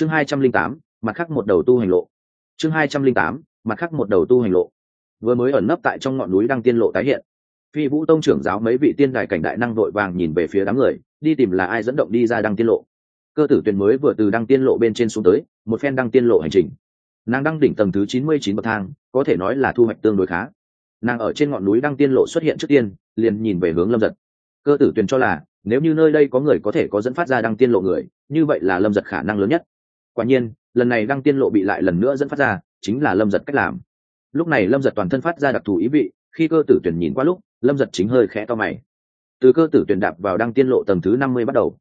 chương hai trăm linh tám, mặt khác một đầu tu hành lộ. Chương hai trăm linh tám, mặt khác một đầu tu hành lộ. Vừa mới ẩn nấp tại trong ngọn núi đăng tiên lộ tái hiện. Phi vũ tông trưởng giáo mấy vị tiên đài cảnh đại năng đội vàng nhìn về phía đám người, đi tìm là ai dẫn động đi ra đăng tiên lộ. Cơ tử tuyền mới vừa từ đăng tiên lộ bên trên xuống tới, một phen đăng tiên lộ hành trình. Nàng đăng đỉnh tầng thứ chín mươi chín bậc thang, có thể nói là thu hoạch tương đối khá. Nàng ở trên ngọn núi đăng tiên lộ xuất hiện trước tiên, liền nhìn về hướng lâm giật. Cơ tử tuyền cho là, nếu như nơi đây có người có thể có dẫn phát ra đăng tiên lộ người, như vậy là lâm giật khả năng lớn nhất quả nhiên, lần này đăng tiên lộ bị lại lần nữa dẫn phát ra, chính là lâm giật cách làm. Lúc này lâm giật toàn thân phát ra đặc thù ý vị, khi cơ tử tuyển nhìn qua lúc, lâm giật chính hơi khẽ to mày. Từ cơ tử tuyển đạp vào đăng tiên lộ tầng thứ năm mươi bắt đầu.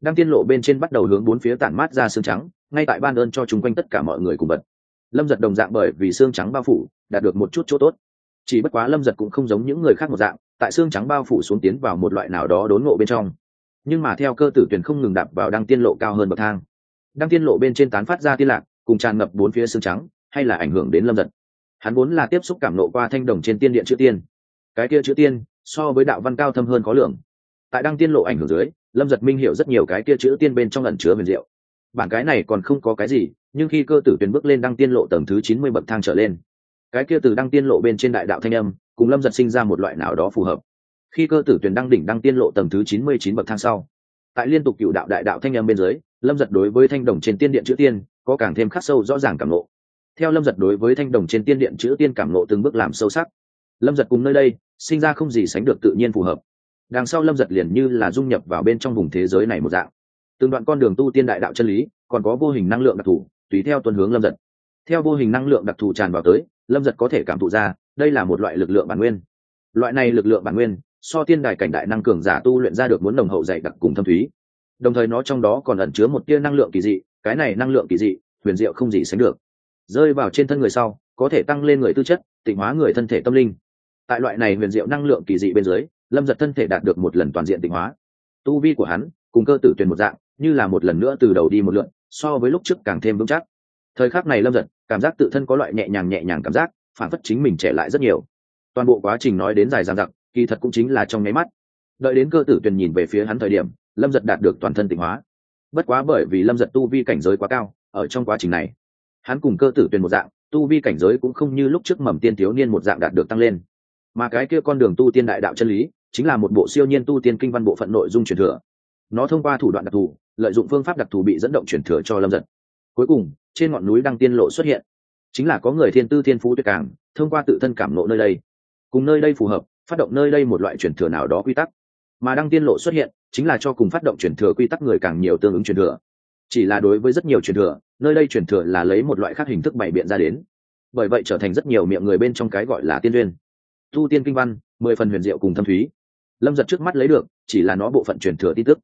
Đăng tiên lộ bên trên bắt đầu hướng bốn phía tản mát ra xương trắng, ngay tại ban ơn cho chung quanh tất cả mọi người cùng vật. Lâm giật đồng dạng bởi vì xương trắng bao phủ, đạt được một chút chỗ tốt. Chỉ bất quá lâm giật cũng không giống những người khác một dạng, tại xương trắng bao phủ xuống tiến vào một loại nào đó đốn ngộ bên trong. Nhưng mà theo cơ tử tuyển không ngừng đạp vào đăng tiên lộ cao hơn bậc thang đang tiên lộ bên trên tán phát ra tiên lạc, cùng tràn ngập bốn phía xương trắng, hay là ảnh hưởng đến lâm giật? Hắn vốn là tiếp xúc cảm nộ qua thanh đồng trên tiên điện chữ tiên. Cái kia chữ tiên, so với đạo văn cao thâm hơn có lượng. Tại đăng tiên lộ ảnh hưởng dưới, lâm giật minh hiểu rất nhiều cái kia chữ tiên bên trong ẩn chứa huyền diệu. Bản cái này còn không có cái gì, nhưng khi cơ tử tuyển bước lên đăng tiên lộ tầng thứ chín mươi bậc thang trở lên, cái kia từ đăng tiên lộ bên trên đại đạo thanh âm, cùng lâm giật sinh ra một loại nào đó phù hợp. Khi cơ tử tuyển đăng đỉnh đăng tiên lộ tầng thứ chín mươi chín bậc thang sau, tại liên tục cựu đạo đại đạo thanh âm bên dưới lâm giật đối với thanh đồng trên tiên điện chữ tiên, có càng thêm khắc sâu rõ ràng cảm lộ theo lâm giật đối với thanh đồng trên tiên điện chữ tiên cảm lộ từng bước làm sâu sắc. Lâm giật cùng nơi đây, sinh ra không gì sánh được tự nhiên phù hợp. Đằng sau lâm giật liền như là dung nhập vào bên trong vùng thế giới này một dạng. Từng đoạn con đường tu tiên đại đạo chân lý, còn có vô hình năng lượng đặc thù, tùy theo tuần hướng lâm giật. Theo vô hình năng lượng đặc thù tràn vào tới, lâm giật có thể cảm thụ ra, đây là một loại lực lượng bản nguyên. Loại này lực lượng bản nguyên, so tiên đài cảnh đại năng cường giả tu luyện ra được muốn nồng hậu dạy đặc cùng thâm thúy đồng thời nó trong đó còn ẩn chứa một tia năng lượng kỳ dị, cái này năng lượng kỳ dị, huyền diệu không gì sánh được. Rơi vào trên thân người sau, có thể tăng lên người tư chất, tịnh hóa người thân thể tâm linh. Tại loại này huyền diệu năng lượng kỳ dị bên dưới, lâm giật thân thể đạt được một lần toàn diện tịnh hóa. Tu vi của hắn, cùng cơ tử tuyển một dạng, như là một lần nữa từ đầu đi một lượn, so với lúc trước càng thêm vững chắc. Thời khắc này lâm giật, cảm giác tự thân có loại nhẹ nhàng nhẹ nhàng cảm giác, phản phất chính mình trẻ lại rất nhiều. Toàn bộ quá trình nói đến dài dằng dặc, kỳ thật cũng chính là trong nháy mắt. Đợi đến cơ tử tuyển nhìn về phía hắn thời điểm lâm giật đạt được toàn thân tịnh hóa. Bất quá bởi vì lâm giật tu vi cảnh giới quá cao, ở trong quá trình này, hắn cùng cơ tử tuyển một dạng, tu vi cảnh giới cũng không như lúc trước mầm tiên thiếu niên một dạng đạt được tăng lên. Mà cái kia con đường tu tiên đại đạo chân lý, chính là một bộ siêu nhiên tu tiên kinh văn bộ phận nội dung truyền thừa. Nó thông qua thủ đoạn đặc thù, lợi dụng phương pháp đặc thù bị dẫn động truyền thừa cho lâm giật. Cuối cùng, trên ngọn núi đăng tiên lộ xuất hiện. Chính là có người thiên tư thiên phú tuyệt càng, thông qua tự thân cảm nộ nơi đây. Cùng nơi đây phù hợp, phát động nơi đây một loại truyền thừa nào đó quy tắc. Mà đăng tiên lộ xuất hiện chính là cho cùng phát động truyền thừa quy tắc người càng nhiều tương ứng truyền thừa. Chỉ là đối với rất nhiều truyền thừa, nơi đây truyền thừa là lấy một loại khác hình thức bày biện ra đến. Bởi vậy trở thành rất nhiều miệng người bên trong cái gọi là tiên duyên. Tu tiên kinh văn, mười phần huyền diệu cùng thâm thúy. Lâm giật trước mắt lấy được, chỉ là nó bộ phận truyền thừa tin tức.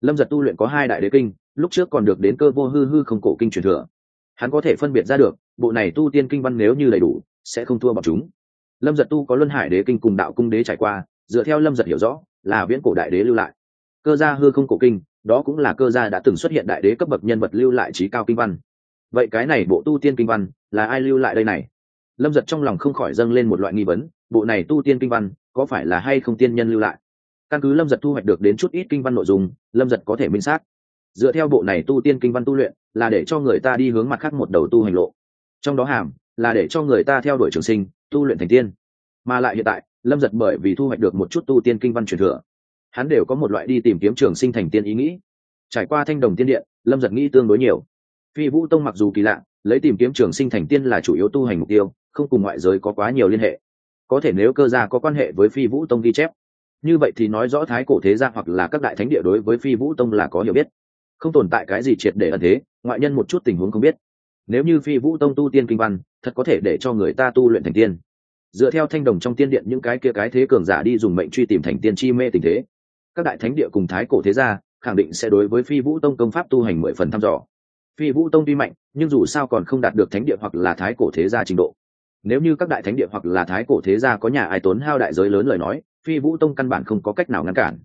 Lâm giật tu luyện có hai đại đế kinh, lúc trước còn được đến cơ vô hư hư không cổ kinh truyền thừa. Hắn có thể phân biệt ra được, bộ này tu tiên kinh văn nếu như đầy đủ, sẽ không thua bọn chúng. Lâm giật tu có luân hải đế kinh cùng đạo cung đế trải qua, dựa theo lâm giật hiểu rõ, là viễn cổ đại đế lưu lại cơ gia hư không cổ kinh, đó cũng là cơ gia đã từng xuất hiện đại đế cấp bậc nhân vật lưu lại trí cao kinh văn. Vậy cái này bộ tu tiên kinh văn, là ai lưu lại đây này? Lâm giật trong lòng không khỏi dâng lên một loại nghi vấn, bộ này tu tiên kinh văn, có phải là hay không tiên nhân lưu lại? Căn cứ lâm giật thu hoạch được đến chút ít kinh văn nội dung, lâm giật có thể minh xác. Dựa theo bộ này tu tiên kinh văn tu luyện, là để cho người ta đi hướng mặt khác một đầu tu hành lộ. Trong đó hàm, là để cho người ta theo đuổi trường sinh, tu luyện thành tiên. Mà lại hiện tại, lâm giật bởi vì thu hoạch được một chút tu tiên kinh văn truyền thừa hắn đều có một loại đi tìm kiếm trường sinh thành tiên ý nghĩ. Trải qua thanh đồng tiên điện, lâm giật nghĩ tương đối nhiều. Phi vũ tông mặc dù kỳ lạ, lấy tìm kiếm trường sinh thành tiên là chủ yếu tu hành mục tiêu, không cùng ngoại giới có quá nhiều liên hệ. Có thể nếu cơ gia có quan hệ với phi vũ tông ghi chép. Như vậy thì nói rõ thái cổ thế gia hoặc là các đại thánh địa đối với phi vũ tông là có hiểu biết. Không tồn tại cái gì triệt để ẩn thế, ngoại nhân một chút tình huống không biết. Nếu như phi vũ tông tu tiên kinh văn, thật có thể để cho người ta tu luyện thành tiên. Dựa theo thanh đồng trong tiên điện những cái kia cái thế cường giả đi dùng mệnh truy tìm thành tiên chi mê tình thế các đại thánh địa cùng thái cổ thế gia khẳng định sẽ đối với phi vũ tông công pháp tu hành mười phần thăm dò. Phi vũ tông tuy mạnh, nhưng dù sao còn không đạt được thánh địa hoặc là thái cổ thế gia trình độ. Nếu như các đại thánh địa hoặc là thái cổ thế gia có nhà ai tốn hao đại giới lớn lời nói, phi vũ tông căn bản không có cách nào ngăn cản.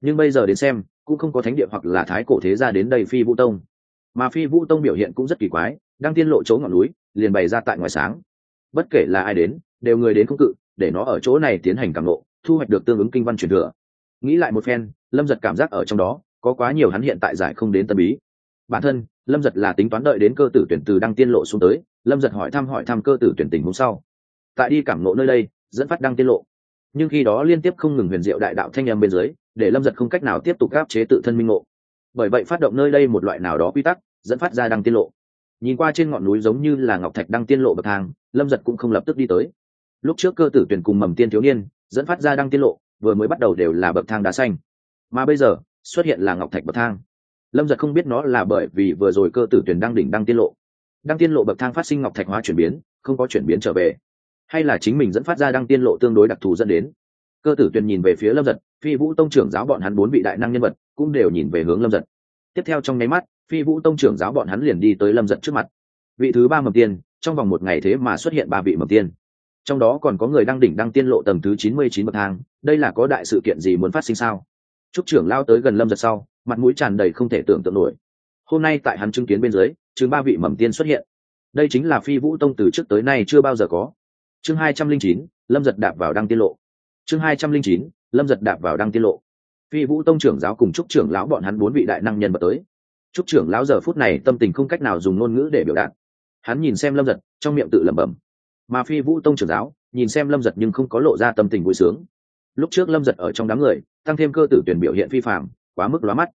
Nhưng bây giờ đến xem, cũng không có thánh địa hoặc là thái cổ thế gia đến đây phi vũ tông. Mà phi vũ tông biểu hiện cũng rất kỳ quái, đang tiên lộ chỗ ngọn núi, liền bày ra tại ngoài sáng. Bất kể là ai đến, đều người đến không cự, để nó ở chỗ này tiến hành cảm lộ thu hoạch được tương ứng kinh văn truyền thừa nghĩ lại một phen, lâm giật cảm giác ở trong đó, có quá nhiều hắn hiện tại giải không đến tân bí bản thân, lâm giật là tính toán đợi đến cơ tử tuyển từ đăng tiên lộ xuống tới, lâm giật hỏi thăm hỏi thăm cơ tử tuyển tình hôm sau. Tại đi cảm nộ nơi đây, dẫn phát đăng tiên lộ. Nhưng khi đó liên tiếp không ngừng huyền diệu đại đạo thanh em bên dưới, để lâm giật không cách nào tiếp tục gáp chế tự thân minh ngộ. Bởi vậy phát động nơi đây một loại nào đó quy tắc, dẫn phát ra đăng tiên lộ. Nhìn qua trên ngọn núi giống như là ngọc thạch đăng tiên lộ bậc thang, lâm giật cũng không lập tức đi tới. Lúc trước cơ tử tuyển cùng mầm tiên thiếu niên, dẫn phát ra đăng tiên lộ vừa mới bắt đầu đều là bậc thang đá xanh. Mà bây giờ, xuất hiện là ngọc thạch bậc thang. Lâm giật không biết nó là bởi vì vừa rồi cơ tử tuyển đăng đỉnh đăng tiên lộ. Đăng tiên lộ bậc thang phát sinh ngọc thạch hóa chuyển biến, không có chuyển biến trở về. Hay là chính mình dẫn phát ra đăng tiên lộ tương đối đặc thù dẫn đến. Cơ tử tuyển nhìn về phía lâm giật, phi vũ tông trưởng giáo bọn hắn bốn vị đại năng nhân vật cũng đều nhìn về hướng lâm giật. Tiếp theo trong nháy mắt, phi vũ tông trưởng giáo bọn hắn liền đi tới lâm giật trước mặt. Vị thứ ba mầm tiên, trong vòng một ngày thế mà xuất hiện ba vị mầm tiên trong đó còn có người đang đỉnh đăng tiên lộ tầng thứ chín mươi chín bậc thang, đây là có đại sự kiện gì muốn phát sinh sao? Trúc trưởng lao tới gần lâm giật sau, mặt mũi tràn đầy không thể tưởng tượng nổi. Hôm nay tại hắn chứng kiến bên dưới chứng ba vị mầm tiên xuất hiện. Đây chính là phi vũ tông từ trước tới nay chưa bao giờ có. Chương hai trăm linh chín, lâm giật đạp vào đăng tiên lộ. Chương hai trăm linh chín, lâm giật đạp vào đăng tiên lộ. Phi vũ tông trưởng giáo cùng trúc trưởng lão bọn hắn bốn vị đại năng nhân vật tới. Trúc trưởng lão giờ phút này tâm tình không cách nào dùng ngôn ngữ để biểu đạt. Hắn nhìn xem lâm giật, trong miệng tự lẩm bẩm mà phi vũ tông trưởng giáo, nhìn xem lâm giật nhưng không có lộ ra tâm tình vui sướng. Lúc trước lâm giật ở trong đám người, tăng thêm cơ tử tuyển biểu hiện phi phạm quá mức lóa mắt.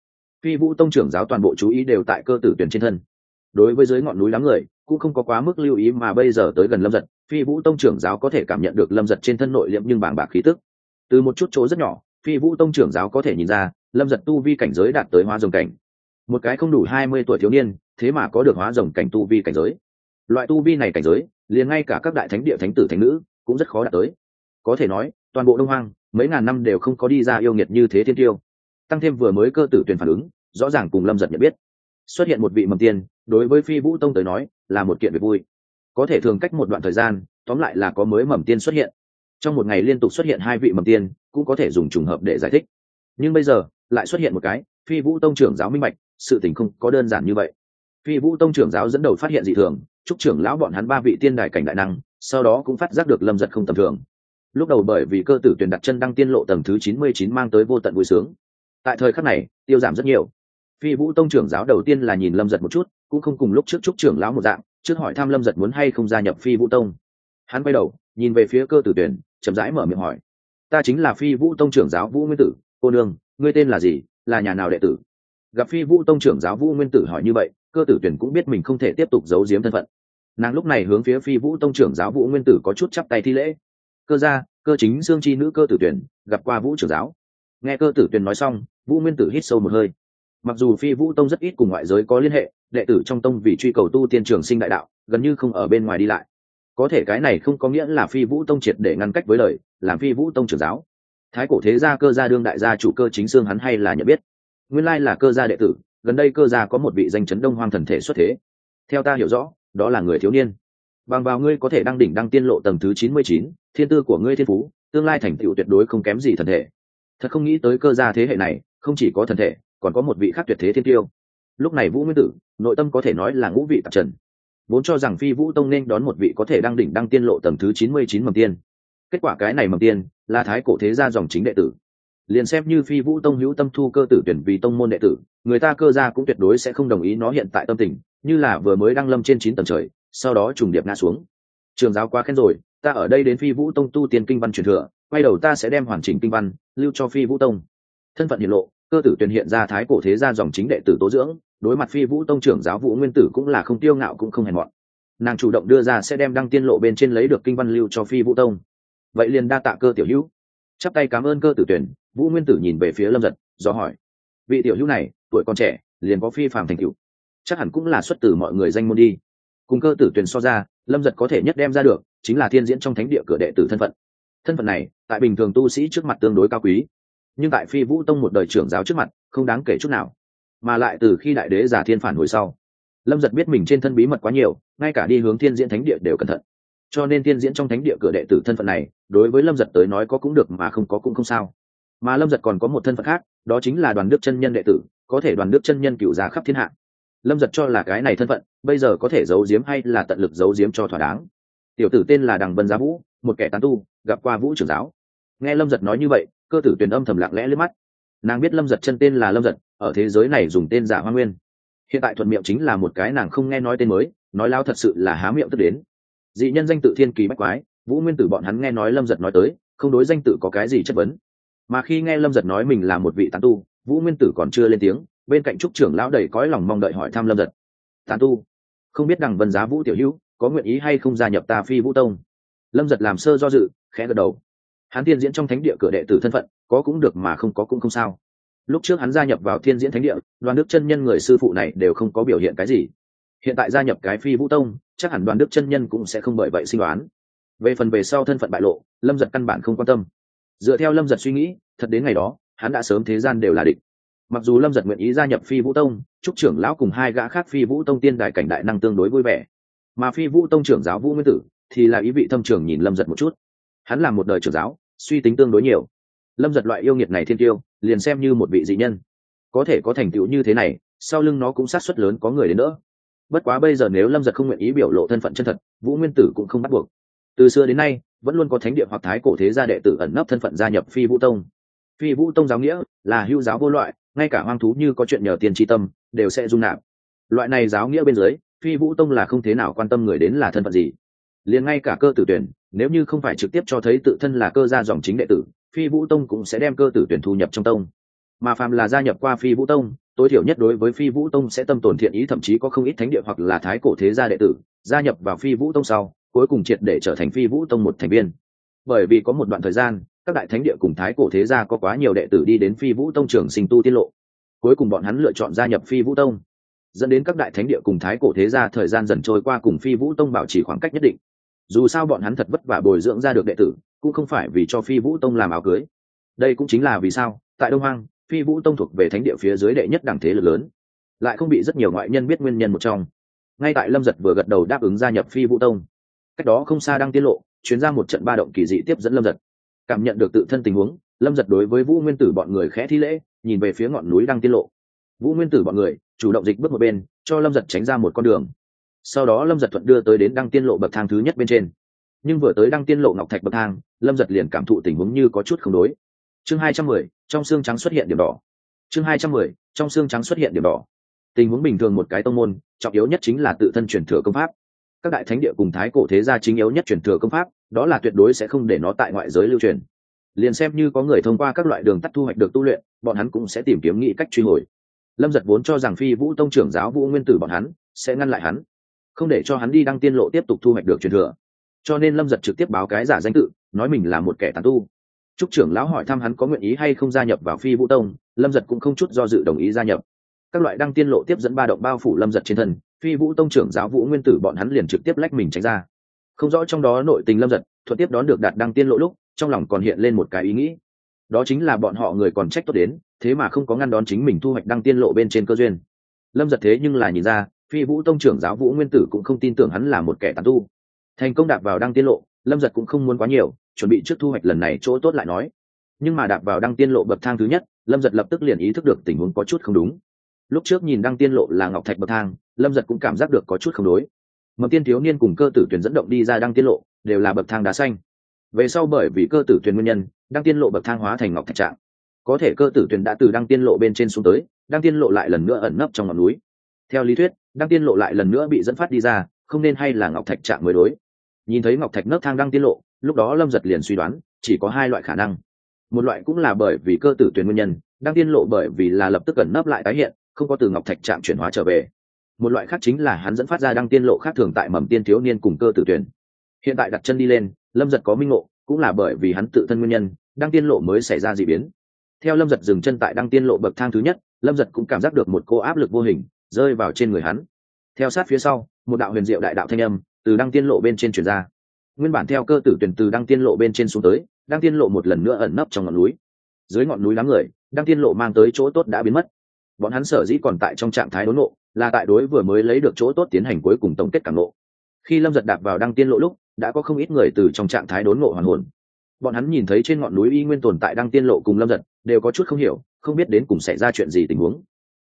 Phi vũ tông trưởng giáo toàn bộ chú ý đều tại cơ tử tuyển trên thân. Đối với dưới ngọn núi đám người, cũng không có quá mức lưu ý mà bây giờ tới gần lâm giật, phi vũ tông trưởng giáo có thể cảm nhận được lâm giật trên thân nội liệm nhưng bàng bạc khí tức. Từ một chút chỗ rất nhỏ, phi vũ tông trưởng giáo có thể nhìn ra, lâm giật tu vi cảnh giới đạt tới hóa rồng cảnh. Một cái không đủ hai mươi tuổi thiếu niên, thế mà có được hóa rồng cảnh tu vi cảnh giới. Loại tu vi này cảnh giới liền ngay cả các đại thánh địa thánh tử thánh nữ cũng rất khó đạt tới. Có thể nói, toàn bộ đông hoang, mấy ngàn năm đều không có đi ra yêu nghiệt như thế thiên tiêu. Tăng thêm vừa mới cơ tử tuyển phản ứng, rõ ràng cùng lâm giật nhận biết. Xuất hiện một vị mầm tiên, đối với phi vũ tông tới nói, là một kiện việc vui. Có thể thường cách một đoạn thời gian, tóm lại là có mới mầm tiên xuất hiện. Trong một ngày liên tục xuất hiện hai vị mầm tiên, cũng có thể dùng trùng hợp để giải thích. Nhưng bây giờ, lại xuất hiện một cái, phi vũ tông trưởng giáo minh bạch, sự tình không có đơn giản như vậy. Phi vũ tông trưởng giáo dẫn đầu phát hiện dị thường chúc trưởng lão bọn hắn ba vị tiên đài cảnh đại năng, sau đó cũng phát giác được lâm giật không tầm thường. Lúc đầu bởi vì cơ tử tuyển đặt chân đăng tiên lộ tầng thứ chín mươi chín mang tới vô tận vui sướng. Tại thời khắc này, tiêu giảm rất nhiều. Phi vũ tông trưởng giáo đầu tiên là nhìn lâm giật một chút, cũng không cùng lúc trước chúc trưởng lão một dạng, trước hỏi thăm lâm giật muốn hay không gia nhập phi vũ tông. Hắn quay đầu, nhìn về phía cơ tử tuyển, chậm rãi mở miệng hỏi. Ta chính là phi vũ tông trưởng giáo vũ nguyên tử, cô nương, ngươi tên là gì? Là nhà nào đệ tử? Gặp phi vũ tông trưởng giáo vũ nguyên tử hỏi như vậy cơ tử tuyển cũng biết mình không thể tiếp tục giấu giếm thân phận. Nàng lúc này hướng phía phi vũ tông trưởng giáo vũ nguyên tử có chút chắp tay thi lễ. Cơ gia, cơ chính dương chi nữ cơ tử tuyển, gặp qua vũ trưởng giáo. Nghe cơ tử tuyển nói xong, vũ nguyên tử hít sâu một hơi. Mặc dù phi vũ tông rất ít cùng ngoại giới có liên hệ, đệ tử trong tông vì truy cầu tu tiên trường sinh đại đạo, gần như không ở bên ngoài đi lại. Có thể cái này không có nghĩa là phi vũ tông triệt để ngăn cách với lời làm phi vũ tông trưởng giáo. Thái cổ thế gia cơ gia đương đại gia chủ cơ chính xương hắn hay là nhận biết. Nguyên lai là cơ gia đệ tử gần đây cơ gia có một vị danh chấn đông hoang thần thể xuất thế. Theo ta hiểu rõ, đó là người thiếu niên. Bằng vào ngươi có thể đăng đỉnh đăng tiên lộ tầng thứ chín mươi chín, thiên tư của ngươi thiên phú, tương lai thành tựu tuyệt đối không kém gì thần thể. Thật không nghĩ tới cơ gia thế hệ này, không chỉ có thần thể, còn có một vị khác tuyệt thế thiên tiêu. Lúc này vũ nguyên tử, nội tâm có thể nói là ngũ vị tạp trần. Vốn cho rằng phi vũ tông nên đón một vị có thể đăng đỉnh đăng tiên lộ tầng thứ chín mươi chín mầm tiên. Kết quả cái này mầm tiên là thái cổ thế gia dòng chính đệ tử liền xem như phi vũ tông hữu tâm thu cơ tử tuyển vì tông môn đệ tử, người ta cơ ra cũng tuyệt đối sẽ không đồng ý nó hiện tại tâm tình, như là vừa mới đăng lâm trên chín tầng trời, sau đó trùng điệp ngã xuống. Trường giáo quá khen rồi, ta ở đây đến phi vũ tông tu tiên kinh văn truyền thừa, quay đầu ta sẽ đem hoàn chỉnh kinh văn lưu cho phi vũ tông. Thân phận hiện lộ, cơ tử tuyển hiện ra thái cổ thế gia dòng chính đệ tử tố dưỡng, đối mặt phi vũ tông trưởng giáo vũ nguyên tử cũng là không tiêu ngạo cũng không hèn mọn. Nàng chủ động đưa ra sẽ đem đăng tiên lộ bên trên lấy được kinh văn lưu cho phi vũ tông. Vậy liền đa tạ cơ tiểu hữu. Chắp tay cảm ơn cơ tử tuyển vũ nguyên tử nhìn về phía lâm giật, do hỏi, vị tiểu hữu này, tuổi còn trẻ, liền có phi phàm thành cựu chắc hẳn cũng là xuất từ mọi người danh môn đi. Cùng cơ tử tuyển so ra, lâm giật có thể nhất đem ra được, chính là thiên diễn trong thánh địa cửa đệ tử thân phận. Thân phận này, tại bình thường tu sĩ trước mặt tương đối cao quý, nhưng tại phi vũ tông một đời trưởng giáo trước mặt, không đáng kể chút nào. Mà lại từ khi đại đế giả thiên phản hồi sau, lâm giật biết mình trên thân bí mật quá nhiều, ngay cả đi hướng thiên diễn thánh địa đều cẩn thận. Cho nên thiên diễn trong thánh địa cửa đệ tử thân phận này, đối với lâm giật tới nói có cũng được mà không có cũng không sao mà lâm giật còn có một thân phận khác, đó chính là đoàn đức chân nhân đệ tử, có thể đoàn đức chân nhân cựu giá khắp thiên hạ. Lâm giật cho là cái này thân phận, bây giờ có thể giấu giếm hay là tận lực giấu giếm cho thỏa đáng. Tiểu tử tên là đằng vân giá vũ, một kẻ tán tu, gặp qua vũ trưởng giáo. Nghe lâm giật nói như vậy, cơ tử tuyền âm thầm lặng lẽ lướt mắt. Nàng biết lâm giật chân tên là lâm giật, ở thế giới này dùng tên giả hoa nguyên. Hiện tại thuận miệng chính là một cái nàng không nghe nói tên mới, nói lao thật sự là há miệng tức đến. Dị nhân danh tự thiên kỳ bách quái, vũ nguyên tử bọn hắn nghe nói lâm giật nói tới, không đối danh tự có cái gì chất vấn mà khi nghe lâm giật nói mình là một vị tán tu, vũ nguyên tử còn chưa lên tiếng, bên cạnh trúc trưởng lão đầy cõi lòng mong đợi hỏi thăm lâm giật. Tán tu, không biết đằng vân giá vũ tiểu hữu có nguyện ý hay không gia nhập ta phi vũ tông? Lâm giật làm sơ do dự, khẽ gật đầu. Hắn tiên diễn trong thánh địa cửa đệ tử thân phận, có cũng được mà không có cũng không sao. Lúc trước hắn gia nhập vào thiên diễn thánh địa, đoàn đức chân nhân người sư phụ này đều không có biểu hiện cái gì. Hiện tại gia nhập cái phi vũ tông, chắc hẳn đoàn đức chân nhân cũng sẽ không bởi vậy sinh đoán về phần về sau thân phận bại lộ, lâm giật căn bản không quan tâm dựa theo lâm giật suy nghĩ, thật đến ngày đó, hắn đã sớm thế gian đều là địch. Mặc dù lâm giật nguyện ý gia nhập phi vũ tông, chúc trưởng lão cùng hai gã khác phi vũ tông tiên đại cảnh đại năng tương đối vui vẻ. Mà phi vũ tông trưởng giáo vũ nguyên tử thì là ý vị thâm trường nhìn lâm giật một chút. Hắn là một đời trưởng giáo, suy tính tương đối nhiều. Lâm giật loại yêu nghiệt này thiên tiêu, liền xem như một vị dị nhân. Có thể có thành tựu như thế này, sau lưng nó cũng sát xuất lớn có người đến nữa bất quá bây giờ nếu lâm giật không nguyện ý biểu lộ thân phận chân thật, vũ nguyên tử cũng không bắt buộc từ xưa đến nay, vẫn luôn có thánh địa hoặc thái cổ thế gia đệ tử ẩn nấp thân phận gia nhập phi vũ tông. Phi vũ tông giáo nghĩa là hưu giáo vô loại, ngay cả hoang thú như có chuyện nhờ tiền tri tâm, đều sẽ dung nạp. Loại này giáo nghĩa bên dưới, phi vũ tông là không thế nào quan tâm người đến là thân phận gì. Liền ngay cả cơ tử tuyển, nếu như không phải trực tiếp cho thấy tự thân là cơ gia dòng chính đệ tử, phi vũ tông cũng sẽ đem cơ tử tuyển thu nhập trong tông. Mà phàm là gia nhập qua phi vũ tông, tối thiểu nhất đối với phi vũ tông sẽ tâm tồn thiện ý thậm chí có không ít thánh địa hoặc là thái cổ thế gia đệ tử, gia nhập vào phi vũ tông sau cuối cùng triệt để trở thành phi vũ tông một thành viên. Bởi vì có một đoạn thời gian, các đại thánh địa cùng thái cổ thế gia có quá nhiều đệ tử đi đến phi vũ tông trường sinh tu tiết lộ. Cuối cùng bọn hắn lựa chọn gia nhập phi vũ tông. Dẫn đến các đại thánh địa cùng thái cổ thế gia thời gian dần trôi qua cùng phi vũ tông bảo trì khoảng cách nhất định. Dù sao bọn hắn thật vất vả bồi dưỡng ra được đệ tử, cũng không phải vì cho phi vũ tông làm áo cưới. Đây cũng chính là vì sao, tại đông hoang, phi vũ tông thuộc về thánh địa phía dưới đệ nhất đẳng thế lực lớn. Lại không bị rất nhiều ngoại nhân biết nguyên nhân một trong. Ngay tại lâm giật vừa gật đầu đáp ứng gia nhập phi vũ tông cách đó không xa đang tiết lộ, chuyến ra một trận ba động kỳ dị tiếp dẫn lâm giật. Cảm nhận được tự thân tình huống, lâm giật đối với vũ nguyên tử bọn người khẽ thi lễ, nhìn về phía ngọn núi đang tiết lộ. Vũ nguyên tử bọn người, chủ động dịch bước một bên, cho lâm giật tránh ra một con đường. Sau đó lâm giật thuận đưa tới đến đăng tiên lộ bậc thang thứ nhất bên trên. Nhưng vừa tới đăng tiên lộ ngọc thạch bậc thang, lâm giật liền cảm thụ tình huống như có chút không đối. Chương hai trăm mười, trong xương trắng xuất hiện điểm đỏ. Chương hai trăm mười, trong xương trắng xuất hiện điểm đỏ. Tình huống bình thường một cái tông môn, trọng yếu nhất chính là tự thân truyền thừa công pháp các đại thánh địa cùng thái cổ thế gia chính yếu nhất truyền thừa công pháp, đó là tuyệt đối sẽ không để nó tại ngoại giới lưu truyền. Liền xem như có người thông qua các loại đường tắt thu hoạch được tu luyện, bọn hắn cũng sẽ tìm kiếm nghĩ cách truy hồi. Lâm giật vốn cho rằng phi vũ tông trưởng giáo vũ nguyên tử bọn hắn sẽ ngăn lại hắn, không để cho hắn đi đăng tiên lộ tiếp tục thu hoạch được truyền thừa. Cho nên lâm giật trực tiếp báo cái giả danh tự, nói mình là một kẻ tàn tu. Trúc trưởng lão hỏi thăm hắn có nguyện ý hay không gia nhập vào phi vũ tông, lâm giật cũng không chút do dự đồng ý gia nhập. Các loại đăng tiên lộ tiếp dẫn ba động bao phủ lâm giật trên thân phi vũ tông trưởng giáo vũ nguyên tử bọn hắn liền trực tiếp lách mình tránh ra. Không rõ trong đó nội tình lâm giật, thuận tiếp đón được đạt đăng tiên lộ lúc, trong lòng còn hiện lên một cái ý nghĩ. Đó chính là bọn họ người còn trách tốt đến, thế mà không có ngăn đón chính mình thu hoạch đăng tiên lộ bên trên cơ duyên. Lâm giật thế nhưng là nhìn ra, phi vũ tông trưởng giáo vũ nguyên tử cũng không tin tưởng hắn là một kẻ tàn tu. Thành công đạp vào đăng tiên lộ, lâm giật cũng không muốn quá nhiều, chuẩn bị trước thu hoạch lần này chỗ tốt lại nói. Nhưng mà đạp vào đăng tiên lộ bậc thang thứ nhất, lâm giật lập tức liền ý thức được tình huống có chút không đúng lúc trước nhìn đăng tiên lộ là ngọc thạch bậc thang, lâm giật cũng cảm giác được có chút không đối. Mầm tiên thiếu niên cùng cơ tử tuyển dẫn động đi ra đăng tiên lộ, đều là bậc thang đá xanh. Về sau bởi vì cơ tử tuyển nguyên nhân, đăng tiên lộ bậc thang hóa thành ngọc thạch trạng. Có thể cơ tử tuyển đã từ đăng tiên lộ bên trên xuống tới, đăng tiên lộ lại lần nữa ẩn nấp trong ngọn núi. Theo lý thuyết, đăng tiên lộ lại lần nữa bị dẫn phát đi ra, không nên hay là ngọc thạch trạng mới đối. Nhìn thấy ngọc thạch nấp thang đăng tiên lộ, lúc đó lâm giật liền suy đoán, chỉ có hai loại khả năng. Một loại cũng là bởi vì cơ tử tuyển nguyên nhân, đăng tiên lộ bởi vì là lập tức ẩn nấp lại tái hiện không có từ ngọc thạch trạm chuyển hóa trở về. Một loại khác chính là hắn dẫn phát ra đăng tiên lộ khác thường tại mầm tiên thiếu niên cùng cơ tử tuyển. Hiện tại đặt chân đi lên, lâm giật có minh ngộ, cũng là bởi vì hắn tự thân nguyên nhân, đăng tiên lộ mới xảy ra d ị biến. Theo lâm giật dừng chân tại đăng tiên lộ bậc thang thứ nhất, lâm giật cũng cảm giác được một cô áp lực vô hình rơi vào trên người hắn. Theo sát phía sau, một đạo huyền diệu đại đạo thanh âm từ đăng tiên lộ bên trên chuyển ra. Nguyên bản theo cơ tử tuyển từ đăng tiên lộ bên trên xuống tới, đăng tiên lộ một lần nữa ẩn nấp trong ngọn núi. Dưới ngọn núi đám người, đăng tiên lộ mang tới chỗ tốt đã biến mất bọn hắn sở dĩ còn tại trong trạng thái đốn nộ là tại đối vừa mới lấy được chỗ tốt tiến hành cuối cùng tổng kết cảm nộ khi lâm giật đạp vào đăng tiên lộ lúc, đã có không ít người từ trong trạng thái đốn ngộ hoàn hồn. Bọn hắn nhìn thấy trên ngọn núi y nguyên tồn tại đăng tiên lộ cùng lâm giật, đều có chút không hiểu, không biết đến cùng xảy ra chuyện gì tình huống.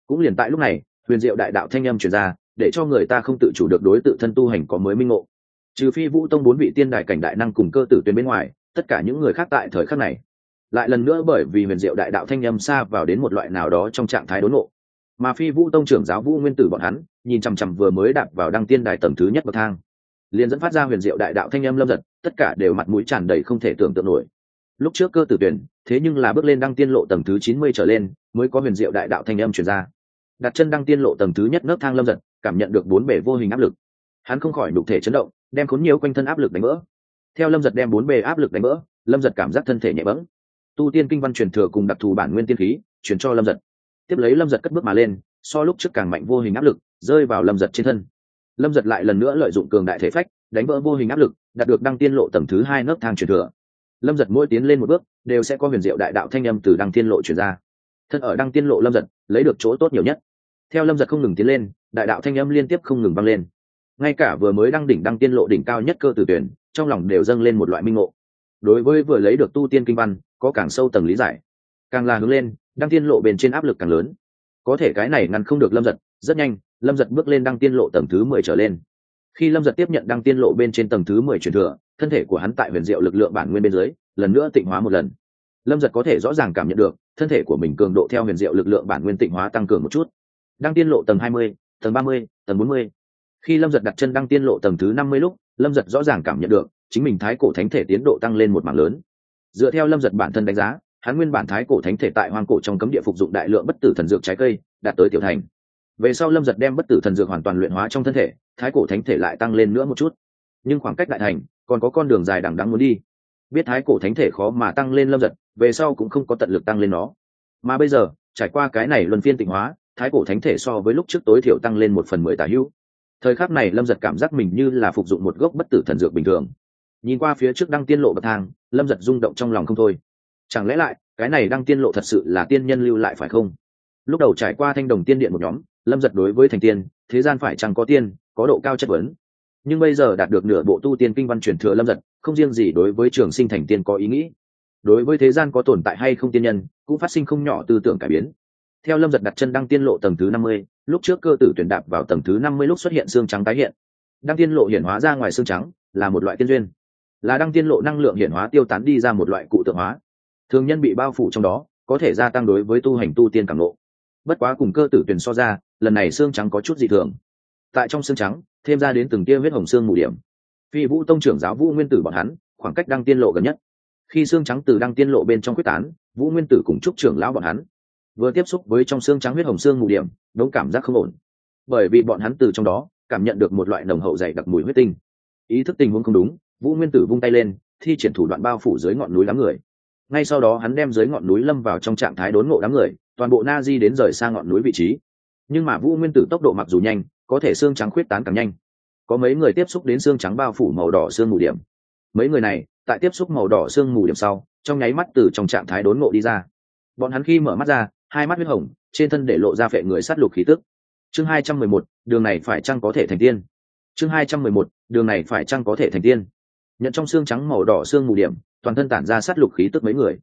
Cũng liền tại lúc này, huyền diệu đại đạo thanh âm truyền ra, để cho người ta không tự chủ được đối tự thân tu hành có mới minh ngộ. Trừ phi vũ tông bốn vị tiên đại cảnh đại năng cùng cơ tử tuyến bên ngoài, tất cả những người khác tại thời khắc này lại lần nữa bởi vì huyền diệu đại đạo thanh âm xa vào đến một loại nào đó trong trạng thái đốn ngộ. Mà phi vũ tông trưởng giáo vũ nguyên tử bọn hắn, nhìn chằm chằm vừa mới đạp vào đăng tiên đài tầng thứ nhất bậc thang, liền dẫn phát ra huyền diệu đại đạo thanh âm lâm giật, tất cả đều mặt mũi tràn đầy không thể tưởng tượng nổi. Lúc trước cơ tử tuyển, thế nhưng là bước lên đăng tiên lộ tầng thứ chín mươi trở lên, mới có huyền diệu đại đạo thanh âm truyền ra. Đặt chân đăng tiên lộ tầng thứ nhất nấc thang lâm giật, cảm nhận được bốn bể vô hình áp lực. Hắn không khỏi đục thể chấn động, đem khốn nhiều quanh thân áp lực đánh vỡ. Theo lâm giật đem bốn bề áp lực đánh vỡ, lâm giật cảm giác thân thể nhẹ bẫng tu tiên kinh văn truyền thừa cùng đặc thù bản nguyên tiên khí chuyển cho lâm giật. Tiếp lấy lâm giật cất bước mà lên, so lúc trước càng mạnh vô hình áp lực, rơi vào lâm giật trên thân. Lâm giật lại lần nữa lợi dụng cường đại thể phách, đánh vỡ vô hình áp lực, đạt được đăng tiên lộ tầng thứ hai nấc thang truyền thừa. Lâm giật mỗi tiến lên một bước, đều sẽ có huyền diệu đại đạo thanh â m từ đăng tiên lộ truyền ra. Thân ở đăng tiên lộ lâm giật, lấy được chỗ tốt nhiều nhất. Theo lâm giật không ngừng tiến lên, đại đạo thanh âm liên tiếp không ngừng vang lên. Ngay cả vừa mới đăng đỉnh đăng tiên lộ đỉnh cao nhất cơ tử tuyển, trong lòng đều dâng lên một loại minh ngộ đối với vừa lấy được tu tiên kinh văn, có càng sâu tầng lý giải. Càng là hướng lên, đăng tiên lộ bền trên áp lực càng lớn. Có thể cái này ngăn không được lâm giật, rất nhanh, lâm giật bước lên đăng tiên lộ tầng thứ mười trở lên. Khi lâm giật tiếp nhận đăng tiên lộ bên trên tầng thứ mười truyền thừa, thân thể của hắn tại huyền diệu lực lượng bản nguyên bên dưới, lần nữa tịnh hóa một lần. Lâm giật có thể rõ ràng cảm nhận được, thân thể của mình cường độ theo huyền diệu lực lượng bản nguyên tịnh hóa tăng cường một chút. Đăng tiên lộ tầng hai mươi, tầng ba mươi, tầng bốn mươi. Khi lâm giật đặt chân đăng tiên lộ tầng thứ năm mươi lúc, lâm giật rõ ràng cảm nhận được chính mình thái cổ thánh thể tiến độ tăng lên một mảng lớn. Dựa theo lâm giật bản thân đánh giá, hắn nguyên bản thái cổ thánh thể tại hoang cổ trong cấm địa phục dụng đại lượng bất tử thần dược trái cây, đạt tới tiểu thành. Về sau lâm giật đem bất tử thần dược hoàn toàn luyện hóa trong thân thể, thái cổ thánh thể lại tăng lên nữa một chút. Nhưng khoảng cách đại thành, còn có con đường dài đằng đắng muốn đi. Biết thái cổ thánh thể khó mà tăng lên lâm giật, về sau cũng không có tận lực tăng lên nó. Mà bây giờ, trải qua cái này luân phiên tịnh hóa, thái cổ thánh thể so với lúc trước tối thiểu tăng lên một phần mười tả hữu. Thời khắc này lâm giật cảm giác mình như là phục dụng một gốc bất tử thần dược bình thường nhìn qua phía trước đăng tiên lộ bậc thang, lâm giật rung động trong lòng không thôi. Chẳng lẽ lại, cái này đăng tiên lộ thật sự là tiên nhân lưu lại phải không? Lúc đầu trải qua thanh đồng tiên điện một nhóm, lâm giật đối với thành tiên, thế gian phải chẳng có tiên, có độ cao chất vấn. Nhưng bây giờ đạt được nửa bộ tu tiên kinh văn truyền thừa lâm giật, không riêng gì đối với trường sinh thành tiên có ý nghĩ. Đối với thế gian có tồn tại hay không tiên nhân, cũng phát sinh không nhỏ tư tưởng cải biến. Theo lâm giật đặt chân đăng tiên lộ tầng thứ năm mươi, lúc trước cơ tử tuyển đạp vào tầng thứ năm mươi lúc xuất hiện xương trắng tái hiện. Đăng tiên lộ hiển hóa ra ngoài xương trắng, là một loại tiên duyên là đăng tiên lộ năng lượng hiển hóa tiêu tán đi ra một loại cụ tượng hóa. Thường nhân bị bao phủ trong đó, có thể gia tăng đối với tu hành tu tiên cảm lộ bất quá cùng cơ tử tuyển so ra, lần này xương trắng có chút dị thường. Tại trong xương trắng, thêm ra đến từng tia huyết hồng xương mù điểm. Phi vũ tông trưởng giáo vũ nguyên tử bọn hắn, khoảng cách đăng tiên lộ gần nhất. Khi xương trắng từ đăng tiên lộ bên trong quyết tán, vũ nguyên tử cùng chúc trưởng lão bọn hắn vừa tiếp xúc với trong xương trắng huyết hồng xương mù điểm, đống cảm giác không ổn. Bởi vì bọn hắn từ trong đó cảm nhận được một loại nồng hậu dày đặc mùi huyết tinh. Ý thức tình huống không đúng vũ nguyên tử vung tay lên, thi triển thủ đoạn bao phủ dưới ngọn núi đám người. Ngay sau đó hắn đem dưới ngọn núi lâm vào trong trạng thái đốn ngộ đám người, toàn bộ na di đến rời xa ngọn núi vị trí. Nhưng mà vũ nguyên tử tốc độ mặc dù nhanh, có thể xương trắng khuyết tán càng nhanh. Có mấy người tiếp xúc đến xương trắng bao phủ màu đỏ xương mù điểm. Mấy người này, tại tiếp xúc màu đỏ xương mù điểm sau, trong nháy mắt từ trong trạng thái đốn ngộ đi ra. Bọn hắn khi mở mắt ra, hai mắt huyết hồng, trên thân để lộ ra phệ người sát lục khí tức. Chương hai trăm mười một, đường này phải chăng có thể thành tiên? Chương hai trăm mười một, đường này phải chăng có thể thành tiên? Nhận trong xương trắng màu đỏ xương mù điểm, toàn thân tản ra sát lục khí tức mấy người.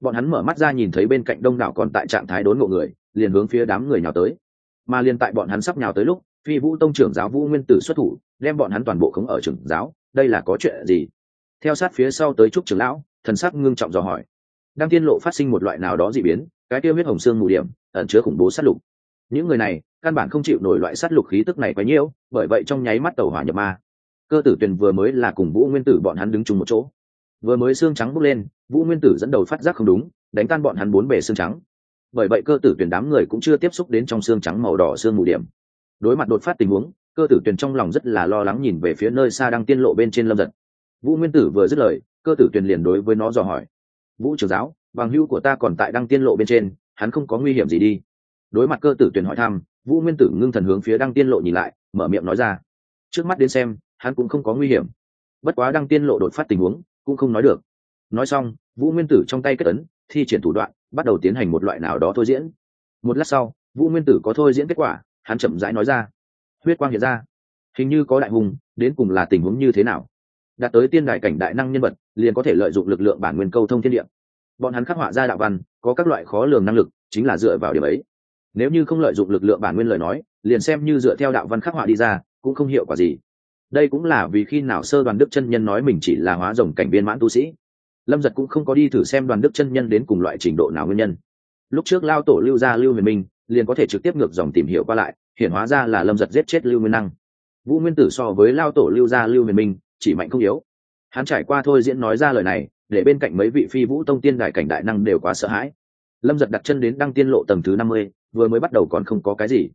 Bọn hắn mở mắt ra nhìn thấy bên cạnh đông đảo còn tại trạng thái đốn ngộ người, liền hướng phía đám người nhào tới. Mà liền tại bọn hắn sắp nhào tới lúc, phi vũ tông trưởng giáo vũ nguyên tử xuất thủ, đem bọn hắn toàn bộ khống ở trưởng giáo, đây là có chuyện gì? Theo sát phía sau tới trúc trưởng lão, thần sắc ngưng trọng dò hỏi. Đang tiên lộ phát sinh một loại nào đó dị biến, cái tiêu huyết hồng xương mù điểm, ẩn chứa khủng bố sát lục. Những người này, căn bản không chịu nổi loại sát lục khí tức này quá nhiễu bởi vậy trong nháy mắt tàu hỏa nhập ma cơ tử tuyền vừa mới là cùng vũ nguyên tử bọn hắn đứng chung một chỗ. Vừa mới xương trắng bốc lên, vũ nguyên tử dẫn đầu phát giác không đúng, đánh tan bọn hắn bốn bề xương trắng. Bởi vậy cơ tử tuyển đám người cũng chưa tiếp xúc đến trong xương trắng màu đỏ xương mù điểm. Đối mặt đột phát tình huống, cơ tử tuyển trong lòng rất là lo lắng nhìn về phía nơi xa đang tiên lộ bên trên lâm giật. Vũ nguyên tử vừa dứt lời, cơ tử tuyển liền đối với nó dò hỏi. Vũ trưởng giáo, bằng hữu của ta còn tại đăng tiên lộ bên trên, hắn không có nguy hiểm gì đi. Đối mặt cơ tử tuyển hỏi thăm, vũ nguyên tử ngưng thần hướng phía đăng tiên lộ nhìn lại, mở miệng nói ra. Trước mắt đến xem hắn cũng không có nguy hiểm. Bất quá đăng tiên lộ đột phát tình huống, cũng không nói được. Nói xong, vũ nguyên tử trong tay kết ấn, thi triển thủ đoạn, bắt đầu tiến hành một loại nào đó thôi diễn. Một lát sau, vũ nguyên tử có thôi diễn kết quả, hắn chậm rãi nói ra. Huyết quang hiện ra. Hình như có đại hùng, đến cùng là tình huống như thế nào? Đạt tới tiên đại cảnh đại năng nhân vật, liền có thể lợi dụng lực lượng bản nguyên câu thông thiên địa. Bọn hắn khắc họa ra đạo văn, có các loại khó lường năng lực, chính là dựa vào điểm ấy. Nếu như không lợi dụng lực lượng bản nguyên lời nói, liền xem như dựa theo đạo văn khắc họa đi ra, cũng không hiệu quả gì đây cũng là vì khi nào sơ đoàn đức chân nhân nói mình chỉ là hóa rồng cảnh viên mãn tu sĩ. Lâm giật cũng không có đi thử xem đoàn đức chân nhân đến cùng loại trình độ nào nguyên nhân. Lúc trước lao tổ lưu gia lưu huyền minh, liền có thể trực tiếp ngược dòng tìm hiểu qua lại hiện hóa ra là lâm giật giết chết lưu nguyên năng. Vũ nguyên tử so với lao tổ lưu gia lưu huyền minh, chỉ mạnh không yếu. Hắn trải qua thôi diễn nói ra lời này, để bên cạnh mấy vị phi vũ tông tiên đại cảnh đại năng đều quá sợ hãi. Lâm giật đặt chân đến đăng tiên lộ tầng thứ năm mươi, vừa mới bắt đầu còn không có cái gì.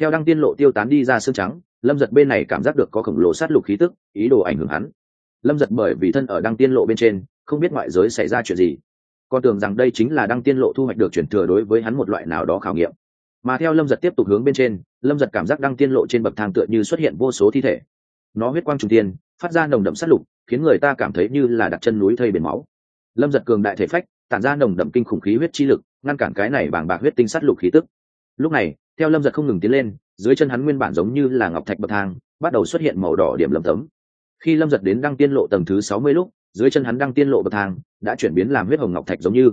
Theo đăng tiên lộ tiêu tán đi ra xương trắng lâm giật bên này cảm giác được có khổng lồ sát lục khí tức, ý đồ ảnh hưởng hắn. Lâm giật bởi vì thân ở đăng tiên lộ bên trên, không biết ngoại giới xảy ra chuyện gì. Con tưởng rằng đây chính là đăng tiên lộ thu hoạch được chuyển thừa đối với hắn một loại nào đó khảo nghiệm. Mà theo lâm giật tiếp tục hướng bên trên, lâm giật cảm giác đăng tiên lộ trên bậc thang tựa như xuất hiện vô số thi thể. Nó huyết quang trung tiên, phát ra nồng đậm sát lục, khiến người ta cảm thấy như là đặt chân núi thây biển máu. Lâm giật cường đại thể phách, tản ra nồng đậm kinh khủng khí huyết chi lực, ngăn cản cái này bàng bạc huyết tinh sát lục khí tức. Lúc này theo lâm giật không ngừng tiến lên, dưới chân hắn nguyên bản giống như là ngọc thạch bậc thang, bắt đầu xuất hiện màu đỏ điểm lầm tấm. Khi lâm giật đến đăng tiên lộ tầng thứ sáu mươi lúc, dưới chân hắn đăng tiên lộ bậc thang đã chuyển biến làm huyết hồng ngọc thạch giống như.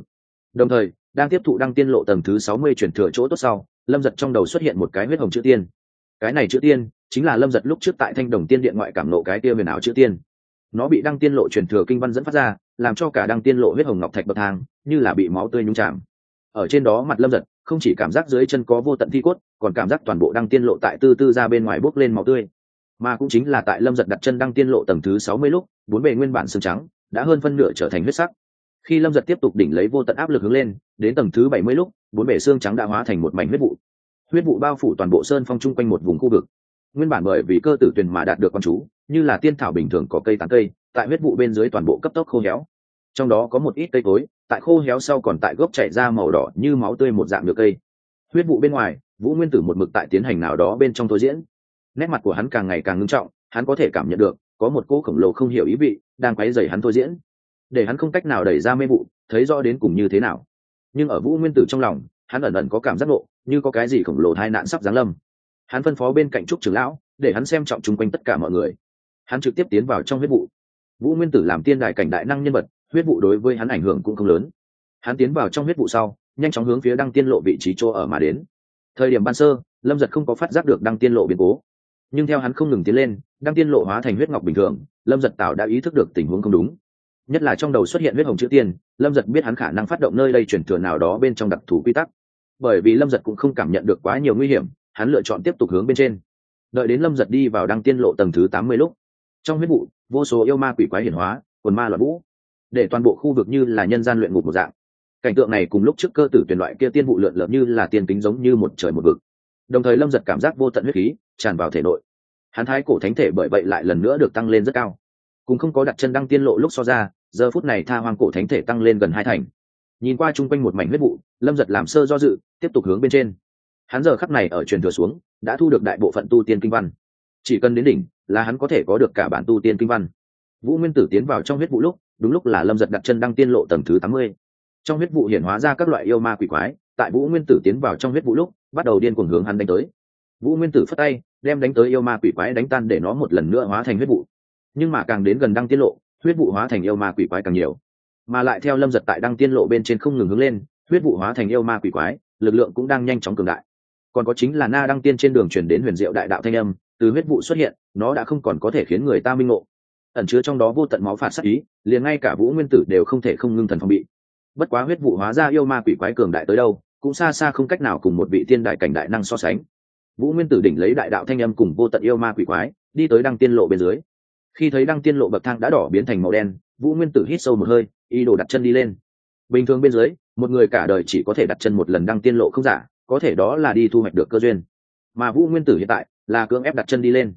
Đồng thời, đang tiếp thụ đăng tiên lộ tầng thứ sáu mươi chuyển thừa chỗ tốt sau, lâm giật trong đầu xuất hiện một cái huyết hồng chữ tiên. Cái này chữ tiên chính là lâm giật lúc trước tại thanh đồng tiên điện ngoại cảm nộ cái kia huyền ảo chữ tiên. Nó bị đăng tiên lộ truyền thừa kinh văn dẫn phát ra, làm cho cả đăng tiên lộ huyết hồng ngọc thạch bậc thang như là bị máu tươi nhung chạm ở trên đó mặt lâm giật, không chỉ cảm giác dưới chân có vô tận thi cốt, còn cảm giác toàn bộ đăng tiên lộ tại tư tư ra bên ngoài bốc lên máu tươi. Mà cũng chính là tại lâm giật đặt chân đăng tiên lộ tầng thứ sáu mươi lúc, bốn bề nguyên bản xương trắng, đã hơn phân nửa trở thành huyết sắc. Khi lâm giật tiếp tục đỉnh lấy vô tận áp lực hướng lên, đến tầng thứ bảy mươi lúc, bốn bể xương trắng đã hóa thành một mảnh huyết vụ. Huyết vụ bao phủ toàn bộ sơn phong chung quanh một vùng khu vực. Nguyên bản bởi vì cơ tử tuyền mà đạt được con chú, như là tiên thảo bình thường có cây tán cây, tại huyết vụ bên dưới toàn bộ cấp tốc khô héo. Trong đó có một ít cây cối tại khô héo sau còn tại gốc chảy ra màu đỏ như máu tươi một dạng nhựa cây. Huyết vụ bên ngoài, vũ nguyên tử một mực tại tiến hành nào đó bên trong thôi diễn. Nét mặt của hắn càng ngày càng ngưng trọng, hắn có thể cảm nhận được, có một cỗ khổng lồ không hiểu ý vị đang quấy dày hắn thôi diễn. Để hắn không cách nào đẩy ra mê vụ, thấy rõ đến cùng như thế nào. Nhưng ở vũ nguyên tử trong lòng, hắn ẩn ẩn có cảm giác nộ như có cái gì khổng lồ tai nạn sắp giáng lâm. Hắn phân phó bên cạnh trúc trưởng lão, để hắn xem trọng chung quanh tất cả mọi người. Hắn trực tiếp tiến vào trong huyết vụ. Vũ nguyên tử làm tiên đài cảnh đại năng nhân vật huyết vụ đối với hắn ảnh hưởng cũng không lớn. Hắn tiến vào trong huyết vụ sau, nhanh chóng hướng phía đăng tiên lộ vị trí chỗ ở mà đến. Thời điểm ban sơ, lâm giật không có phát giác được đăng tiên lộ biến cố. Nhưng theo hắn không ngừng tiến lên, đăng tiên lộ hóa thành huyết ngọc bình thường, lâm giật tạo đã ý thức được tình huống không đúng. Nhất là trong đầu xuất hiện huyết hồng chữ tiên, lâm giật biết hắn khả năng phát động nơi đây chuyển thừa nào đó bên trong đặc thù quy tắc. Bởi vì lâm giật cũng không cảm nhận được quá nhiều nguy hiểm, hắn lựa chọn tiếp tục hướng bên trên. Đợi đến lâm giật đi vào đăng tiên lộ tầng thứ tám mươi lúc, trong huyết vụ, vô số yêu ma quỷ quái hiển hóa, quần ma loạn vũ để toàn bộ khu vực như là nhân gian luyện ngục một dạng. Cảnh tượng này cùng lúc trước cơ tử tuyển loại kia tiên vụ lượn lợn như là tiên kính giống như một trời một vực. Đồng thời lâm giật cảm giác vô tận huyết khí tràn vào thể nội. Hắn thái cổ thánh thể bởi vậy lại lần nữa được tăng lên rất cao. Cũng không có đặt chân đăng tiên lộ lúc so ra, giờ phút này tha hoang cổ thánh thể tăng lên gần hai thành. Nhìn qua chung quanh một mảnh huyết vụ, lâm giật làm sơ do dự, tiếp tục hướng bên trên. Hắn giờ khắc này ở truyền thừa xuống, đã thu được đại bộ phận tu tiên kinh văn. Chỉ cần đến đỉnh, là hắn có thể có được cả bản tu tiên kinh văn. Vũ nguyên tử tiến vào trong huyết vụ lúc đúng lúc là lâm giật đặt chân đăng tiên lộ tầng thứ tám mươi. Trong huyết vụ hiển hóa ra các loại yêu ma quỷ quái, tại vũ nguyên tử tiến vào trong huyết vụ lúc, bắt đầu điên cuồng hướng hắn đánh tới. Vũ nguyên tử phất tay, đem đánh tới yêu ma quỷ quái đánh tan để nó một lần nữa hóa thành huyết vụ. Nhưng mà càng đến gần đăng tiên lộ, huyết vụ hóa thành yêu ma quỷ quái càng nhiều. Mà lại theo lâm giật tại đăng tiên lộ bên trên không ngừng hướng lên, huyết vụ hóa thành yêu ma quỷ quái, lực lượng cũng đang nhanh chóng cường đại. Còn có chính là na đăng tiên trên đường chuyển đến huyền diệu đại đạo thanh âm, từ huyết vụ xuất hiện, nó đã không còn có thể khiến người ta minh ngộ ẩn chứa trong đó vô tận máu phạt sắc ý, liền ngay cả vũ nguyên tử đều không thể không ngưng thần phòng bị. Bất quá huyết vụ hóa ra yêu ma quỷ quái cường đại tới đâu, cũng xa xa không cách nào cùng một vị tiên đại cảnh đại năng so sánh. Vũ nguyên tử đỉnh lấy đại đạo thanh âm cùng vô tận yêu ma quỷ quái, đi tới đăng tiên lộ bên dưới. Khi thấy đăng tiên lộ bậc thang đã đỏ biến thành màu đen, vũ nguyên tử hít sâu một hơi, ý đồ đặt chân đi lên. Bình thường bên dưới, một người cả đời chỉ có thể đặt chân một lần đăng tiên lộ không giả, có thể đó là đi thu hoạch được cơ duyên. Mà vũ nguyên tử hiện tại là cưỡng ép đặt chân đi lên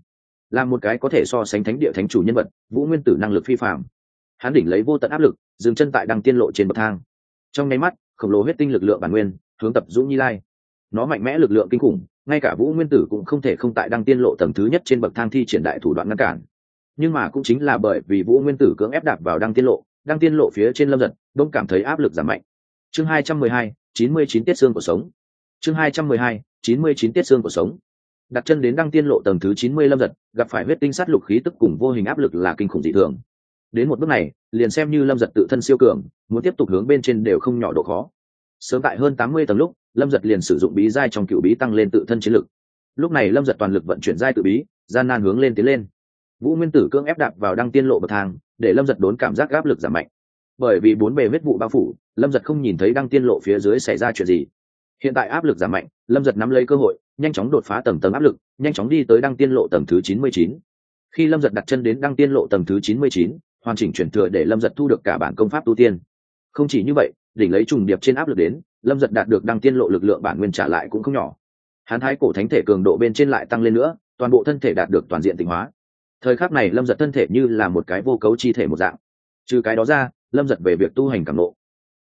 là một cái có thể so sánh thánh địa thánh chủ nhân vật, vũ nguyên tử năng lực phi phạm hắn đỉnh lấy vô tận áp lực, dừng chân tại đăng tiên lộ trên bậc thang. Trong nháy mắt, khổng lồ huyết tinh lực lượng bản nguyên, hướng tập dũng nhi lai. Nó mạnh mẽ lực lượng kinh khủng, ngay cả vũ nguyên tử cũng không thể không tại đăng tiên lộ tầng thứ nhất trên bậc thang thi triển đại thủ đoạn ngăn cản. Nhưng mà cũng chính là bởi vì vũ nguyên tử cưỡng ép đạp vào đăng tiên lộ, đăng tiên lộ phía trên lâm giật, đông cảm thấy áp lực giảm mạnh. Chương hai trăm mười hai, chín mươi chín tiết xương của sống. Chương hai trăm mười hai, chín mươi chín tiết xương của sống đặt chân đến đăng tiên lộ tầng thứ chín mươi lâm giật, gặp phải huyết tinh sát lục khí tức cùng vô hình áp lực là kinh khủng dị thường. Đến một bước này, liền xem như lâm giật tự thân siêu cường, muốn tiếp tục hướng bên trên đều không nhỏ độ khó. Sớm tại hơn tám mươi tầng lúc, lâm giật liền sử dụng bí giai trong cựu bí tăng lên tự thân chiến lực. Lúc này lâm giật toàn lực vận chuyển giai tự bí, gian nan hướng lên tiến lên. Vũ nguyên tử cưỡng ép đạp vào đăng tiên lộ bậc thang, để lâm giật đốn cảm giác áp lực giảm mạnh. Bởi vì bốn bề vết vụ bao phủ, lâm giật không nhìn thấy đăng tiên lộ phía dưới xảy ra chuyện gì. Hiện tại áp lực giảm mạnh, lâm giật nắm lấy cơ hội nhanh chóng đột phá tầng tầng áp lực, nhanh chóng đi tới đăng tiên lộ tầng thứ chín mươi chín. Khi lâm giật đặt chân đến đăng tiên lộ tầng thứ chín mươi chín, hoàn chỉnh chuyển thừa để lâm giật thu được cả bản công pháp tu tiên. Không chỉ như vậy, đỉnh lấy trùng điệp trên áp lực đến, lâm giật đạt được đăng tiên lộ lực lượng bản nguyên trả lại cũng không nhỏ. Hán thái cổ thánh thể cường độ bên trên lại tăng lên nữa, toàn bộ thân thể đạt được toàn diện tịnh hóa. Thời khắc này lâm giật thân thể như là một cái vô cấu chi thể một dạng. Trừ cái đó ra, lâm giật về việc tu hành cảm lộ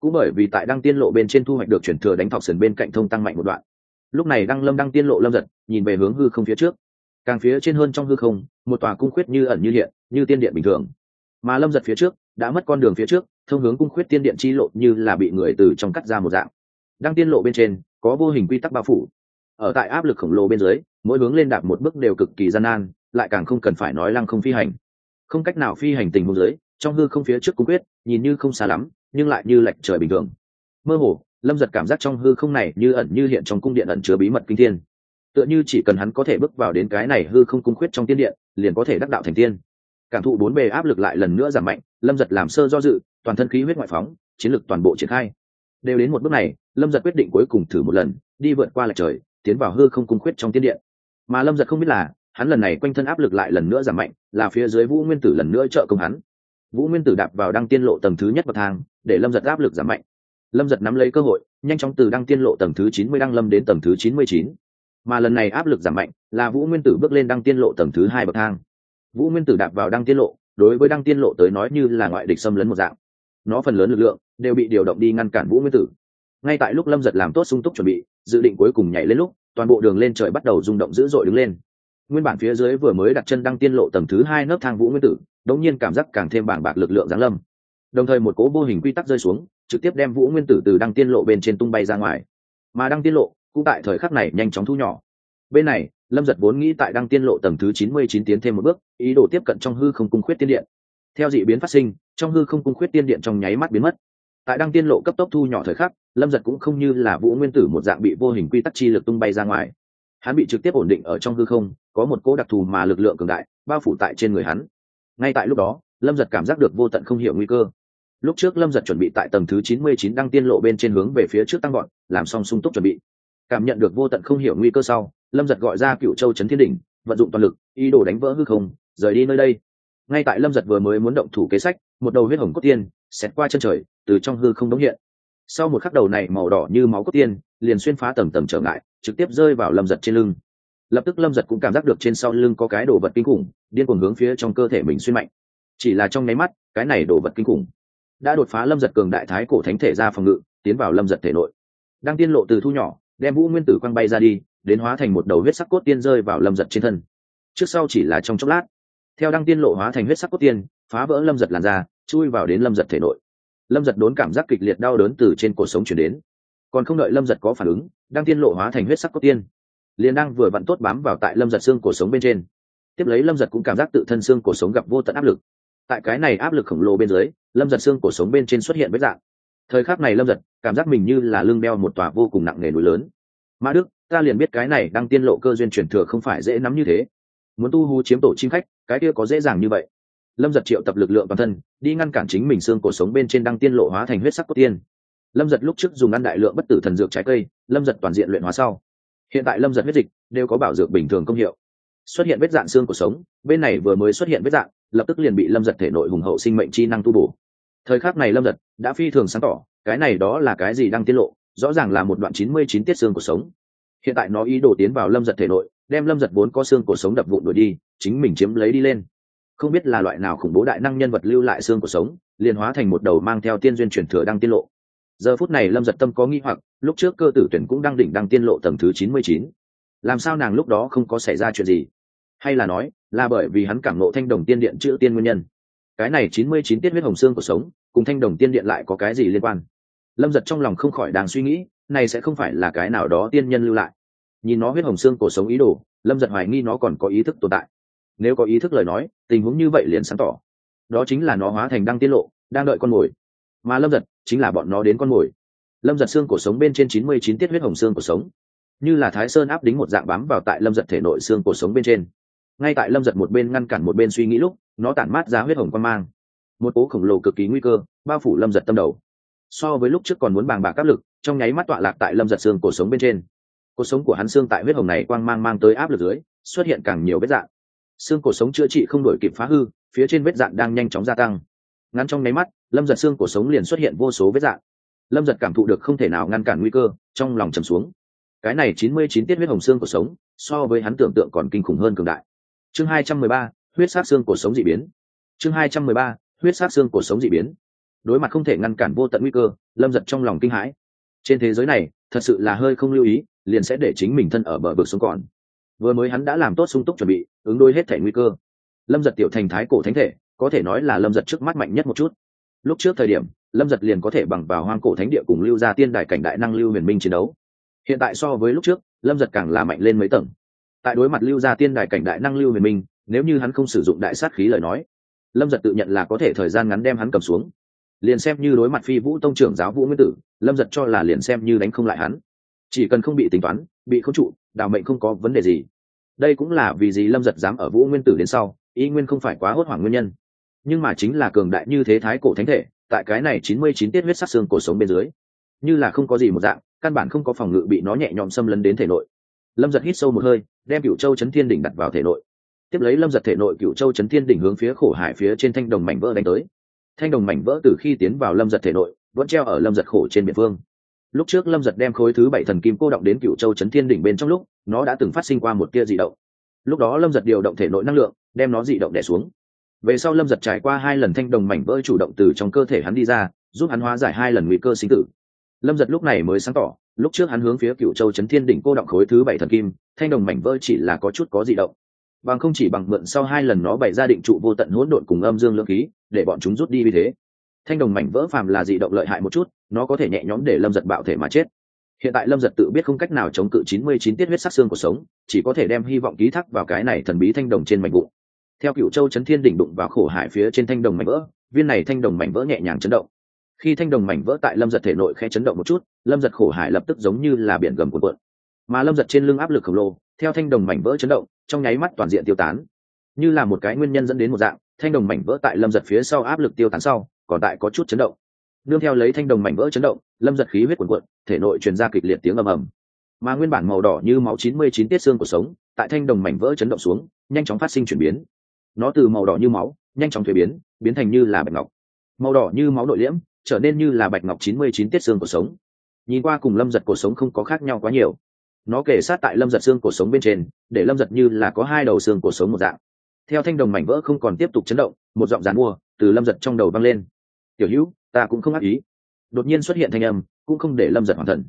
cũng bởi vì tại đăng tiên lộ bên trên thu hoạch được chuyển thừa đánh thọc sườn bên cạnh thông tăng mạnh một đoạn lúc này đăng lâm đăng tiên lộ lâm giật, nhìn về hướng hư không phía trước. Càng phía trên hơn trong hư không, một tòa cung khuyết như ẩn như hiện, như tiên điện bình thường. Mà lâm giật phía trước, đã mất con đường phía trước, thông hướng cung khuyết tiên điện chi lộ như là bị người từ trong cắt ra một dạng. Đăng tiên lộ bên trên, có vô hình quy tắc bao phủ. Ở tại áp lực khổng lồ bên dưới, mỗi hướng lên đạp một bước đều cực kỳ gian nan, lại càng không cần phải nói lăng không phi hành. Không cách nào phi hành tình huống dưới, trong hư không phía trước cung quyết nhìn như không xa lắm, nhưng lại như lệch trời bình thường. Mơ hồ lâm giật cảm giác trong hư không này như ẩn như hiện trong cung điện ẩn chứa bí mật kinh thiên. Tựa như chỉ cần hắn có thể bước vào đến cái này hư không cung khuyết trong tiên điện, liền có thể đắc đạo thành tiên. Cảm thụ bốn bề áp lực lại lần nữa giảm mạnh, lâm giật làm sơ do dự, toàn thân khí huyết ngoại phóng, chiến lược toàn bộ triển khai. Đều đến một bước này, lâm giật quyết định cuối cùng thử một lần, đi vượt qua lại trời, tiến vào hư không cung khuyết trong tiên điện. Mà lâm giật không biết là, hắn lần này quanh thân áp lực lại lần nữa giảm mạnh, là phía dưới vũ nguyên tử lần nữa trợ công hắn. Vũ nguyên tử đạp vào đăng tiên lộ tầng thứ nhất bậc thang, để lâm giật áp lực giảm mạnh lâm giật nắm lấy cơ hội, nhanh chóng từ đăng tiên lộ tầng thứ chín mươi đăng lâm đến tầng thứ chín mươi chín. Mà lần này áp lực giảm mạnh, là vũ nguyên tử bước lên đăng tiên lộ tầng thứ hai bậc thang. Vũ nguyên tử đạp vào đăng tiên lộ, đối với đăng tiên lộ tới nói như là ngoại địch xâm lấn một dạng. Nó phần lớn lực lượng đều bị điều động đi ngăn cản vũ nguyên tử. Ngay tại lúc lâm giật làm tốt sung túc chuẩn bị, dự định cuối cùng nhảy lên lúc, toàn bộ đường lên trời bắt đầu rung động dữ dội đứng lên. Nguyên bản phía dưới vừa mới đặt chân đăng tiên lộ tầng thứ hai nấc thang vũ nguyên tử đống nhiên cảm giác càng thêm bảng bạc lực lượng giáng lâm. Đồng thời một cố vô hình quy tắc rơi xuống trực tiếp đem vũ nguyên tử từ đăng tiên lộ bên trên tung bay ra ngoài. Mà đăng tiên lộ cũng tại thời khắc này nhanh chóng thu nhỏ. Bên này, lâm giật vốn nghĩ tại đăng tiên lộ tầng thứ chín mươi chín tiến thêm một bước, ý đồ tiếp cận trong hư không cung khuyết tiên điện. Theo dị biến phát sinh, trong hư không cung khuyết tiên điện trong nháy mắt biến mất. Tại đăng tiên lộ cấp tốc thu nhỏ thời khắc, lâm giật cũng không như là vũ nguyên tử một dạng bị vô hình quy tắc chi lực tung bay ra ngoài. Hắn bị trực tiếp ổn định ở trong hư không, có một cỗ đặc thù mà lực lượng cường đại, bao phủ tại trên người hắn. Ngay tại lúc đó, lâm giật cảm giác được vô tận không hiểu nguy cơ lúc trước lâm giật chuẩn bị tại tầng thứ chín mươi chín đăng tiên lộ bên trên hướng về phía trước tăng gọn làm xong sung túc chuẩn bị. Cảm nhận được vô tận không hiểu nguy cơ sau, lâm giật gọi ra cựu châu trấn thiên đỉnh, vận dụng toàn lực, ý đồ đánh vỡ hư không, rời đi nơi đây. Ngay tại lâm giật vừa mới muốn động thủ kế sách, một đầu huyết hồng cốt tiên, xẹt qua chân trời, từ trong hư không đống hiện. Sau một khắc đầu này màu đỏ như máu cốt tiên, liền xuyên phá tầng tầng trở ngại, trực tiếp rơi vào lâm giật trên lưng. Lập tức lâm giật cũng cảm giác được trên sau lưng có cái đồ vật kinh khủng, điên cuồng hướng phía trong cơ thể mình xuyên mạnh. Chỉ là trong nháy mắt, cái này đồ vật kinh khủng đã đột phá lâm giật cường đại thái cổ thánh thể ra phòng ngự, tiến vào lâm giật thể nội. Đang tiên lộ từ thu nhỏ, đem vũ nguyên tử quăng bay ra đi, đến hóa thành một đầu huyết sắc cốt tiên rơi vào lâm giật trên thân. Trước sau chỉ là trong chốc lát. Theo đăng tiên lộ hóa thành huyết sắc cốt tiên, phá vỡ lâm giật làn da, chui vào đến lâm giật thể nội. Lâm giật đốn cảm giác kịch liệt đau đớn từ trên cuộc sống chuyển đến. Còn không đợi lâm giật có phản ứng, đăng tiên lộ hóa thành huyết sắc cốt tiên. Liền đang vừa vặn tốt bám vào tại lâm giật xương cổ sống bên trên. Tiếp lấy lâm giật cũng cảm giác tự thân xương cổ sống gặp vô tận áp lực tại cái này áp lực khổng lồ bên dưới, lâm giật xương cổ sống bên trên xuất hiện vết dạng. Thời khắc này lâm giật, cảm giác mình như là lưng đeo một tòa vô cùng nặng nề núi lớn. Mã đức, ta liền biết cái này đang tiên lộ cơ duyên truyền thừa không phải dễ nắm như thế. Muốn tu hú chiếm tổ chim khách, cái kia có dễ dàng như vậy. Lâm giật triệu tập lực lượng toàn thân, đi ngăn cản chính mình xương cổ sống bên trên đăng tiên lộ hóa thành huyết sắc cốt tiên. Lâm giật lúc trước dùng ăn đại lượng bất tử thần dược trái cây, lâm giật toàn diện luyện hóa sau. Hiện tại lâm giật huyết dịch đều có bảo dược bình thường công hiệu. Xuất hiện vết dạng xương cổ sống, bên này vừa mới xuất hiện vết dạng lập tức liền bị lâm giật thể nội hùng hậu sinh mệnh chi năng tu bổ. Thời khắc này lâm giật đã phi thường sáng tỏ, cái này đó là cái gì đang tiết lộ, rõ ràng là một đoạn chín mươi chín tiết xương của sống. Hiện tại nó ý đồ tiến vào lâm giật thể nội, đem lâm giật vốn có xương của sống đập vụn đuổi đi, chính mình chiếm lấy đi lên. Không biết là loại nào khủng bố đại năng nhân vật lưu lại xương của sống, liền hóa thành một đầu mang theo tiên duyên truyền thừa đang tiết lộ. Giờ phút này lâm giật tâm có nghi hoặc, lúc trước cơ tử tuyển cũng đang đỉnh đăng tiên lộ tầng thứ chín mươi chín. Làm sao nàng lúc đó không có xảy ra chuyện gì? Hay là nói, là bởi vì hắn cảm nộ thanh đồng tiên điện chữ tiên nguyên nhân. Cái này chín mươi chín tiết huyết hồng xương của sống, cùng thanh đồng tiên điện lại có cái gì liên quan? Lâm giật trong lòng không khỏi đang suy nghĩ, này sẽ không phải là cái nào đó tiên nhân lưu lại. Nhìn nó huyết hồng xương cổ sống ý đồ, lâm giật hoài nghi nó còn có ý thức tồn tại. Nếu có ý thức lời nói, tình huống như vậy liền sáng tỏ. Đó chính là nó hóa thành đăng tiết lộ, đang đợi con mồi. Mà lâm giật, chính là bọn nó đến con mồi. Lâm giật xương cổ sống bên trên chín mươi chín tiết huyết hồng xương cổ sống. Như là thái sơn áp đính một dạng bám vào tại lâm giật thể nội xương cổ sống bên trên ngay tại lâm giật một bên ngăn cản một bên suy nghĩ lúc, nó tản mát ra huyết hồng quan mang. Một cố khổng lồ cực kỳ nguy cơ, bao phủ lâm giật tâm đầu. So với lúc trước còn muốn bàng bạc áp lực, trong nháy mắt tọa lạc tại lâm giật xương cổ sống bên trên. Cuộc sống của hắn xương tại huyết hồng này quang mang mang tới áp lực dưới, xuất hiện càng nhiều vết dạng. Xương cổ sống chữa trị không đổi kịp phá hư, phía trên vết dạng đang nhanh chóng gia tăng. Ngắn trong nháy mắt, lâm giật xương cổ sống liền xuất hiện vô số vết dạng. Lâm giật cảm thụ được không thể nào ngăn cản nguy cơ, trong lòng trầm xuống. Cái này chín mươi chín tiết huyết hồng xương cổ sống, so với hắn tưởng tượng còn kinh khủng hơn cường đại chương hai trăm mười ba, huyết sát xương cổ sống d ị biến. Chương hai trăm mười ba, huyết sát xương cổ sống d ị biến. Đối mặt không thể ngăn cản vô tận nguy cơ, lâm giật trong lòng kinh hãi. Trên thế giới này, thật sự là hơi không lưu ý, liền sẽ để chính mình thân ở bờ vực sống còn. Vừa mới hắn đã làm tốt sung túc chuẩn bị, ứng đôi hết thể nguy cơ. Lâm giật tiểu thành thái cổ thánh thể, có thể nói là lâm giật trước mắt mạnh nhất một chút. Lúc trước thời điểm, lâm giật liền có thể bằng vào hoang cổ thánh địa cùng lưu ra tiên đài cảnh đại năng lưu huyền minh chiến đấu. Hiện tại so với lúc trước, lâm giật càng là mạnh lên mấy tầng tại đối mặt lưu gia tiên đại cảnh đại năng lưu huyền minh, nếu như hắn không sử dụng đại sát khí lời nói, lâm giật tự nhận là có thể thời gian ngắn đem hắn cầm xuống. Liền xem như đối mặt phi vũ tông trưởng giáo vũ nguyên tử, lâm giật cho là liền xem như đánh không lại hắn. Chỉ cần không bị tính toán, bị không trụ, đào mệnh không có vấn đề gì. Đây cũng là vì gì lâm giật dám ở vũ nguyên tử đến sau, ý nguyên không phải quá hốt hoảng nguyên nhân. Nhưng mà chính là cường đại như thế thái cổ thánh thể, tại cái này chín mươi chín tiết huyết sắc xương cổ sống bên dưới, như là không có gì một dạng, căn bản không có phòng ngự bị nó nhẹ nhõm xâm lấn đến thể nội lâm giật hít sâu một hơi, đem cựu châu chấn thiên đỉnh đặt vào thể nội. Tiếp lấy lâm giật thể nội cựu châu chấn thiên đỉnh hướng phía khổ hải phía trên thanh đồng mảnh vỡ đánh tới. Thanh đồng mảnh vỡ từ khi tiến vào lâm giật thể nội, vẫn treo ở lâm giật khổ trên biển phương lúc trước lâm giật đem khối thứ bảy thần kim cô động đến cựu châu chấn thiên đỉnh bên trong lúc, nó đã từng phát sinh qua một tia dị động. Lúc đó lâm giật điều động thể nội năng lượng, đem nó dị động đẻ xuống. Về sau lâm giật trải qua hai lần thanh đồng mảnh vỡ chủ động từ trong cơ thể hắn đi ra, giúp hắn hóa giải hai lần nguy cơ sinh tử lâm giật lúc này mới sáng tỏ, lúc trước hắn hướng phía cựu châu Trấn thiên đỉnh cô động khối thứ bảy thần kim, thanh đồng mảnh vỡ chỉ là có chút có di động. Bằng không chỉ bằng mượn sau hai lần nó bày ra định trụ vô tận hỗn độn cùng âm dương lương khí, để bọn chúng rút đi vì thế. Thanh đồng mảnh vỡ phàm là dị động lợi hại một chút, nó có thể nhẹ nhõm để lâm giật bạo thể mà chết. Hiện tại lâm giật tự biết không cách nào chống cự chín mươi chín tiết huyết sắc xương của sống, chỉ có thể đem hy vọng ký thác vào cái này thần bí thanh đồng trên mảnh vụ theo cựu châu Trấn thiên đỉnh đụng vào khổ hải phía trên thanh đồng mảnh vỡ, viên này thanh đồng mảnh vỡ nhẹ nhàng chấn động khi thanh đồng mảnh vỡ tại lâm giật thể nội khe chấn động một chút, lâm giật khổ hải lập tức giống như là biển gầm cuộn cuộn. Mà lâm giật trên lưng áp lực khổng lồ, theo thanh đồng mảnh vỡ chấn động, trong nháy mắt toàn diện tiêu tán. Như là một cái nguyên nhân dẫn đến một dạng, thanh đồng mảnh vỡ tại lâm giật phía sau áp lực tiêu tán sau, còn tại có chút chấn động. Nương theo lấy thanh đồng mảnh vỡ chấn động, lâm giật khí huyết cuồn cuộn, thể nội truyền ra kịch liệt tiếng ầm ầm. Mà nguyên bản màu đỏ như máu chín mươi chín tiết xương của sống, tại thanh đồng mảnh vỡ chấn động xuống, nhanh chóng phát sinh chuyển biến. Nó từ màu đỏ như máu, nhanh chóng thuế biến biến thành như là bạch ngọc. Màu đỏ như máu nội liễm trở nên như là bạch ngọc chín mươi chín tiết xương của sống. Nhìn qua cùng lâm giật cuộc sống không có khác nhau quá nhiều. Nó kể sát tại lâm giật xương cuộc sống bên trên, để lâm giật như là có hai đầu xương cuộc sống một dạng. Theo thanh đồng mảnh vỡ không còn tiếp tục chấn động, một giọng dàn mua từ lâm giật trong đầu vang lên. Tiểu hữu, ta cũng không ác ý. Đột nhiên xuất hiện thanh âm, cũng không để lâm giật hoàn thần.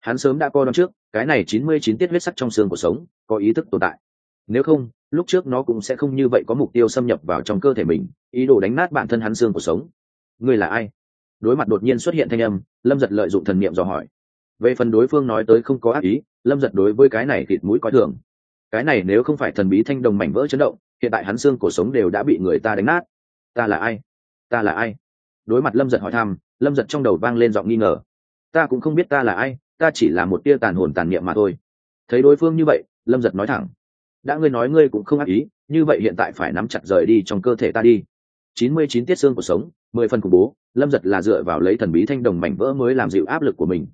Hắn sớm đã coi đón trước, cái này chín mươi chín tiết huyết sắc trong xương của sống, có ý thức tồn tại. Nếu không, lúc trước nó cũng sẽ không như vậy có mục tiêu xâm nhập vào trong cơ thể mình, ý đồ đánh nát bản thân hắn xương của sống. Ngươi là ai? Đối mặt đột nhiên xuất hiện thanh âm, lâm giật lợi dụng thần niệm dò hỏi. Về phần đối phương nói tới không có ác ý, lâm giật đối với cái này thịt mũi coi thường. Cái này nếu không phải thần bí thanh đồng mảnh vỡ chấn động, hiện tại hắn xương cổ sống đều đã bị người ta đánh nát. Ta là ai? Ta là ai? Đối mặt lâm giật hỏi thăm, lâm giật trong đầu vang lên giọng nghi ngờ. Ta cũng không biết ta là ai, ta chỉ là một tia tàn hồn tàn niệm mà thôi. Thấy đối phương như vậy, lâm giật nói thẳng. Đã ngươi nói ngươi cũng không ác ý, như vậy hiện tại phải nắm chặt rời đi trong cơ thể ta đi. Chín mươi chín tiết xương của sống mười phần khủng bố, lâm giật là dựa vào lấy thần bí thanh đồng mảnh vỡ mới làm dịu áp lực của mình.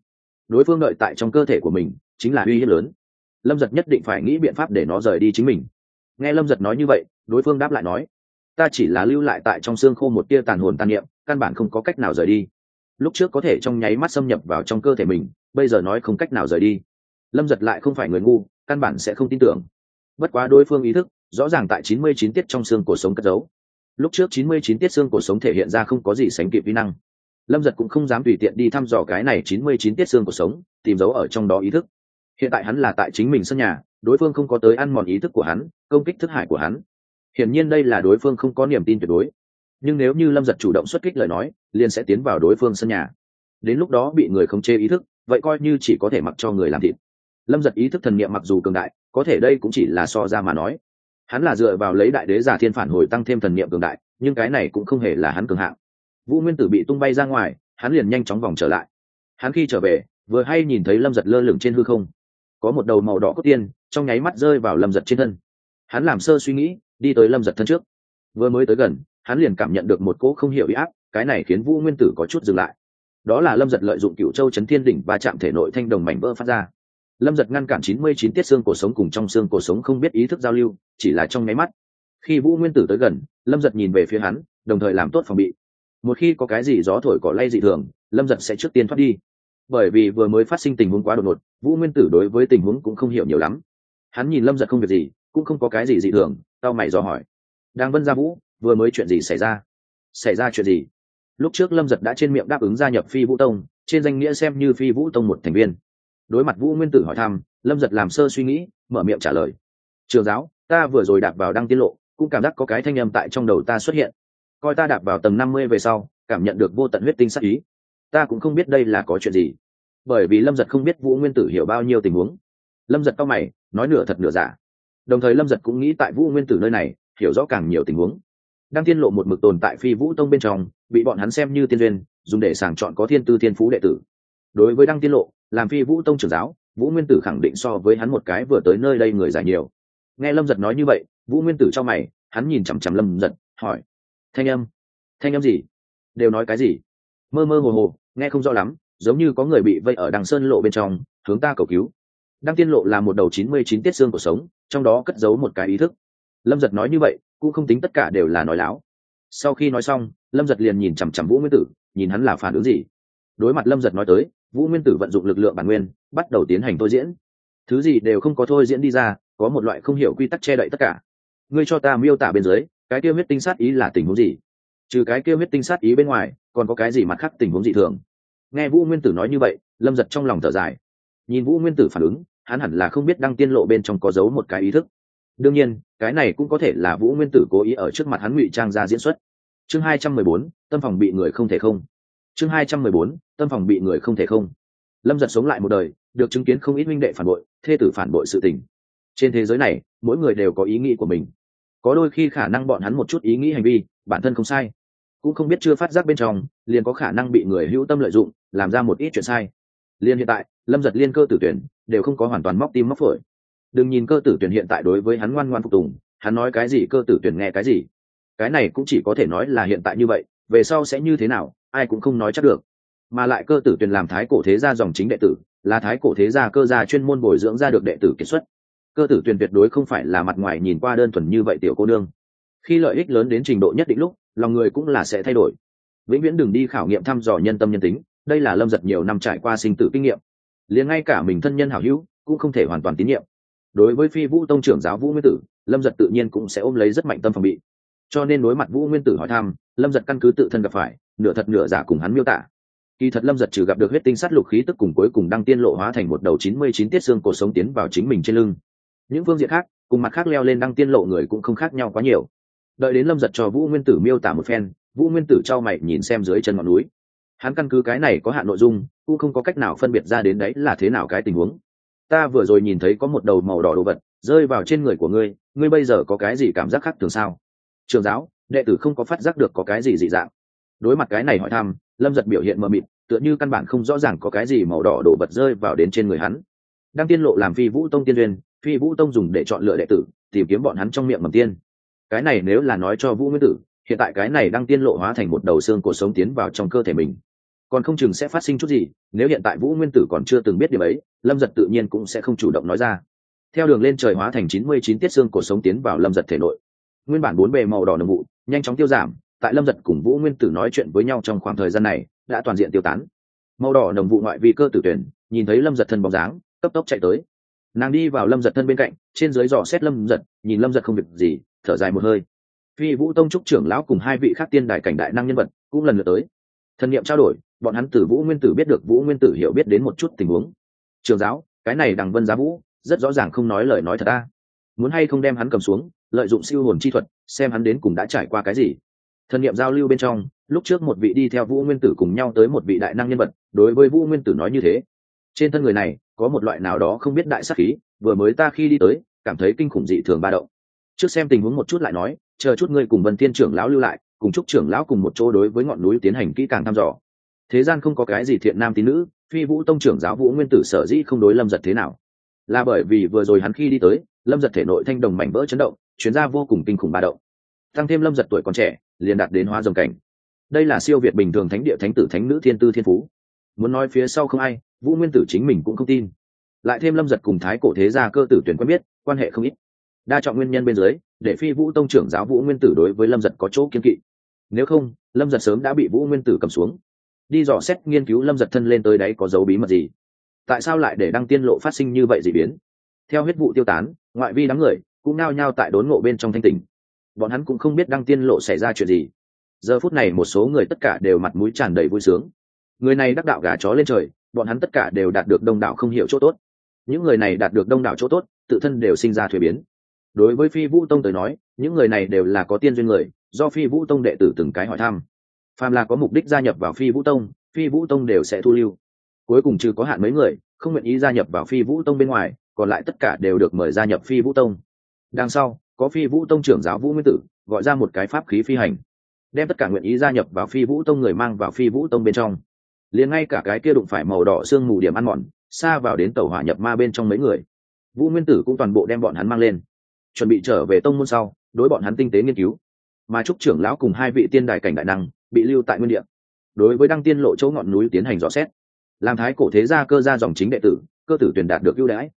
Đối phương đợi tại trong cơ thể của mình, chính là uy hiếp lớn. Lâm giật nhất định phải nghĩ biện pháp để nó rời đi chính mình. Nghe lâm giật nói như vậy, đối phương đáp lại nói, ta chỉ là lưu lại tại trong xương khô một tia tàn hồn tàn niệm, căn bản không có cách nào rời đi. Lúc trước có thể trong nháy mắt xâm nhập vào trong cơ thể mình, bây giờ nói không cách nào rời đi. Lâm giật lại không phải người ngu, căn bản sẽ không tin tưởng. Bất quá đối phương ý thức, rõ ràng tại chín mươi chín tiết trong xương cổ sống cất giấu lúc trước chín mươi chín tiết xương cổ sống thể hiện ra không có gì sánh kịp vi năng. Lâm giật cũng không dám tùy tiện đi thăm dò cái này chín mươi chín tiết xương cổ sống, tìm dấu ở trong đó ý thức. Hiện tại hắn là tại chính mình sân nhà, đối phương không có tới ăn mòn ý thức của hắn, công kích thức hải của hắn. Hiển nhiên đây là đối phương không có niềm tin tuyệt đối. Nhưng nếu như lâm giật chủ động xuất kích lời nói, liền sẽ tiến vào đối phương sân nhà. Đến lúc đó bị người không chê ý thức, vậy coi như chỉ có thể mặc cho người làm thịt. Lâm giật ý thức thần niệm mặc dù cường đại, có thể đây cũng chỉ là so ra mà nói hắn là dựa vào lấy đại đế giả thiên phản hồi tăng thêm thần niệm cường đại, nhưng cái này cũng không hề là hắn cường hạng. Vũ nguyên tử bị tung bay ra ngoài, hắn liền nhanh chóng vòng trở lại. Hắn khi trở về, vừa hay nhìn thấy lâm giật lơ lửng trên hư không. Có một đầu màu đỏ cốt tiên, trong nháy mắt rơi vào lâm giật trên thân. Hắn làm sơ suy nghĩ, đi tới lâm giật thân trước. Vừa mới tới gần, hắn liền cảm nhận được một cỗ không hiểu ý áp, cái này khiến vũ nguyên tử có chút dừng lại. Đó là lâm giật lợi dụng cựu châu chấn thiên đỉnh và chạm thể nội thanh đồng mảnh vỡ phát ra lâm giật ngăn cản chín mươi chín tiết xương cổ sống cùng trong xương cổ sống không biết ý thức giao lưu, chỉ là trong nháy mắt. Khi vũ nguyên tử tới gần, lâm giật nhìn về phía hắn, đồng thời làm tốt phòng bị. Một khi có cái gì gió thổi cỏ lay dị thường, lâm giật sẽ trước tiên thoát đi. Bởi vì vừa mới phát sinh tình huống quá đột ngột, vũ nguyên tử đối với tình huống cũng không hiểu nhiều lắm. Hắn nhìn lâm giật không việc gì, cũng không có cái gì dị thường tao mày dò hỏi. Đang vân ra vũ, vừa mới chuyện gì xảy ra? Xảy ra chuyện gì? Lúc trước lâm giật đã trên miệng đáp ứng gia nhập phi vũ tông, trên danh nghĩa xem như phi vũ tông một thành viên đối mặt vũ nguyên tử hỏi thăm, lâm giật làm sơ suy nghĩ, mở miệng trả lời. Trường giáo, ta vừa rồi đạp vào đăng tiết lộ, cũng cảm giác có cái thanh âm tại trong đầu ta xuất hiện. Coi ta đạp vào tầng năm mươi về sau, cảm nhận được vô tận huyết tinh sắc ý. Ta cũng không biết đây là có chuyện gì, bởi vì lâm giật không biết vũ nguyên tử hiểu bao nhiêu tình huống. Lâm giật cao mày, nói nửa thật nửa giả. Đồng thời lâm giật cũng nghĩ tại vũ nguyên tử nơi này, hiểu rõ càng nhiều tình huống. Đang tiên lộ một mực tồn tại phi vũ tông bên trong, bị bọn hắn xem như tiên duyên, dùng để sàng chọn có thiên tư thiên phú đệ tử. Đối với đăng tiên lộ làm phi vũ tông trưởng giáo, vũ nguyên tử khẳng định so với hắn một cái vừa tới nơi đây người giải nhiều. Nghe lâm giật nói như vậy, vũ nguyên tử cho mày, hắn nhìn chằm chằm lâm giật, hỏi, thanh âm thanh âm gì? Đều nói cái gì? Mơ mơ hồ hồ, nghe không rõ lắm, giống như có người bị vây ở đằng sơn lộ bên trong, hướng ta cầu cứu. Đăng tiên lộ là một đầu chín mươi chín tiết xương của sống, trong đó cất giấu một cái ý thức. Lâm giật nói như vậy, cũng không tính tất cả đều là nói láo. Sau khi nói xong, lâm giật liền nhìn chằm chằm vũ nguyên tử, nhìn hắn là phản ứng gì. Đối mặt lâm giật nói tới vũ nguyên tử vận dụng lực lượng bản nguyên, bắt đầu tiến hành thôi diễn. Thứ gì đều không có thôi diễn đi ra, có một loại không hiểu quy tắc che đậy tất cả. Ngươi cho ta miêu tả bên dưới, cái kia huyết tinh sát ý là tình huống gì? Trừ cái kia huyết tinh sát ý bên ngoài, còn có cái gì mặt khác tình huống dị thường? Nghe vũ nguyên tử nói như vậy, lâm giật trong lòng thở dài. Nhìn vũ nguyên tử phản ứng, hắn hẳn là không biết đăng tiên lộ bên trong có giấu một cái ý thức. Đương nhiên, cái này cũng có thể là vũ nguyên tử cố ý ở trước mặt hắn ngụy trang ra diễn xuất. Chương hai trăm mười bốn, tâm phòng bị người không thể không chương hai trăm mười bốn, tâm phòng bị người không thể không. Lâm giật sống lại một đời, được chứng kiến không ít minh đệ phản bội, thê tử phản bội sự tình. Trên thế giới này, mỗi người đều có ý nghĩ của mình. Có đôi khi khả năng bọn hắn một chút ý nghĩ hành vi, bản thân không sai. Cũng không biết chưa phát giác bên trong, liền có khả năng bị người hữu tâm lợi dụng, làm ra một ít chuyện sai. Liền hiện tại, lâm giật liên cơ tử tuyển, đều không có hoàn toàn móc tim móc phổi. Đừng nhìn cơ tử tuyển hiện tại đối với hắn ngoan ngoan phục tùng, hắn nói cái gì cơ tử tuyển nghe cái gì. Cái này cũng chỉ có thể nói là hiện tại như vậy về sau sẽ như thế nào, ai cũng không nói chắc được. Mà lại cơ tử tuyền làm thái cổ thế gia dòng chính đệ tử, là thái cổ thế gia cơ gia chuyên môn bồi dưỡng ra được đệ tử kiệt xuất. Cơ tử tuyền tuyệt đối không phải là mặt ngoài nhìn qua đơn thuần như vậy tiểu cô đương khi lợi ích lớn đến trình độ nhất định lúc, lòng người cũng là sẽ thay đổi. Vĩnh viễn đừng đi khảo nghiệm thăm dò nhân tâm nhân tính, đây là lâm giật nhiều năm trải qua sinh tử kinh nghiệm. Liền ngay cả mình thân nhân hảo hữu, cũng không thể hoàn toàn tín nhiệm. Đối với phi vũ tông trưởng giáo vũ nguyên tử, lâm giật tự nhiên cũng sẽ ôm lấy rất mạnh tâm phòng bị. Cho nên đối mặt vũ nguyên tử hỏi thăm lâm giật căn cứ tự thân gặp phải, nửa thật nửa giả cùng hắn miêu tả. Kỳ thật lâm giật trừ gặp được huyết tinh sát lục khí tức cùng cuối cùng đăng tiên lộ hóa thành một đầu chín mươi chín tiết xương cổ sống tiến vào chính mình trên lưng. Những phương diện khác, cùng mặt khác leo lên đăng tiên lộ người cũng không khác nhau quá nhiều. Đợi đến lâm giật cho vũ nguyên tử miêu tả một phen, vũ nguyên tử trao mày nhìn xem dưới chân ngọn núi. Hắn căn cứ cái này có hạn nội dung, cũng không có cách nào phân biệt ra đến đấy là thế nào cái tình huống. Ta vừa rồi nhìn thấy có một đầu màu đỏ đồ vật, rơi vào trên người của ngươi ngươi bây giờ có cái gì cảm giác khác thường sao? Trường giáo đệ tử không có phát giác được có cái gì dị dạng. Đối mặt cái này hỏi thăm, lâm giật biểu hiện mờ mịt, tựa như căn bản không rõ ràng có cái gì màu đỏ đổ vật rơi vào đến trên người hắn. Đang tiên lộ làm phi vũ tông tiên duyên, phi vũ tông dùng để chọn lựa đệ tử, tìm kiếm bọn hắn trong miệng mầm tiên. Cái này nếu là nói cho vũ nguyên tử, hiện tại cái này đang tiên lộ hóa thành một đầu xương cuộc sống tiến vào trong cơ thể mình. Còn không chừng sẽ phát sinh chút gì, nếu hiện tại vũ nguyên tử còn chưa từng biết điều ấy, lâm giật tự nhiên cũng sẽ không chủ động nói ra. Theo đường lên trời hóa thành chín mươi chín tiết xương cuộc sống tiến vào lâm giật thể nội. Nguyên bản bốn bề màu đỏ nồng vụ nhanh chóng tiêu giảm, tại lâm giật cùng vũ nguyên tử nói chuyện với nhau trong khoảng thời gian này, đã toàn diện tiêu tán. Màu đỏ nồng vụ ngoại vi cơ tử tuyển, nhìn thấy lâm giật thân bóng dáng, cấp tốc chạy tới. Nàng đi vào lâm giật thân bên cạnh, trên dưới dò xét lâm giật, nhìn lâm giật không việc gì, thở dài một hơi. Phi vũ tông trúc trưởng lão cùng hai vị khác tiên đài cảnh đại năng nhân vật cũng lần lượt tới. Thân nhiệm trao đổi, bọn hắn từ vũ nguyên tử biết được vũ nguyên tử hiểu biết đến một chút tình huống. Trường giáo, cái này đằng vân giá vũ, rất rõ ràng không nói lời nói thật ta. Muốn hay không đem hắn cầm xuống lợi dụng siêu hồn chi thuật, xem hắn đến cùng đã trải qua cái gì. Thần niệm giao lưu bên trong, lúc trước một vị đi theo vũ nguyên tử cùng nhau tới một vị đại năng nhân vật, đối với vũ nguyên tử nói như thế. Trên thân người này, có một loại nào đó không biết đại sắc khí, vừa mới ta khi đi tới, cảm thấy kinh khủng dị thường ba động. Trước xem tình huống một chút lại nói, chờ chút ngươi cùng vân thiên trưởng lão lưu lại, cùng chúc trưởng lão cùng một chỗ đối với ngọn núi tiến hành kỹ càng thăm dò. Thế gian không có cái gì thiện nam tín nữ, phi vũ tông trưởng giáo vũ nguyên tử sở dĩ không đối lâm giật thế nào là bởi vì vừa rồi hắn khi đi tới, lâm giật thể nội thanh đồng mảnh vỡ chấn động, chuyến ra vô cùng kinh khủng ba động. Tăng thêm lâm giật tuổi còn trẻ, liền đạt đến hóa dòng cảnh. Đây là siêu việt bình thường thánh địa thánh tử thánh nữ thiên tư thiên phú. Muốn nói phía sau không ai, vũ nguyên tử chính mình cũng không tin. Lại thêm lâm giật cùng thái cổ thế gia cơ tử tuyển quen biết, quan hệ không ít. Đa trọng nguyên nhân bên dưới, để phi vũ tông trưởng giáo vũ nguyên tử đối với lâm giật có chỗ kiên kỵ. Nếu không, lâm giật sớm đã bị vũ nguyên tử cầm xuống. Đi dò xét nghiên cứu lâm giật thân lên tới đấy có dấu bí mật gì tại sao lại để đăng tiên lộ phát sinh như vậy d ị biến? Theo huyết vụ tiêu tán, ngoại vi đám người cũng nao nhao tại đốn ngộ bên trong thanh tình bọn hắn cũng không biết đăng tiên lộ xảy ra chuyện gì. Giờ phút này một số người tất cả đều mặt mũi tràn đầy vui sướng. Người này đắc đạo gà chó lên trời, bọn hắn tất cả đều đạt được đông đảo không hiểu chỗ tốt. Những người này đạt được đông đảo chỗ tốt, tự thân đều sinh ra thuế biến. Đối với phi vũ tông tới nói, những người này đều là có tiên duyên người, do phi vũ tông đệ tử từng cái hỏi thăm. Phàm là có mục đích gia nhập vào phi vũ tông, phi vũ tông đều sẽ thu lưu cuối cùng trừ có hạn mấy người, không nguyện ý gia nhập vào phi vũ tông bên ngoài, còn lại tất cả đều được mời gia nhập phi vũ tông. Đằng sau, có phi vũ tông trưởng giáo vũ nguyên tử, gọi ra một cái pháp khí phi hành, đem tất cả nguyện ý gia nhập vào phi vũ tông người mang vào phi vũ tông bên trong. Liền ngay cả cái kia đụng phải màu đỏ sương mù điểm ăn mòn, xa vào đến tàu hỏa nhập ma bên trong mấy người. Vũ nguyên tử cũng toàn bộ đem bọn hắn mang lên, chuẩn bị trở về tông môn sau, đối bọn hắn tinh tế nghiên cứu. Mà trúc trưởng lão cùng hai vị tiên đài cảnh đại năng, bị lưu tại nguyên địa. Đối với đăng tiên lộ chỗ ngọn núi tiến hành rõ xét làm thái cổ thế gia cơ gia dòng chính đệ tử, cơ tử tuyển đạt được ưu đãi.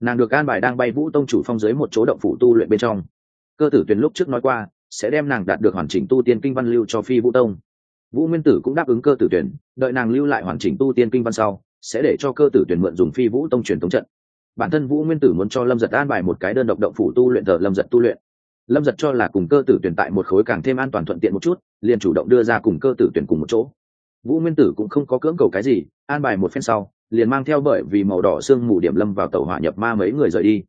Nàng được an bài đang bay vũ tông chủ phong dưới một chỗ động phủ tu luyện bên trong. Cơ tử tuyển lúc trước nói qua, sẽ đem nàng đạt được hoàn chỉnh tu tiên kinh văn lưu cho phi vũ tông. Vũ nguyên tử cũng đáp ứng cơ tử tuyển, đợi nàng lưu lại hoàn chỉnh tu tiên kinh văn sau, sẽ để cho cơ tử tuyển mượn dùng phi vũ tông truyền thống trận. Bản thân vũ nguyên tử muốn cho lâm giật an bài một cái đơn độc động phủ tu luyện thờ lâm giật tu luyện. Lâm giật cho là cùng cơ tử tuyển tại một khối càng thêm an toàn thuận tiện một chút, liền chủ động đưa ra cùng cơ tử tuyển cùng một chỗ vũ nguyên tử cũng không có cưỡng cầu cái gì, an bài một phen sau, liền mang theo bởi vì màu đỏ sương mù điểm lâm vào tàu hỏa nhập ma mấy người rời đi.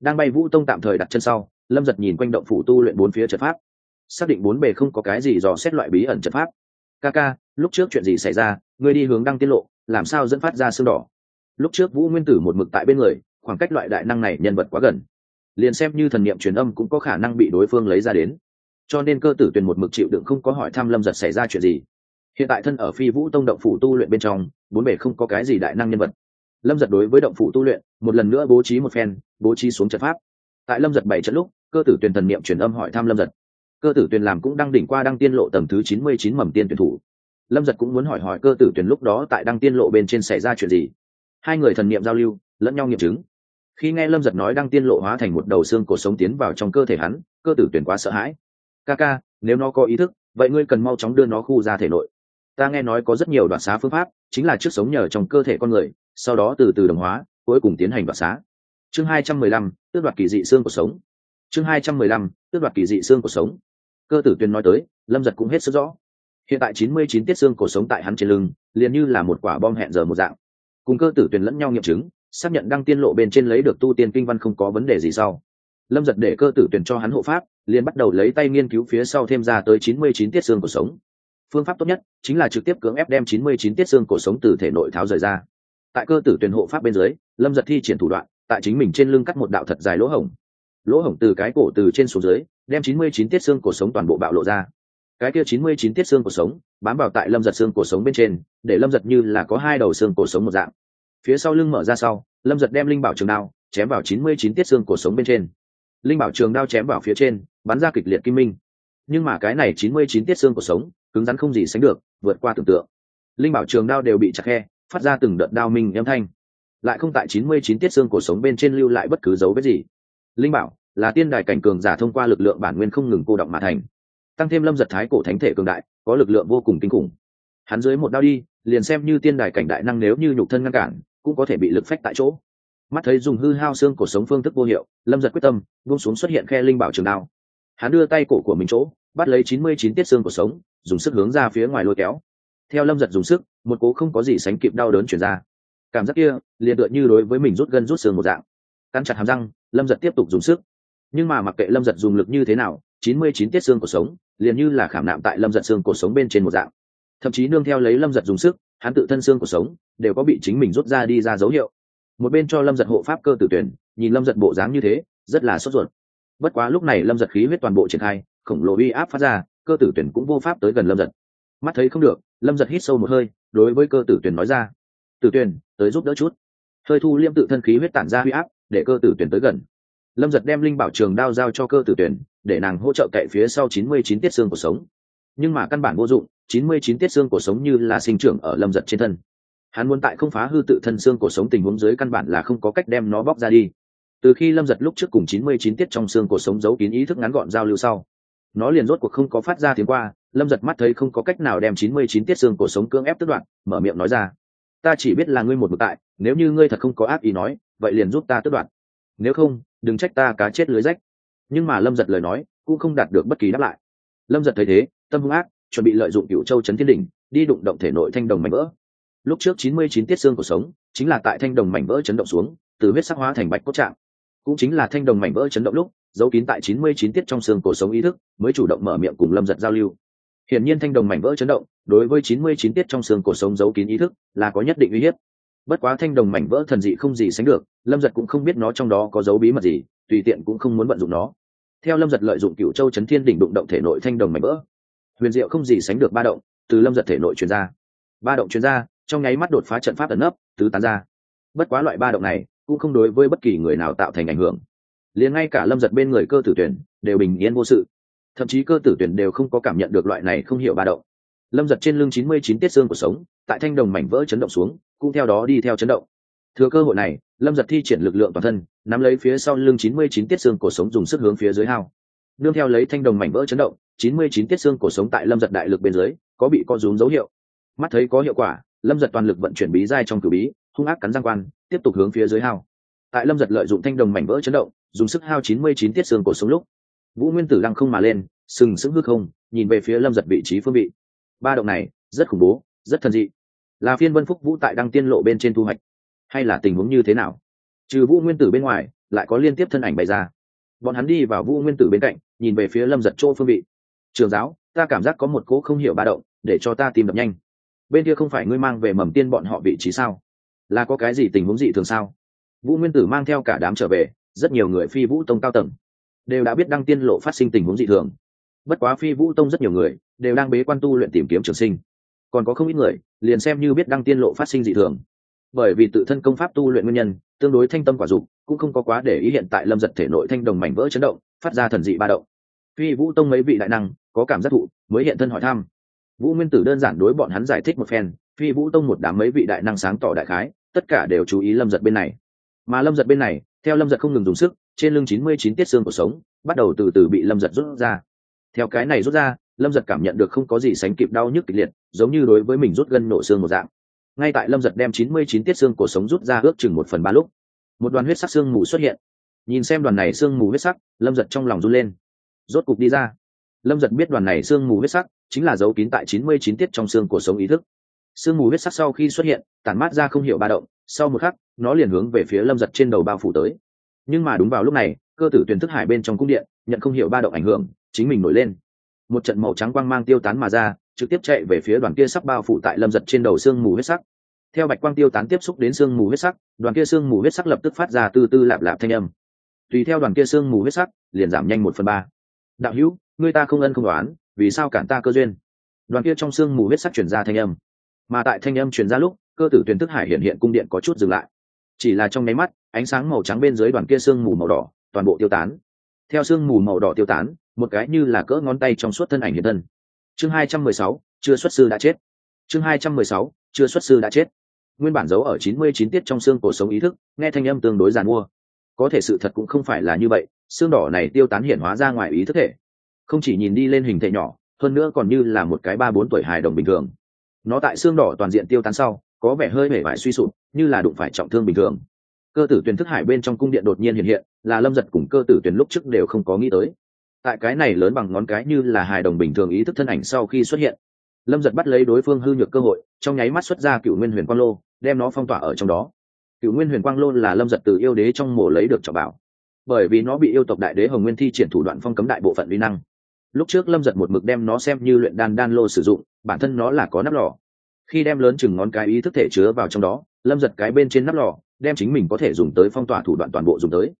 Đang bay vũ tông tạm thời đặt chân sau, lâm giật nhìn quanh động phủ tu luyện bốn phía trận pháp. Xác định bốn bề không có cái gì dò xét loại bí ẩn trận pháp. Ca ca, lúc trước chuyện gì xảy ra? Ngươi đi hướng đăng tiết lộ, làm sao dẫn phát ra sương đỏ? Lúc trước vũ nguyên tử một mực tại bên người, khoảng cách loại đại năng này nhân vật quá gần. Liền xem như thần niệm truyền âm cũng có khả năng bị đối phương lấy ra đến. Cho nên cơ tử tuyền một mực chịu đựng không có hỏi thăm lâm giật xảy ra chuyện gì hiện tại thân ở phi vũ tông động phủ tu luyện bên trong, bốn bể không có cái gì đại năng nhân vật. Lâm giật đối với động phủ tu luyện, một lần nữa bố trí một phen, bố trí xuống trận pháp. Tại lâm giật bảy trận lúc, cơ tử tuyền thần niệm truyền âm hỏi thăm lâm giật. Cơ tử tuyền làm cũng đang đỉnh qua đăng tiên lộ tầm thứ chín mươi chín mầm tiên tuyển thủ. Lâm giật cũng muốn hỏi hỏi cơ tử tuyền lúc đó tại đăng tiên lộ bên trên xảy ra chuyện gì. Hai người thần niệm giao lưu, lẫn nhau nghiệm chứng. Khi nghe lâm giật nói đăng tiên lộ hóa thành một đầu xương cổ sống tiến vào trong cơ thể hắn, cơ tử tuyển quá sợ hãi. Ca ca, nếu nó có ý thức, vậy ngươi cần mau chóng đưa nó khu ra thể nội ta nghe nói có rất nhiều đoạn xá phương pháp, chính là trước sống nhờ trong cơ thể con người, sau đó từ từ đồng hóa, cuối cùng tiến hành đoạt xá. Chương hai trăm mười lăm, tước đoạt kỳ dị xương cuộc sống. Chương hai trăm mười lăm, tước đoạt kỳ dị xương cuộc sống. Cơ tử tuyên nói tới, lâm giật cũng hết sức rõ. Hiện tại chín mươi chín tiết xương cổ sống tại hắn trên lưng, liền như là một quả bom hẹn giờ một dạng. Cùng cơ tử tuyên lẫn nhau nghiệm chứng, xác nhận đăng tiên lộ bên trên lấy được tu tiên kinh văn không có vấn đề gì sau. Lâm giật để cơ tử tuyển cho hắn hộ pháp, liền bắt đầu lấy tay nghiên cứu phía sau thêm ra tới chín mươi chín tiết xương cuộc sống phương pháp tốt nhất chính là trực tiếp cưỡng ép đem chín mươi chín tiết xương cổ sống từ thể nội tháo rời ra. Tại cơ tử tuyển hộ pháp bên dưới, lâm giật thi triển thủ đoạn, tại chính mình trên lưng cắt một đạo thật dài lỗ hổng. Lỗ hổng từ cái cổ từ trên xuống dưới, đem chín mươi chín tiết xương cổ sống toàn bộ bạo lộ ra. Cái kia chín mươi chín tiết xương cổ sống, bám vào tại lâm giật xương cổ sống bên trên, để lâm giật như là có hai đầu xương cổ sống một dạng. Phía sau lưng mở ra sau, lâm giật đem linh bảo trường đao chém vào chín mươi chín tiết xương cổ sống bên trên. Linh bảo trường đao chém vào phía trên, bắn ra kịch liệt kim minh. Nhưng mà cái này chín mươi chín tiết xương cổ sống cứng rắn không gì sánh được, vượt qua tưởng tượng. Linh bảo trường đao đều bị chặt khe, phát ra từng đợt đao minh âm thanh. Lại không tại chín mươi chín tiết xương cổ sống bên trên lưu lại bất cứ dấu vết gì. Linh bảo là tiên đài cảnh cường giả thông qua lực lượng bản nguyên không ngừng cô động mà thành. Tăng thêm lâm giật thái cổ thánh thể cường đại, có lực lượng vô cùng kinh khủng. Hắn dưới một đao đi, liền xem như tiên đài cảnh đại năng nếu như nhục thân ngăn cản, cũng có thể bị lực phách tại chỗ. Mắt thấy dùng hư hao xương cổ sống phương thức vô hiệu, lâm giật quyết tâm, buông xuống xuất hiện khe linh bảo trường đao. Hắn đưa tay cổ của mình chỗ bắt lấy chín mươi chín tiết xương của sống, dùng sức hướng ra phía ngoài lôi kéo. Theo lâm giật dùng sức, một cố không có gì sánh kịp đau đớn chuyển ra. Cảm giác kia, liền tựa như đối với mình rút gân rút xương một dạng. Cắn chặt hàm răng, lâm giật tiếp tục dùng sức. Nhưng mà mặc kệ lâm giật dùng lực như thế nào, chín mươi chín tiết xương cuộc sống, liền như là khảm nạm tại lâm giật xương cuộc sống bên trên một dạng. Thậm chí nương theo lấy lâm giật dùng sức, hắn tự thân xương cuộc sống, đều có bị chính mình rút ra đi ra dấu hiệu. Một bên cho lâm giật hộ pháp cơ tử tuyển, nhìn lâm giật bộ dáng như thế, rất là sốt ruột bất quá lúc này lâm giật khí huyết toàn bộ triển khai, khổng lồ uy áp phát ra, cơ tử tuyển cũng vô pháp tới gần lâm giật. Mắt thấy không được, lâm giật hít sâu một hơi, đối với cơ tử tuyển nói ra, tử tuyển, tới giúp đỡ chút. Hơi thu liêm tự thân khí huyết tản ra huy áp, để cơ tử tuyển tới gần. Lâm giật đem linh bảo trường đao giao cho cơ tử tuyển, để nàng hỗ trợ cậy phía sau chín mươi chín tiết xương của sống. Nhưng mà căn bản vô dụng, chín mươi chín tiết xương cuộc sống như là sinh trưởng ở lâm giật trên thân. Hắn muốn tại không phá hư tự thân xương cuộc sống tình huống dưới căn bản là không có cách đem nó bóc ra đi từ khi lâm giật lúc trước cùng chín mươi chín tiết trong xương cổ sống giấu kín ý thức ngắn gọn giao lưu sau, nó liền rốt cuộc không có phát ra tiếng qua, lâm giật mắt thấy không có cách nào đem chín mươi chín tiết xương cổ sống cưỡng ép tức đoạn, mở miệng nói ra, ta chỉ biết là ngươi một mực tại, nếu như ngươi thật không có ác ý nói, vậy liền giúp ta tức đoạn. Nếu không, đừng trách ta cá chết lưới rách. Nhưng mà lâm giật lời nói cũng không đạt được bất kỳ đáp lại. Lâm giật thấy thế, tâm hung ác, chuẩn bị lợi dụng cựu châu trấn thiên đỉnh, đi đụng động thể nội thanh đồng mảnh vỡ. Lúc trước chín mươi chín tiết xương cuộc sống chính là tại thanh đồng mảnh vỡ chấn động xuống, từ huyết sắc hóa thành bạch cốt trạng cũng chính là thanh đồng mảnh vỡ chấn động lúc, giấu kín tại chín mươi chín tiết trong xương cổ sống ý thức, mới chủ động mở miệng cùng lâm giật giao lưu. Hiển nhiên thanh đồng mảnh vỡ chấn động, đối với chín mươi chín tiết trong xương cổ sống giấu kín ý thức, là có nhất định uy hiếp. Bất quá thanh đồng mảnh vỡ thần dị không gì sánh được, lâm giật cũng không biết nó trong đó có dấu bí mật gì, tùy tiện cũng không muốn vận dụng nó. Theo lâm giật lợi dụng cựu châu chấn thiên đỉnh đụng động thể nội thanh đồng mảnh vỡ, huyền diệu không gì sánh được ba động, từ lâm giật thể nội truyền ra. Ba động truyền ra, trong nháy mắt đột phá trận pháp ẩn nấp, tứ tán ra. Bất quá loại ba động này cũng không đối với bất kỳ người nào tạo thành ảnh hưởng. Liền ngay cả lâm giật bên người cơ tử tuyển đều bình yên vô sự. Thậm chí cơ tử tuyển đều không có cảm nhận được loại này không hiểu ba động. Lâm giật trên lưng chín mươi chín tiết xương của sống, tại thanh đồng mảnh vỡ chấn động xuống, cũng theo đó đi theo chấn động. Thừa cơ hội này, lâm giật thi triển lực lượng toàn thân, nắm lấy phía sau lưng chín mươi chín tiết xương cổ sống dùng sức hướng phía dưới hao. Đương theo lấy thanh đồng mảnh vỡ chấn động, chín mươi chín tiết xương cổ sống tại lâm giật đại lực bên dưới, có bị co rúm dấu hiệu. Mắt thấy có hiệu quả, lâm giật toàn lực vận chuyển bí dai trong cử bí, hung ác cắn giang quan tiếp tục hướng phía dưới hao. Tại lâm giật lợi dụng thanh đồng mảnh vỡ chấn động, dùng sức hao chín mươi chín tiết xương cổ sống lúc. Vũ nguyên tử lăng không mà lên, sừng sững hư không, nhìn về phía lâm giật vị trí phương vị. Ba động này, rất khủng bố, rất thần dị. Là phiên vân phúc vũ tại đăng tiên lộ bên trên thu hoạch. Hay là tình huống như thế nào? Trừ vũ nguyên tử bên ngoài, lại có liên tiếp thân ảnh bày ra. Bọn hắn đi vào vũ nguyên tử bên cạnh, nhìn về phía lâm giật chỗ phương vị. Trường giáo, ta cảm giác có một cỗ không hiểu ba động, để cho ta tìm đập nhanh. Bên kia không phải ngươi mang về mầm tiên bọn họ vị trí sao? Là có cái gì tình huống dị thường sao? Vũ nguyên tử mang theo cả đám trở về, rất nhiều người phi vũ tông cao tầng đều đã biết đăng tiên lộ phát sinh tình huống dị thường. Bất quá phi vũ tông rất nhiều người đều đang bế quan tu luyện tìm kiếm trường sinh. Còn có không ít người liền xem như biết đăng tiên lộ phát sinh dị thường. Bởi vì tự thân công pháp tu luyện nguyên nhân, tương đối thanh tâm quả dục, cũng không có quá để ý hiện tại lâm giật thể nội thanh đồng mảnh vỡ chấn động, phát ra thần dị ba động. Phi vũ tông mấy vị đại năng có cảm giác thụ, mới hiện thân hỏi thăm vũ nguyên tử đơn giản đối bọn hắn giải thích một phen, phi vũ tông một đám mấy vị đại năng sáng tỏ đại khái, tất cả đều chú ý lâm giật bên này. Mà lâm giật bên này, theo lâm giật không ngừng dùng sức, trên lưng chín mươi chín tiết xương của sống, bắt đầu từ từ bị lâm giật rút ra. Theo cái này rút ra, lâm giật cảm nhận được không có gì sánh kịp đau nhức kịch liệt, giống như đối với mình rút gân nổ xương một dạng. Ngay tại lâm giật đem chín mươi chín tiết xương cuộc sống rút ra ước chừng một phần ba lúc, một đoàn huyết sắc xương mù xuất hiện. Nhìn xem đoàn này xương mù huyết sắc, lâm giật trong lòng run lên. Rốt cục đi ra lâm giật biết đoàn này xương mù huyết sắc chính là dấu kín tại chín mươi chín tiết trong xương của sống ý thức. Xương mù huyết sắc sau khi xuất hiện, tản mát ra không hiểu ba động, sau một khắc, nó liền hướng về phía lâm giật trên đầu bao phủ tới. Nhưng mà đúng vào lúc này, cơ tử tuyển thức hải bên trong cung điện, nhận không hiểu ba động ảnh hưởng, chính mình nổi lên. Một trận màu trắng quang mang tiêu tán mà ra, trực tiếp chạy về phía đoàn kia sắp bao phủ tại lâm giật trên đầu xương mù huyết sắc. Theo bạch quang tiêu tán tiếp xúc đến xương mù huyết sắc, đoàn kia xương mù huyết sắc lập tức phát ra từ từ lạp lạp thanh âm. Tùy theo đoàn kia xương mù huyết sắc, liền giảm nhanh một phần ba. Đạo hữu Ngươi ta không ân không đoán vì sao cản ta cơ duyên? Đoàn kia trong xương mù huyết sắc chuyển ra thanh âm. Mà tại thanh âm chuyển ra lúc, cơ tử tuyển thức hải hiện hiện cung điện có chút dừng lại. Chỉ là trong nháy mắt, ánh sáng màu trắng bên dưới đoàn kia xương mù màu đỏ, toàn bộ tiêu tán. Theo xương mù màu đỏ tiêu tán, một cái như là cỡ ngón tay trong suốt thân ảnh hiện thân. Chương hai trăm mười sáu, chưa xuất sư đã chết. Chương hai trăm mười sáu, chưa xuất sư đã chết. Nguyên bản giấu ở chín mươi chín tiết trong xương cổ sống ý thức, nghe thanh âm tương đối giàn mua. Có thể sự thật cũng không phải là như vậy, xương đỏ này tiêu tán hiển hóa ra ngoài ý thức thể không chỉ nhìn đi lên hình thể nhỏ, hơn nữa còn như là một cái ba bốn tuổi hài đồng bình thường. Nó tại xương đỏ toàn diện tiêu tán sau, có vẻ hơi hể vải suy sụp, như là đụng phải trọng thương bình thường. Cơ tử tuyển thức hải bên trong cung điện đột nhiên hiện hiện, là lâm giật cùng cơ tử tuyển lúc trước đều không có nghĩ tới. Tại cái này lớn bằng ngón cái như là hài đồng bình thường ý thức thân ảnh sau khi xuất hiện, lâm giật bắt lấy đối phương hư nhược cơ hội, trong nháy mắt xuất ra cựu nguyên huyền quang lô, đem nó phong tỏa ở trong đó. Cựu nguyên huyền quang lô là lâm giật từ yêu đế trong mổ lấy được cho bảo. Bởi vì nó bị yêu tộc đại đế hồng nguyên thi triển thủ đoạn phong cấm đại bộ phận vi năng lúc trước lâm giật một mực đem nó xem như luyện đan đan lô sử dụng, bản thân nó là có nắp lò. Khi đem lớn chừng ngón cái ý thức thể chứa vào trong đó, lâm giật cái bên trên nắp lò, đem chính mình có thể dùng tới phong tỏa thủ đoạn toàn bộ dùng tới.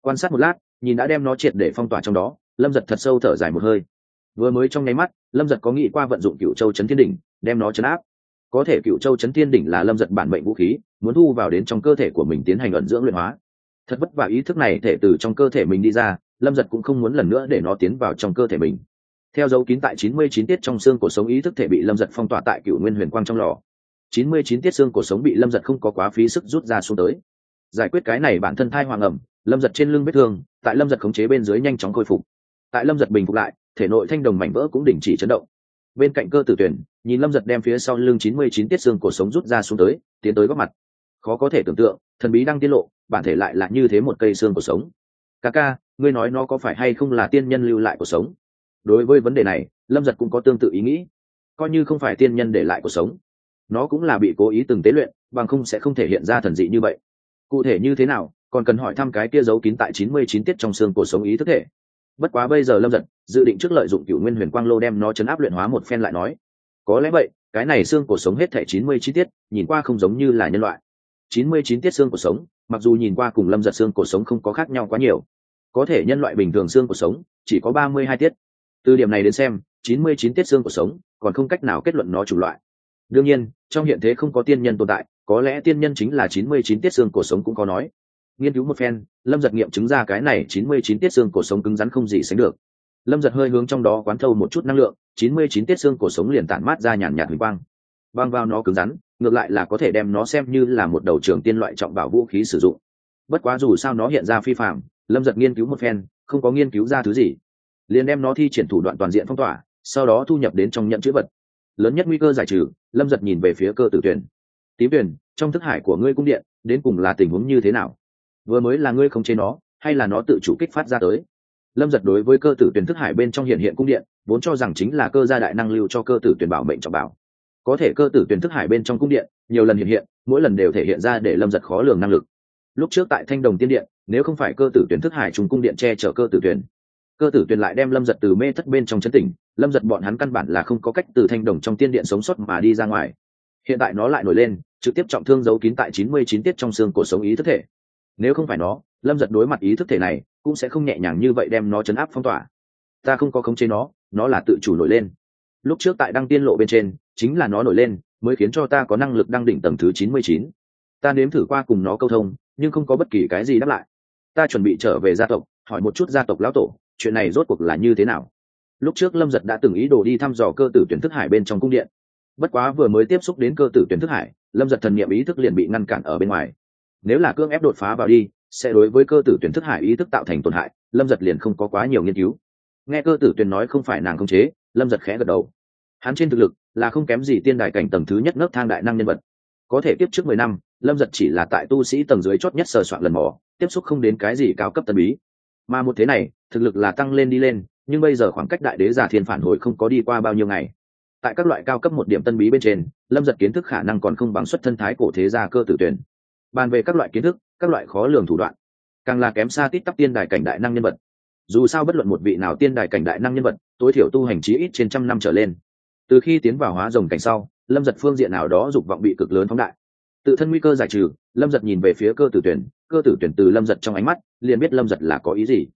Quan sát một lát, nhìn đã đem nó triệt để phong tỏa trong đó, lâm giật thật sâu thở dài một hơi. Vừa mới trong nháy mắt, lâm giật có nghĩ qua vận dụng cựu châu chấn thiên đỉnh, đem nó chấn áp. Có thể cựu châu chấn thiên đỉnh là lâm giật bản mệnh vũ khí, muốn thu vào đến trong cơ thể của mình tiến hành ẩn dưỡng luyện hóa. Thật vất vả ý thức này thể từ trong cơ thể mình đi ra lâm giật cũng không muốn lần nữa để nó tiến vào trong cơ thể mình. Theo dấu kín tại 99 tiết trong xương của sống ý thức thể bị lâm giật phong tỏa tại cựu nguyên huyền quang trong lò. 99 tiết xương của sống bị lâm giật không có quá phí sức rút ra xuống tới. Giải quyết cái này bản thân thai hoàng ẩm, lâm giật trên lưng vết thương, tại lâm giật khống chế bên dưới nhanh chóng khôi phục. Tại lâm giật bình phục lại, thể nội thanh đồng mảnh vỡ cũng đình chỉ chấn động. Bên cạnh cơ tử tuyển, nhìn lâm giật đem phía sau lưng 99 tiết xương cổ sống rút ra xuống tới, tiến tới góc mặt. Khó có thể tưởng tượng, thần bí đang tiết lộ, bản thể lại là như thế một cây xương cổ sống ca ca, ngươi nói nó có phải hay không là tiên nhân lưu lại cuộc sống? Đối với vấn đề này, lâm giật cũng có tương tự ý nghĩ. Coi như không phải tiên nhân để lại cuộc sống, nó cũng là bị cố ý từng tế luyện, bằng không sẽ không thể hiện ra thần dị như vậy. Cụ thể như thế nào, còn cần hỏi thăm cái kia giấu kín tại chín mươi chín tiết trong xương cuộc sống ý thức thể. Bất quá bây giờ lâm giật dự định trước lợi dụng cựu nguyên huyền quang lô đem nó chấn áp luyện hóa một phen lại nói. Có lẽ vậy, cái này xương cuộc sống hết thể chín mươi chín tiết, nhìn qua không giống như là nhân loại. chín mươi chín tiết xương cuộc sống mặc dù nhìn qua cùng lâm giật xương cuộc sống không có khác nhau quá nhiều, có thể nhân loại bình thường xương cuộc sống chỉ có ba mươi hai tiết. Từ điểm này đến xem, chín mươi chín tiết xương cuộc sống còn không cách nào kết luận nó chủng loại. Đương nhiên, trong hiện thế không có tiên nhân tồn tại, có lẽ tiên nhân chính là chín mươi chín tiết xương cuộc sống cũng có nói. Nghiên cứu một phen, lâm giật nghiệm chứng ra cái này chín mươi chín tiết xương cuộc sống cứng rắn không gì sánh được. Lâm giật hơi hướng trong đó quán thâu một chút năng lượng, chín mươi chín tiết xương cuộc sống liền tản mát ra nhàn nhạt huỳnh quang băng vào nó cứng rắn, ngược lại là có thể đem nó xem như là một đầu trường tiên loại trọng bảo vũ khí sử dụng. Bất quá dù sao nó hiện ra phi phạm lâm giật nghiên cứu một phen, không có nghiên cứu ra thứ gì. Liền đem nó thi triển thủ đoạn toàn diện phong tỏa, sau đó thu nhập đến trong nhận chữ vật. Lớn nhất nguy cơ giải trừ, lâm giật nhìn về phía cơ tử tuyển. Tím tuyển, trong thức hải của ngươi cung điện, đến cùng là tình huống như thế nào? Vừa mới là ngươi không chế nó, hay là nó tự chủ kích phát ra tới? Lâm giật đối với cơ tử tuyển thức hải bên trong hiện hiện cung điện, vốn cho rằng chính là cơ gia đại năng lưu cho cơ tử tuyển bảo mệnh trọng bảo có thể cơ tử tuyển thức hải bên trong cung điện, nhiều lần hiện hiện, mỗi lần đều thể hiện ra để lâm giật khó lường năng lực. Lúc trước tại thanh đồng tiên điện, nếu không phải cơ tử tuyển thức hải trùng cung điện che chở cơ tử tuyển, cơ tử tuyển lại đem lâm giật từ mê thất bên trong chân tỉnh, lâm giật bọn hắn căn bản là không có cách từ thanh đồng trong tiên điện sống sót mà đi ra ngoài. Hiện tại nó lại nổi lên, trực tiếp trọng thương giấu kín tại chín mươi chín tiết trong xương của sống ý thức thể. Nếu không phải nó, lâm giật đối mặt ý thức thể này, cũng sẽ không nhẹ nhàng như vậy đem nó chấn áp phong tỏa. Ta không có khống chế nó nó là tự chủ nổi lên. Lúc trước tại đăng tiên lộ bên trên chính là nó nổi lên, mới khiến cho ta có năng lực đăng đỉnh tầng thứ chín mươi chín. Ta nếm thử qua cùng nó câu thông, nhưng không có bất kỳ cái gì đáp lại. Ta chuẩn bị trở về gia tộc, hỏi một chút gia tộc lão tổ, chuyện này rốt cuộc là như thế nào? Lúc trước lâm giật đã từng ý đồ đi thăm dò cơ tử tuyển thức hải bên trong cung điện. Bất quá vừa mới tiếp xúc đến cơ tử tuyển thức hải, lâm giật thần nghiệm ý thức liền bị ngăn cản ở bên ngoài. Nếu là cương ép đột phá vào đi, sẽ đối với cơ tử tuyển thức hải ý thức tạo thành tổn hại, lâm giật liền không có quá nhiều nghiên cứu. Nghe cơ tử tuyển nói không phải nàng không chế, lâm giật khẽ gật đầu hắn trên thực lực là không kém gì tiên đại cảnh tầng thứ nhất nấc thang đại năng nhân vật. Có thể tiếp trước mười năm, lâm giật chỉ là tại tu sĩ tầng dưới chót nhất sờ soạn lần mỏ tiếp xúc không đến cái gì cao cấp tân bí. Mà một thế này, thực lực là tăng lên đi lên, nhưng bây giờ khoảng cách đại đế giả thiên phản hồi không có đi qua bao nhiêu ngày. Tại các loại cao cấp một điểm tân bí bên trên, lâm giật kiến thức khả năng còn không bằng xuất thân thái cổ thế gia cơ tử tuyển. Bàn về các loại kiến thức, các loại khó lường thủ đoạn, càng là kém xa tít tắp tiên đài cảnh đại năng nhân vật. Dù sao bất luận một vị nào tiên đài cảnh đại năng nhân vật, tối thiểu tu hành trí ít trên trăm năm trở lên từ khi tiến vào hóa rồng cảnh sau, lâm giật phương diện nào đó dục vọng bị cực lớn phóng đại. Tự thân nguy cơ giải trừ, lâm giật nhìn về phía cơ tử tuyển, cơ tử tuyển từ lâm giật trong ánh mắt, liền biết lâm giật là có ý gì.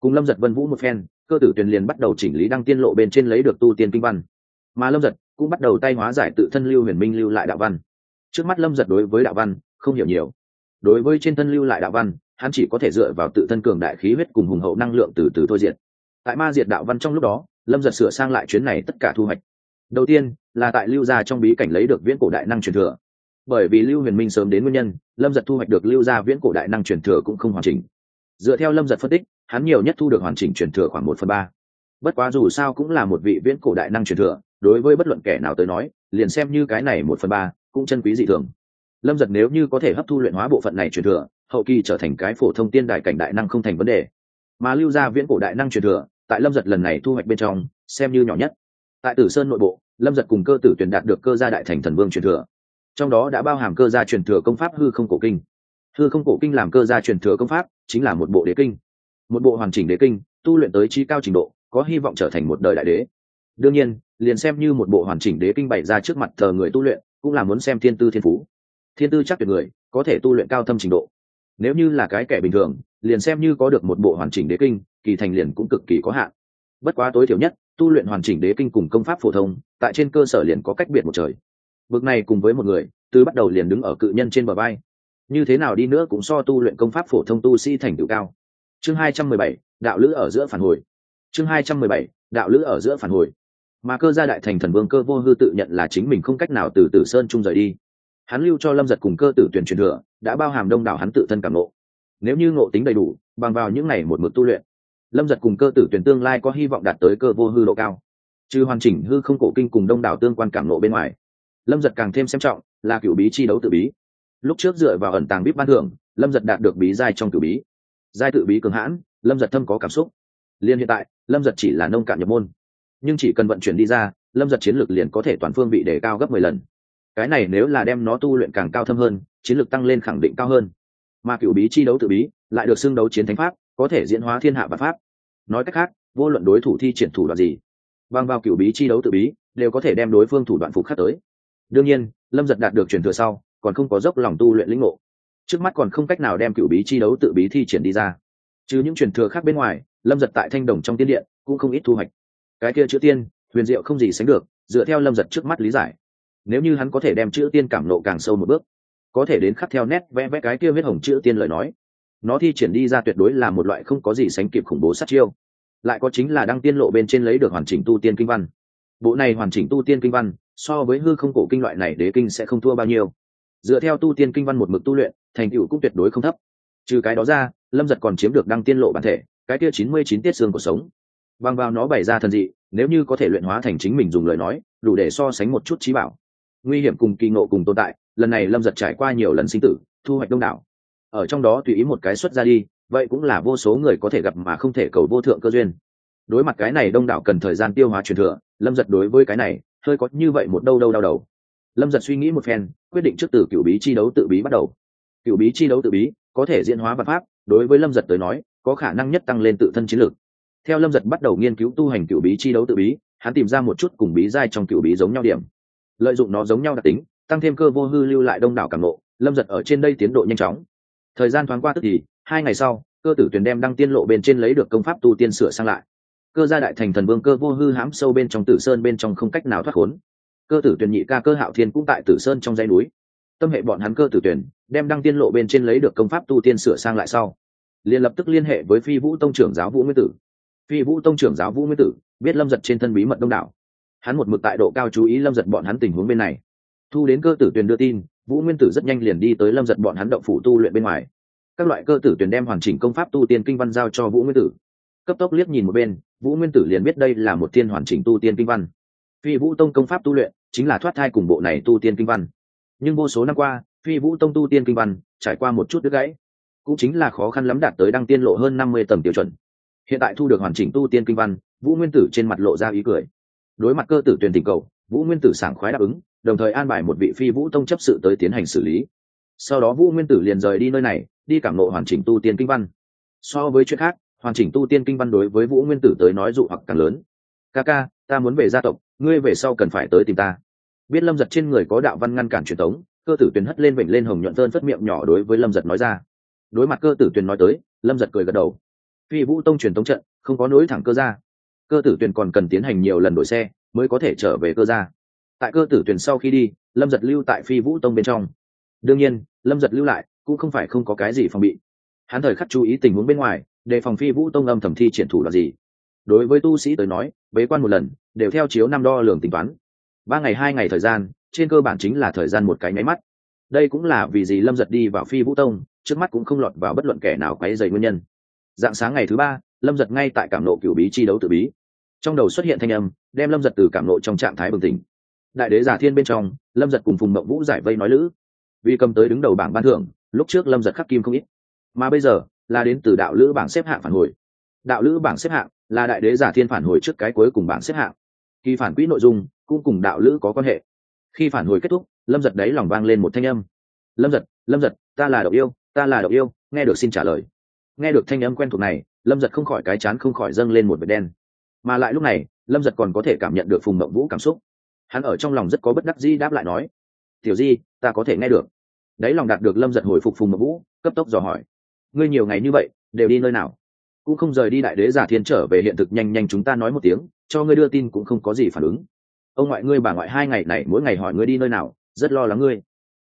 Cùng lâm giật vân vũ một phen, cơ tử tuyển liền bắt đầu chỉnh lý đăng tiên lộ bên trên lấy được tu tiên kinh văn. Mà lâm giật cũng bắt đầu tay hóa giải tự thân lưu huyền minh lưu lại đạo văn. Trước mắt lâm giật đối với đạo văn không hiểu nhiều. Đối với trên thân lưu lại đạo văn, hắn chỉ có thể dựa vào tự thân cường đại khí huyết cùng hùng hậu năng lượng từ từ thôi diệt. Tại ma diệt đạo văn trong lúc đó, lâm giật sửa sang lại chuyến này tất cả thu hoạch đầu tiên, là tại lưu gia trong bí cảnh lấy được viễn cổ đại năng truyền thừa. Bởi vì lưu huyền minh sớm đến nguyên nhân, lâm giật thu hoạch được lưu gia viễn cổ đại năng truyền thừa cũng không hoàn chỉnh. Dựa theo lâm giật phân tích, hắn nhiều nhất thu được hoàn chỉnh truyền thừa khoảng một phần ba. Bất quá dù sao cũng là một vị viễn cổ đại năng truyền thừa, đối với bất luận kẻ nào tới nói, liền xem như cái này một phần ba, cũng chân quý dị thường. Lâm giật nếu như có thể hấp thu luyện hóa bộ phận này truyền thừa, hậu kỳ trở thành cái phổ thông tiên đại cảnh đại năng không thành vấn đề. Mà lưu gia viễn cổ đại năng truyền thừa, tại lâm giật lần này thu hoạch bên trong, xem như nhỏ nhất tại tử sơn nội bộ, lâm giật cùng cơ tử tuyển đạt được cơ gia đại thành thần vương truyền thừa. Trong đó đã bao hàm cơ gia truyền thừa công pháp hư không cổ kinh. Hư không cổ kinh làm cơ gia truyền thừa công pháp, chính là một bộ đế kinh. Một bộ hoàn chỉnh đế kinh, tu luyện tới trí cao trình độ, có hy vọng trở thành một đời đại đế. Đương nhiên, liền xem như một bộ hoàn chỉnh đế kinh bày ra trước mặt thờ người tu luyện, cũng là muốn xem thiên tư thiên phú. Thiên tư chắc tuyệt người, có thể tu luyện cao thâm trình độ. Nếu như là cái kẻ bình thường, liền xem như có được một bộ hoàn chỉnh đế kinh, kỳ thành liền cũng cực kỳ có hạn. Bất quá tối thiểu nhất tu luyện hoàn chỉnh đế kinh cùng công pháp phổ thông, tại trên cơ sở liền có cách biệt một trời. Bực này cùng với một người, từ bắt đầu liền đứng ở cự nhân trên bờ bay như thế nào đi nữa cũng so tu luyện công pháp phổ thông tu sĩ thành tựu cao. Chương hai trăm mười bảy, đạo lữ ở giữa phản hồi. Chương hai trăm mười bảy, đạo lữ ở giữa phản hồi. Mà cơ gia đại thành thần vương cơ vô hư tự nhận là chính mình không cách nào từ tử sơn trung rời đi. Hắn lưu cho lâm giật cùng cơ tử tuyển truyền thừa, đã bao hàm đông đảo hắn tự thân cảm ngộ. nếu như ngộ tính đầy đủ, bằng vào những ngày một mực tu luyện lâm giật cùng cơ tử tuyển tương lai có hy vọng đạt tới cơ vô hư độ cao. Trừ hoàn chỉnh hư không cổ kinh cùng đông đảo tương quan cảm nộ bên ngoài, lâm giật càng thêm xem trọng là cựu bí chi đấu tự bí. Lúc trước dựa vào ẩn tàng bíp ban thưởng, lâm giật đạt được bí giai trong cựu bí. Giai tự bí cường hãn, lâm giật thâm có cảm xúc. Liên hiện tại, lâm giật chỉ là nông cạn nhập môn. Nhưng chỉ cần vận chuyển đi ra, lâm giật chiến lược liền có thể toàn phương bị đề cao gấp mười lần. Cái này nếu là đem nó tu luyện càng cao thâm hơn, chiến lược tăng lên khẳng định cao hơn. Mà cựu bí chi đấu tự bí lại được xưng đấu chiến thánh pháp có thể diễn hóa thiên hạ và pháp. Nói cách khác, vô luận đối thủ thi triển thủ đoạn gì, bằng vào cựu bí chi đấu tự bí, đều có thể đem đối phương thủ đoạn phục khắc tới. Đương nhiên, lâm giật đạt được truyền thừa sau, còn không có dốc lòng tu luyện lĩnh ngộ. Trước mắt còn không cách nào đem cựu bí chi đấu tự bí thi triển đi ra. Chứ những truyền thừa khác bên ngoài, lâm giật tại thanh đồng trong tiên điện, cũng không ít thu hoạch. Cái kia chữ tiên, huyền diệu không gì sánh được, dựa theo lâm giật trước mắt lý giải. Nếu như hắn có thể đem chữ tiên cảm nộ càng sâu một bước, có thể đến khắc theo nét vẽ vẽ cái kia huyết hồng chữ tiên lời nói nó thi triển đi ra tuyệt đối là một loại không có gì sánh kịp khủng bố sát chiêu. Lại có chính là đăng tiên lộ bên trên lấy được hoàn chỉnh tu tiên kinh văn. Bộ này hoàn chỉnh tu tiên kinh văn, so với hư không cổ kinh loại này đế kinh sẽ không thua bao nhiêu. Dựa theo tu tiên kinh văn một mực tu luyện, thành tựu cũng tuyệt đối không thấp. Trừ cái đó ra, lâm giật còn chiếm được đăng tiên lộ bản thể, cái kia chín mươi chín tiết xương của sống. Bằng vào nó bày ra thần dị, nếu như có thể luyện hóa thành chính mình dùng lời nói, đủ để so sánh một chút trí bảo. Nguy hiểm cùng kỳ ngộ cùng tồn tại, lần này lâm giật trải qua nhiều lần sinh tử, thu hoạch đông đảo ở trong đó tùy ý một cái xuất ra đi, vậy cũng là vô số người có thể gặp mà không thể cầu vô thượng cơ duyên. Đối mặt cái này đông đảo cần thời gian tiêu hóa truyền thừa, lâm giật đối với cái này, hơi có như vậy một đâu đâu đau đầu. Lâm giật suy nghĩ một phen, quyết định trước từ cựu bí chi đấu tự bí bắt đầu. Cựu bí chi đấu tự bí, có thể diễn hóa văn pháp, đối với lâm giật tới nói, có khả năng nhất tăng lên tự thân chiến lược. Theo lâm giật bắt đầu nghiên cứu tu hành cựu bí chi đấu tự bí, hắn tìm ra một chút cùng bí giai trong cựu bí giống nhau điểm. Lợi dụng nó giống nhau đặc tính, tăng thêm cơ vô hư lưu lại đông đảo cảm lộ lâm giật ở trên đây tiến độ nhanh chóng thời gian thoáng qua tức thì, hai ngày sau, cơ tử tuyển đem đăng tiên lộ bên trên lấy được công pháp tu tiên sửa sang lại. Cơ gia đại thành thần vương cơ vô hư hãm sâu bên trong tử sơn bên trong không cách nào thoát khốn. Cơ tử tuyển nhị ca cơ hạo thiên cũng tại tử sơn trong dãy núi. Tâm hệ bọn hắn cơ tử tuyển, đem đăng tiên lộ bên trên lấy được công pháp tu tiên sửa sang lại sau, liền lập tức liên hệ với phi vũ tông trưởng giáo vũ nguyên tử. Phi vũ tông trưởng giáo vũ nguyên tử biết lâm giật trên thân bí mật đông đảo. Hắn một mực tại độ cao chú ý lâm giật bọn hắn tình huống bên này. Thu đến cơ tử tuyền đưa tin vũ nguyên tử rất nhanh liền đi tới lâm giật bọn hắn động phủ tu luyện bên ngoài. Các loại cơ tử tuyền đem hoàn chỉnh công pháp tu tiên kinh văn giao cho vũ nguyên tử. Cấp tốc liếc nhìn một bên, vũ nguyên tử liền biết đây là một tiên hoàn chỉnh tu tiên kinh văn. Phi vũ tông công pháp tu luyện chính là thoát thai cùng bộ này tu tiên kinh văn. Nhưng vô số năm qua, phi vũ tông tu tiên kinh văn trải qua một chút đứt gãy, cũng chính là khó khăn lắm đạt tới đăng tiên lộ hơn năm mươi tầng tiêu chuẩn. Hiện tại thu được hoàn chỉnh tu tiên kinh văn, vũ nguyên tử trên mặt lộ ra ý cười. Đối mặt cơ tử tuyển tình cầu, vũ nguyên tử sảng khoái đáp ứng đồng thời an bài một vị phi vũ tông chấp sự tới tiến hành xử lý. Sau đó vũ nguyên tử liền rời đi nơi này, đi cảm nộ hoàn chỉnh tu tiên kinh văn. So với chuyện khác, hoàn chỉnh tu tiên kinh văn đối với vũ nguyên tử tới nói dụ hoặc càng lớn. Ca ca, ta muốn về gia tộc, ngươi về sau cần phải tới tìm ta. Biết lâm giật trên người có đạo văn ngăn cản truyền thống, cơ tử tuyền hất lên vịnh lên hồng nhuận tơn phất miệng nhỏ đối với lâm giật nói ra. Đối mặt cơ tử tuyền nói tới, lâm giật cười gật đầu. Phi vũ tông truyền thống trận, không có nối thẳng cơ ra cơ tử tuyền còn cần tiến hành nhiều lần đổi xe, mới có thể trở về cơ ra tại cơ tử tuyển sau khi đi, lâm giật lưu tại phi vũ tông bên trong. Đương nhiên, lâm giật lưu lại cũng không phải không có cái gì phòng bị. Hắn thời khắc chú ý tình huống bên ngoài, đề phòng phi vũ tông âm thầm thi triển thủ là gì. Đối với tu sĩ tới nói, bế quan một lần, đều theo chiếu năm đo lường tính toán. Ba ngày hai ngày thời gian, trên cơ bản chính là thời gian một cái nháy mắt. Đây cũng là vì gì lâm giật đi vào phi vũ tông, trước mắt cũng không lọt vào bất luận kẻ nào quấy dày nguyên nhân. Dạng sáng ngày thứ ba, lâm giật ngay tại cảm nộ cửu bí chi đấu tự bí. Trong đầu xuất hiện thanh âm, đem lâm giật từ cảm nộ trong trạng thái bừng tỉnh đại đế giả thiên bên trong, lâm giật cùng phùng mậu vũ giải vây nói lữ. Vì cầm tới đứng đầu bảng ban thưởng, lúc trước lâm giật khắc kim không ít. Mà bây giờ, là đến từ đạo lữ bảng xếp hạng phản hồi. Đạo lữ bảng xếp hạng là đại đế giả thiên phản hồi trước cái cuối cùng bảng xếp hạng. Khi phản quỹ nội dung cũng cùng đạo lữ có quan hệ. Khi phản hồi kết thúc, lâm giật đấy lòng vang lên một thanh âm. Lâm giật lâm giật, ta là đậu yêu, ta là đậu yêu, nghe được xin trả lời. Nghe được thanh âm quen thuộc này, lâm giật không khỏi cái chán không khỏi dâng lên một vệt đen. Mà lại lúc này, lâm giật còn có thể cảm nhận được phùng mậu vũ cảm xúc hắn ở trong lòng rất có bất đắc di đáp lại nói, tiểu di, ta có thể nghe được. Đấy lòng đạt được lâm giật hồi phục phùng mậu vũ, cấp tốc dò hỏi, ngươi nhiều ngày như vậy, đều đi nơi nào? Cũng không rời đi đại đế giả thiên trở về hiện thực nhanh nhanh chúng ta nói một tiếng, cho ngươi đưa tin cũng không có gì phản ứng. Ông ngoại ngươi bà ngoại hai ngày này mỗi ngày hỏi ngươi đi nơi nào, rất lo lắng ngươi.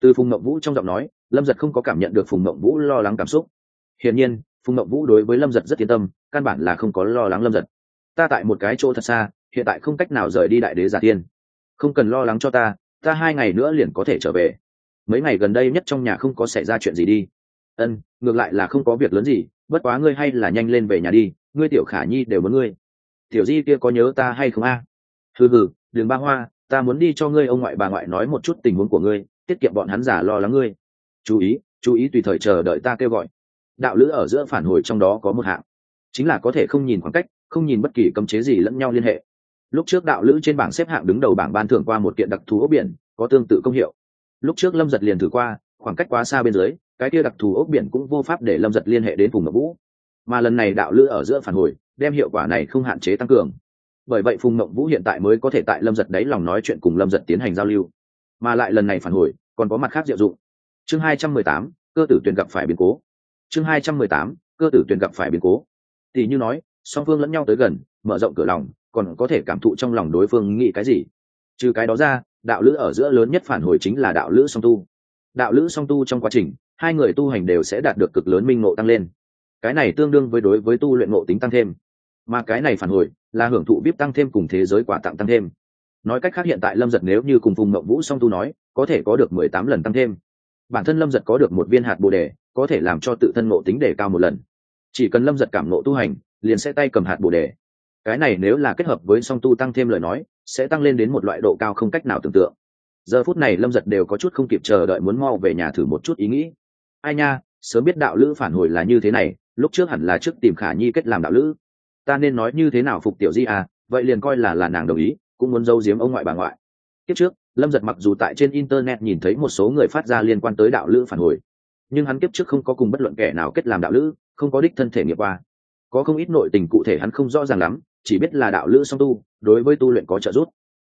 Từ phùng mậu vũ trong giọng nói, lâm giật không có cảm nhận được phùng mậu vũ lo lắng cảm xúc. Hiển nhiên, phùng mậu vũ đối với lâm giật rất yên tâm, căn bản là không có lo lắng lâm giật. Ta tại một cái chỗ thật xa, hiện tại không cách nào rời đi đại đế giả thiên không cần lo lắng cho ta ta hai ngày nữa liền có thể trở về. Mấy ngày gần đây nhất trong nhà không có xảy ra chuyện gì đi. Ân, ngược lại là không có việc lớn gì, bất quá ngươi hay là nhanh lên về nhà đi, ngươi tiểu khả nhi đều muốn ngươi. Tiểu di kia có nhớ ta hay không a? À? hừ hừ đường ba hoa, ta muốn đi cho ngươi ông ngoại bà ngoại nói một chút tình huống của ngươi, tiết kiệm bọn hắn giả lo lắng ngươi. Chú ý chú ý tùy thời chờ đợi ta kêu gọi. Đạo lữ ở giữa phản hồi trong đó có một hạng. Chính là có thể không nhìn khoảng cách, không nhìn bất kỳ cấm chế gì lẫn nhau liên hệ lúc trước đạo lữ trên bảng xếp hạng đứng đầu bảng ban thưởng qua một kiện đặc thù ốc biển, có tương tự công hiệu. Lúc trước lâm giật liền thử qua, khoảng cách quá xa bên dưới, cái kia đặc thù ốc biển cũng vô pháp để lâm giật liên hệ đến phùng ngọc vũ. Mà lần này đạo lữ ở giữa phản hồi, đem hiệu quả này không hạn chế tăng cường. Bởi vậy phùng ngọc vũ hiện tại mới có thể tại lâm giật đáy lòng nói chuyện cùng lâm giật tiến hành giao lưu. Mà lại lần này phản hồi, còn có mặt khác diệu dụng. Chương hai trăm mười tám, cơ tử tuyển gặp phải biến cố. Chương hai trăm mười tám, cơ tử tuyển gặp phải biến cố. Tỷ như nói, song phương lẫn nhau tới gần, mở rộng cửa lòng còn có thể cảm thụ trong lòng đối phương nghĩ cái gì. Trừ cái đó ra, đạo lữ ở giữa lớn nhất phản hồi chính là đạo lữ song tu. Đạo lữ song tu trong quá trình, hai người tu hành đều sẽ đạt được cực lớn minh ngộ tăng lên. Cái này tương đương với đối với tu luyện ngộ tính tăng thêm. Mà cái này phản hồi, là hưởng thụ vip tăng thêm cùng thế giới quả tặng tăng thêm. Nói cách khác hiện tại lâm giật nếu như cùng vùng mộng vũ song tu nói, có thể có được mười tám lần tăng thêm. Bản thân lâm giật có được một viên hạt bồ đề, có thể làm cho tự thân ngộ tính đề cao một lần. Chỉ cần lâm giật cảm ngộ tu hành, liền sẽ tay cầm hạt bồ đề cái này nếu là kết hợp với song tu tăng thêm lời nói, sẽ tăng lên đến một loại độ cao không cách nào tưởng tượng. Giờ phút này lâm giật đều có chút không kịp chờ đợi muốn mau về nhà thử một chút ý nghĩ. Ai nha, sớm biết đạo lữ phản hồi là như thế này, lúc trước hẳn là trước tìm khả nhi kết làm đạo lữ. Ta nên nói như thế nào phục tiểu di à vậy liền coi là là nàng đồng ý, cũng muốn giấu giếm ông ngoại bà ngoại. Tiếp trước, lâm giật mặc dù tại trên internet nhìn thấy một số người phát ra liên quan tới đạo lữ phản hồi, nhưng hắn kiếp trước không có cùng bất luận kẻ nào kết làm đạo lữ, không có đích thân thể nghiệp qua. Có không ít nội tình cụ thể hắn không rõ ràng lắm chỉ biết là đạo lữ song tu, đối với tu luyện có trợ giúp.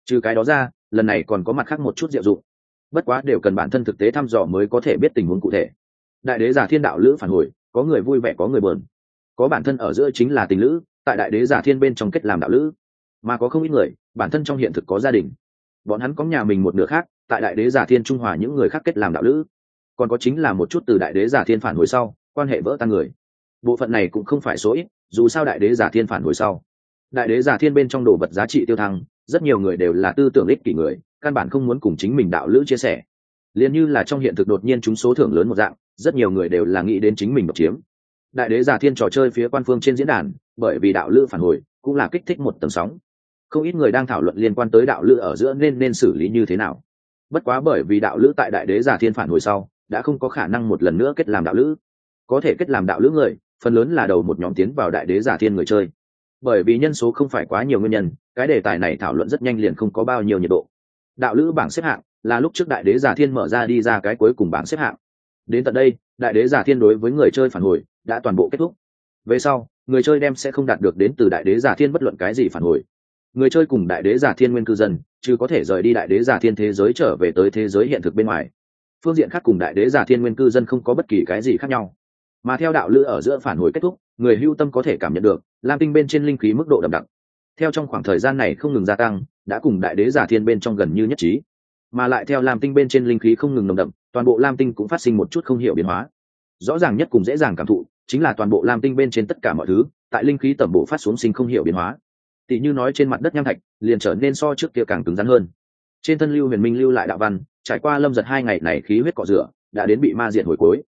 Trừ cái đó ra, lần này còn có mặt khác một chút diệu dụng. Bất quá đều cần bản thân thực tế thăm dò mới có thể biết tình huống cụ thể. Đại đế giả thiên đạo lữ phản hồi, có người vui vẻ có người bờn có bản thân ở giữa chính là tình lữ, tại đại đế giả thiên bên trong kết làm đạo lữ. Mà có không ít người, bản thân trong hiện thực có gia đình. Bọn hắn có nhà mình một nửa khác, tại đại đế giả thiên trung hòa những người khác kết làm đạo lữ. Còn có chính là một chút từ đại đế giả thiên phản hồi sau, quan hệ vỡ tan người. Bộ phận này cũng không phải số ít, dù sao đại đế giả thiên phản hồi sau đại đế giả thiên bên trong đồ vật giá trị tiêu thăng, rất nhiều người đều là tư tưởng ích kỷ người, căn bản không muốn cùng chính mình đạo lữ chia sẻ. Liền như là trong hiện thực đột nhiên chúng số thưởng lớn một dạng, rất nhiều người đều là nghĩ đến chính mình độc chiếm. Đại đế giả thiên trò chơi phía quan phương trên diễn đàn, bởi vì đạo lữ phản hồi, cũng là kích thích một tầng sóng. Không ít người đang thảo luận liên quan tới đạo lữ ở giữa nên nên xử lý như thế nào. Bất quá bởi vì đạo lữ tại đại đế giả thiên phản hồi sau, đã không có khả năng một lần nữa kết làm đạo lữ. Có thể kết làm đạo lữ người, phần lớn là đầu một nhóm tiến vào đại đế giả thiên người chơi bởi vì nhân số không phải quá nhiều nguyên nhân, cái đề tài này thảo luận rất nhanh liền không có bao nhiêu nhiệt độ. Đạo lữ bảng xếp hạng là lúc trước đại đế giả thiên mở ra đi ra cái cuối cùng bảng xếp hạng. Đến tận đây, đại đế giả thiên đối với người chơi phản hồi đã toàn bộ kết thúc. Về sau, người chơi đem sẽ không đạt được đến từ đại đế giả thiên bất luận cái gì phản hồi. Người chơi cùng đại đế giả thiên nguyên cư dân, chứ có thể rời đi đại đế giả thiên thế giới trở về tới thế giới hiện thực bên ngoài. Phương diện khác cùng đại đế giả thiên nguyên cư dân không có bất kỳ cái gì khác nhau. Mà theo đạo lữ ở giữa phản hồi kết thúc, người hưu tâm có thể cảm nhận được lam tinh bên trên linh khí mức độ đậm đặc. Theo trong khoảng thời gian này không ngừng gia tăng, đã cùng đại đế giả thiên bên trong gần như nhất trí. Mà lại theo lam tinh bên trên linh khí không ngừng nồng đậm, toàn bộ lam tinh cũng phát sinh một chút không hiểu biến hóa. Rõ ràng nhất cùng dễ dàng cảm thụ, chính là toàn bộ lam tinh bên trên tất cả mọi thứ, tại linh khí tẩm bộ phát xuống sinh không hiểu biến hóa. Tỷ như nói trên mặt đất nham thạch, liền trở nên so trước kia càng cứng rắn hơn. Trên thân lưu huyền minh lưu lại đạo văn, trải qua lâm giật hai ngày này khí huyết cọ rửa, đã đến bị ma diện hồi cuối.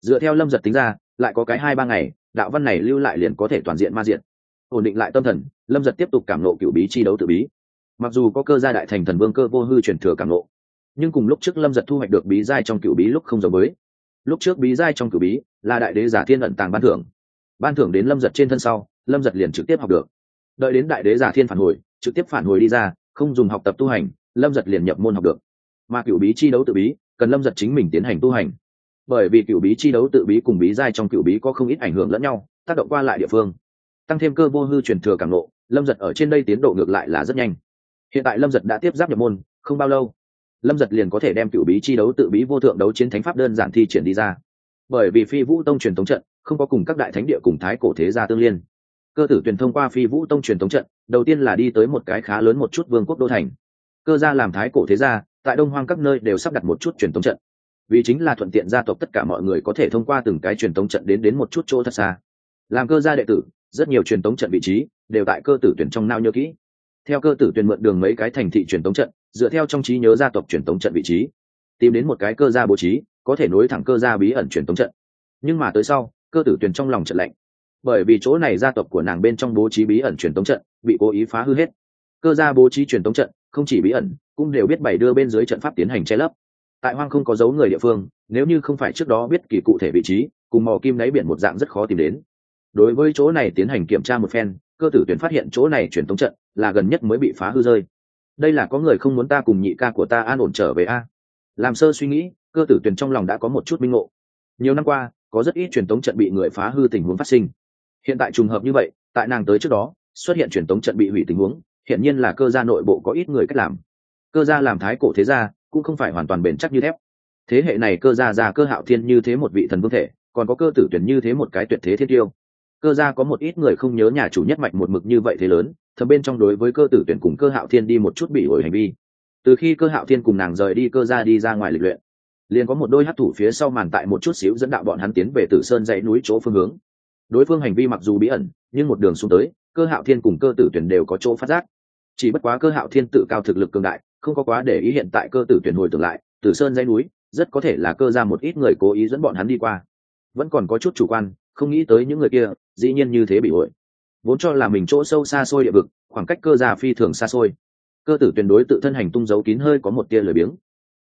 Dựa theo lâm giật tính ra, lại có cái hai ba ngày đạo văn này lưu lại liền có thể toàn diện ma diện ổn định lại tâm thần, lâm giật tiếp tục cảm nộ cựu bí chi đấu tự bí. Mặc dù có cơ gia đại thành thần vương cơ vô hư truyền thừa cảm nộ nhưng cùng lúc trước lâm giật thu hoạch được bí giai trong cựu bí lúc không giống mới. Lúc trước bí giai trong cựu bí là đại đế giả thiên ẩn tàng ban thưởng. Ban thưởng đến lâm giật trên thân sau, lâm giật liền trực tiếp học được. Đợi đến đại đế giả thiên phản hồi, trực tiếp phản hồi đi ra, không dùng học tập tu hành, lâm giật liền nhập môn học được. Mà cựu bí chi đấu tự bí, cần lâm giật chính mình tiến hành tu hành bởi vì cựu bí chi đấu tự bí cùng bí giai trong cựu bí có không ít ảnh hưởng lẫn nhau, tác động qua lại địa phương. Tăng thêm cơ vô hư truyền thừa càng lộ lâm giật ở trên đây tiến độ ngược lại là rất nhanh. Hiện tại lâm giật đã tiếp giáp nhập môn, không bao lâu, lâm giật liền có thể đem cựu bí chi đấu tự bí vô thượng đấu chiến thánh pháp đơn giản thi triển đi ra. Bởi vì phi vũ tông truyền thống trận, không có cùng các đại thánh địa cùng thái cổ thế gia tương liên. Cơ tử tuyển thông qua phi vũ tông truyền thống trận, đầu tiên là đi tới một cái khá lớn một chút vương quốc đô thành. Cơ gia làm thái cổ thế gia, tại đông hoang các nơi đều sắp đặt một chút truyền thống trận vì chính là thuận tiện gia tộc tất cả mọi người có thể thông qua từng cái truyền thống trận đến đến một chút chỗ thật xa. Làm cơ gia đệ tử, rất nhiều truyền tống trận vị trí đều tại cơ tử tuyển trong nao nhớ kỹ. Theo cơ tử tuyển mượn đường mấy cái thành thị truyền tống trận, dựa theo trong trí nhớ gia tộc truyền tống trận vị trí, tìm đến một cái cơ gia bố trí, có thể nối thẳng cơ gia bí ẩn truyền tống trận. Nhưng mà tới sau, cơ tử tuyển trong lòng trận lạnh. Bởi vì chỗ này gia tộc của nàng bên trong bố trí bí ẩn truyền tống trận, bị cố ý phá hư hết. Cơ gia bố trí truyền tống trận, không chỉ bí ẩn, cũng đều biết bày đưa bên dưới trận pháp tiến hành che lấp tại hoang không có dấu người địa phương, nếu như không phải trước đó biết kỳ cụ thể vị trí, cùng mò kim đáy biển một dạng rất khó tìm đến. Đối với chỗ này tiến hành kiểm tra một phen, cơ tử tuyển phát hiện chỗ này truyền tống trận là gần nhất mới bị phá hư rơi. Đây là có người không muốn ta cùng nhị ca của ta an ổn trở về a? Làm sơ suy nghĩ, cơ tử tuyển trong lòng đã có một chút minh ngộ. Nhiều năm qua, có rất ít truyền tống trận bị người phá hư tình huống phát sinh. Hiện tại trùng hợp như vậy, tại nàng tới trước đó, xuất hiện truyền tống trận bị hủy tình huống hiện nhiên là cơ gia nội bộ có ít người cách làm. Cơ gia làm thái cổ thế gia cũng không phải hoàn toàn bền chắc như thép. Thế hệ này cơ gia ra cơ hạo thiên như thế một vị thần vương thể, còn có cơ tử tuyển như thế một cái tuyệt thế thiết tiêu. Cơ gia có một ít người không nhớ nhà chủ nhất mạch một mực như vậy thế lớn, thầm bên trong đối với cơ tử tuyển cùng cơ hạo thiên đi một chút bị ổi hành vi. Từ khi cơ hạo thiên cùng nàng rời đi, cơ gia đi ra ngoài lịch luyện, liền có một đôi hát thủ phía sau màn tại một chút xíu dẫn đạo bọn hắn tiến về tử sơn dãy núi chỗ phương hướng. Đối phương hành vi mặc dù bí ẩn, nhưng một đường xuống tới, cơ hạo thiên cùng cơ tử tuyển đều có chỗ phát giác. Chỉ bất quá cơ hạo thiên tự cao thực lực cường đại không có quá để ý hiện tại cơ tử tuyển hồi tưởng lại, tử sơn dãy núi, rất có thể là cơ ra một ít người cố ý dẫn bọn hắn đi qua. Vẫn còn có chút chủ quan, không nghĩ tới những người kia, dĩ nhiên như thế bị hội. Vốn cho là mình chỗ sâu xa xôi địa vực, khoảng cách cơ già phi thường xa xôi. Cơ tử tuyệt đối tự thân hành tung giấu kín hơi có một tia lười biếng.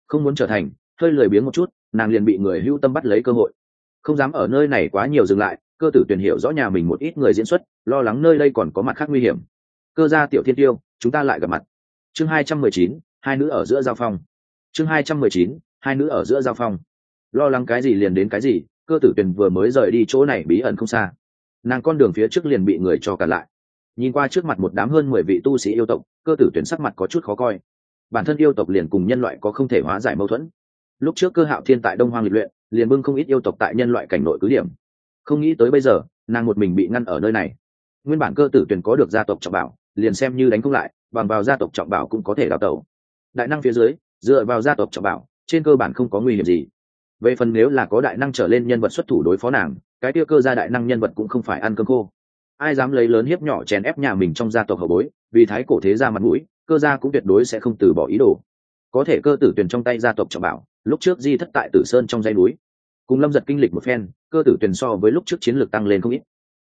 Không muốn trở thành, hơi lười biếng một chút, nàng liền bị người hưu tâm bắt lấy cơ hội. Không dám ở nơi này quá nhiều dừng lại, cơ tử tuyển hiểu rõ nhà mình một ít người diễn xuất, lo lắng nơi đây còn có mặt khác nguy hiểm. Cơ gia tiểu thiên tiêu, chúng ta lại gặp mặt. Chương hai trăm mười chín hai nữ ở giữa giao phong. Chương hai trăm mười chín, hai nữ ở giữa giao phong. Lo lắng cái gì liền đến cái gì, cơ tử tuyền vừa mới rời đi chỗ này bí ẩn không xa. Nàng con đường phía trước liền bị người cho cả lại. Nhìn qua trước mặt một đám hơn mười vị tu sĩ yêu tộc, cơ tử tuyển sắc mặt có chút khó coi. Bản thân yêu tộc liền cùng nhân loại có không thể hóa giải mâu thuẫn. Lúc trước cơ hạo thiên tại đông hoang lịch luyện, liền bưng không ít yêu tộc tại nhân loại cảnh nội cứ điểm. Không nghĩ tới bây giờ, nàng một mình bị ngăn ở nơi này. Nguyên bản cơ tử tuyển có được gia tộc trọng bảo, liền xem như đánh không lại, bằng vào gia tộc trọng bảo cũng có thể đào tẩu đại năng phía dưới, dựa vào gia tộc trọng bảo, trên cơ bản không có nguy hiểm gì. Về phần nếu là có đại năng trở lên nhân vật xuất thủ đối phó nàng, cái tiêu cơ gia đại năng nhân vật cũng không phải ăn cơm khô. Ai dám lấy lớn hiếp nhỏ chèn ép nhà mình trong gia tộc hậu bối, vì thái cổ thế gia mặt mũi, cơ gia cũng tuyệt đối sẽ không từ bỏ ý đồ. Có thể cơ tử tuyền trong tay gia tộc trọng bảo, lúc trước di thất tại tử sơn trong dây núi. Cùng lâm giật kinh lịch một phen, cơ tử tuyền so với lúc trước chiến lược tăng lên không ít.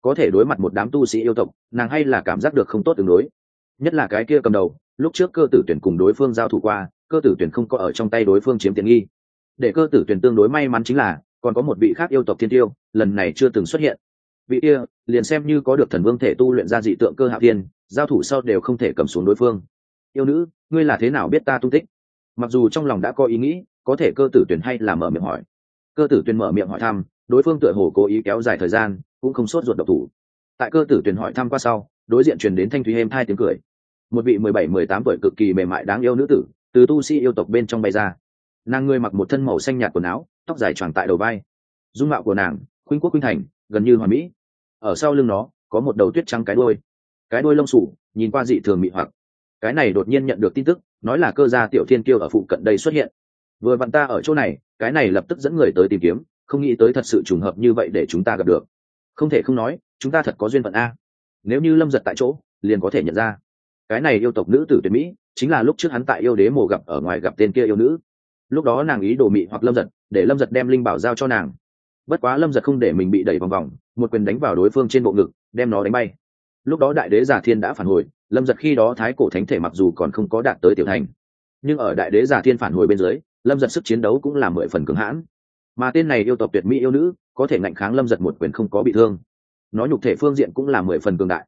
Có thể đối mặt một đám tu sĩ yêu tộc, nàng hay là cảm giác được không tốt tương đối. Nhất là cái kia cầm đầu lúc trước cơ tử tuyển cùng đối phương giao thủ qua cơ tử tuyển không có ở trong tay đối phương chiếm tiện nghi. Để cơ tử tuyển tương đối may mắn chính là còn có một vị khác yêu tộc thiên tiêu lần này chưa từng xuất hiện. Vị kia liền xem như có được thần vương thể tu luyện ra dị tượng cơ hạ thiên, giao thủ sau đều không thể cầm xuống đối phương. Yêu nữ ngươi là thế nào biết ta tung tích? Mặc dù trong lòng đã có ý nghĩ có thể cơ tử tuyển hay là mở miệng hỏi. Cơ tử tuyển mở miệng hỏi thăm đối phương tựa hồ cố ý kéo dài thời gian cũng không sốt ruột độc thủ. Tại cơ tử tuyển hỏi thăm qua sau đối diện truyền đến thanh thúy êm hai tiếng cười một vị mười bảy, mười tám tuổi cực kỳ mềm mại đáng yêu nữ tử, từ tu sĩ yêu tộc bên trong bay ra. Nàng ngươi mặc một thân màu xanh nhạt quần áo, tóc dài choàng tại đầu vai. Dung mạo của nàng, khuynh quốc khuynh thành, gần như hoàn mỹ. Ở sau lưng nó, có một đầu tuyết trắng cái đôi cái đôi lông sủ, nhìn qua dị thường mị hoặc. Cái này đột nhiên nhận được tin tức, nói là cơ gia tiểu thiên kiêu ở phụ cận đây xuất hiện. Vừa vặn ta ở chỗ này, cái này lập tức dẫn người tới tìm kiếm, không nghĩ tới thật sự trùng hợp như vậy để chúng ta gặp được. Không thể không nói, chúng ta thật có duyên phận a. Nếu như lâm giật tại chỗ, liền có thể nhận ra cái này yêu tộc nữ tử tuyệt mỹ, chính là lúc trước hắn tại yêu đế mồ gặp ở ngoài gặp tên kia yêu nữ. Lúc đó nàng ý đồ mị hoặc lâm giật, để lâm giật đem linh bảo giao cho nàng. Bất quá lâm giật không để mình bị đẩy vòng vòng, một quyền đánh vào đối phương trên bộ ngực, đem nó đánh bay. Lúc đó đại đế giả thiên đã phản hồi, lâm giật khi đó thái cổ thánh thể mặc dù còn không có đạt tới tiểu thành, nhưng ở đại đế giả thiên phản hồi bên dưới, lâm giật sức chiến đấu cũng là mười phần cứng hãn. Mà tên này yêu tộc tuyệt mỹ yêu nữ, có thể ngạnh kháng lâm giật một quyền không có bị thương. Nó nhục thể phương diện cũng là mười phần cường đại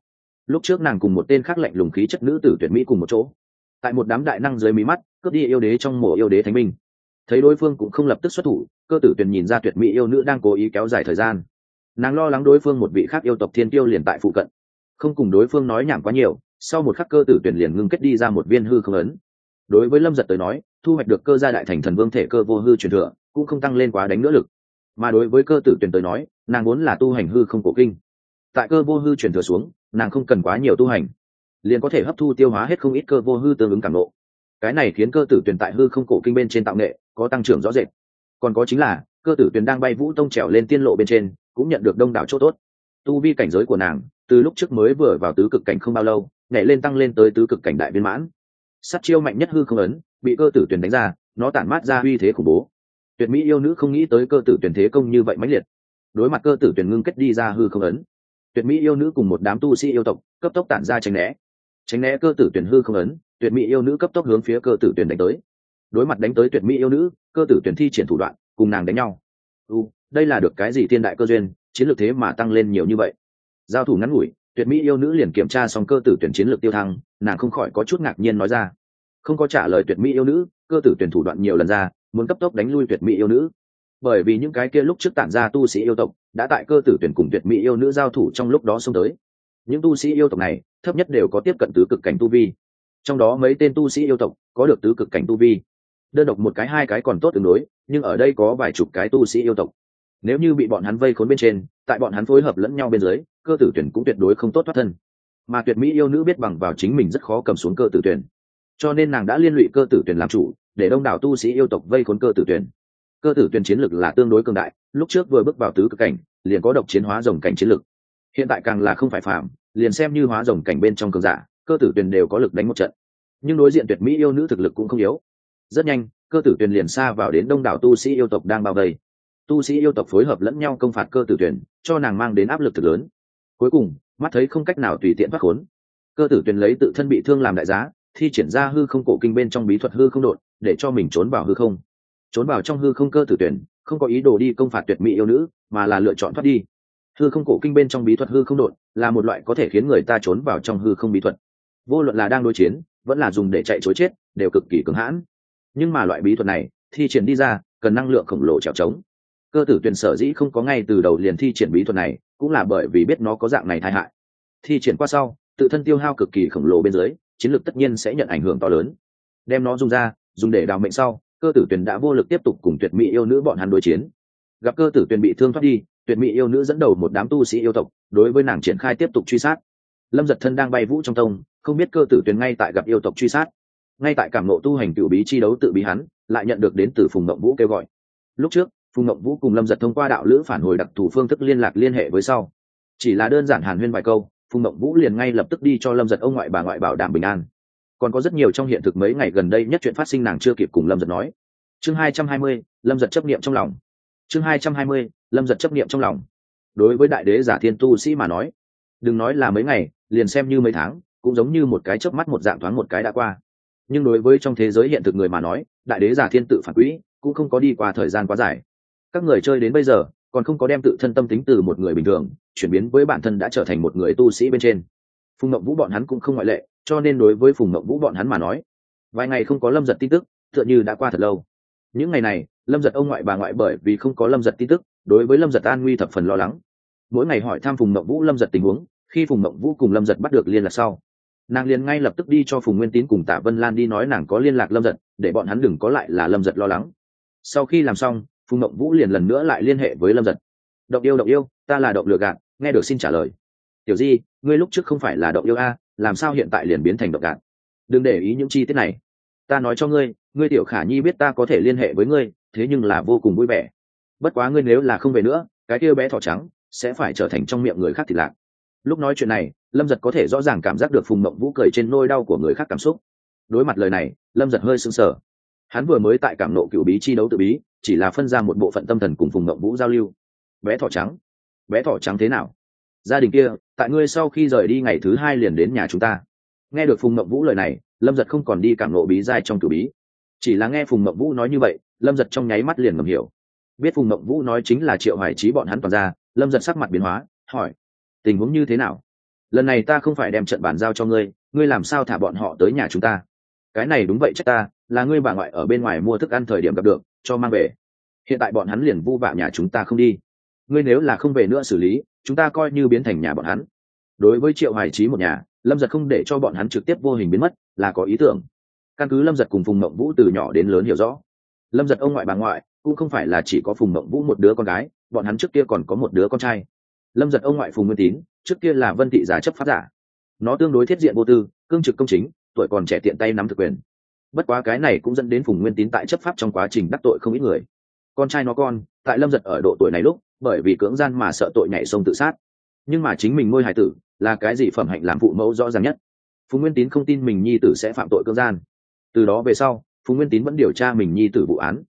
lúc trước nàng cùng một tên khác lạnh lùng khí chất nữ tử tuyệt mỹ cùng một chỗ. Tại một đám đại năng dưới mí mắt, cướp đi yêu đế trong mộ yêu đế thánh minh thấy đối phương cũng không lập tức xuất thủ, cơ tử tuyền nhìn ra tuyệt mỹ yêu nữ đang cố ý kéo dài thời gian. Nàng lo lắng đối phương một vị khác yêu tộc thiên tiêu liền tại phụ cận. Không cùng đối phương nói nhảm quá nhiều, sau một khắc cơ tử tuyển liền ngưng kết đi ra một viên hư không ấn. Đối với lâm giật tới nói, thu hoạch được cơ gia đại thành thần vương thể cơ vô hư truyền thừa, cũng không tăng lên quá đánh nữa lực. Mà đối với cơ tử tuyển tới nói, nàng muốn là tu hành hư không cổ kinh tại cơ vô hư truyền thừa xuống, nàng không cần quá nhiều tu hành, liền có thể hấp thu tiêu hóa hết không ít cơ vô hư tương ứng cảm lộ. cái này khiến cơ tử tuyển tại hư không cổ kinh bên trên tạo nghệ có tăng trưởng rõ rệt. Còn có chính là, cơ tử tuyển đang bay vũ tông trèo lên tiên lộ bên trên, cũng nhận được đông đảo chỗ tốt. Tu vi cảnh giới của nàng, từ lúc trước mới vừa vào tứ cực cảnh không bao lâu, nhảy lên tăng lên tới tứ cực cảnh đại viên mãn. Sắt chiêu mạnh nhất hư không ấn, bị cơ tử tuyển đánh ra, nó tản mát ra uy thế khủng bố. Tuyệt mỹ yêu nữ không nghĩ tới cơ tử tuyển thế công như vậy mãnh liệt. Đối mặt cơ tử tuyển ngưng kết đi ra hư không ấn tuyệt mỹ yêu nữ cùng một đám tu sĩ yêu tộc, cấp tốc tản ra tránh né. Tránh né cơ tử tuyển hư không ấn, tuyệt mỹ yêu nữ cấp tốc hướng phía cơ tử tuyển đánh tới. Đối mặt đánh tới tuyệt mỹ yêu nữ, cơ tử tuyển thi triển thủ đoạn, cùng nàng đánh nhau. U, đây là được cái gì thiên đại cơ duyên, chiến lược thế mà tăng lên nhiều như vậy. Giao thủ ngắn ngủi, tuyệt mỹ yêu nữ liền kiểm tra xong cơ tử tuyển chiến lược tiêu thăng, nàng không khỏi có chút ngạc nhiên nói ra. Không có trả lời tuyệt mỹ yêu nữ, cơ tử tuyển thủ đoạn nhiều lần ra, muốn cấp tốc đánh lui tuyệt mỹ yêu nữ bởi vì những cái kia lúc trước tản ra tu sĩ yêu tộc đã tại cơ tử tuyển cùng tuyệt mỹ yêu nữ giao thủ trong lúc đó xông tới. Những tu sĩ yêu tộc này, thấp nhất đều có tiếp cận tứ cực cảnh tu vi. Trong đó mấy tên tu sĩ yêu tộc có được tứ cực cảnh tu vi. Đơn độc một cái hai cái còn tốt tương đối, nhưng ở đây có vài chục cái tu sĩ yêu tộc. Nếu như bị bọn hắn vây khốn bên trên, tại bọn hắn phối hợp lẫn nhau bên dưới, cơ tử tuyển cũng tuyệt đối không tốt thoát thân. Mà tuyệt mỹ yêu nữ biết bằng vào chính mình rất khó cầm xuống cơ tử tuyển. Cho nên nàng đã liên lụy cơ tử tuyển làm chủ, để đông đảo tu sĩ yêu tộc vây khốn cơ tử tuyển cơ tử tuyển chiến lực là tương đối cường đại, lúc trước vừa bước vào tứ cực cảnh, liền có độc chiến hóa rồng cảnh chiến lực. Hiện tại càng là không phải phạm liền xem như hóa rồng cảnh bên trong cường giả, cơ tử tuyển đều có lực đánh một trận. Nhưng đối diện tuyệt mỹ yêu nữ thực lực cũng không yếu. Rất nhanh, cơ tử tuyển liền xa vào đến đông đảo tu sĩ yêu tộc đang bao vây. Tu sĩ yêu tộc phối hợp lẫn nhau công phạt cơ tử tuyển, cho nàng mang đến áp lực thực lớn. Cuối cùng, mắt thấy không cách nào tùy tiện thoát khốn, cơ tử tuyển lấy tự thân bị thương làm đại giá, thi triển ra hư không cổ kinh bên trong bí thuật hư không đột, để cho mình trốn vào hư không trốn vào trong hư không cơ tử tuyển, không có ý đồ đi công phạt tuyệt mỹ yêu nữ, mà là lựa chọn thoát đi. Hư không cổ kinh bên trong bí thuật hư không đột là một loại có thể khiến người ta trốn vào trong hư không bí thuật. Vô luận là đang đối chiến, vẫn là dùng để chạy chối chết, đều cực kỳ cứng hãn. Nhưng mà loại bí thuật này, thi triển đi ra, cần năng lượng khổng lồ trèo trống. Cơ tử tuyển sở dĩ không có ngay từ đầu liền thi triển bí thuật này, cũng là bởi vì biết nó có dạng này tai hại. Thi triển qua sau, tự thân tiêu hao cực kỳ khổng lồ bên dưới, chiến lược tất nhiên sẽ nhận ảnh hưởng to lớn. Đem nó dùng ra, dùng để đào mệnh sau cơ tử Tuyền đã vô lực tiếp tục cùng tuyệt mỹ yêu nữ bọn hắn đối chiến. Gặp cơ tử Tuyền bị thương thoát đi, tuyệt mỹ yêu nữ dẫn đầu một đám tu sĩ yêu tộc, đối với nàng triển khai tiếp tục truy sát. Lâm giật thân đang bay vũ trong tông, không biết cơ tử Tuyền ngay tại gặp yêu tộc truy sát. Ngay tại cảm nộ tu hành cựu bí chi đấu tự bí hắn, lại nhận được đến từ phùng ngậm vũ kêu gọi. Lúc trước, phùng ngậm vũ cùng lâm giật thông qua đạo lữ phản hồi đặc thù phương thức liên lạc liên hệ với sau. Chỉ là đơn giản hàn huyên vài câu, phùng ngậm vũ liền ngay lập tức đi cho lâm giật ông ngoại bà ngoại bảo đảm bình an còn có rất nhiều trong hiện thực mấy ngày gần đây nhất chuyện phát sinh nàng chưa kịp cùng lâm giật nói. Chương hai trăm hai mươi, lâm giật chấp niệm trong lòng. Chương hai trăm hai mươi, lâm giật chấp niệm trong lòng. Đối với đại đế giả thiên tu sĩ mà nói, đừng nói là mấy ngày, liền xem như mấy tháng, cũng giống như một cái chớp mắt một dạng thoáng một cái đã qua. Nhưng đối với trong thế giới hiện thực người mà nói, đại đế giả thiên tự phản quỹ, cũng không có đi qua thời gian quá dài. Các người chơi đến bây giờ, còn không có đem tự thân tâm tính từ một người bình thường, chuyển biến với bản thân đã trở thành một người tu sĩ bên trên. Phùng mộng vũ bọn hắn cũng không ngoại lệ cho nên đối với phùng mậu vũ bọn hắn mà nói, vài ngày không có lâm giật tin tức, tựa như đã qua thật lâu. Những ngày này, lâm giật ông ngoại bà ngoại bởi vì không có lâm giật tin tức, đối với lâm giật an nguy thập phần lo lắng. Mỗi ngày hỏi thăm phùng mậu vũ lâm giật tình huống, khi phùng mậu vũ cùng lâm giật bắt được liên lạc sau, nàng liền ngay lập tức đi cho phùng nguyên tín cùng tạ vân lan đi nói nàng có liên lạc lâm giật, để bọn hắn đừng có lại là lâm giật lo lắng. Sau khi làm xong, phùng mậu vũ liền lần nữa lại liên hệ với lâm giật. Động yêu động yêu, ta là động lừa gạt, nghe được xin trả lời. Tiểu di, ngươi lúc trước không phải là động yêu a làm sao hiện tại liền biến thành độc gạt đừng để ý những chi tiết này. Ta nói cho ngươi ngươi tiểu khả nhi biết ta có thể liên hệ với ngươi, thế nhưng là vô cùng vui vẻ. Bất quá ngươi nếu là không về nữa, cái kia bé thỏ trắng sẽ phải trở thành trong miệng người khác thì lạc lúc nói chuyện này, lâm giật có thể rõ ràng cảm giác được phùng mộng vũ cười trên nôi đau của người khác cảm xúc. Đối mặt lời này, lâm giật hơi sưng sờ. Hắn vừa mới tại cảm nộ cựu bí chi đấu tự bí, chỉ là phân ra một bộ phận tâm thần cùng phùng mộng vũ giao lưu. Bé thỏ trắng, bé thỏ trắng thế nào? Gia đình kia, tại ngươi sau khi rời đi ngày thứ hai liền đến nhà chúng ta. Nghe được phùng mộng vũ lời này, lâm giật không còn đi cảm nộ bí giai trong cựu bí. Chỉ là nghe phùng mộng vũ nói như vậy, lâm giật trong nháy mắt liền ngầm hiểu. Biết phùng mộng vũ nói chính là triệu hoài trí bọn hắn toàn ra, lâm giật sắc mặt biến hóa, hỏi, tình huống như thế nào? Lần này ta không phải đem trận bàn giao cho ngươi ngươi làm sao thả bọn họ tới nhà chúng ta? Cái này đúng vậy chắc ta, là ngươi bà ngoại ở bên ngoài mua thức ăn thời điểm gặp được, cho mang về. Hiện tại bọn hắn liền vu vạ nhà chúng ta không đi. Ngươi nếu là không về nữa xử lý chúng ta coi như biến thành nhà bọn hắn. Đối với triệu hoài trí một nhà, lâm giật không để cho bọn hắn trực tiếp vô hình biến mất, là có ý tưởng. Căn cứ lâm giật cùng phùng mộng vũ từ nhỏ đến lớn hiểu rõ, lâm giật ông ngoại bà ngoại cũng không phải là chỉ có phùng mộng vũ một đứa con gái, bọn hắn trước kia còn có một đứa con trai. Lâm giật ông ngoại phùng nguyên tín, trước kia là vân thị giả chấp pháp giả. Nó tương đối thiết diện vô tư, cương trực công chính, tuổi còn trẻ tiện tay nắm thực quyền. Bất quá cái này cũng dẫn đến phùng nguyên tín tại chấp pháp trong quá trình đắc tội không ít người. Con trai nó con, tại lâm giật ở độ tuổi này lúc bởi vì cưỡng gian mà sợ tội nhảy sông tự sát. Nhưng mà chính mình ngôi hải tử là cái gì phẩm hạnh làm phụ mẫu rõ ràng nhất. Phùng nguyên tín không tin mình nhi tử sẽ phạm tội cưỡng gian. Từ đó về sau phùng nguyên tín vẫn điều tra mình nhi tử vụ án.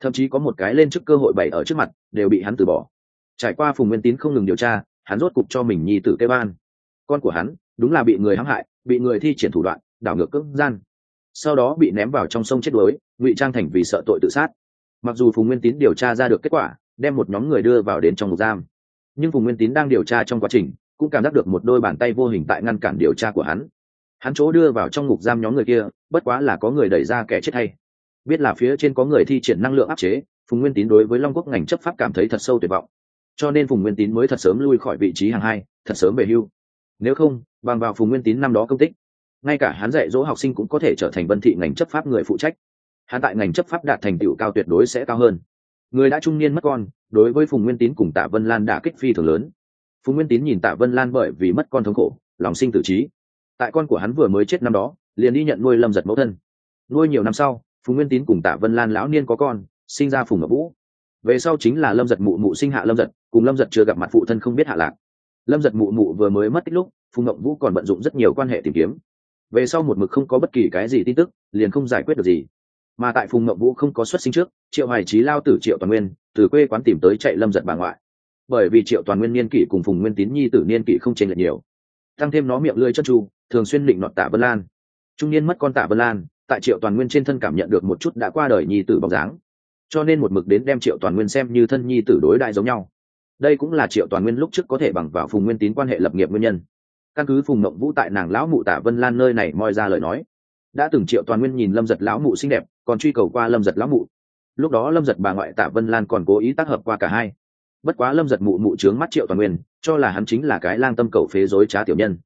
Thậm chí có một cái lên trước cơ hội bày ở trước mặt, đều bị hắn từ bỏ. Trải qua phùng nguyên tín không ngừng điều tra, hắn rốt cục cho mình nhi tử kê ban con của hắn, đúng là bị người hãm hại, bị người thi triển thủ đoạn, đảo ngược cưỡng gian. Sau đó bị ném vào trong sông chết đuối, ngụy trang thành vì sợ tội tự sát. Mặc dù phùng nguyên tín điều tra ra được kết quả đem một nhóm người đưa vào đến trong ngục giam. Nhưng phùng nguyên tín đang điều tra trong quá trình, cũng cảm giác được một đôi bàn tay vô hình tại ngăn cản điều tra của hắn. Hắn chỗ đưa vào trong ngục giam nhóm người kia, bất quá là có người đẩy ra kẻ chết hay. Biết là phía trên có người thi triển năng lượng áp chế, phùng nguyên tín đối với long quốc ngành chấp pháp cảm thấy thật sâu tuyệt vọng. Cho nên phùng nguyên tín mới thật sớm lui khỏi vị trí hàng hai, thật sớm về hưu. Nếu không, bằng vào phùng nguyên tín năm đó công tích, ngay cả hắn dạy dỗ học sinh cũng có thể trở thành vân thị ngành chấp pháp người phụ trách. Hắn tại ngành chấp pháp đạt thành tựu cao tuyệt đối sẽ cao hơn người đã trung niên mất con, đối với phùng nguyên tín cùng tạ vân lan đã kích phi thường lớn. Phùng nguyên tín nhìn tạ vân lan bởi vì mất con thống khổ, lòng sinh tử trí. Tại con của hắn vừa mới chết năm đó, liền đi nhận nuôi lâm giật mẫu thân. Nuôi nhiều năm sau, phùng nguyên tín cùng tạ vân lan lão niên có con, sinh ra phùng ngọc vũ. Về sau chính là lâm giật mụ mụ sinh hạ lâm giật, cùng lâm giật chưa gặp mặt phụ thân không biết hạ lạc. Lâm giật mụ mụ vừa mới mất tích lúc, phùng ngọc vũ còn bận dụng rất nhiều quan hệ tìm kiếm. Về sau một mực không có bất kỳ cái gì tin tức, liền không giải quyết được gì mà tại phùng ngọc vũ không có xuất sinh trước, triệu hoài trí lao tử triệu toàn nguyên, từ quê quán tìm tới chạy lâm giật bà ngoại. Bởi vì triệu toàn nguyên niên kỷ cùng phùng nguyên tín nhi tử niên kỷ không chênh lệch nhiều. Tăng thêm nó miệng lưỡi chân tru, thường xuyên định nọt tạ vân lan. Trung niên mất con tạ vân lan, tại triệu toàn nguyên trên thân cảm nhận được một chút đã qua đời nhi tử bóng dáng. Cho nên một mực đến đem triệu toàn nguyên xem như thân nhi tử đối đại giống nhau. Đây cũng là triệu toàn nguyên lúc trước có thể bằng vào phùng nguyên tín quan hệ lập nghiệp nguyên nhân. Căn cứ phùng mộng vũ tại nàng lão mụ tạ vân lan nơi này moi ra lời nói đã từng triệu toàn nguyên nhìn lâm giật lão mụ xinh đẹp, còn truy cầu qua lâm giật lão mụ. Lúc đó lâm giật bà ngoại tạ vân lan còn cố ý tác hợp qua cả hai. Bất quá lâm giật mụ mụ trướng mắt triệu toàn nguyên, cho là hắn chính là cái lang tâm cầu phế dối trá tiểu nhân.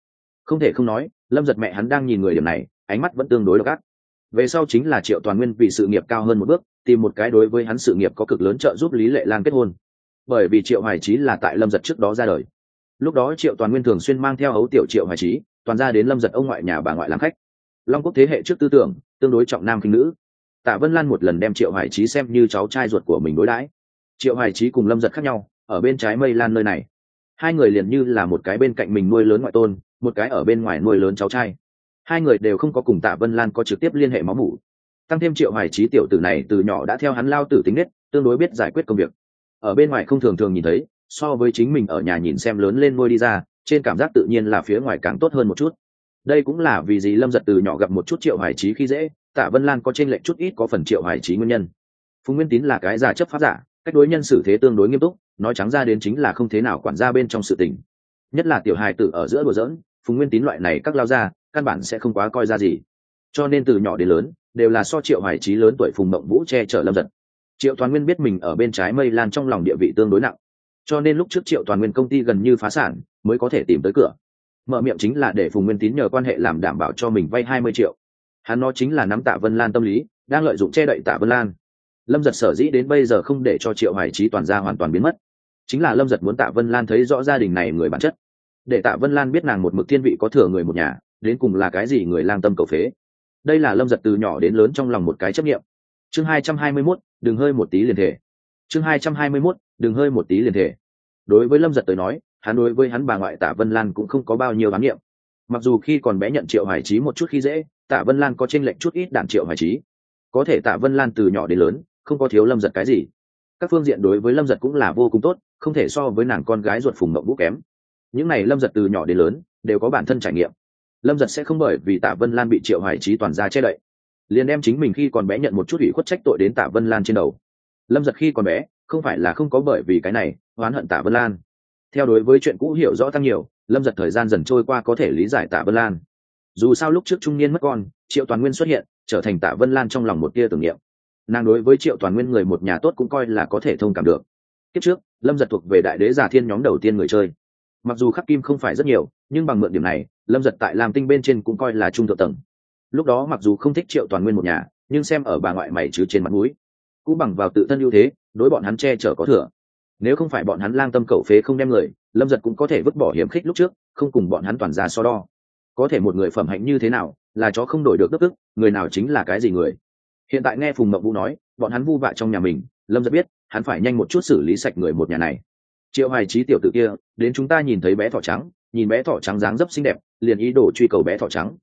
Không thể không nói, lâm giật mẹ hắn đang nhìn người điểm này, ánh mắt vẫn tương đối độc ác. Về sau chính là triệu toàn nguyên vì sự nghiệp cao hơn một bước, tìm một cái đối với hắn sự nghiệp có cực lớn trợ giúp lý lệ lan kết hôn. Bởi vì triệu hoài trí là tại lâm giật trước đó ra đời. Lúc đó triệu toàn nguyên thường xuyên mang theo ấu tiểu triệu hoài trí toàn ra đến lâm giật ông ngoại nhà bà ngoại làm khách long quốc thế hệ trước tư tưởng, tương đối trọng nam khinh nữ. Tạ vân lan một lần đem triệu hoài trí xem như cháu trai ruột của mình đối đãi. Triệu hoài trí cùng lâm giật khác nhau, ở bên trái mây lan nơi này. Hai người liền như là một cái bên cạnh mình nuôi lớn ngoại tôn, một cái ở bên ngoài nuôi lớn cháu trai. Hai người đều không có cùng tạ vân lan có trực tiếp liên hệ máu mủ. Tăng thêm triệu hoài trí tiểu tử này từ nhỏ đã theo hắn lao tử tính nết, tương đối biết giải quyết công việc. Ở bên ngoài không thường thường nhìn thấy, so với chính mình ở nhà nhìn xem lớn lên nuôi đi ra, trên cảm giác tự nhiên là phía ngoài càng tốt hơn một chút đây cũng là vì gì lâm giật từ nhỏ gặp một chút triệu hoài trí khi dễ, tạ vân lan có trên lệnh chút ít có phần triệu hoài trí nguyên nhân. Phùng nguyên tín là cái giả chấp pháp giả, cách đối nhân xử thế tương đối nghiêm túc, nói trắng ra đến chính là không thế nào quản ra bên trong sự tình. Nhất là tiểu hài tử ở giữa đùa dỡn phùng nguyên tín loại này các lao ra căn bản sẽ không quá coi ra gì. Cho nên từ nhỏ đến lớn, đều là so triệu hoài trí lớn tuổi phùng mộng vũ che chở lâm giật. Triệu toàn nguyên biết mình ở bên trái mây lan trong lòng địa vị tương đối nặng. Cho nên lúc trước triệu toàn nguyên công ty gần như phá sản, mới có thể tìm tới cửa mở miệng chính là để phùng nguyên tín nhờ quan hệ làm đảm bảo cho mình vay hai mươi triệu. Hắn nó chính là nắm tạ vân lan tâm lý, đang lợi dụng che đậy tạ vân lan. Lâm giật sở dĩ đến bây giờ không để cho triệu hoài trí toàn ra hoàn toàn biến mất. Chính là lâm giật muốn tạ vân lan thấy rõ gia đình này người bản chất. Để tạ vân lan biết nàng một mực thiên vị có thừa người một nhà, đến cùng là cái gì người lang tâm cầu phế. Đây là lâm giật từ nhỏ đến lớn trong lòng một cái chấp nghiệm chương hai trăm hai mươi mốt, đừng hơi một tí liền thể. Chương hai trăm hai mươi mốt, đừng hơi một tí liền thể. Đối với lâm giật tới nói hắn đối với hắn bà ngoại tạ vân lan cũng không có bao nhiêu bán niệm mặc dù khi còn bé nhận triệu hoài trí một chút khi dễ tạ vân lan có tranh lệch chút ít đạn triệu hoài trí có thể tạ vân lan từ nhỏ đến lớn, không có thiếu lâm giật cái gì. Các phương diện đối với lâm giật cũng là vô cùng tốt, không thể so với nàng con gái ruột phùng mộng vũ kém. Những n à y lâm giật từ nhỏ đến lớn, đều có bản thân trải nghiệm. Lâm giật sẽ không bởi vì tạ vân lan bị triệu hoài trí toàn ra che đậy, liền đem chính mình khi còn bé nhận một chút ủy khuất trách tội đến tạ vân lan trên đầu. Lâm giật khi còn bé, không phải là không có bởi vì cái này, oán hận tạ vân lan theo đối với chuyện cũ hiểu rõ tăng nhiều, lâm giật thời gian dần trôi qua có thể lý giải tạ vân lan. Dù sao lúc trước trung niên mất con, triệu toàn nguyên xuất hiện, trở thành tạ vân lan trong lòng một tia tưởng niệm. Nàng đối với triệu toàn nguyên người một nhà tốt cũng coi là có thể thông cảm được. Kiếp trước, lâm giật thuộc về đại đế giả thiên nhóm đầu tiên người chơi. Mặc dù khắc kim không phải rất nhiều, nhưng bằng mượn điểm này, lâm giật tại làm tinh bên trên cũng coi là trung thượng tầng. Lúc đó mặc dù không thích triệu toàn nguyên một nhà, nhưng xem ở bà ngoại mày chứ trên mặt mũi. Cũng bằng vào tự thân ưu thế, đối bọn hắn che chở có thừa nếu không phải bọn hắn lang tâm cầu phế không đem người, lâm giật cũng có thể vứt bỏ hiểm khích lúc trước, không cùng bọn hắn toàn ra so đo. Có thể một người phẩm hạnh như thế nào, là chó không đổi được đức ức, người nào chính là cái gì người? Hiện tại nghe phùng mậu vũ nói, bọn hắn vu vạ trong nhà mình, lâm giật biết, hắn phải nhanh một chút xử lý sạch người một nhà này. Triệu hoài trí tiểu tử kia, đến chúng ta nhìn thấy bé thỏ trắng, nhìn bé thỏ trắng dáng dấp xinh đẹp, liền ý đồ truy cầu bé thỏ trắng.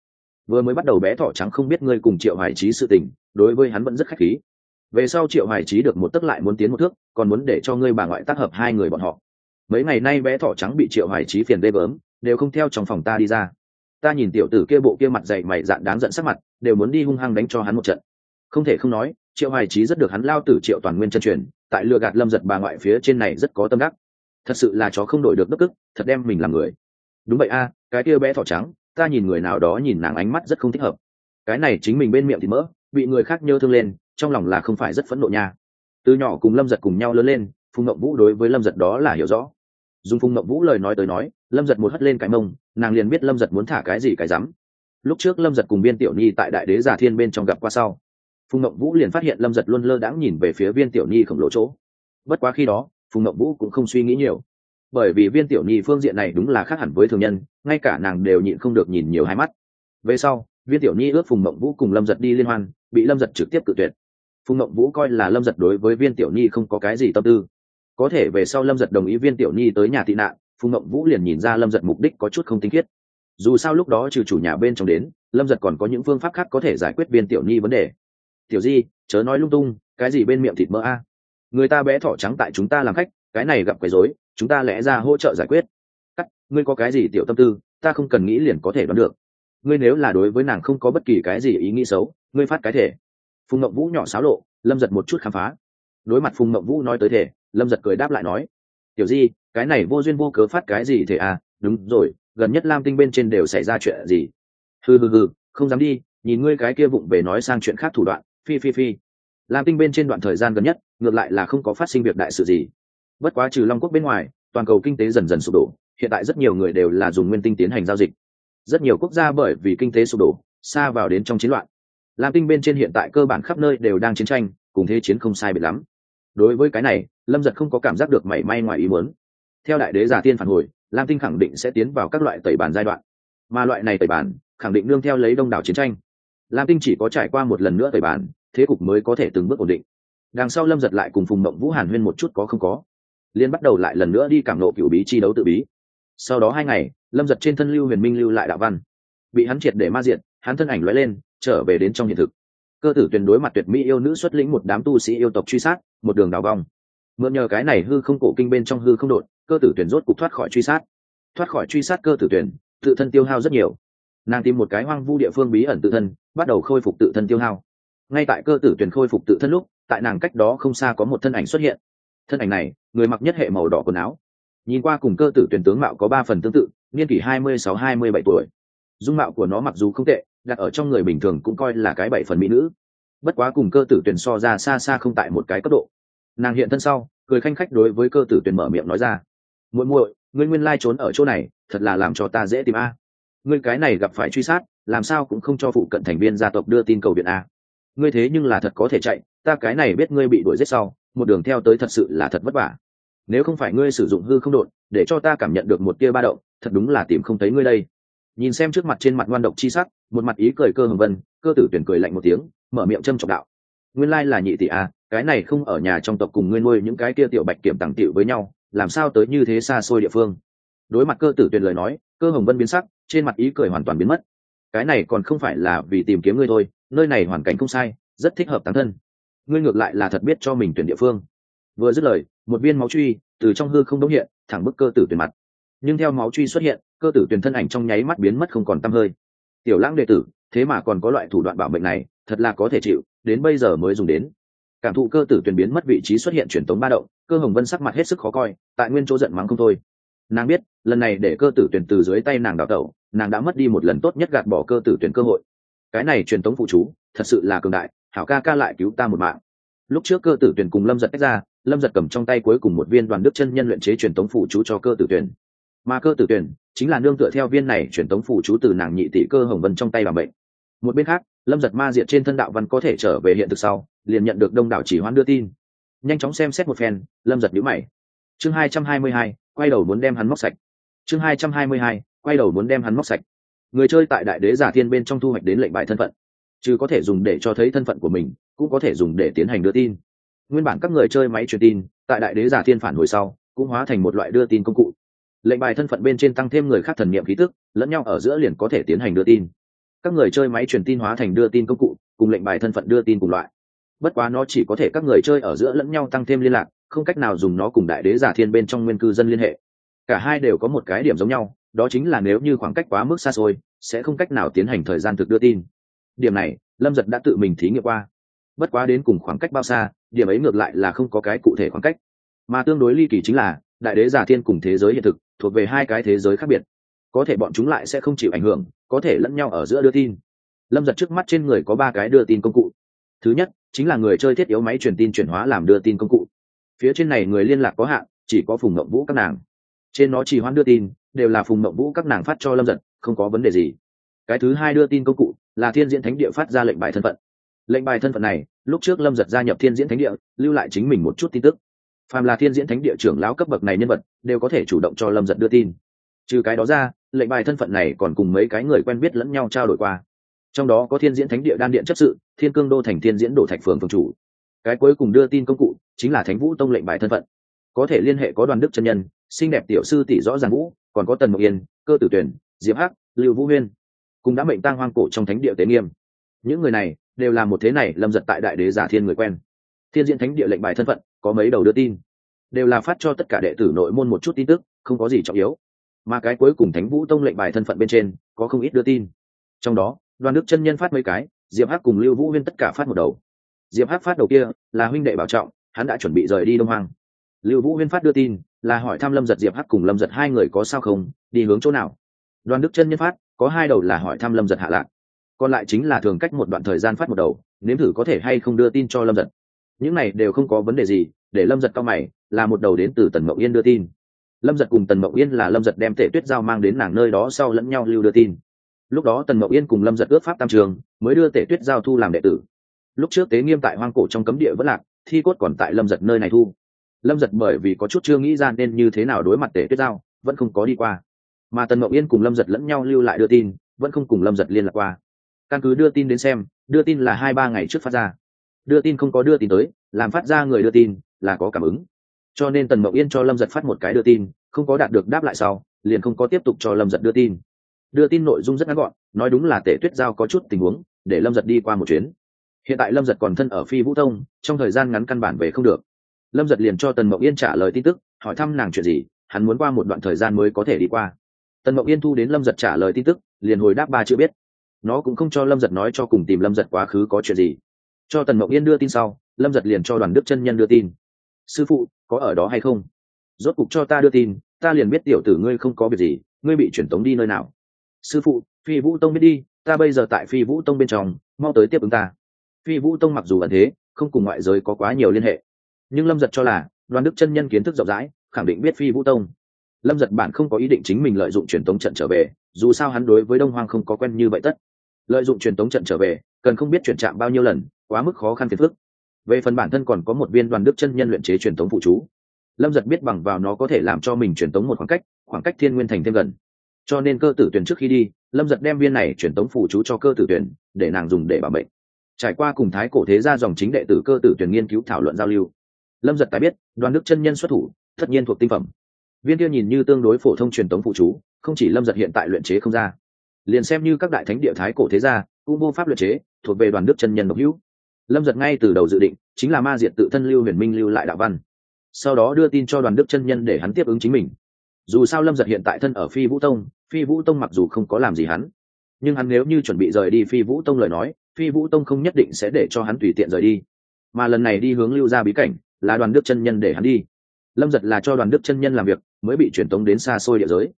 Vừa mới bắt đầu bé thỏ trắng không biết ngươi cùng triệu hoài trí sự tình, đối với hắn vẫn rất khách khí về sau triệu hoài trí được một tức lại muốn tiến một thước, còn muốn để cho ngươi bà ngoại tác hợp hai người bọn họ. Mấy ngày nay bé thỏ trắng bị triệu hoài trí phiền đê bớm, đều không theo trong phòng ta đi ra. Ta nhìn tiểu tử kia bộ kia mặt dày mày dạn đáng giận sắc mặt, đều muốn đi hung hăng đánh cho hắn một trận. Không thể không nói, triệu hoài trí rất được hắn lao tử triệu toàn nguyên chân truyền, tại lừa gạt lâm giật bà ngoại phía trên này rất có tâm đắc. Thật sự là chó không đổi được bất cức, thật đem mình làm người. Đúng vậy a, cái kia bé thỏ trắng, ta nhìn người nào đó nhìn nàng ánh mắt rất không thích hợp. Cái này chính mình bên miệng thì mỡ, bị người khác nhơ thương lên trong lòng là không phải rất phẫn nộ nha. Từ nhỏ cùng lâm giật cùng nhau lớn lên, phùng ngậm vũ đối với lâm giật đó là hiểu rõ. Dùng phùng ngậm vũ lời nói tới nói, lâm giật một hất lên cái mông, nàng liền biết lâm giật muốn thả cái gì cái rắm. Lúc trước lâm giật cùng viên tiểu nhi tại đại đế giả thiên bên trong gặp qua sau, phùng ngậm vũ liền phát hiện lâm giật luôn lơ đãng nhìn về phía viên tiểu nhi khổng lồ chỗ. Bất quá khi đó, phùng ngậm vũ cũng không suy nghĩ nhiều. Bởi vì viên tiểu nhi phương diện này đúng là khác hẳn với thường nhân, ngay cả nàng đều nhịn không được nhìn nhiều hai mắt. Về sau, viên tiểu nhi ước phùng mộng vũ cùng lâm giật đi liên hoan, bị lâm giật trực tiếp cự tuyệt phùng ngậm vũ coi là lâm giật đối với viên tiểu nhi không có cái gì tâm tư. Có thể về sau lâm giật đồng ý viên tiểu nhi tới nhà tị nạn, phùng ngậm vũ liền nhìn ra lâm giật mục đích có chút không tinh khiết. Dù sao lúc đó trừ chủ nhà bên trong đến, lâm giật còn có những phương pháp khác có thể giải quyết viên tiểu nhi vấn đề. Tiểu di, chớ nói lung tung, cái gì bên miệng thịt mỡ a? Người ta bé thỏ trắng tại chúng ta làm khách, cái này gặp quấy rối, chúng ta lẽ ra hỗ trợ giải quyết. Cắt, ngươi có cái gì tiểu tâm tư, ta không cần nghĩ liền có thể đoán được. Ngươi nếu là đối với nàng không có bất kỳ cái gì ý nghĩ xấu, ngươi phát cái thể phùng ngậm vũ nhỏ xáo lộ, lâm giật một chút khám phá. Đối mặt phùng ngậm vũ nói tới thể lâm giật cười đáp lại nói, tiểu di, cái này vô duyên vô cớ phát cái gì thể à? Đúng rồi, gần nhất lam tinh bên trên đều xảy ra chuyện gì? Hừ hừ hừ, không dám đi, nhìn ngươi cái kia vụng về nói sang chuyện khác thủ đoạn, phi phi phi. Lam tinh bên trên đoạn thời gian gần nhất, ngược lại là không có phát sinh việc đại sự gì. Bất quá trừ long quốc bên ngoài, toàn cầu kinh tế dần dần sụp đổ, hiện tại rất nhiều người đều là dùng nguyên tinh tiến hành giao dịch. Rất nhiều quốc gia bởi vì kinh tế sụp đổ, xa vào đến trong chiến loạn lam tinh bên trên hiện tại cơ bản khắp nơi đều đang chiến tranh, cùng thế chiến không sai biệt lắm. Đối với cái này, lâm giật không có cảm giác được mảy may ngoài ý muốn. Theo đại đế giả tiên phản hồi, lam tinh khẳng định sẽ tiến vào các loại tẩy bản giai đoạn. Mà loại này tẩy bản khẳng định nương theo lấy đông đảo chiến tranh. Lam tinh chỉ có trải qua một lần nữa tẩy bản thế cục mới có thể từng bước ổn định. Đằng sau lâm giật lại cùng phùng mộng vũ hàn huyên một chút có không có. Liên bắt đầu lại lần nữa đi cảm lộ cựu bí chi đấu tự bí. Sau đó hai ngày, lâm giật trên thân lưu huyền minh lưu lại đạo văn. Bị hắn triệt để ma diện hắn thân ảnh lóe lên trở về đến trong hiện thực. Cơ tử tuyển đối mặt tuyệt mỹ yêu nữ xuất lĩnh một đám tu sĩ yêu tộc truy sát, một đường đào vong mượn nhờ cái này hư không cổ kinh bên trong hư không đột, cơ tử tuyển rốt cục thoát khỏi truy sát. Thoát khỏi truy sát cơ tử tuyển, tự thân tiêu hao rất nhiều. Nàng tìm một cái hoang vu địa phương bí ẩn tự thân, bắt đầu khôi phục tự thân tiêu hao. Ngay tại cơ tử tuyển khôi phục tự thân lúc, tại nàng cách đó không xa có một thân ảnh xuất hiện. Thân ảnh này, người mặc nhất hệ màu đỏ quần áo. Nhìn qua cùng cơ tử tuyển tướng mạo có ba phần tương tự, niên kỷ hai mươi sáu hai mươi bảy tuổi. Dung mạo của nó mặc dù không tệ đặt ở trong người bình thường cũng coi là cái bảy phần mỹ nữ. Bất quá cùng cơ tử tuyển so ra xa xa không tại một cái cấp độ. Nàng hiện thân sau, cười khanh khách đối với cơ tử tuyển mở miệng nói ra. Muội muội, ngươi nguyên lai trốn ở chỗ này, thật là làm cho ta dễ tìm a. Ngươi cái này gặp phải truy sát, làm sao cũng không cho phụ cận thành viên gia tộc đưa tin cầu viện a. Ngươi thế nhưng là thật có thể chạy, ta cái này biết ngươi bị đuổi giết sau, một đường theo tới thật sự là thật vất vả. Nếu không phải ngươi sử dụng hư không đột, để cho ta cảm nhận được một tia ba động, thật đúng là tìm không thấy ngươi đây. Nhìn xem trước mặt trên mặt ngoan độc chi sắc một mặt ý cười cơ hồng vân, cơ tử tuyển cười lạnh một tiếng, mở miệng châm trọng đạo. Nguyên lai là nhị tỷ à cái này không ở nhà trong tộc cùng ngươi nuôi những cái kia tiểu bạch kiểm tặng tiểu với nhau, làm sao tới như thế xa xôi địa phương? Đối mặt cơ tử tuyển lời nói, cơ hồng vân biến sắc, trên mặt ý cười hoàn toàn biến mất. Cái này còn không phải là vì tìm kiếm ngươi thôi, nơi này hoàn cảnh không sai, rất thích hợp tán thân. Ngươi ngược lại là thật biết cho mình tuyển địa phương. Vừa dứt lời, một viên máu truy từ trong hư không đống hiện, thẳng bức cơ tử tuyển mặt. Nhưng theo máu truy xuất hiện, cơ tử tuyển thân ảnh trong nháy mắt biến mất không còn t hơi tiểu lãng đệ tử, thế mà còn có loại thủ đoạn bảo mệnh này, thật là có thể chịu, đến bây giờ mới dùng đến. Cảm thụ cơ tử tuyển biến mất vị trí xuất hiện truyền tống ba động, cơ hồng vân sắc mặt hết sức khó coi, tại nguyên chỗ giận mắng không thôi. Nàng biết, lần này để cơ tử tuyển từ dưới tay nàng đào tẩu, nàng đã mất đi một lần tốt nhất gạt bỏ cơ tử tuyển cơ hội. Cái này truyền tống phụ chú, thật sự là cường đại, hảo ca ca lại cứu ta một mạng. Lúc trước cơ tử tuyển cùng lâm giật tách ra, lâm giật cầm trong tay cuối cùng một viên đoàn đức chân nhân luyện chế truyền tống phụ chú cho cơ tử tuyển mà cơ tử tuyển, chính là nương tựa theo viên này truyền tống phụ chú từ nàng nhị tỷ cơ hồng vân trong tay làm bệnh. Một bên khác, lâm giật ma diệt trên thân đạo văn có thể trở về hiện thực sau, liền nhận được đông đảo chỉ hoan đưa tin. Nhanh chóng xem xét một phen, lâm giật nhữ mày. Chương hai trăm hai mươi hai, quay đầu muốn đem hắn móc sạch. Chương hai trăm hai mươi hai, quay đầu muốn đem hắn móc sạch. Người chơi tại đại đế giả thiên bên trong thu hoạch đến lệnh bài thân phận, chứ có thể dùng để cho thấy thân phận của mình, cũng có thể dùng để tiến hành đưa tin. Nguyên bản các người chơi máy truyền tin, tại đại đế giả thiên phản hồi sau, cũng hóa thành một loại đưa tin công cụ lệnh bài thân phận bên trên tăng thêm người khác thần niệm khí tức, lẫn nhau ở giữa liền có thể tiến hành đưa tin. Các người chơi máy truyền tin hóa thành đưa tin công cụ, cùng lệnh bài thân phận đưa tin cùng loại. Bất quá nó chỉ có thể các người chơi ở giữa lẫn nhau tăng thêm liên lạc, không cách nào dùng nó cùng đại đế giả thiên bên trong nguyên cư dân liên hệ. Cả hai đều có một cái điểm giống nhau, đó chính là nếu như khoảng cách quá mức xa xôi, sẽ không cách nào tiến hành thời gian thực đưa tin. Điểm này, lâm giật đã tự mình thí nghiệm qua. Bất quá đến cùng khoảng cách bao xa, điểm ấy ngược lại là không có cái cụ thể khoảng cách. Mà tương đối ly kỳ chính là đại đế giả thiên cùng thế giới hiện thực, thuộc về hai cái thế giới khác biệt. Có thể bọn chúng lại sẽ không chịu ảnh hưởng, có thể lẫn nhau ở giữa đưa tin. Lâm giật trước mắt trên người có ba cái đưa tin công cụ. Thứ nhất, chính là người chơi thiết yếu máy truyền tin chuyển hóa làm đưa tin công cụ. Phía trên này người liên lạc có hạn, chỉ có phùng ngậm vũ các nàng. Trên nó chỉ hoãn đưa tin, đều là phùng ngậm vũ các nàng phát cho lâm giật, không có vấn đề gì. Cái thứ hai đưa tin công cụ, là thiên diễn thánh địa phát ra lệnh bài thân phận. Lệnh bài thân phận này, lúc trước lâm giật gia nhập thiên diễn thánh địa, lưu lại chính mình một chút tin tức phàm là thiên diễn thánh địa trưởng lão cấp bậc này nhân vật, đều có thể chủ động cho lâm giật đưa tin. Trừ cái đó ra, lệnh bài thân phận này còn cùng mấy cái người quen biết lẫn nhau trao đổi qua. Trong đó có thiên diễn thánh địa đan điện chấp sự, thiên cương đô thành thiên diễn đổ thạch phường phương chủ. Cái cuối cùng đưa tin công cụ, chính là thánh vũ tông lệnh bài thân phận. Có thể liên hệ có đoàn đức chân nhân, xinh đẹp tiểu sư tỷ rõ ràng vũ, còn có tần mộc yên, cơ tử tuyển diệp hắc, lưu vũ huyên cũng đã mệnh tang hoang cổ trong thánh địa tế nghiêm. Những người này, đều là một thế này lâm giật tại đại đế giả thiên người quen thiên diễn thánh địa lệnh bài thân phận, có mấy đầu đưa tin. Đều là phát cho tất cả đệ tử nội môn một chút tin tức, không có gì trọng yếu. Mà cái cuối cùng thánh vũ tông lệnh bài thân phận bên trên, có không ít đưa tin. Trong đó, đoàn đức chân nhân phát mấy cái, diệp hắc cùng lưu vũ huyên tất cả phát một đầu. Diệp hắc phát đầu kia, là huynh đệ bảo trọng, hắn đã chuẩn bị rời đi đông hoàng lưu vũ huyên phát đưa tin, là hỏi thăm lâm giật diệp hắc cùng lâm giật hai người có sao không, đi hướng chỗ nào. Đoàn đức chân nhân phát, có hai đầu là hỏi thăm lâm giật hạ lạc. Còn lại chính là thường cách một đoạn thời gian phát một đầu, nếm thử có thể hay không đưa tin cho lâm giật những này đều không có vấn đề gì, để lâm giật cao mày, là một đầu đến từ tần mậu yên đưa tin. Lâm giật cùng tần mậu yên là lâm giật đem tể tuyết giao mang đến nàng nơi đó sau lẫn nhau lưu đưa tin. Lúc đó tần mậu yên cùng lâm giật ước pháp tam trường, mới đưa tể tuyết giao thu làm đệ tử. Lúc trước tế nghiêm tại hoang cổ trong cấm địa vẫn lạc, thi cốt còn tại lâm giật nơi này thu. Lâm giật bởi vì có chút chưa nghĩ ra nên như thế nào đối mặt tể tuyết giao, vẫn không có đi qua. Mà tần mậu yên cùng lâm giật lẫn nhau lưu lại đưa tin, vẫn không cùng lâm giật liên lạc qua. Căn cứ đưa tin đến xem, đưa tin là hai ba ngày trước phát ra đưa tin không có đưa tin tới, làm phát ra người đưa tin là có cảm ứng. Cho nên tần mậu yên cho lâm giật phát một cái đưa tin, không có đạt được đáp lại sau, liền không có tiếp tục cho lâm giật đưa tin. Đưa tin nội dung rất ngắn gọn, nói đúng là tể tuyết giao có chút tình huống, để lâm giật đi qua một chuyến. Hiện tại lâm giật còn thân ở phi vũ thông trong thời gian ngắn căn bản về không được. Lâm giật liền cho tần mậu yên trả lời tin tức, hỏi thăm nàng chuyện gì, hắn muốn qua một đoạn thời gian mới có thể đi qua. Tần mậu yên thu đến lâm giật trả lời tin tức, liền hồi đáp ba chữ biết. Nó cũng không cho lâm giật nói cho cùng tìm lâm giật quá khứ có chuyện gì cho tần Mộng yên đưa tin sau, lâm giật liền cho đoàn đức chân nhân đưa tin. Sư phụ, có ở đó hay không? Rốt cục cho ta đưa tin, ta liền biết tiểu tử ngươi không có việc gì, ngươi bị chuyển tống đi nơi nào. Sư phụ, phi vũ tông biết đi, ta bây giờ tại phi vũ tông bên trong, mau tới tiếp ứng ta. Phi vũ tông mặc dù ẩn thế, không cùng ngoại giới có quá nhiều liên hệ. Nhưng lâm giật cho là, đoàn đức chân nhân kiến thức rộng rãi, khẳng định biết phi vũ tông. Lâm giật bản không có ý định chính mình lợi dụng truyền tống trận trở về, dù sao hắn đối với đông hoang không có quen như vậy tất. Lợi dụng truyền tống trận trở về, cần không biết chuyển chạm bao nhiêu lần quá mức khó khăn phiền phức. Về phần bản thân còn có một viên đoàn đức chân nhân luyện chế truyền tống phụ chú. Lâm giật biết bằng vào nó có thể làm cho mình truyền tống một khoảng cách khoảng cách thiên nguyên thành thêm gần. Cho nên cơ tử tuyển trước khi đi, lâm giật đem viên này truyền tống phụ chú cho cơ tử tuyển, để nàng dùng để bảo mệnh. Trải qua cùng thái cổ thế gia dòng chính đệ tử cơ tử tuyển nghiên cứu thảo luận giao lưu, lâm giật tài biết, đoàn đức chân nhân xuất thủ, tất nhiên thuộc tinh phẩm. Viên kia nhìn như tương đối phổ thông truyền tống phụ chú, không chỉ lâm giật hiện tại luyện chế không ra. Liền xem như các đại thánh địa thái cổ thế gia, cũng vô pháp luyện chế, thuộc về đoàn đức chân nhân độc hữu lâm giật ngay từ đầu dự định, chính là ma diệt tự thân lưu huyền minh lưu lại đạo văn. Sau đó đưa tin cho đoàn đức chân nhân để hắn tiếp ứng chính mình. Dù sao lâm giật hiện tại thân ở phi vũ tông, phi vũ tông mặc dù không có làm gì hắn, nhưng hắn nếu như chuẩn bị rời đi phi vũ tông lời nói, phi vũ tông không nhất định sẽ để cho hắn tùy tiện rời đi. Mà lần này đi hướng lưu ra bí cảnh, là đoàn đức chân nhân để hắn đi. Lâm giật là cho đoàn đức chân nhân làm việc, mới bị truyền tống đến xa xôi địa giới.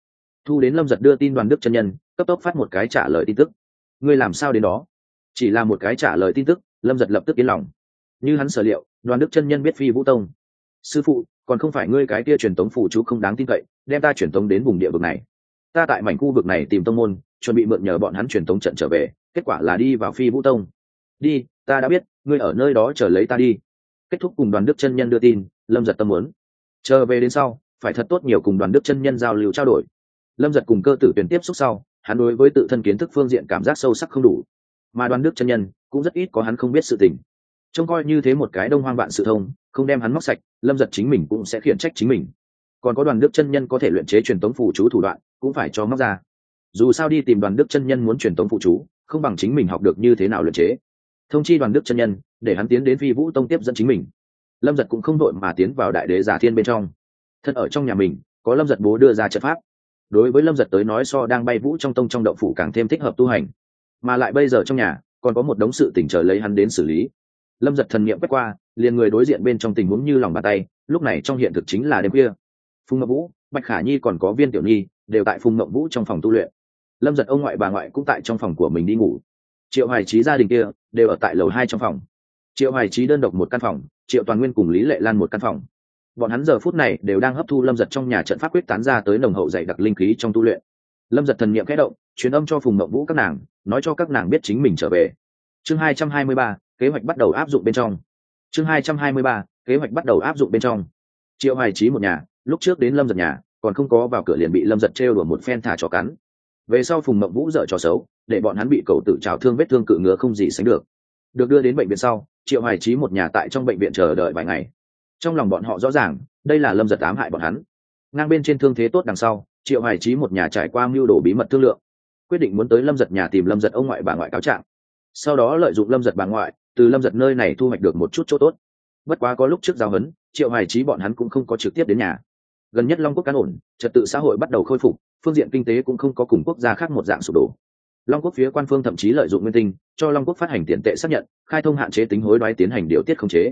Thu đến lâm giật đưa tin đoàn đức chân nhân, cấp tốc phát một cái trả lời tin tức. Ngươi làm sao đến đó? Chỉ là một cái trả lời tin tức lâm giật lập tức yên lòng. Như hắn sở liệu, đoàn đức chân nhân biết phi vũ tông. Sư phụ, còn không phải ngươi cái kia truyền tống phụ chú không đáng tin cậy, đem ta truyền tống đến vùng địa vực này. Ta tại mảnh khu vực này tìm tông môn, chuẩn bị mượn nhờ bọn hắn truyền tống trận trở về, kết quả là đi vào phi vũ tông. Đi, ta đã biết, ngươi ở nơi đó chờ lấy ta đi. Kết thúc cùng đoàn đức chân nhân đưa tin, lâm giật tâm muốn. Chờ về đến sau, phải thật tốt nhiều cùng đoàn đức chân nhân giao lưu trao đổi. Lâm giật cùng cơ tử tuyển tiếp xúc sau, hắn đối với tự thân kiến thức phương diện cảm giác sâu sắc không đủ mà đoàn đức chân nhân cũng rất ít có hắn không biết sự tình. Trông coi như thế một cái đông hoang vạn sự thông, không đem hắn móc sạch, lâm giật chính mình cũng sẽ khiển trách chính mình. Còn có đoàn đức chân nhân có thể luyện chế truyền tống phụ chú thủ đoạn, cũng phải cho móc ra. Dù sao đi tìm đoàn đức chân nhân muốn truyền tống phụ chú, không bằng chính mình học được như thế nào luyện chế. Thông chi đoàn đức chân nhân, để hắn tiến đến phi vũ tông tiếp dẫn chính mình. Lâm giật cũng không đội mà tiến vào đại đế giả thiên bên trong. Thật ở trong nhà mình, có lâm giật bố đưa ra trận pháp. Đối với lâm giật tới nói so đang bay vũ trong tông trong đậu phủ càng thêm thích hợp tu hành mà lại bây giờ trong nhà, còn có một đống sự tỉnh chờ lấy hắn đến xử lý. Lâm giật thần nghiệm quét qua, liền người đối diện bên trong tình huống như lòng bàn tay, lúc này trong hiện thực chính là đêm khuya. Phùng ngậm vũ, bạch khả nhi còn có viên tiểu nhi, đều tại phùng ngậm vũ trong phòng tu luyện. Lâm giật ông ngoại bà ngoại cũng tại trong phòng của mình đi ngủ. Triệu hoài trí gia đình kia đều ở tại lầu hai trong phòng. Triệu hoài trí đơn độc một căn phòng, triệu toàn nguyên cùng lý lệ lan một căn phòng. Bọn hắn giờ phút này đều đang hấp thu lâm giật trong nhà trận pháp quyết tán ra tới nồng hậu dạy đặc linh khí trong tu luyện. Lâm giật thần n i ệ m kẽ động, truyền âm cho phùng mậu vũ các nàng nói cho các nàng biết chính mình trở về. Chương hai trăm hai mươi ba, kế hoạch bắt đầu áp dụng bên trong. Chương hai trăm hai mươi ba, kế hoạch bắt đầu áp dụng bên trong. Triệu hoài trí một nhà, lúc trước đến lâm giật nhà, còn không có vào cửa liền bị lâm giật trêu đùa một phen thả cho cắn. Về sau phùng mộng vũ dở trò xấu, để bọn hắn bị cầu tự trào thương vết thương cự ngứa không gì sánh được. Được đưa đến bệnh viện sau, triệu hoài trí một nhà tại trong bệnh viện chờ đợi vài ngày. Trong lòng bọn họ rõ ràng, đây là lâm giật ám hại bọn hắn. Ngang bên trên thương thế tốt đằng sau, triệu hoài trí một nhà trải qua mưu đồ bí mật thương lượng quyết định muốn tới lâm giật nhà tìm lâm giật ông ngoại bà ngoại cáo trạng. Sau đó lợi dụng lâm giật bà ngoại, từ lâm giật nơi này thu hoạch được một chút chỗ tốt. Bất quá có lúc trước giao hấn, triệu hoài trí bọn hắn cũng không có trực tiếp đến nhà. Gần nhất long quốc cán ổn, trật tự xã hội bắt đầu khôi phục, phương diện kinh tế cũng không có cùng quốc gia khác một dạng sụp đổ. Long quốc phía quan phương thậm chí lợi dụng nguyên tinh, cho long quốc phát hành tiền tệ xác nhận, khai thông hạn chế tính hối đoái tiến hành điều tiết khống chế.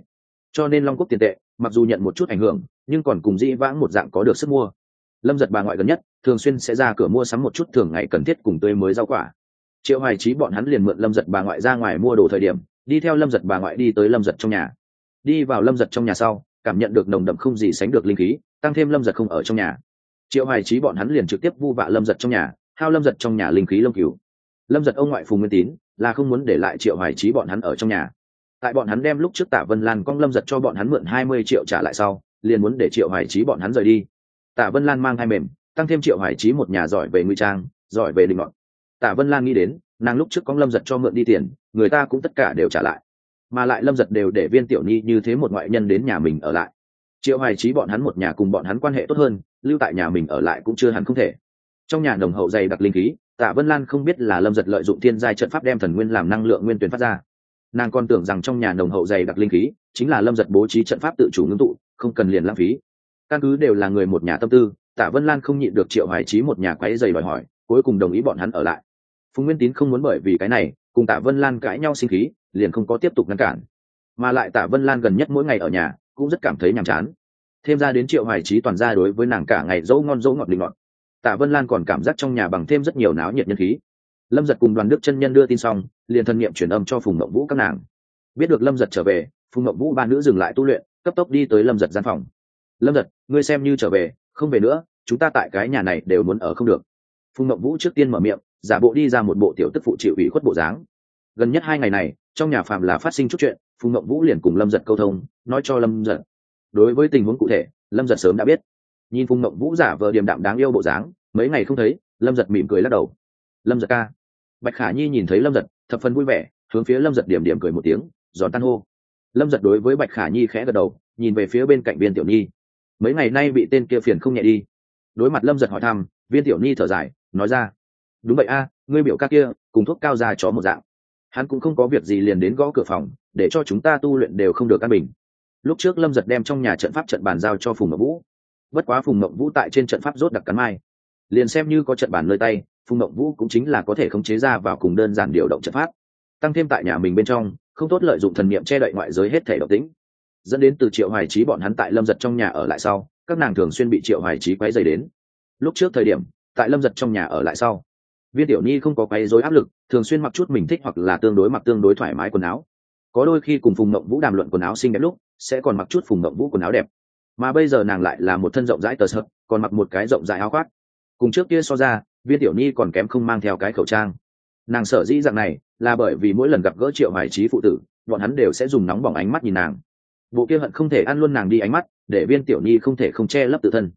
Cho nên long quốc tiền tệ, mặc dù nhận một chút ảnh hưởng, nhưng còn cùng dĩ vãng một dạng có được sức mua lâm giật bà ngoại gần nhất thường xuyên sẽ ra cửa mua sắm một chút thường ngày cần thiết cùng tươi mới rau quả triệu hoài trí bọn hắn liền mượn lâm giật bà ngoại ra ngoài mua đồ thời điểm đi theo lâm giật bà ngoại đi tới lâm giật trong nhà đi vào lâm giật trong nhà sau cảm nhận được nồng đậm không gì sánh được linh khí tăng thêm lâm giật không ở trong nhà triệu hoài trí bọn hắn liền trực tiếp vu vạ lâm giật trong nhà hao lâm giật trong nhà linh khí lông cứu lâm giật ông ngoại phùng nguyên tín là không muốn để lại triệu hoài trí bọn hắn ở trong nhà tại bọn hắn đem lúc trước tạ vân lan cong lâm giật cho bọn hắn mượn hai mươi triệu trả lại sau liền muốn để triệu hoài trí bọn hắn rời đi tạ vân lan mang hai mềm, tăng thêm triệu hải trí một nhà giỏi về ngụy trang, giỏi về định ngọn tạ vân lan nghĩ đến, nàng lúc trước có lâm giật cho mượn đi tiền, người ta cũng tất cả đều trả lại. Mà lại lâm giật đều để viên tiểu nhi như thế một ngoại nhân đến nhà mình ở lại. Triệu Hải trí bọn hắn một nhà cùng bọn hắn quan hệ tốt hơn, lưu tại nhà mình ở lại cũng chưa hẳn không thể. Trong nhà đồng hậu dày đặc linh khí tạ vân lan không biết là lâm giật lợi dụng thiên giai trận pháp đem thần nguyên làm năng lượng nguyên tuyển phát ra. Nàng còn tưởng rằng trong nhà nồng hậu dày đặc linh khí, chính là lâm giật bố trí trận pháp tự chủ ngưng tụ, không cần liền lãng phí căn cứ đều là người một nhà tâm tư tạ vân lan không nhịn được triệu hoài trí một nhà quái dày đòi hỏi, cuối cùng đồng ý bọn hắn ở lại. Phùng nguyên tín không muốn bởi vì cái này, cùng tạ vân lan cãi nhau sinh khí, liền không có tiếp tục ngăn cản. Mà lại tạ vân lan gần nhất mỗi ngày ở nhà, cũng rất cảm thấy nhàm chán. Thêm ra đến triệu hoài trí toàn ra đối với nàng cả ngày dẫu ngon dẫu ngọt linh ngọt tạ vân lan còn cảm giác trong nhà bằng thêm rất nhiều náo nhiệt nhân khí. Lâm giật cùng đoàn đức chân nhân đưa tin xong, liền thân nhiệm truyền âm cho phùng mậu vũ các nàng. Biết được lâm giật trở về, phùng mậu vũ ba nữ dừng lại tu luyện, cấp tốc đi tới lâm giật gian phòng lâm giật, ngươi xem như trở về, không về nữa, chúng ta tại cái nhà này đều muốn ở không được. Phùng mậu vũ trước tiên mở miệng, giả bộ đi ra một bộ tiểu tức phụ chịu ủy khuất bộ dáng. Gần nhất hai ngày này, trong nhà phạm là phát sinh chút chuyện, phùng mậu vũ liền cùng lâm giật câu thông, nói cho lâm giật. Đối với tình huống cụ thể, lâm giật sớm đã biết. Nhìn phùng mậu vũ giả vờ điềm đạm đáng yêu bộ dáng, mấy ngày không thấy, lâm giật mỉm cười lắc đầu. Lâm giật ca. Bạch khả nhi nhìn thấy lâm giật, thập phần vui vẻ, hướng phía lâm giật điểm điểm cười một tiếng, giòn tan hô. Lâm giật đối với bạch khả nhi khẽ gật đầu, nhìn về phía bên cạnh viên tiểu nhi mấy ngày nay bị tên kia phiền không nhẹ đi. Đối mặt lâm giật hỏi thăm, viên tiểu nhi thở dài, nói ra, đúng vậy a, ngươi biểu ca kia, cùng thuốc cao dài chó một dạng. Hắn cũng không có việc gì liền đến gõ cửa phòng, để cho chúng ta tu luyện đều không được căn bình. Lúc trước lâm giật đem trong nhà trận pháp trận bàn giao cho phùng mậu vũ. Bất quá phùng mậu vũ tại trên trận pháp rốt đặc cắn mai. Liền xem như có trận bàn nơi tay, phùng mậu vũ cũng chính là có thể khống chế ra vào cùng đơn giản điều động trận pháp. Tăng thêm tại nhà mình bên trong, không tốt lợi dụng thần niệm che đậy ngoại giới hết thể độc tính dẫn đến từ triệu hoài trí bọn hắn tại lâm giật trong nhà ở lại sau, các nàng thường xuyên bị triệu hoài trí quấy dày đến. Lúc trước thời điểm, tại lâm giật trong nhà ở lại sau, viên tiểu nhi không có quấy dối áp lực, thường xuyên mặc chút mình thích hoặc là tương đối mặc tương đối thoải mái quần áo. Có đôi khi cùng phùng mộng vũ đàm luận quần áo xinh đẹp lúc, sẽ còn mặc chút phùng mộng vũ quần áo đẹp. Mà bây giờ nàng lại là một thân rộng rãi tờ sợt còn mặc một cái rộng rãi áo khoác. Cùng trước kia so ra, viên tiểu nhi còn kém không mang theo cái khẩu trang. Nàng sở dĩ dạng này, là bởi vì mỗi lần gặp gỡ triệu hoài trí phụ tử, bọn hắn đều sẽ dùng nóng bỏng ánh mắt nhìn nàng bộ kia hận không thể ăn luôn nàng đi ánh mắt, để viên tiểu nhi không thể không che lấp tự thân.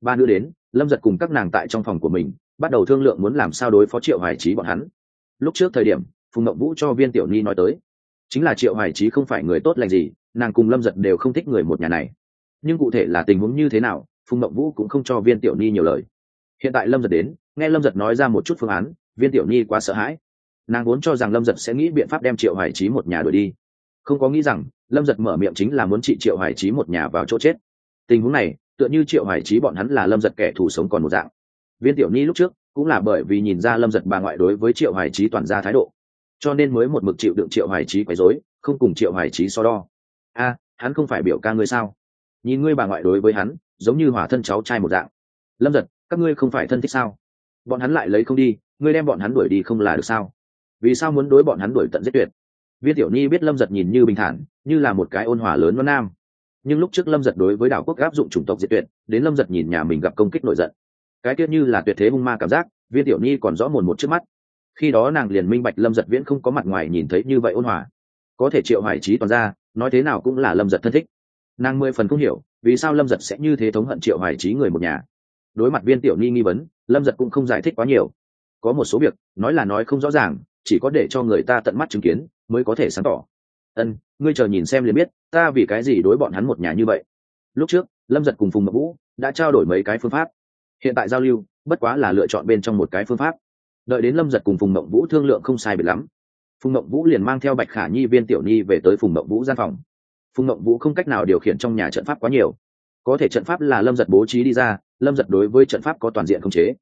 Ba nữ đến, lâm giật cùng các nàng tại trong phòng của mình, bắt đầu thương lượng muốn làm sao đối phó triệu hoài trí bọn hắn. Lúc trước thời điểm, phùng mậu vũ cho viên tiểu nhi nói tới, chính là triệu hoài trí không phải người tốt lành gì, nàng cùng lâm giật đều không thích người một nhà này. Nhưng cụ thể là tình huống như thế nào, phùng ngậm vũ cũng không cho viên tiểu ni nhiều lời. Hiện tại lâm giật đến, nghe lâm giật nói ra một chút phương án, viên tiểu ni quá sợ hãi. Nàng vốn cho rằng lâm giật sẽ nghĩ biện pháp đem triệu hải trí một nhà đuổi đi không có nghĩ rằng, lâm giật mở miệng chính là muốn trị triệu hải trí một nhà vào chỗ chết. Tình huống này, tựa như triệu hải trí bọn hắn là lâm giật kẻ thù sống còn một dạng. Viên tiểu ni lúc trước, cũng là bởi vì nhìn ra lâm giật bà ngoại đối với triệu hải trí toàn ra thái độ. Cho nên mới một mực chịu đựng triệu hải trí quấy dối không cùng triệu hải trí so đo. A, hắn không phải biểu ca ngươi sao? Nhìn ngươi bà ngoại đối với hắn, giống như hỏa thân cháu trai một dạng. Lâm giật, các ngươi không phải thân thích sao? Bọn hắn lại lấy không đi, ngươi đem bọn hắn đuổi đi không là được sao? Vì sao muốn đối bọn hắn đuổi tận giết tuyệt? Viên tiểu nhi biết lâm giật nhìn như bình thản, như là một cái ôn hòa lớn nó nam. Nhưng lúc trước lâm giật đối với đảo quốc áp dụng chủng tộc diệt tuyệt, đến lâm giật nhìn nhà mình gặp công kích nổi giận. Cái tiết như là tuyệt thế hung ma cảm giác, viên tiểu nhi còn rõ mồn một trước mắt. Khi đó nàng liền minh bạch lâm giật viễn không có mặt ngoài nhìn thấy như vậy ôn hòa. Có thể triệu hoài trí toàn ra, nói thế nào cũng là lâm giật thân thích. Nàng mười phần không hiểu, vì sao lâm giật sẽ như thế thống hận triệu hoài trí người một nhà. Đối mặt viên tiểu ni nghi vấn, lâm giật cũng không giải thích quá nhiều. Có một số việc, nói là nói không rõ ràng, chỉ có để cho người ta tận mắt chứng kiến mới có thể sáng tỏ. Ân, ngươi chờ nhìn xem liền biết, ta vì cái gì đối bọn hắn một nhà như vậy? Lúc trước, lâm giật cùng phùng mậu vũ đã trao đổi mấy cái phương pháp. Hiện tại giao lưu, bất quá là lựa chọn bên trong một cái phương pháp. Đợi đến lâm giật cùng phùng mậu vũ thương lượng không sai biệt lắm, phùng mậu vũ liền mang theo bạch khả nhi viên tiểu nhi về tới phùng mậu vũ gian phòng. Phùng mậu vũ không cách nào điều khiển trong nhà trận pháp quá nhiều. Có thể trận pháp là lâm giật bố trí đi ra, lâm giật đối với trận pháp có toàn diện khống chế.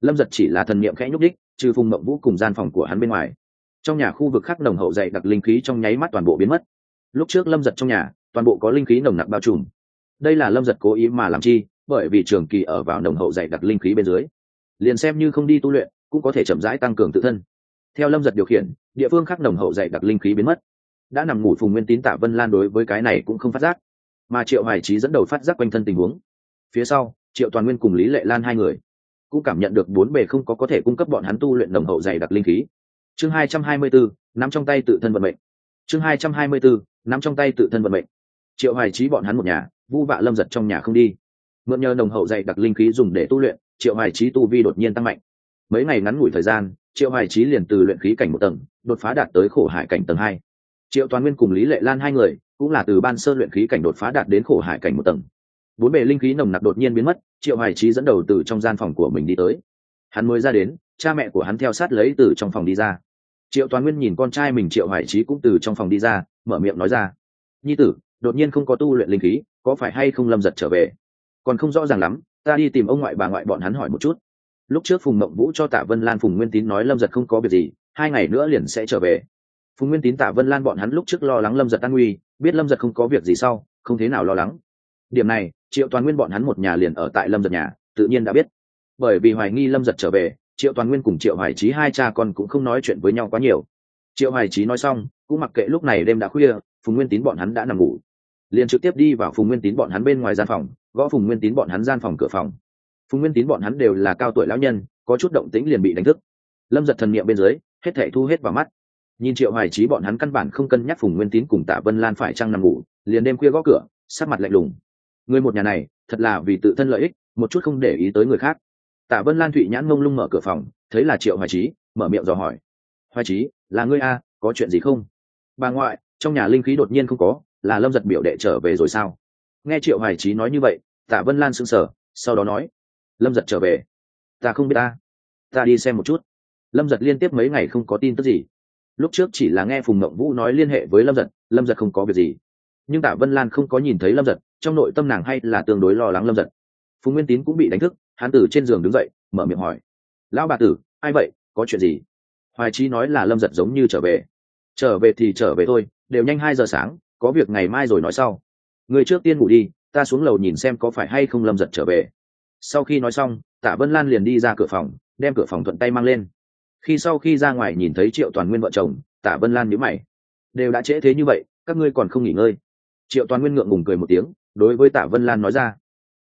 Lâm giật chỉ là thần niệm khẽ nhúc đích trừ phùng mậu vũ cùng gian phòng của hắn bên ngoài trong nhà khu vực khác nồng hậu dày đặc linh khí trong nháy mắt toàn bộ biến mất. Lúc trước lâm giật trong nhà, toàn bộ có linh khí nồng nặc bao trùm. Đây là lâm giật cố ý mà làm chi, bởi vì trường kỳ ở vào nồng hậu dày đặc linh khí bên dưới. Liền xem như không đi tu luyện, cũng có thể chậm rãi tăng cường tự thân. Theo lâm giật điều khiển, địa phương khác nồng hậu dày đặc linh khí biến mất. Đã nằm ngủ phùng nguyên tín tạ vân lan đối với cái này cũng không phát giác, mà triệu hoài trí dẫn đầu phát giác quanh thân tình huống. Phía sau, triệu toàn nguyên cùng lý lệ lan hai người cũng cảm nhận được bốn bề không có có thể cung cấp bọn hắn tu luyện nồng hậu dày đặc linh khí chương hai trăm hai mươi bốn nắm trong tay tự thân vận mệnh. Chương hai trăm hai mươi bốn nắm trong tay tự thân vận mệnh. Triệu hoài trí bọn hắn một nhà, vu vạ lâm giật trong nhà không đi. Mượn nhờ nồng hậu dạy đặc linh khí dùng để tu luyện, triệu hoài trí tu vi đột nhiên tăng mạnh. Mấy ngày ngắn ngủi thời gian, triệu hoài trí liền từ luyện khí cảnh một tầng, đột phá đạt tới khổ hải cảnh tầng hai. Triệu toàn nguyên cùng lý lệ lan hai người, cũng là từ ban sơ luyện khí cảnh đột phá đạt đến khổ hải cảnh một tầng. Bốn bề linh khí nồng nặc đột nhiên biến mất, triệu hoài trí dẫn đầu từ trong gian phòng của mình đi tới. Hắn mới ra đến cha mẹ của hắn theo sát lấy từ trong phòng đi ra. Triệu toàn nguyên nhìn con trai mình triệu hoài trí cũng từ trong phòng đi ra, mở miệng nói ra. Nhi tử, đột nhiên không có tu luyện linh khí, có phải hay không lâm giật trở về? Còn không rõ ràng lắm, ta đi tìm ông ngoại bà ngoại bọn hắn hỏi một chút. Lúc trước phùng mộng vũ cho tạ vân lan phùng nguyên tín nói lâm giật không có việc gì, hai ngày nữa liền sẽ trở về. Phùng nguyên tín, tạ vân lan bọn hắn lúc trước lo lắng lâm giật an nguy, biết lâm giật không có việc gì sau, không thế nào lo lắng. Điểm này, triệu toàn nguyên bọn hắn một nhà liền ở tại lâm giật nhà, tự nhiên đã biết. Bởi vì hoài nghi lâm giật trở về triệu toàn nguyên cùng triệu hoài trí hai cha con cũng không nói chuyện với nhau quá nhiều. Triệu hoài trí nói xong, cũng mặc kệ lúc này đêm đã khuya, phùng nguyên tín bọn hắn đã nằm ngủ. Liền trực tiếp đi vào phùng nguyên tín bọn hắn bên ngoài gian phòng, gõ phùng nguyên tín bọn hắn gian phòng cửa phòng. Phùng nguyên tín bọn hắn đều là cao tuổi lão nhân, có chút động tĩnh liền bị đánh thức. Lâm giật thần niệm bên dưới, hết thể thu hết vào mắt. Nhìn triệu hoài trí bọn hắn căn bản không cân nhắc phùng nguyên tín cùng tạ vân lan phải trăng nằm ngủ, liền đêm khuya gõ cửa sát mặt lạnh lùng. Người một nhà này, thật là vì tự thân lợi ích, một chút không để ý tới người khác tạ vân lan thụy nhãn mông lung mở cửa phòng, thấy là triệu hoài trí mở miệng dò hỏi. Hoài trí là ngươi a có chuyện gì không? Bà ngoại, trong nhà linh khí đột nhiên không có, là lâm giật biểu đệ trở về rồi sao? Nghe triệu hoài trí nói như vậy tạ vân lan sững sờ, sau đó nói. Lâm giật trở về. Ta không biết ta. Ta đi xem một chút. Lâm giật liên tiếp mấy ngày không có tin tức gì. Lúc trước chỉ là nghe phùng mộng vũ nói liên hệ với lâm giật lâm giật không có việc gì. Nhưng tạ vân lan không có nhìn thấy lâm giật, trong nội tâm nàng hay là tương đối lo lắng lâm giật. Phùng nguyên tín cũng bị đánh thức hắn từ trên giường đứng dậy, mở miệng hỏi. Lão bà tử, ai vậy? Có chuyện gì? Hoài trí nói là lâm giật giống như trở về. Trở về thì trở về thôi, đều nhanh hai giờ sáng, có việc ngày mai rồi nói sau. Người trước tiên ngủ đi, ta xuống lầu nhìn xem có phải hay không lâm giật trở về. Sau khi nói xong, tạ vân lan liền đi ra cửa phòng, đem cửa phòng thuận tay mang lên. Khi sau khi ra ngoài nhìn thấy triệu toàn nguyên vợ chồng, tạ vân lan nhíu mày. Đều đã trễ thế như vậy, các ngươi còn không nghỉ ngơi. Triệu toàn nguyên ngượng ngùng cười một tiếng, đối với tạ vân lan nói ra.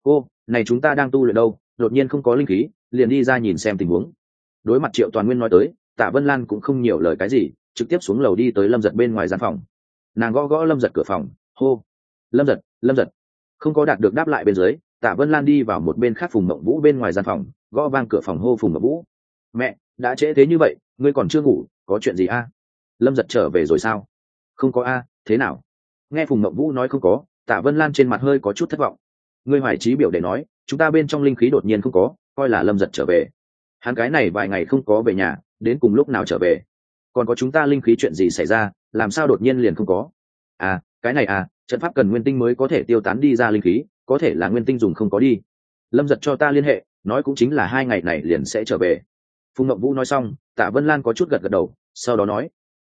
Cô này chúng ta đang tu luyện đâu? Đột nhiên không có linh khí, liền đi ra nhìn xem tình huống. Đối mặt triệu toàn nguyên nói tới, tạ vân lan cũng không nhiều lời cái gì, trực tiếp xuống lầu đi tới lâm giật bên ngoài gian phòng. Nàng gõ gõ lâm giật cửa phòng, hô, lâm giật lâm giật. Không có đạt được đáp lại bên dưới, tạ vân lan đi vào một bên khác phùng mộng vũ bên ngoài gian phòng, gõ vang cửa phòng hô phùng mộng vũ. Mẹ, đã trễ thế như vậy, ngươi còn chưa ngủ, có chuyện gì a? Lâm giật trở về rồi sao? Không có a, thế nào? Nghe phùng mộng vũ nói không có, tạ vân lan trên mặt hơi có chút thất vọng ngươi hoài trí biểu để nói, chúng ta bên trong linh khí đột nhiên không có, coi là lâm giật trở về. Hắn cái này vài ngày không có về nhà, đến cùng lúc nào trở về? Còn có chúng ta linh khí chuyện gì xảy ra, làm sao đột nhiên liền không có? À cái này à trận pháp cần nguyên tinh mới có thể tiêu tán đi ra linh khí, có thể là nguyên tinh dùng không có đi. Lâm giật cho ta liên hệ, nói cũng chính là hai ngày này liền sẽ trở về. Phùng ngậm vũ nói xong, tạ vân lan có chút gật gật đầu, sau đó nói,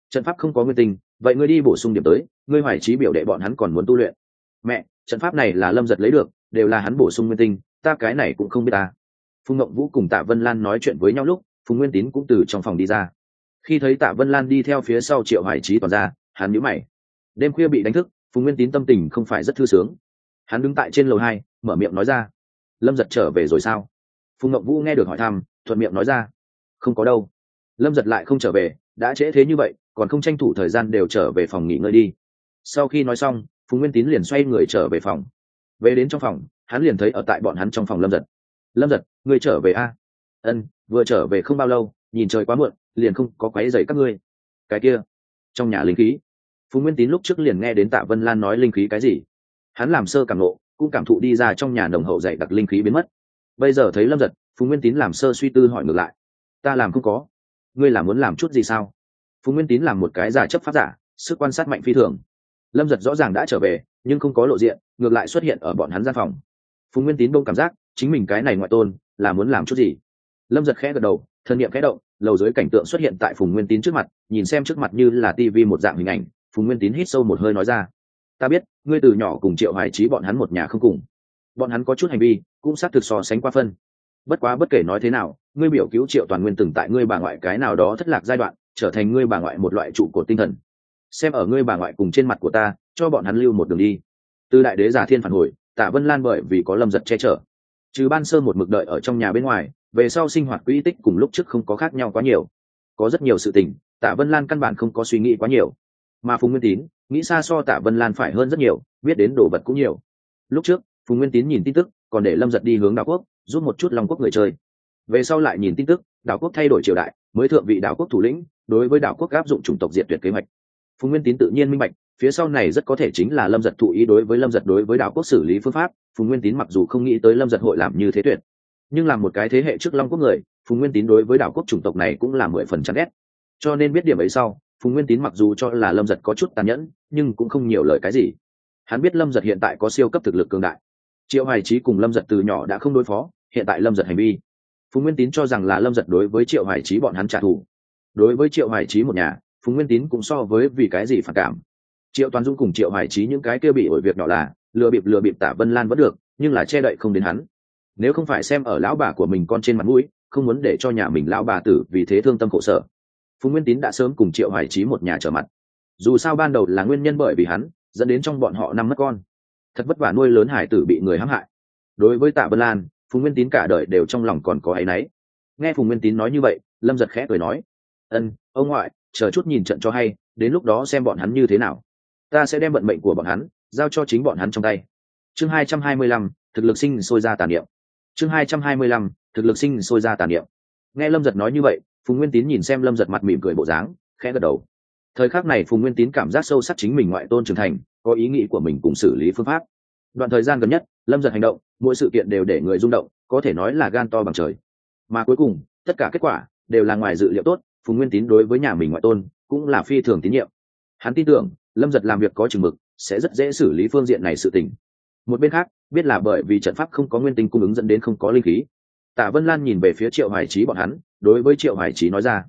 trận pháp không có nguyên tinh, vậy ngươi đi bổ sung điểm tới, ngươi hoài trí biểu đệ bọn hắn còn muốn tu luyện. Mẹ, trận pháp này là lâm giật lấy được đều là hắn bổ sung nguyên tinh, ta cái này cũng không biết ta. Phùng ngậm vũ cùng tạ vân lan nói chuyện với nhau lúc, phùng nguyên tín cũng từ trong phòng đi ra. Khi thấy tạ vân lan đi theo phía sau triệu Hải trí toàn ra, hắn nhíu mày. Đêm khuya bị đánh thức, phùng nguyên tín tâm tình không phải rất thư sướng. Hắn đứng tại trên lầu hai, mở miệng nói ra, lâm giật trở về rồi sao? Phùng ngậm vũ nghe được hỏi thăm, thuận miệng nói ra, không có đâu. Lâm giật lại không trở về, đã trễ thế như vậy, còn không tranh thủ thời gian đều trở về phòng nghỉ ngơi đi. Sau khi nói xong, phùng nguyên tín liền xoay người trở về phòng về đến trong phòng, hắn liền thấy ở tại bọn hắn trong phòng lâm giật. Lâm giật, ngươi trở về a? Ân, vừa trở về không bao lâu, nhìn trời quá muộn, liền không có quáy dày các ngươi. Cái kia, trong nhà linh khí. Phùng nguyên tín lúc trước liền nghe đến tạ vân lan nói linh khí cái gì. Hắn làm sơ cảm nộ cũng cảm thụ đi ra trong nhà nồng hậu dạy đặc linh khí biến mất. Bây giờ thấy lâm giật phùng nguyên tín làm sơ suy tư hỏi ngược lại. Ta làm không có. Ngươi là muốn làm chút gì sao? Phùng nguyên tín làm một cái giả chấp pháp giả, sức quan sát mạnh phi thường. Lâm giật rõ ràng đã trở về nhưng không có lộ diện, ngược lại xuất hiện ở bọn hắn gian phòng. Phùng nguyên tín đông cảm giác chính mình cái này ngoại tôn là muốn làm chút gì. Lâm giật khẽ gật đầu, thân nhiệm khẽ động, lầu dưới cảnh tượng xuất hiện tại phùng nguyên tín trước mặt, nhìn xem trước mặt như là tivi một dạng hình ảnh phùng nguyên tín hít sâu một hơi nói ra, ta biết, ngươi từ nhỏ cùng triệu hoài trí bọn hắn một nhà không cùng. Bọn hắn có chút hành vi, cũng xác thực so sánh qua phân. Bất quá bất kể nói thế nào, ngươi biểu cứu triệu toàn nguyên từng tại ngươi bà ngoại cái nào đó thất lạc giai đoạn, trở thành ngươi bà ngoại một loại trụ của tinh thần xem ở ngươi bà ngoại cùng trên mặt của ta, cho bọn hắn lưu một đường đi. Từ đại đế giả thiên phản hồi, tạ vân lan bởi vì có lâm giật che chở. Trừ ban sơ một mực đợi ở trong nhà bên ngoài, về sau sinh hoạt quỹ tích cùng lúc trước không có khác nhau quá nhiều. Có rất nhiều sự tình, tạ vân lan căn bản không có suy nghĩ quá nhiều. Mà phùng nguyên tín, nghĩ xa so tạ vân lan phải hơn rất nhiều, biết đến đồ vật cũng nhiều. Lúc trước, phùng nguyên tín nhìn tin tức, còn để lâm giật đi hướng đảo quốc, giúp một chút long quốc người chơi. Về sau lại nhìn tin tức, đảo quốc thay đổi triều đại, mới thượng vị đảo quốc thủ lĩnh, đối với đảo quốc áp dụng chủng tộc diệt tuyệt kế hoạch phùng nguyên tín tự nhiên minh bạch, phía sau này rất có thể chính là lâm giật thụ ý đối với lâm giật đối với đảo quốc xử lý phương pháp, phùng nguyên tín mặc dù không nghĩ tới lâm giật hội làm như thế tuyệt, nhưng làm một cái thế hệ trước long quốc người, phùng nguyên tín đối với đảo quốc chủng tộc này cũng là mười phần chắn ghét. Cho nên biết điểm ấy sau, phùng nguyên tín mặc dù cho là lâm giật có chút tàn nhẫn, nhưng cũng không nhiều lời cái gì. Hắn biết lâm giật hiện tại có siêu cấp thực lực cường đại. Triệu hoài trí cùng lâm giật từ nhỏ đã không đối phó, hiện tại lâm giật hành vi. Phùng nguyên tín cho rằng là lâm giật đối với triệu hoài trí bọn hắn trả thù. Đối với triệu hoài trí một nhà phùng nguyên tín cũng so với vì cái gì phản cảm. Triệu toàn dung cùng triệu hoài trí những cái kia bị ổi việc nhỏ là, lừa bịp lừa bịp tả vân lan vẫn được, nhưng là che đậy không đến hắn. Nếu không phải xem ở lão bà của mình con trên mặt mũi, không muốn để cho nhà mình lão bà tử vì thế thương tâm khổ sở. Phùng nguyên tín đã sớm cùng triệu hoài trí một nhà trở mặt. Dù sao ban đầu là nguyên nhân bởi vì hắn, dẫn đến trong bọn họ năm mất con. Thật vất vả nuôi lớn hải tử bị người hãm hại. Đối với tạ vân lan, phùng nguyên tín cả đời đều trong lòng còn có áy náy. Nghe phùng nguyên tín nói như vậy, lâm giật khẽ cười nói ân, ông ngoại, chờ chút nhìn trận cho hay, đến lúc đó xem bọn hắn như thế nào. Ta sẽ đem vận mệnh của bọn hắn, giao cho chính bọn hắn trong tay. Chương hai trăm hai mươi lăm, thực lực sinh sôi ra tàn niệm. Chương hai trăm hai mươi lăm, thực lực sinh sôi ra tàn niệm. Nghe lâm giật nói như vậy, phùng nguyên tín nhìn xem lâm giật mặt mỉm cười bộ dáng, khẽ gật đầu. Thời khắc này phùng nguyên tín cảm giác sâu sắc chính mình ngoại tôn trưởng thành, có ý nghĩ của mình cùng xử lý phương pháp. Đoạn thời gian gần nhất, lâm giật hành động, mỗi sự kiện đều để người rung động, có thể nói là gan to bằng trời. Mà cuối cùng, tất cả kết quả đều là ngoài dự liệu tốt phùng nguyên tín đối với nhà mình ngoại tôn cũng là phi thường tín nhiệm. Hắn tin tưởng, lâm giật làm việc có chừng mực, sẽ rất dễ xử lý phương diện này sự tình. Một bên khác, biết là bởi vì trận pháp không có nguyên tinh cung ứng dẫn đến không có linh khí. Tạ vân lan nhìn về phía triệu hoài trí bọn hắn, đối với triệu hoài trí nói ra,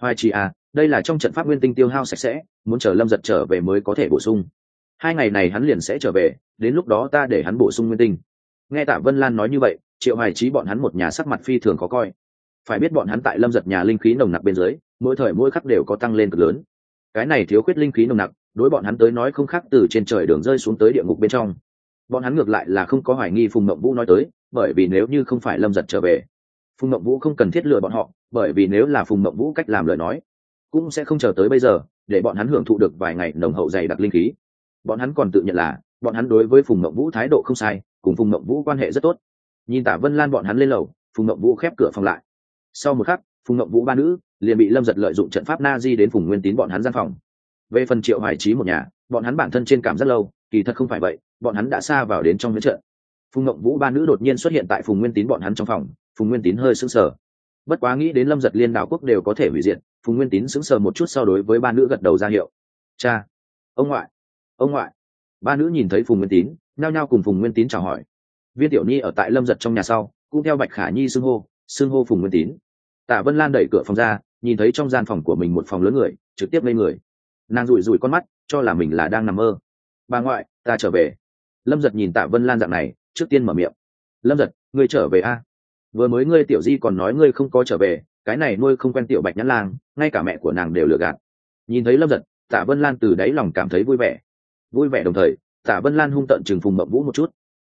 hoài trí à đây là trong trận pháp nguyên tinh tiêu hao sạch sẽ, muốn chờ lâm giật trở về mới có thể bổ sung. Hai ngày này hắn liền sẽ trở về, đến lúc đó ta để hắn bổ sung nguyên tinh. Nghe tạ vân lan nói như vậy, triệu hoài trí bọn hắn một nhà sắc mặt phi thường khó coi phải biết bọn hắn tại lâm giật nhà linh khí nồng nặc bên dưới, mỗi thời mỗi khắc đều có tăng lên cực lớn. Cái này thiếu khuyết linh khí nồng nặc, đối bọn hắn tới nói không khác từ trên trời đường rơi xuống tới địa ngục bên trong. Bọn hắn ngược lại là không có hoài nghi phùng mộng vũ nói tới, bởi vì nếu như không phải lâm giật trở về, phùng mộng vũ không cần thiết lừa bọn họ, bởi vì nếu là phùng mộng vũ cách làm lời nói, cũng sẽ không chờ tới bây giờ, để bọn hắn hưởng thụ được vài ngày nồng hậu dày đặc linh khí. Bọn hắn còn tự nhận là, bọn hắn đối với phùng mộng vũ thái độ không sai, cùng phùng mộng vũ quan hệ rất tốt. Nhìn tả vân lan bọn hắn lên lầu, phùng mộng vũ khép cửa phòng lại sau một khắc, phùng ngậm vũ ba nữ liền bị lâm giật lợi dụng trận pháp na di đến phùng nguyên tín bọn hắn gian phòng. Về phần triệu hoài trí một nhà, bọn hắn bản thân trên cảm rất lâu, kỳ thật không phải vậy, bọn hắn đã xa vào đến trong huyễn trận. Phùng ngậm vũ ba nữ đột nhiên xuất hiện tại phùng nguyên tín bọn hắn trong phòng, phùng nguyên tín hơi sững sờ. Bất quá nghĩ đến lâm giật liên đảo quốc đều có thể hủy diệt, phùng nguyên tín sững sờ một chút so đối với ba nữ gật đầu ra hiệu. Cha, ông ngoại ông ngoại. Ba nữ nhìn thấy phùng nguyên tín, nhao nhao cùng phùng nguyên tín chào hỏi. Viên tiểu nhi ở tại lâm giật trong nhà sau, cũng theo bạch khả nhi xưng hô xưng hô phùng nguyên tín. Tạ vân lan đẩy cửa phòng ra, nhìn thấy trong gian phòng của mình một phòng lớn người, trực tiếp lên người. Nàng rủi rủi con mắt, cho là mình là đang nằm mơ. Bà ngoại, ta trở về. Lâm giật nhìn tạ vân lan dạng này, trước tiên mở miệng. Lâm giật, ngươi trở về a? Vừa mới ngươi tiểu di còn nói ngươi không có trở về, cái này nuôi không quen tiểu bạch nhãn lang, ngay cả mẹ của nàng đều lừa gạt. Nhìn thấy lâm giật, tạ vân lan từ đáy lòng cảm thấy vui vẻ. Vui vẻ đồng thời, tạ vân lan hung tận chừng phùng mậu vũ một chút.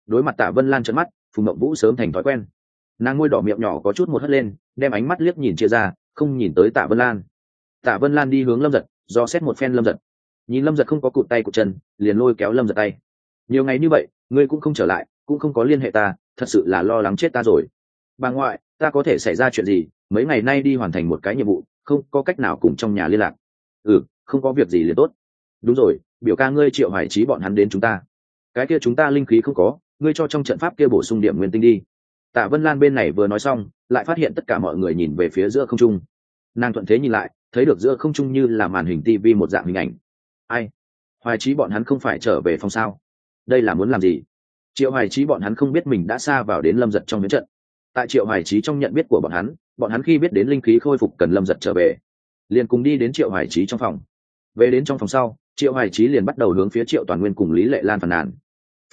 Đối mặt tạ vân lan trận mắt, phùng mậu vũ sớm thành thói quen nàng ngôi đỏ miệng nhỏ có chút một hất lên, đem ánh mắt liếc nhìn chia ra, không nhìn tới tạ vân lan. Tạ vân lan đi hướng lâm giật, do xét một phen lâm giật. Nhìn lâm giật không có cụt tay cụt chân, liền lôi kéo lâm giật tay. Nhiều ngày như vậy, ngươi cũng không trở lại, cũng không có liên hệ ta, thật sự là lo lắng chết ta rồi. Bà ngoại, ta có thể xảy ra chuyện gì? Mấy ngày nay đi hoàn thành một cái nhiệm vụ, không có cách nào cùng trong nhà liên lạc. Ừ không có việc gì liền tốt. Đúng rồi, biểu ca ngươi triệu hoài trí bọn hắn đến chúng ta. Cái kia chúng ta linh khí không có, ngươi cho trong trận pháp kia bổ sung điểm nguyên tinh đi tạ vân lan bên này vừa nói xong, lại phát hiện tất cả mọi người nhìn về phía giữa không trung. Nàng thuận thế nhìn lại, thấy được giữa không trung như là màn hình tv một dạng hình ảnh. Ai? Hoài trí bọn hắn không phải trở về phòng sao? Đây là muốn làm gì? Triệu hoài trí bọn hắn không biết mình đã xa vào đến lâm giật trong miến trận. Tại triệu hoài trí trong nhận biết của bọn hắn bọn hắn khi biết đến linh khí khôi phục cần lâm giật trở về, liền cùng đi đến triệu hoài trí trong phòng. Về đến trong phòng sau, triệu hoài trí liền bắt đầu hướng phía triệu toàn nguyên cùng lý lệ lan phàn nàn.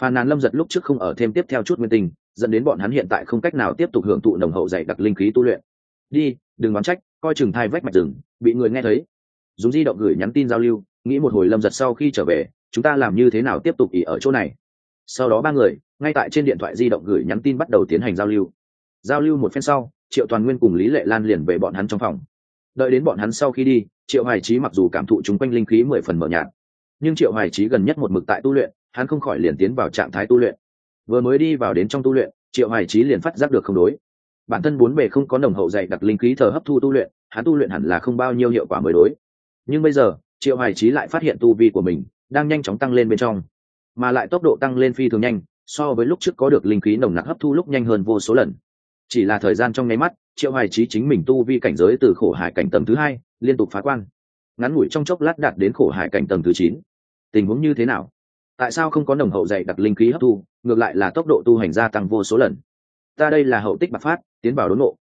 Phàn nàn lâm giật lúc trước không ở thêm tiếp theo chút nguyên tình dẫn đến bọn hắn hiện tại không cách nào tiếp tục hưởng thụ nồng hậu dạy đặc linh khí tu luyện. Đi, đừng đoán trách, coi chừng thai vách mạch rừng, bị người nghe thấy. Dùng di động gửi nhắn tin giao lưu, nghĩ một hồi lâm giật sau khi trở về, chúng ta làm như thế nào tiếp tục ỉ ở chỗ này? Sau đó ba người, ngay tại trên điện thoại di động gửi nhắn tin bắt đầu tiến hành giao lưu. Giao lưu một phen sau, triệu toàn nguyên cùng lý lệ lan liền về bọn hắn trong phòng. Đợi đến bọn hắn sau khi đi, triệu hoài trí mặc dù cảm thụ chung quanh linh khí mười phần mở nhạt, nhưng triệu hoài trí gần nhất một mực tại tu luyện, hắn không khỏi liền tiến vào trạng thái tu luyện vừa mới đi vào đến trong tu luyện, triệu hoài trí liền phát giác được không đối. Bản thân bốn bề không có nồng hậu dạy đặc linh khí thờ hấp thu tu luyện, hắn tu luyện hẳn là không bao nhiêu hiệu quả mới đối. Nhưng bây giờ, triệu hoài trí lại phát hiện tu vi của mình đang nhanh chóng tăng lên bên trong, mà lại tốc độ tăng lên phi thường nhanh, so với lúc trước có được linh khí nồng nặc hấp thu lúc nhanh hơn vô số lần. Chỉ là thời gian trong nháy mắt, triệu hoài trí chính mình tu vi cảnh giới từ khổ hải cảnh tầng thứ hai liên tục phá quan, ngắn ngủi trong chốc lát đạt đến khổ hải cảnh tầng thứ chín. Tình huống như thế nào? Tại sao không có nồng hậu dày đặc linh khí hấp thu, ngược lại là tốc độ tu hành gia tăng vô số lần. Ta đây là hậu tích bạc phát, tiến vào đốn ngộ.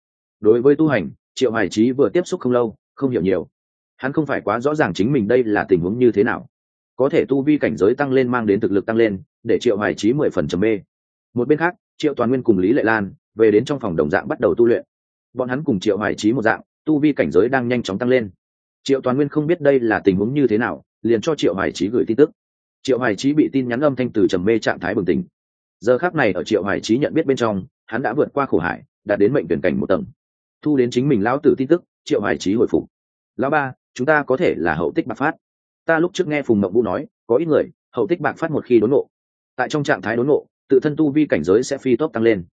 đối với tu hành, triệu hoài trí vừa tiếp xúc không lâu, không hiểu nhiều. Hắn không phải quá rõ ràng chính mình đây là tình huống như thế nào. Có thể tu vi cảnh giới tăng lên mang đến thực lực tăng lên, để triệu hoài trí mười phần trầm mê. Một bên khác, triệu toàn nguyên cùng lý lệ lan về đến trong phòng đồng dạng bắt đầu tu luyện. Bọn hắn cùng triệu hoài trí một dạng, tu vi cảnh giới đang nhanh chóng tăng lên. Triệu toàn nguyên không biết đây là tình huống như thế nào, liền cho triệu hoài trí gửi tin tức triệu hoài trí bị tin nhắn âm thanh từ trầm mê trạng thái bừng tỉnh. Giờ khác này ở triệu hoài trí nhận biết bên trong, hắn đã vượt qua khổ hải, đạt đến mệnh tuyển cảnh một tầng. Thu đến chính mình lão tử tin tức, triệu hoài trí hồi phục. Lão ba, chúng ta có thể là hậu tích bạc phát. Ta lúc trước nghe phùng mộng vũ nói, có ít người, hậu tích bạc phát một khi đốn nộ tại trong trạng thái đốn nộ tự thân tu vi cảnh giới sẽ phi tốc tăng lên.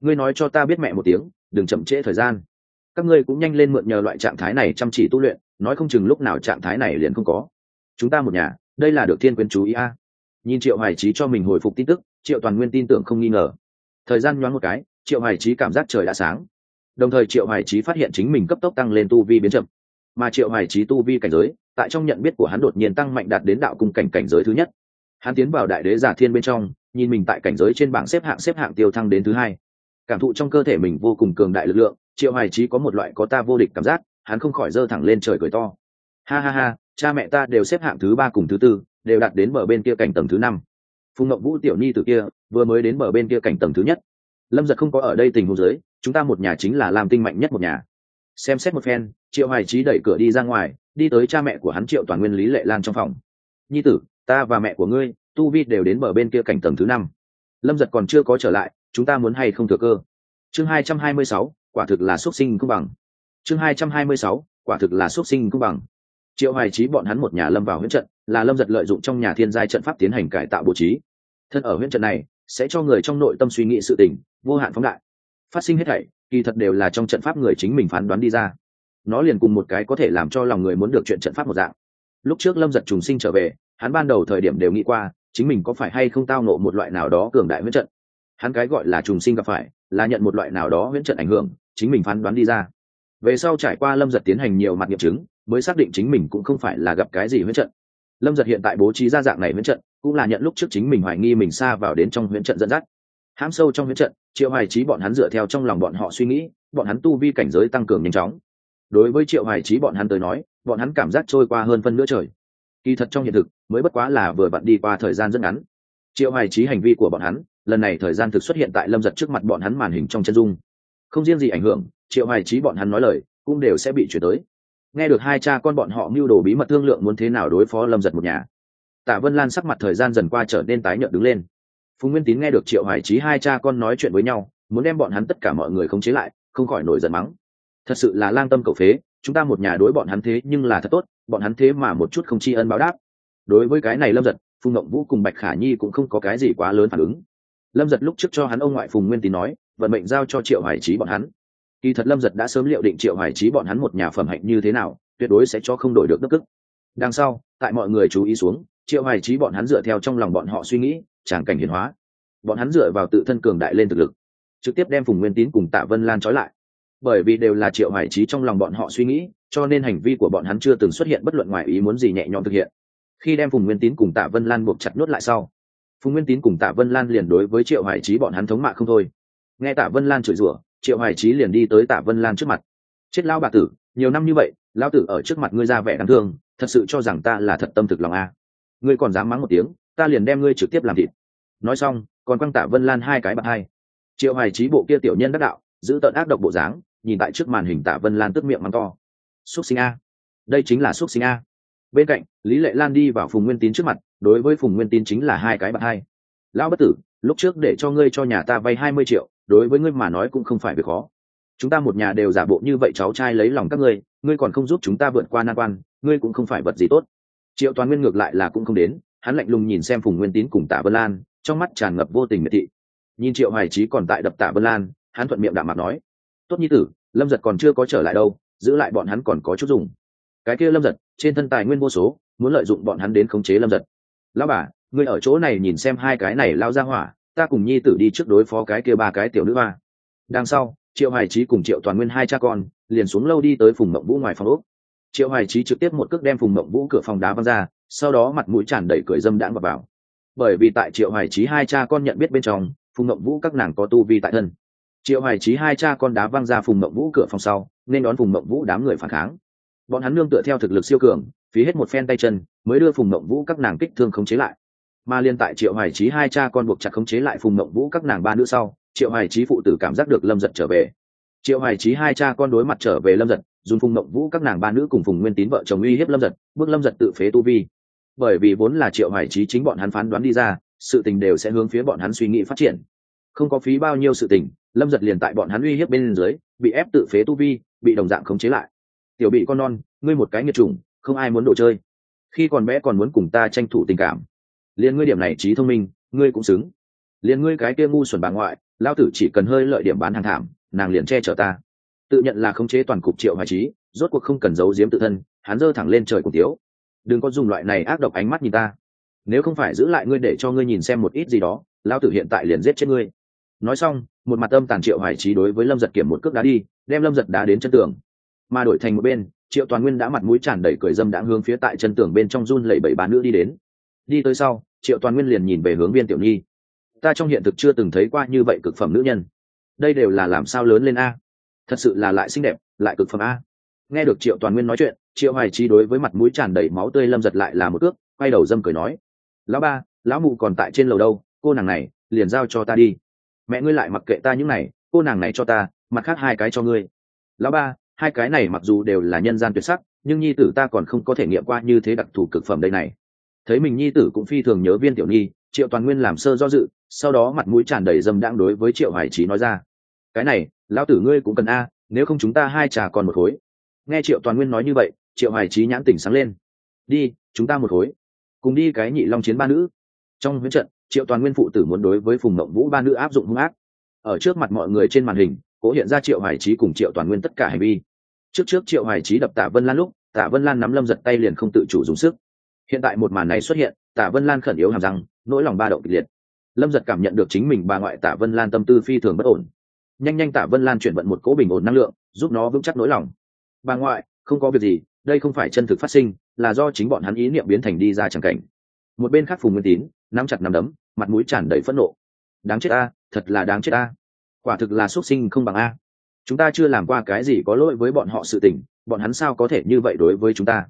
Ngươi nói cho ta biết mẹ một tiếng, đừng chậm trễ thời gian. Các ngươi cũng nhanh lên mượn nhờ loại trạng thái này chăm chỉ tu luyện, nói không chừng lúc nào trạng thái này liền không có. Chúng ta một nhà đây là được thiên quyến chú ý a. Nhìn triệu hoài trí cho mình hồi phục tin tức, triệu toàn nguyên tin tưởng không nghi ngờ. Thời gian nhoáng một cái, triệu hoài trí cảm giác trời đã sáng. Đồng thời triệu hoài trí phát hiện chính mình cấp tốc tăng lên tu vi biến chậm. Mà triệu hoài trí tu vi cảnh giới, tại trong nhận biết của hắn đột nhiên tăng mạnh đạt đến đạo cung cảnh cảnh giới thứ nhất. Hắn tiến vào đại đế giả thiên bên trong, nhìn mình tại cảnh giới trên bảng xếp hạng xếp hạng tiêu thăng đến thứ hai. Cảm thụ trong cơ thể mình vô cùng cường đại lực lượng, triệu hoài trí có một loại có ta vô địch cảm giác, hắn không khỏi giơ thẳng lên trời cười to. Ha ha ha cha mẹ ta đều xếp hạng thứ ba cùng thứ tư, đều đạt đến bờ bên kia cảnh tầng thứ năm. Phùng ngọc vũ tiểu nhi từ kia, vừa mới đến bờ bên kia cảnh tầng thứ nhất. Lâm giật không có ở đây tình huống giới, chúng ta một nhà chính là làm tinh mạnh nhất một nhà. Xem xét một phen, triệu hoài trí đẩy cửa đi ra ngoài, đi tới cha mẹ của hắn triệu toàn nguyên lý lệ lan trong phòng. Nhi tử, ta và mẹ của ngươi, tu vi đều đến bờ bên kia cảnh tầng thứ năm. Lâm giật còn chưa có trở lại, chúng ta muốn hay không thừa cơ? Chương hai trăm hai mươi sáu, quả thực là xuất sinh công bằng. Chương hai trăm hai mươi sáu, quả thực là xuất sinh công bằng triệu hoài trí bọn hắn một nhà lâm vào huyễn trận, là lâm giật lợi dụng trong nhà thiên giai trận pháp tiến hành cải tạo bố trí. Thân ở huyễn trận này, sẽ cho người trong nội tâm suy nghĩ sự tình, vô hạn phóng đại. Phát sinh hết thảy, kỳ thật đều là trong trận pháp người chính mình phán đoán đi ra. Nó liền cùng một cái có thể làm cho lòng người muốn được chuyện trận pháp một dạng. Lúc trước lâm giật trùng sinh trở về, hắn ban đầu thời điểm đều nghĩ qua, chính mình có phải hay không tao nộ một loại nào đó cường đại huyễn trận. Hắn cái gọi là trùng sinh gặp phải, là nhận một loại nào đó huyễn trận ảnh hưởng, chính mình phán đoán đi ra. Về sau trải qua lâm giật tiến hành nhiều mặt nghiệm chứng mới xác định chính mình cũng không phải là gặp cái gì huyễn trận. Lâm giật hiện tại bố trí ra dạng này huyễn trận, cũng là nhận lúc trước chính mình hoài nghi mình xa vào đến trong huyễn trận dẫn dắt. Hãm sâu trong huyễn trận, triệu hoài trí bọn hắn dựa theo trong lòng bọn họ suy nghĩ, bọn hắn tu vi cảnh giới tăng cường nhanh chóng. Đối với triệu hoài trí bọn hắn tới nói, bọn hắn cảm giác trôi qua hơn phân nửa trời. Kỳ thật trong hiện thực, mới bất quá là vừa vặn đi qua thời gian rất ngắn. Triệu hoài trí hành vi của bọn hắn, lần này thời gian thực xuất hiện tại lâm giật trước mặt bọn hắn màn hình trong chân dung. Không riêng gì ảnh hưởng, triệu hoài trí bọn hắn nói lời, cũng đều sẽ bị chuyển tới nghe được hai cha con bọn họ mưu đồ bí mật thương lượng muốn thế nào đối phó lâm giật một nhà, tạ vân lan sắc mặt thời gian dần qua trở nên tái nhợt đứng lên. Phùng nguyên tín nghe được triệu Hải trí hai cha con nói chuyện với nhau, muốn đem bọn hắn tất cả mọi người khống chế lại, không khỏi nổi giận mắng. Thật sự là lang tâm cầu phế, chúng ta một nhà đối bọn hắn thế nhưng là thật tốt, bọn hắn thế mà một chút không tri ân báo đáp. Đối với cái này lâm giật, phùng ngộng vũ cùng bạch khả nhi cũng không có cái gì quá lớn phản ứng. Lâm giật lúc trước cho hắn ông ngoại phùng nguyên tín nói, vận mệnh giao cho triệu Hải trí bọn hắn kỳ thật lâm giật đã sớm liệu định triệu hoài trí bọn hắn một nhà phẩm hạnh như thế nào, tuyệt đối sẽ cho không đổi được đức ức đằng sau, tại mọi người chú ý xuống, triệu hoài trí bọn hắn dựa theo trong lòng bọn họ suy nghĩ, tràng cảnh hiền hóa. Bọn hắn dựa vào tự thân cường đại lên thực lực, trực tiếp đem phùng nguyên tín cùng tạ vân lan trói lại. Bởi vì đều là triệu hoài trí trong lòng bọn họ suy nghĩ, cho nên hành vi của bọn hắn chưa từng xuất hiện bất luận ngoài ý muốn gì nhẹ nhõm thực hiện. Khi đem phùng nguyên tín cùng tạ vân lan buộc chặt nuốt lại sau, phùng nguyên tín cùng tạ vân lan liền đối với triệu hoài trí bọn hắn thống mạ không thôi. Nghe tạ vân lan chửi rủa triệu hoài trí liền đi tới tạ vân lan trước mặt. Chết lao bà tử, nhiều năm như vậy lao tử ở trước mặt ngươi ra vẻ đáng thương, thật sự cho rằng ta là thật tâm thực lòng a. Ngươi còn dám mắng một tiếng, ta liền đem ngươi trực tiếp làm thịt. Nói xong, còn quăng tạ vân lan hai cái bạc hai. Triệu hoài trí bộ kia tiểu nhân đắc đạo, giữ tận ác độc bộ dáng, nhìn tại trước màn hình tạ vân lan tức miệng mắng to. Xúc sinh a. Đây chính là xúc sinh a. Bên cạnh, lý lệ lan đi vào phùng nguyên tín trước mặt, đối với phùng nguyên tín chính là hai cái bạc hai. Lão bất tử, lúc trước để cho ngươi cho nhà ta vay hai mươi triệu đối với ngươi mà nói cũng không phải việc khó. Chúng ta một nhà đều giả bộ như vậy cháu trai lấy lòng các ngươi ngươi còn không giúp chúng ta vượt qua nan quan, ngươi cũng không phải vật gì tốt. Triệu toàn nguyên ngược lại là cũng không đến, hắn lạnh lùng nhìn xem phùng nguyên tín cùng tạ vân lan, trong mắt tràn ngập vô tình miệt thị. Nhìn triệu hoài trí còn tại đập tạ vân lan, hắn thuận miệng đạm mặt nói, tốt như tử, lâm giật còn chưa có trở lại đâu, giữ lại bọn hắn còn có chút dùng. Cái kia lâm giật, trên thân tài nguyên vô số, muốn lợi dụng bọn hắn đến khống chế lâm giật. Lão bà, ngươi ở chỗ này nhìn xem hai cái này lao ra hỏa ta cùng nhi tử đi trước đối phó cái kia ba cái tiểu nữ hoa. Đằng sau triệu hoài trí cùng triệu toàn nguyên hai cha con liền xuống lâu đi tới phùng mộng vũ ngoài phòng úc triệu hoài trí trực tiếp một cước đem phùng mộng vũ cửa phòng đá văng ra sau đó mặt mũi tràn đầy cười dâm đãng vào, vào bởi vì tại triệu hoài trí hai cha con nhận biết bên trong phùng mộng vũ các nàng có tu vi tại thân. Triệu hoài trí hai cha con đá văng ra phùng mộng vũ cửa phòng sau nên đón phùng mộng vũ đám người phản kháng. Bọn hắn nương tựa theo thực lực siêu cường phí hết một phen tay chân mới đưa phùng mộng vũ các nàng kích thương khống chế lại mà liên tại triệu hoài trí hai cha con buộc chặt khống chế lại phùng mộng vũ các nàng ba nữ sau, triệu hoài trí phụ tử cảm giác được lâm giật trở về. Triệu hoài trí hai cha con đối mặt trở về lâm giật, dùng phùng mộng vũ các nàng ba nữ cùng phùng nguyên tín vợ chồng uy hiếp lâm giật, bước lâm giật tự phế tu vi. Bởi vì vốn là triệu hoài trí chính bọn hắn phán đoán đi ra, sự tình đều sẽ hướng phía bọn hắn suy nghĩ phát triển. Không có phí bao nhiêu sự tình, lâm giật liền tại bọn hắn uy hiếp bên dưới, bị ép tự phế tu vi, bị đồng dạng khống chế lại. Tiểu bị con non, ngươi một cái nghiệt chủng, không ai muốn đồ chơi. Khi còn bé còn muốn cùng ta tranh thủ tình cảm liền ngươi điểm này trí thông minh, ngươi cũng xứng. Liền ngươi cái kia ngu xuẩn bà ngoại lao tử chỉ cần hơi lợi điểm bán hàng thảm, nàng liền che chở ta. Tự nhận là khống chế toàn cục triệu hoài trí, rốt cuộc không cần giấu giếm tự thân, hắn giơ thẳng lên trời cùng tiếu. Đừng có dùng loại này ác độc ánh mắt nhìn ta. Nếu không phải giữ lại ngươi để cho ngươi nhìn xem một ít gì đó lao tử hiện tại liền giết chết ngươi. Nói xong, một mặt âm tàn triệu hoài trí đối với lâm giật kiểm một cước đá đi, đem lâm giật đá đến chân tường. Mà đổi thành một bên, triệu toàn nguyên đã mặt mũi tràn đầy cười dâm đã hướng phía tại chân tường bên trong run lẩy bẩy bán nữ đi đến đi tới sau, triệu toàn nguyên liền nhìn về hướng viên tiểu nhi. Ta trong hiện thực chưa từng thấy qua như vậy cực phẩm nữ nhân. Đây đều là làm sao lớn lên a? Thật sự là lại xinh đẹp, lại cực phẩm a. Nghe được triệu toàn nguyên nói chuyện, triệu hoài chi đối với mặt mũi tràn đầy máu tươi lâm giật lại là một ước, quay đầu dâm cười nói. Lão ba, lão mụ còn tại trên lầu đâu, cô nàng này, liền giao cho ta đi. Mẹ ngươi lại mặc kệ ta những này, cô nàng này cho ta, mặt khác hai cái cho ngươi. Lão ba, hai cái này mặc dù đều là nhân gian tuyệt sắc, nhưng nhi tử ta còn không có thể nghiệm qua như thế đặc thù cực phẩm đây này thấy mình nhi tử cũng phi thường nhớ viên tiểu nhi, triệu toàn nguyên làm sơ do dự, sau đó mặt mũi tràn đầy dâm đang đối với triệu hải trí nói ra, cái này, lão tử ngươi cũng cần a, nếu không chúng ta hai trà còn một khối. Nghe triệu toàn nguyên nói như vậy, triệu hải trí nhãn tỉnh sáng lên, đi, chúng ta một khối, cùng đi cái nhị long chiến ba nữ. Trong huyễn trận, triệu toàn nguyên phụ tử muốn đối với phùng mộng vũ ba nữ áp dụng hung ác. Ở trước mặt mọi người trên màn hình, cố hiện ra triệu hải trí cùng triệu toàn nguyên tất cả hành vi. Trước trước triệu hải trí đập tạ vân lan lúc, tạ vân lan nắm lâm giật tay liền không tự chủ dùng sức hiện tại một màn này xuất hiện, Tả vân lan khẩn yếu hàm răng, nỗi lòng ba động kịch liệt. Lâm giật cảm nhận được chính mình bà ngoại Tả vân lan tâm tư phi thường bất ổn. Nhanh nhanh Tả vân lan chuyển vận một cỗ bình ổn năng lượng, giúp nó vững chắc nỗi lòng. Bà ngoại, không có việc gì, đây không phải chân thực phát sinh, là do chính bọn hắn ý niệm biến thành đi ra chẳng cảnh. Một bên khác phùng nguyên tín, nắm chặt nắm đấm, mặt mũi tràn đầy phẫn nộ. Đáng chết a, thật là đáng chết a. Quả thực là xuất sinh không bằng a. Chúng ta chưa làm qua cái gì có lỗi với bọn họ sự tình, bọn hắn sao có thể như vậy đối với chúng ta?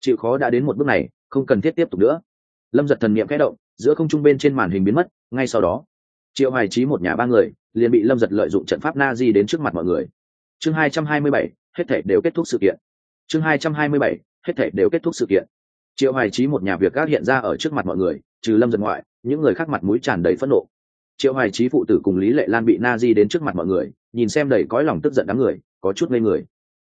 Chịu khó đã đến một bước này không cần thiết tiếp tục nữa. Lâm giật thần n i ệ m kẽ động, giữa không trung bên trên màn hình biến mất, ngay sau đó, triệu hoài trí một nhà ba người, liền bị lâm giật lợi dụng trận pháp na di đến trước mặt mọi người. Chương hai trăm hai mươi bảy, hết thể đều kết thúc sự kiện. Chương hai trăm hai mươi bảy, hết thể đều kết thúc sự kiện. Triệu hoài trí một nhà việc gác hiện ra ở trước mặt mọi người, trừ lâm giật ngoại, những người khác mặt mũi tràn đầy phẫn nộ. Triệu hoài trí phụ tử cùng lý lệ lan bị na di đến trước mặt mọi người, nhìn xem đầy cõi lòng tức giận đám người, có chút ngây người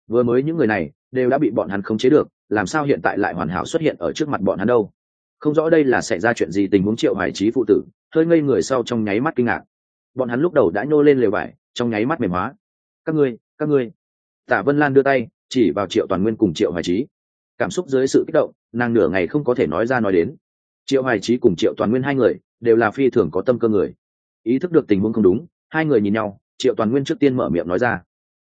vừa mới những người này đều đã bị bọn hắn khống chế được, làm sao hiện tại lại hoàn hảo xuất hiện ở trước mặt bọn hắn đâu? Không rõ đây là xảy ra chuyện gì tình huống triệu hoài trí phụ tử, hơi ngây người sau trong nháy mắt kinh ngạc. Bọn hắn lúc đầu đã nhô lên lều vải, trong nháy mắt mềm hóa. Các ngươi các ngươi. Tạ vân lan đưa tay, chỉ vào triệu toàn nguyên cùng triệu hoài trí cảm xúc dưới sự kích động, nàng nửa ngày không có thể nói ra nói đến. Triệu hoài trí cùng triệu toàn nguyên hai người đều là phi thường có tâm cơ người. Ý thức được tình huống không đúng, hai người nhìn nhau, triệu toàn nguyên trước tiên mở miệng nói ra.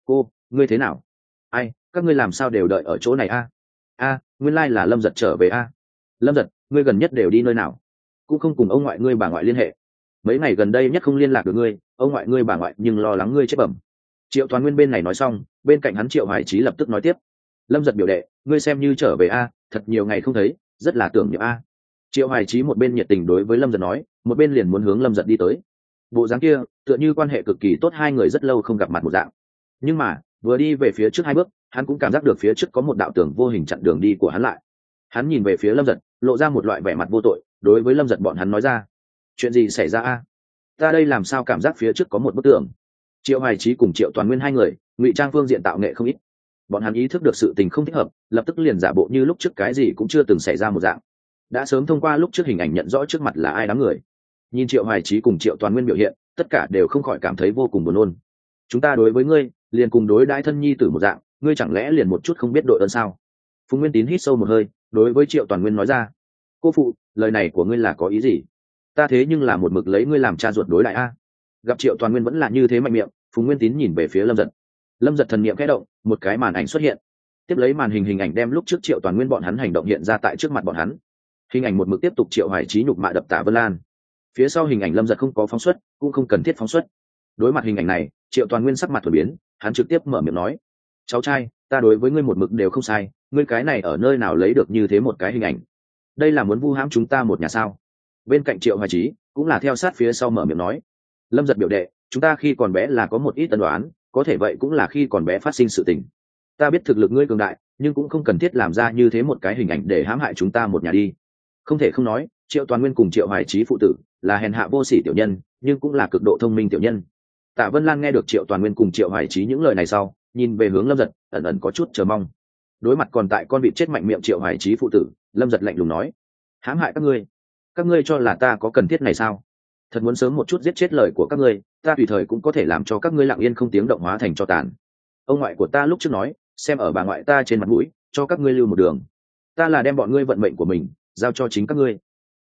Cô, ngươi thế nào? Ai, các ngươi làm sao đều đợi ở chỗ này a? A, nguyên lai là lâm giật trở về a. Lâm giật, ngươi gần nhất đều đi nơi nào? Cũng không cùng ông ngoại ngươi bà ngoại liên hệ. Mấy ngày gần đây nhất không liên lạc được ngươi, ông ngoại ngươi bà ngoại nhưng lo lắng ngươi chết bẩm. Triệu toàn nguyên bên này nói xong, bên cạnh hắn triệu hoài trí lập tức nói tiếp. Lâm giật biểu đệ, ngươi xem như trở về a, thật nhiều ngày không thấy, rất là tưởng nhớ a. Triệu hoài trí một bên nhiệt tình đối với lâm giật nói, một bên liền muốn hướng lâm giật đi tới. Bộ dáng kia, tựa như quan hệ cực kỳ tốt, hai người rất lâu không gặp mặt một dạng. Nhưng mà vừa đi về phía trước hai bước, hắn cũng cảm giác được phía trước có một đạo tường vô hình chặn đường đi của hắn lại. Hắn nhìn về phía lâm giật, lộ ra một loại vẻ mặt vô tội, đối với lâm giật bọn hắn nói ra, chuyện gì xảy ra a? Ta đây làm sao cảm giác phía trước có một bức tường? Triệu hoài trí cùng triệu toàn nguyên hai người, ngụy trang phương diện tạo nghệ không ít. Bọn hắn ý thức được sự tình không thích hợp, lập tức liền giả bộ như lúc trước cái gì cũng chưa từng xảy ra một dạng. Đã sớm thông qua lúc trước hình ảnh nhận rõ trước mặt là ai đám người. Nhìn triệu hoài trí cùng triệu toàn nguyên biểu hiện, tất cả đều không khỏi cảm thấy vô cùng buồn nôn. Chúng ta đối với ngươi liền cùng đối đãi thân nhi tử một dạng, ngươi chẳng lẽ liền một chút không biết đội ơn sao? Phùng nguyên tín hít sâu một hơi, đối với triệu toàn nguyên nói ra, cô phụ, lời này của ngươi là có ý gì? Ta thế nhưng là một mực lấy ngươi làm cha ruột đối lại a. Gặp triệu toàn nguyên vẫn là như thế mạnh miệng phùng nguyên tín nhìn về phía lâm giật. Lâm giật thần n i ệ m kẽ động, một cái màn ảnh xuất hiện. Tiếp lấy màn hình hình ảnh đem lúc trước triệu toàn nguyên bọn hắn hành động hiện ra tại trước mặt bọn hắn. Hình ảnh một mực tiếp tục triệu hoài trí nhục mạ đập tả vân lan. Phía sau hình ảnh lâm giật không có phóng xuất, cũng không cần thiết phóng xuất. Đối mặt hình ảnh này, triệu toàn nguyên sắc mặt thuở biến hắn trực tiếp mở miệng nói, cháu trai, ta đối với ngươi một mực đều không sai, ngươi cái này ở nơi nào lấy được như thế một cái hình ảnh? Đây là muốn vu hãm chúng ta một nhà sao? Bên cạnh triệu hoài trí cũng là theo sát phía sau mở miệng nói, lâm giật biểu đệ, chúng ta khi còn bé là có một ít tân đoán có thể vậy cũng là khi còn bé phát sinh sự tình. Ta biết thực lực ngươi cường đại, nhưng cũng không cần thiết làm ra như thế một cái hình ảnh để hãm hại chúng ta một nhà đi. Không thể không nói, triệu toàn nguyên cùng triệu hoài trí phụ tử là hèn hạ vô sỉ tiểu nhân, nhưng cũng là cực độ thông minh tiểu nhân tạ vân lan nghe được triệu toàn nguyên cùng triệu hoài trí những lời này sau, nhìn về hướng lâm giật, ẩn ẩn có chút chờ mong. Đối mặt còn tại con vịt chết mạnh miệng triệu hoài trí phụ tử, lâm giật lạnh lùng nói, hãm hại các ngươi. Các ngươi cho là ta có cần thiết này sao? Thật muốn sớm một chút giết chết lời của các ngươi, ta tùy thời cũng có thể làm cho các ngươi lặng yên không tiếng động hóa thành cho tàn. Ông ngoại của ta lúc trước nói, xem ở bà ngoại ta trên mặt mũi, cho các ngươi lưu một đường. Ta là đem bọn ngươi vận mệnh của mình giao cho chính các ngươi.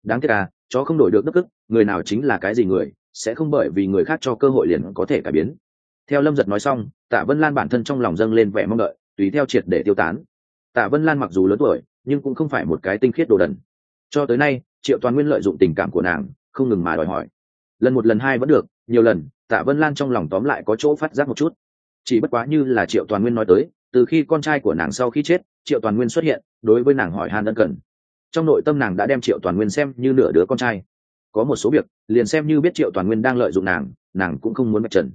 Đáng tiếc à chó không đổi được đức ức, người nào chính là cái gì người? Sẽ không bởi vì người khác cho cơ hội liền có thể cải biến. Theo lâm giật nói xong, tạ vân lan bản thân trong lòng dâng lên vẻ mong đợi, tùy theo triệt để tiêu tán. Tạ vân lan mặc dù lớn tuổi, nhưng cũng không phải một cái tinh khiết đồ đần. Cho tới nay, triệu toàn nguyên lợi dụng tình cảm của nàng, không ngừng mà đòi hỏi. Lần một lần hai vẫn được, nhiều lần, tạ vân lan trong lòng tóm lại có chỗ phát giác một chút. Chỉ bất quá như là triệu toàn nguyên nói tới, từ khi con trai của nàng sau khi chết, triệu toàn nguyên xuất hiện, đối với nàng hỏi han ân cần. Trong nội tâm nàng đã đem triệu toàn nguyên xem như nửa đứa con trai có một số việc, liền xem như biết triệu toàn nguyên đang lợi dụng nàng nàng cũng không muốn mặt trần.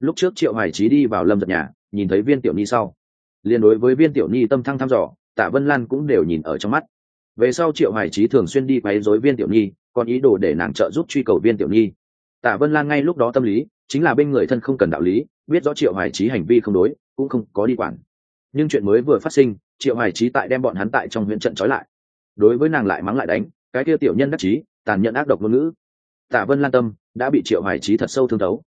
Lúc trước triệu hoài trí đi vào lâm giật nhà, nhìn thấy viên tiểu nhi sau, liền đối với viên tiểu nhi tâm thăng thăm dò, tạ vân lan cũng đều nhìn ở trong mắt. Về sau triệu hoài trí thường xuyên đi quấy dối viên tiểu nhi, còn ý đồ để nàng trợ giúp truy cầu viên tiểu nhi. Tạ vân lan ngay lúc đó tâm lý, chính là bên người thân không cần đạo lý, biết rõ triệu hoài trí hành vi không đối, cũng không có đi quản. Nhưng chuyện mới vừa phát sinh, triệu hoài trí tại đem bọn hắn tại trong huyện trận trói lại. Đối với nàng lại mắng lại đánh, cái kia tiểu nhân đắc chí tàn nhẫn ác độc ngôn ngữ. Tạ vân lan tâm đã bị triệu hoài trí thật sâu thương thấu.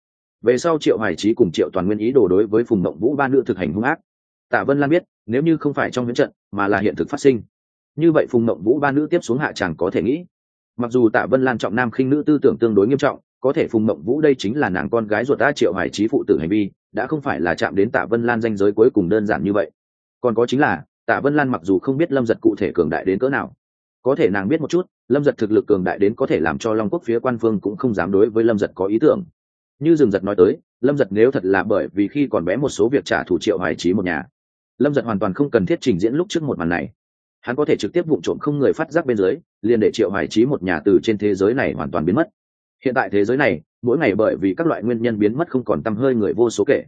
Về sau triệu hoài trí cùng triệu toàn nguyên ý đồ đối với phùng mộng vũ ba nữ thực hành hung ác. Tạ vân lan biết, nếu như không phải trong huyễn trận, mà là hiện thực phát sinh. Như vậy phùng mộng vũ ba nữ tiếp xuống hạ chẳng có thể nghĩ. Mặc dù tạ vân lan trọng nam khinh nữ tư tưởng tương đối nghiêm trọng, có thể phùng mộng vũ đây chính là nàng con gái ruột ta triệu hải trí phụ tử hành vi, đã không phải là chạm đến tạ vân lan danh giới cuối cùng đơn giản như vậy. Còn có chính là, tạ vân lan mặc dù không biết lâm giật cụ thể cường đại đến cỡ nào có thể nàng biết một chút, lâm giật thực lực cường đại đến có thể làm cho long quốc phía quan phương cũng không dám đối với lâm giật có ý tưởng. Như rừng giật nói tới, lâm giật nếu thật là bởi vì khi còn bé một số việc trả thù triệu hoài trí một nhà, lâm giật hoàn toàn không cần thiết trình diễn lúc trước một màn này. Hắn có thể trực tiếp vụ trộm không người phát giác bên dưới, liền để triệu hoài trí một nhà từ trên thế giới này hoàn toàn biến mất. Hiện tại thế giới này, mỗi ngày bởi vì các loại nguyên nhân biến mất không còn t hơi người vô số kể.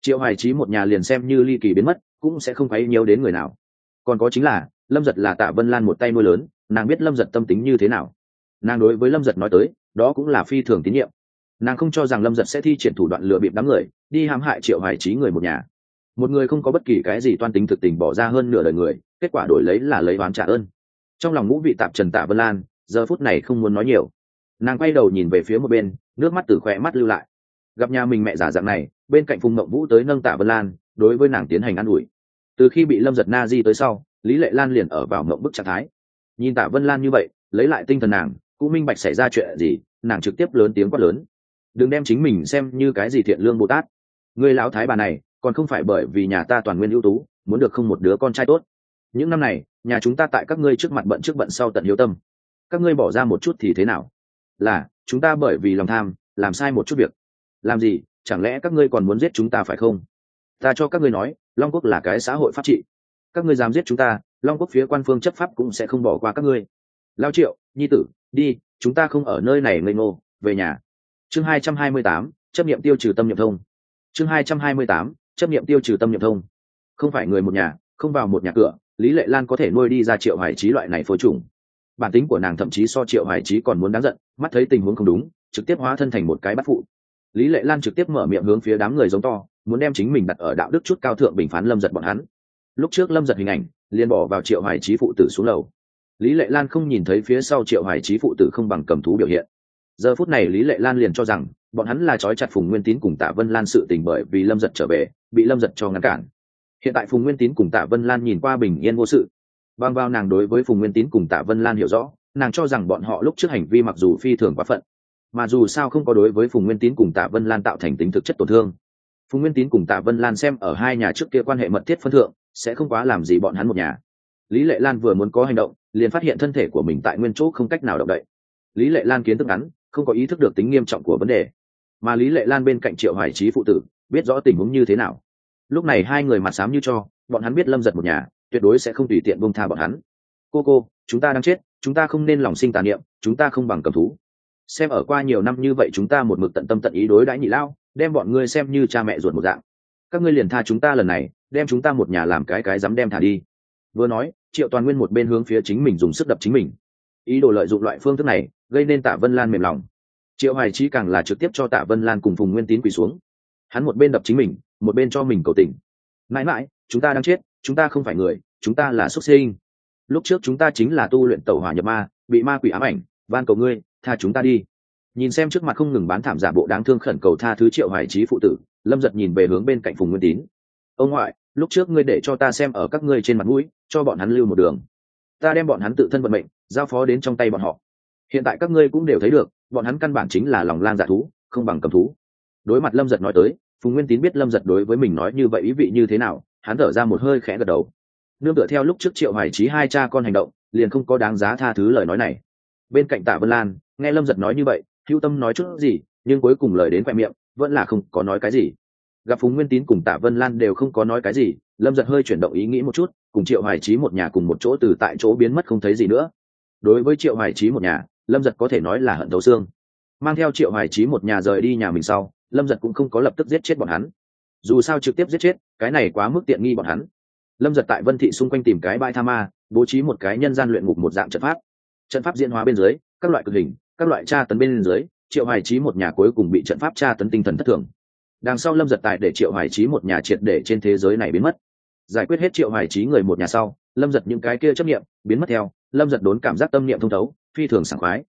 Triệu hoài trí một nhà liền xem như ly kỳ biến mất, cũng sẽ không quấy nhiều đến người nào. Còn có chính là, lâm giật là tạ vân lan một tay nuôi lớn nàng biết lâm giật tâm tính như thế nào. Nàng đối với lâm giật nói tới, đó cũng là phi thường tín nhiệm. Nàng không cho rằng lâm giật sẽ thi triển thủ đoạn lừa bịp đám người, đi hãm hại triệu hoài trí người một nhà. Một người không có bất kỳ cái gì toan tính thực tình bỏ ra hơn nửa đời người, kết quả đổi lấy là lấy oán trả ơn. Trong lòng ngũ vị tạp trần tạ vân lan, giờ phút này không muốn nói nhiều. Nàng quay đầu nhìn về phía một bên, nước mắt từ khỏe mắt lưu lại. Gặp nhà mình mẹ giả dạng này, bên cạnh phùng mộng vũ tới nâng tạ vân lan, đối với nàng tiến hành ă n ủi. Từ khi bị lâm giật na di tới sau, lý lệ lan liền ở vào mộng bức trạng thái nhìn tạ vân lan như vậy, lấy lại tinh thần nàng, cũng minh bạch xảy ra chuyện gì, nàng trực tiếp lớn tiếng quát lớn. Đừng đem chính mình xem như cái gì thiện lương bồ tát. Người lão thái bà này, còn không phải bởi vì nhà ta toàn nguyên ưu tú, muốn được không một đứa con trai tốt. Những năm này, nhà chúng ta tại các ngươi trước mặt bận trước bận sau tận hiếu tâm. Các ngươi bỏ ra một chút thì thế nào? Là, chúng ta bởi vì lòng tham, làm sai một chút việc. Làm gì, chẳng lẽ các ngươi còn muốn giết chúng ta phải không? Ta cho các ngươi nói, long quốc là cái xã hội pháp trị. Các ngươi dám giết chúng ta long quốc phía quan phương chấp pháp cũng sẽ không bỏ qua các ngươi. Lao triệu, nhi tử, đi, chúng ta không ở nơi này ngây ngô, về nhà. Chương hai trăm hai mươi tám, chấp nghiệm tiêu trừ tâm nhậm thông. Chương hai trăm hai mươi tám, chấp nghiệm tiêu trừ tâm nhậm thông. Không phải người một nhà, không vào một nhà cửa, lý lệ lan có thể nuôi đi ra triệu hải trí loại này phối trùng bản tính của nàng thậm chí so triệu hải trí còn muốn đáng giận, mắt thấy tình huống không đúng, trực tiếp hóa thân thành một cái bắt phụ. Lý lệ lan trực tiếp mở miệng hướng phía đám người giống to, muốn đem chính mình đặt ở đạo đức chút cao thượng bình phán lâm giật bọn hắn. Lúc trước lâm giật hình ảnh liền bỏ vào triệu hải trí phụ tử xuống lầu. Lý lệ lan không nhìn thấy phía sau triệu hải trí phụ tử không bằng cầm thú biểu hiện. Giờ phút này lý lệ lan liền cho rằng, bọn hắn là trói chặt phùng nguyên tín cùng tạ vân lan sự tình bởi vì lâm giật trở về, bị lâm giật cho ngăn cản. Hiện tại phùng nguyên tín cùng tạ vân lan nhìn qua bình yên vô sự. Bằng vào nàng đối với phùng nguyên tín cùng tạ vân lan hiểu rõ, nàng cho rằng bọn họ lúc trước hành vi mặc dù phi thường quá phận, mà dù sao không có đối với phùng nguyên tín cùng tạ vân lan tạo thành tính thực chất tổn thương. Phùng nguyên tín cùng tạ vân lan xem ở hai nhà trước kia quan hệ mật thiết phân thượng sẽ không quá làm gì bọn hắn một nhà. Lý lệ lan vừa muốn có hành động, liền phát hiện thân thể của mình tại nguyên chỗ không cách nào động đậy. Lý lệ lan kiến thức ngắn, không có ý thức được tính nghiêm trọng của vấn đề. Mà lý lệ lan bên cạnh triệu hoài trí phụ tử, biết rõ tình huống như thế nào. Lúc này hai người mặt sám như cho, bọn hắn biết lâm giật một nhà, tuyệt đối sẽ không tùy tiện bông tha bọn hắn. Cô cô, chúng ta đang chết, chúng ta không nên lòng sinh tàn niệm, chúng ta không bằng cầm thú. Xem ở qua nhiều năm như vậy chúng ta một mực tận tâm tận ý đối đãi nhị lao, đem bọn ngươi xem như cha mẹ ruột một dạng. Các ngươi liền tha chúng ta lần này đem chúng ta một nhà làm cái cái dám đem thả đi. Vừa nói, triệu toàn nguyên một bên hướng phía chính mình dùng sức đập chính mình. Ý đồ lợi dụng loại phương thức này, gây nên tạ vân lan mềm lòng. Triệu hoài trí càng là trực tiếp cho tạ vân lan cùng phùng nguyên tín quỳ xuống. Hắn một bên đập chính mình, một bên cho mình cầu tình. Mãi mãi, chúng ta đang chết, chúng ta không phải người, chúng ta là xuất sinh. Lúc trước chúng ta chính là tu luyện tẩu hỏa nhập ma, bị ma quỷ ám ảnh, van cầu ngươi, tha chúng ta đi. Nhìn xem trước mặt không ngừng bán thảm giả bộ đáng thương khẩn cầu tha thứ triệu hoài trí phụ tử, lâm giật nhìn về hướng bên cạnh phùng nguyên tín ông ngoại, lúc trước ngươi để cho ta xem ở các ngươi trên mặt mũi, cho bọn hắn lưu một đường. Ta đem bọn hắn tự thân vận mệnh, giao phó đến trong tay bọn họ. Hiện tại các ngươi cũng đều thấy được, bọn hắn căn bản chính là lòng lang dạ thú, không bằng cầm thú. Đối mặt lâm giật nói tới, phùng nguyên tín biết lâm giật đối với mình nói như vậy ý vị như thế nào, hắn thở ra một hơi khẽ gật đầu. Nương tựa theo lúc trước triệu hoài trí hai cha con hành động, liền không có đáng giá tha thứ lời nói này. Bên cạnh tạ vân lan, nghe lâm giật nói như vậy, hữu tâm nói chút gì, nhưng cuối cùng lời đến khoe miệng, vẫn là không có nói cái gì gặp phùng nguyên tín cùng tạ vân lan đều không có nói cái gì, lâm giật hơi chuyển động ý nghĩ một chút, cùng triệu hoài trí một nhà cùng một chỗ từ tại chỗ biến mất không thấy gì nữa. Đối với triệu hoài trí một nhà, lâm giật có thể nói là hận thấu xương. Mang theo triệu hoài trí một nhà rời đi nhà mình sau, lâm giật cũng không có lập tức giết chết bọn hắn. Dù sao trực tiếp giết chết, cái này quá mức tiện nghi bọn hắn. Lâm giật tại vân thị xung quanh tìm cái bãi tha ma, bố trí một cái nhân gian luyện ngục một dạng trận pháp. Trận pháp diễn hóa bên dưới, các loại cực hình, các loại tra tấn bên dưới, triệu hoài trí một nhà cuối cùng bị trận pháp tra tấn tinh thần thất thường đằng sau lâm giật tài để triệu hoài trí một nhà triệt để trên thế giới này biến mất. Giải quyết hết triệu hoài trí người một nhà sau, lâm giật những cái kia chấp nghiệm biến mất theo, lâm giật đốn cảm giác tâm niệm thông thấu, phi thường sảng khoái.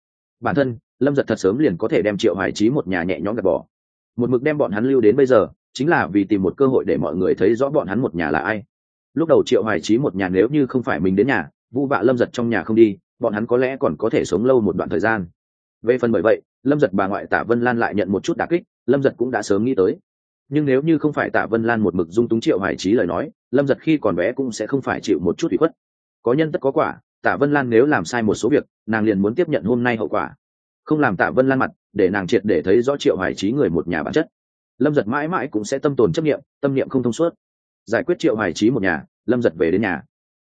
Bản thân, lâm giật thật sớm liền có thể đem triệu hoài trí một nhà nhẹ nhõm gạt bỏ. Một mực đem bọn hắn lưu đến bây giờ, chính là vì tìm một cơ hội để mọi người thấy rõ bọn hắn một nhà là ai. Lúc đầu triệu hoài trí một nhà nếu như không phải mình đến nhà, vu vạ lâm giật trong nhà không đi, bọn hắn có lẽ còn có thể sống lâu một đoạn thời gian. Về phần bởi vậy, lâm giật bà ngoại tả vân lan lại nhận một chút đà kích lâm giật cũng đã sớm nghĩ tới. Nhưng nếu như không phải Tạ vân lan một mực dung túng triệu hoài trí lời nói, lâm giật khi còn bé cũng sẽ không phải chịu một chút ủy khuất. Có nhân tất có quả, Tạ vân lan nếu làm sai một số việc, nàng liền muốn tiếp nhận hôm nay hậu quả. Không làm Tạ vân lan mặt, để nàng triệt để thấy rõ triệu hoài trí người một nhà bản chất. Lâm giật mãi mãi cũng sẽ tâm tồn chấp nghiệm tâm niệm không thông suốt. Giải quyết triệu hoài trí một nhà, lâm giật về đến nhà.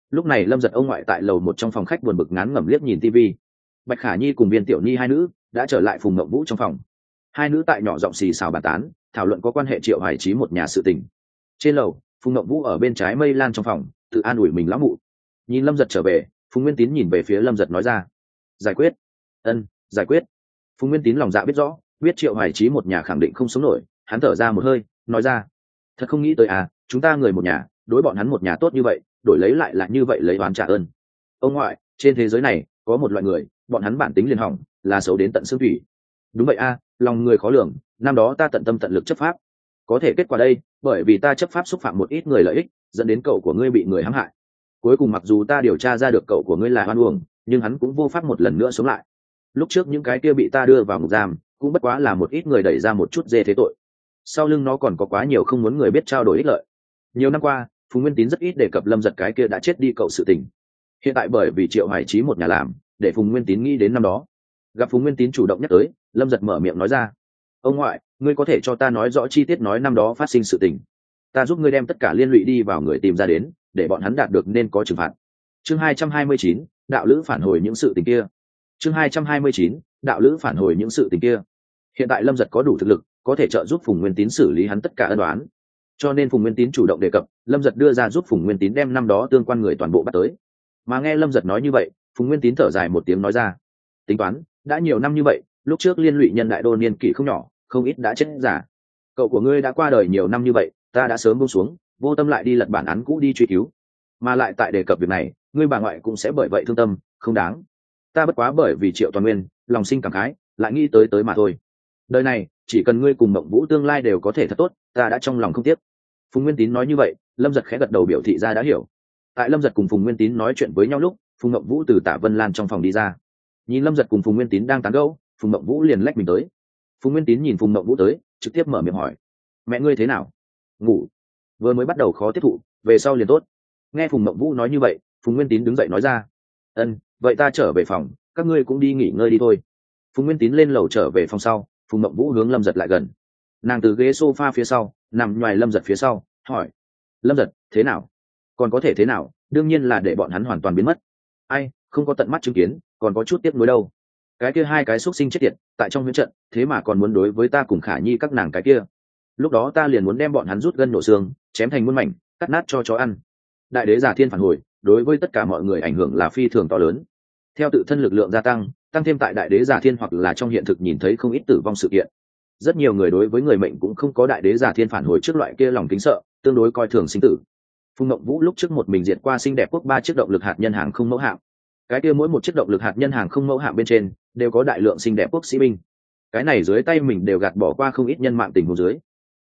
Lúc này lâm giật ông ngoại tại lầu một trong phòng khách buồn bực ngán ngẩm liếc nhìn tv bạch khả nhi cùng viên tiểu nhi hai nữ đã trở lại phùng ngậm vũ trong phòng hai nữ tại nhỏ giọng xì xào bàn tán, thảo luận có quan hệ triệu hoài trí một nhà sự tình. Trên lầu, phùng ngậm vũ ở bên trái mây lan trong phòng, tự an ủi mình lão mụ. Nhìn lâm giật trở về, phùng nguyên tín nhìn về phía lâm giật nói ra, giải quyết. Ân, giải quyết. Phùng nguyên tín lòng dạ biết rõ, biết triệu hoài trí một nhà khẳng định không sống nổi, hắn thở ra một hơi, nói ra, thật không nghĩ tới à chúng ta người một nhà, đối bọn hắn một nhà tốt như vậy, đổi lấy lại là như vậy lấy oán trả ơn. Ông ngoại, trên thế giới này, có một loại người, bọn hắn bản tính liền hỏng, là xấu đến tận xương thủy. Đúng vậy a lòng người khó lường, năm đó ta tận tâm tận lực chấp pháp. Có thể kết quả đây, bởi vì ta chấp pháp xúc phạm một ít người lợi ích, dẫn đến cậu của ngươi bị người hãm hại. Cuối cùng mặc dù ta điều tra ra được cậu của ngươi là hoan uổng, nhưng hắn cũng vô pháp một lần nữa sống lại. Lúc trước những cái kia bị ta đưa vào ngục giam, cũng bất quá là một ít người đẩy ra một chút dê thế tội. Sau lưng nó còn có quá nhiều không muốn người biết trao đổi ích lợi. Nhiều năm qua phùng nguyên tín rất ít đề cập lâm giật cái kia đã chết đi cậu sự tình. Hiện tại bởi vì triệu hải trí một nhà làm, để phùng nguyên tín nghĩ đến năm đó. Gặp phùng nguyên tín chủ động nhắc tới lâm giật mở miệng nói ra. Ông ngoại, ngươi có thể cho ta nói rõ chi tiết nói năm đó phát sinh sự tình. Ta giúp ngươi đem tất cả liên lụy đi vào người tìm ra đến, để bọn hắn đạt được nên có trừng phạt. Chương hai trăm hai mươi chín, đạo lữ phản hồi những sự tình kia. Chương hai trăm hai mươi chín, đạo lữ phản hồi những sự tình kia. Hiện tại lâm giật có đủ thực lực, có thể trợ giúp phùng nguyên tín xử lý hắn tất cả ân đoán cho nên phùng nguyên tín chủ động đề cập, lâm giật đưa ra giúp phùng nguyên tín đem năm đó tương quan người toàn bộ bắt tới. Mà nghe lâm giật nói như vậy, phùng nguyên tín thở dài một tiếng nói ra. Tính toán, đã nhiều năm như vậy lúc trước liên lụy nhân đại đô niên kỷ không nhỏ, không ít đã chết giả. Cậu của ngươi đã qua đời nhiều năm như vậy, ta đã sớm buông xuống, vô tâm lại đi lật bản án cũ đi truy cứu. Mà lại tại đề cập việc này, ngươi bà ngoại cũng sẽ bởi vậy thương tâm, không đáng. Ta bất quá bởi vì triệu toàn nguyên, lòng sinh cảm khái, lại nghĩ tới tới mà thôi. Đời này, chỉ cần ngươi cùng mộng vũ tương lai đều có thể thật tốt, ta đã trong lòng không tiếc. Phùng nguyên tín nói như vậy, lâm giật khẽ gật đầu biểu thị ra đã hiểu. Tại lâm giật cùng phùng nguyên tín nói chuyện với nhau lúc, phùng mộng vũ từ tả vân lan trong phòng đi ra. Nhìn lâm giật cùng phùng nguyên tín đang tán gẫu phùng mộng vũ liền lách mình tới. Phùng nguyên tín nhìn phùng mộng vũ tới, trực tiếp mở miệng hỏi, mẹ ngươi thế nào? Ngủ. Vừa mới bắt đầu khó tiếp thụ, về sau liền tốt. Nghe phùng mộng vũ nói như vậy, phùng nguyên tín đứng dậy nói ra, ân, vậy ta trở về phòng, các ngươi cũng đi nghỉ ngơi đi thôi. Phùng nguyên tín lên lầu trở về phòng sau, phùng mộng vũ hướng lâm giật lại gần. Nàng từ ghế s o f a phía sau, nằm ngoài lâm giật phía sau, hỏi, lâm giật, thế nào? Còn có thể thế nào? Đương nhiên là để bọn hắn hoàn toàn biến mất. Ai, không có tận mắt chứng kiến, còn có chút tiếp nối đâu cái kia hai cái x u ấ t sinh chết tiệt, tại trong huyễn trận, thế mà còn muốn đối với ta cùng khả nhi các nàng cái kia. Lúc đó ta liền muốn đem bọn hắn rút gân nổ xương, chém thành muôn mảnh, cắt nát cho chó ăn. Đại đế giả thiên phản hồi, đối với tất cả mọi người ảnh hưởng là phi thường to lớn. Theo tự thân lực lượng gia tăng tăng thêm tại đại đế giả thiên hoặc là trong hiện thực nhìn thấy không ít tử vong sự kiện. Rất nhiều người đối với người mệnh cũng không có đại đế giả thiên phản hồi trước loại kia lòng kính sợ, tương đối coi thường sinh tử. Phùng mộng vũ lúc trước một mình diệt qua xinh đẹp quốc ba chiếc động lực hạt nhân hàng không mẫu hạm. Cái kia mỗi một chiếc động lực hạt nhân hàng không mẫu hạm bên trên đều có đại lượng xinh đẹp quốc sĩ binh. Cái này dưới tay mình đều gạt bỏ qua không ít nhân mạng tình hồ dưới.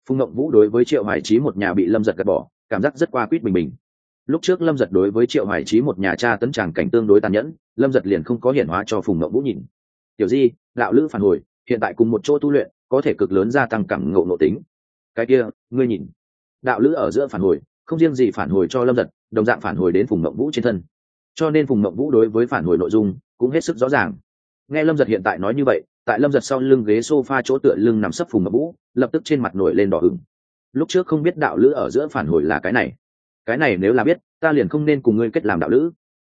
Phùng ngậm vũ đối với triệu hoài trí một nhà bị lâm giật gạt bỏ, cảm giác rất qua quýt bình bình. Lúc trước lâm giật đối với triệu hoài trí một nhà cha tấn tràng cảnh tương đối tàn nhẫn, lâm giật liền không có hiển hóa cho phùng ngậm vũ nhìn. Tiểu di, đạo lữ phản hồi, hiện tại cùng một chỗ tu luyện, có thể cực lớn gia tăng cảm ngộ nội tính. Cái kia, ngươi nhìn. Đạo lữ ở giữa phản hồi, không riêng gì phản hồi cho lâm giật, đồng dạng phản hồi đến phùng mộng vũ trên thân. Cho nên phùng mộng vũ đối với phản hồi nội dung cũng hết sức rõ ràng nghe lâm giật hiện tại nói như vậy, tại lâm giật sau lưng ghế s o f a chỗ tựa lưng nằm sấp phùng ngập vũ lập tức trên mặt nổi lên đỏ hứng lúc trước không biết đạo lữ ở giữa phản hồi là cái này. Cái này nếu là biết, ta liền không nên cùng ngươi kết làm đạo lữ.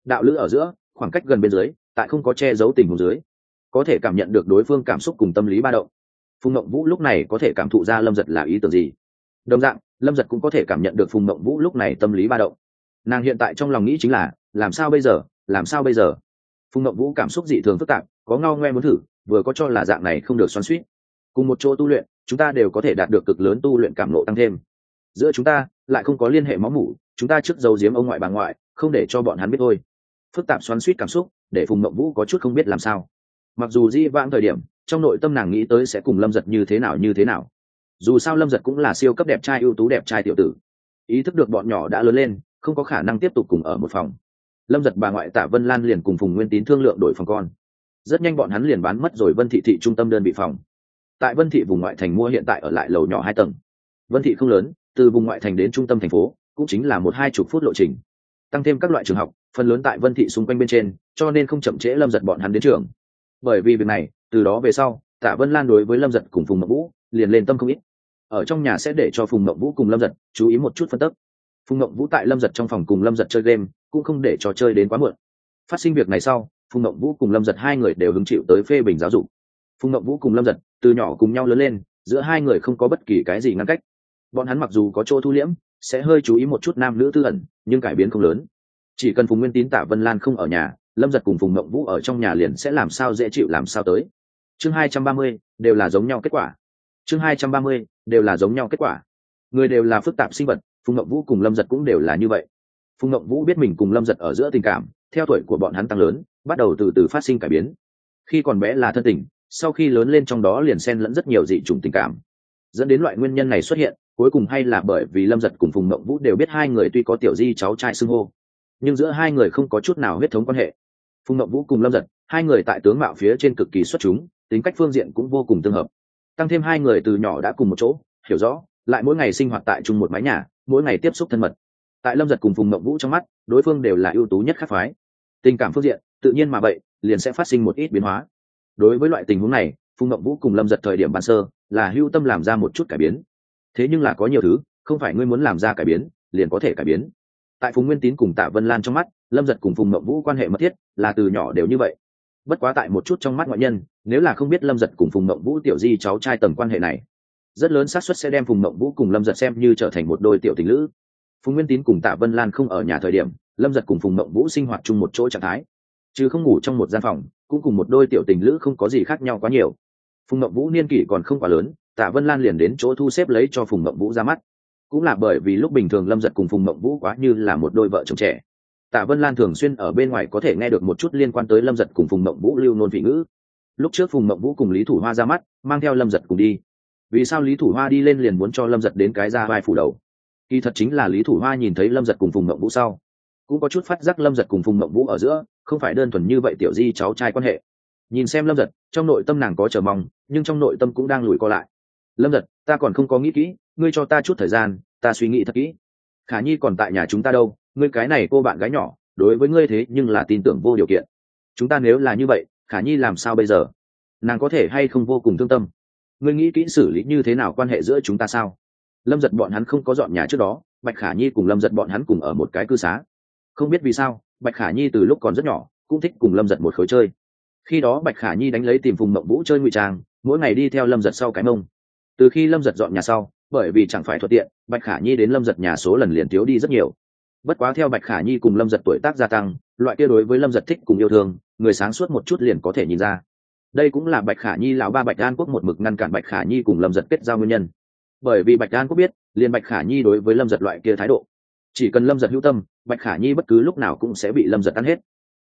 Đạo lữ ở giữa, khoảng cách gần bên dưới, tại không có che giấu tình huống dưới, có thể cảm nhận được đối phương cảm xúc cùng tâm lý ba động. Phùng ngậm vũ lúc này có thể cảm thụ ra lâm giật là ý tưởng gì. Đồng dạng, lâm giật cũng có thể cảm nhận được phùng ngậm vũ lúc này tâm lý ba động. Nàng hiện tại trong lòng nghĩ chính là, làm sao bây giờ, làm sao bây giờ? Phùng ngậm vũ cảm xúc dị thường phức tạp có ngao ngoe muốn thử, vừa có cho là dạng này không được xoắn suýt cùng một chỗ tu luyện, chúng ta đều có thể đạt được cực lớn tu luyện cảm lộ tăng thêm. Giữa chúng ta, lại không có liên hệ máu mủ, chúng ta trước dấu giếm ông ngoại bà ngoại, không để cho bọn hắn biết thôi. Phức tạp xoắn suýt cảm xúc, để phùng mộng vũ có chút không biết làm sao. Mặc dù di vãng thời điểm, trong nội tâm nàng nghĩ tới sẽ cùng lâm giật như thế nào như thế nào. Dù sao lâm giật cũng là siêu cấp đẹp trai ưu tú đẹp trai tiểu tử. Ý thức được bọn nhỏ đã lớn lên, không có khả năng tiếp tục cùng ở một phòng. Lâm giật bà ngoại Tả vân lan liền cùng phùng nguyên tín thương lượng đổi phòng con rất nhanh bọn hắn liền bán mất rồi vân thị thị trung tâm đơn vị phòng. Tại vân thị vùng ngoại thành mua hiện tại ở lại lầu nhỏ hai tầng. Vân thị không lớn, từ vùng ngoại thành đến trung tâm thành phố, cũng chính là một hai chục phút lộ trình. Tăng thêm các loại trường học, phần lớn tại vân thị xung quanh bên trên, cho nên không chậm trễ lâm giật bọn hắn đến trường. Bởi vì việc này, từ đó về sau, tạ vân lan đối với lâm giật cùng phùng mậu vũ, liền lên tâm không ít. Ở trong nhà sẽ để cho phùng mậu vũ cùng lâm giật chú ý một chút phân tức phùng mậu vũ tại lâm giật trong phòng cùng lâm giật chơi game, cũng không để trò chơi đến quá muộn. Phát sinh việc này sau phùng Ngậm vũ cùng lâm giật hai người đều hứng chịu tới phê bình giáo dục. Phùng Ngậm vũ cùng lâm giật từ nhỏ cùng nhau lớn lên, giữa hai người không có bất kỳ cái gì ngăn cách. Bọn hắn mặc dù có chỗ thu liễm, sẽ hơi chú ý một chút nam nữ tư ẩn, nhưng cải biến không lớn. Chỉ cần phùng nguyên tín Tả vân lan không ở nhà, lâm giật cùng phùng Ngậm vũ ở trong nhà liền sẽ làm sao dễ chịu làm sao tới. Chương hai trăm ba mươi, đều là giống nhau kết quả. Chương hai trăm ba mươi, đều là giống nhau kết quả. Người đều là phức tạp sinh vật, phùng Ngậm vũ cùng lâm giật cũng đều là như vậy. Phùng Ngậm vũ biết mình cùng lâm giật ở giữa tình cảm, theo tuổi của bọn hắn tăng lớn bắt đầu từ từ phát sinh cải biến. Khi còn bé là thân tình, sau khi lớn lên trong đó liền xen lẫn rất nhiều dị chủng tình cảm. Dẫn đến loại nguyên nhân này xuất hiện, cuối cùng hay là bởi vì lâm giật cùng phùng mộng vũ đều biết hai người tuy có tiểu di cháu trai xưng hô, nhưng giữa hai người không có chút nào huyết thống quan hệ. Phùng mộng vũ cùng lâm giật, hai người tại tướng mạo phía trên cực kỳ xuất chúng, tính cách phương diện cũng vô cùng tương hợp. Tăng thêm hai người từ nhỏ đã cùng một chỗ, hiểu rõ, lại mỗi ngày sinh hoạt tại chung một mái nhà, mỗi ngày tiếp xúc thân mật. Tại lâm giật cùng phùng mộng vũ trong mắt, đối phương đều là ưu tú nhất khắc phái. Tình cảm phương diện tự nhiên mà vậy, liền sẽ phát sinh một ít biến hóa. Đối với loại tình huống này, phùng ngậm vũ cùng lâm giật thời điểm ban sơ là hưu tâm làm ra một chút cải biến. Thế nhưng là có nhiều thứ, không phải ngươi muốn làm ra cải biến, liền có thể cải biến. Tại phùng nguyên tín cùng tạ vân lan trong mắt, lâm giật cùng phùng ngậm vũ quan hệ mật thiết là từ nhỏ đều như vậy. Bất quá tại một chút trong mắt ngoại nhân, nếu là không biết lâm giật cùng phùng ngậm vũ tiểu di cháu trai tầm quan hệ này, rất lớn xác suất sẽ đem phùng ngậm vũ cùng lâm giật xem như trở thành một đôi tiểu tình lữ. Phùng nguyên tín cùng tạ vân lan không ở nhà thời điểm, lâm giật cùng phùng ngậm vũ sinh hoạt chung một chỗ trạng thái chứ không ngủ trong một gian phòng, cũng cùng một đôi tiểu tình lữ không có gì khác nhau quá nhiều. Phùng mậu vũ niên kỷ còn không quá lớn, tạ vân lan liền đến chỗ thu xếp lấy cho phùng mậu vũ ra mắt. Cũng là bởi vì lúc bình thường lâm giật cùng phùng mậu vũ quá như là một đôi vợ chồng trẻ. Tạ vân lan thường xuyên ở bên ngoài có thể nghe được một chút liên quan tới lâm giật cùng phùng mậu vũ lưu nôn vị ngữ. Lúc trước phùng mậu vũ cùng lý thủ hoa ra mắt, mang theo lâm giật cùng đi. Vì sao lý thủ hoa đi lên liền muốn cho lâm giật đến cái ra vai phủ đầu? Kỳ thật chính là lý thủ hoa nhìn thấy lâm giật cùng phùng mậu vũ sau, cũng có chút phát giác lâm giật cùng phùng mậu vũ ở giữa không phải đơn thuần như vậy tiểu di cháu trai quan hệ. Nhìn xem lâm giật, trong nội tâm nàng có chờ mong, nhưng trong nội tâm cũng đang lùi co lại. Lâm giật, ta còn không có nghĩ kỹ, ngươi cho ta chút thời gian, ta suy nghĩ thật kỹ. Khả nhi còn tại nhà chúng ta đâu, ngươi cái này cô bạn gái nhỏ, đối với ngươi thế nhưng là tin tưởng vô điều kiện. Chúng ta nếu là như vậy, khả nhi làm sao bây giờ? Nàng có thể hay không vô cùng thương tâm? Ngươi nghĩ kỹ xử lý như thế nào quan hệ giữa chúng ta sao? Lâm giật bọn hắn không có dọn nhà trước đó, bạch khả nhi cùng lâm giật bọn hắn cùng ở một cái cư xá. Không biết vì sao bạch khả nhi từ lúc còn rất nhỏ, cũng thích cùng lâm giật một khối chơi. Khi đó bạch khả nhi đánh lấy tìm phùng mộng vũ chơi ngụy trang, mỗi ngày đi theo lâm giật sau cái mông. Từ khi lâm giật dọn nhà sau, bởi vì chẳng phải thuận tiện, bạch khả nhi đến lâm giật nhà số lần liền thiếu đi rất nhiều. Bất quá theo bạch khả nhi cùng lâm giật tuổi tác gia tăng, loại kia đối với lâm giật thích cùng yêu thương, người sáng suốt một chút liền có thể nhìn ra. Đây cũng là bạch khả nhi lão ba bạch an quốc một mực ngăn cản bạch khả nhi cùng lâm giật kết giao nguyên nhân. Bởi vì bạch an quốc biết, liền bạch khả nhi đối với lâm giật loại kia thái độ. Chỉ cần lâm giật hữu tâm bạch khả nhi bất cứ lúc nào cũng sẽ bị lâm giật ăn hết.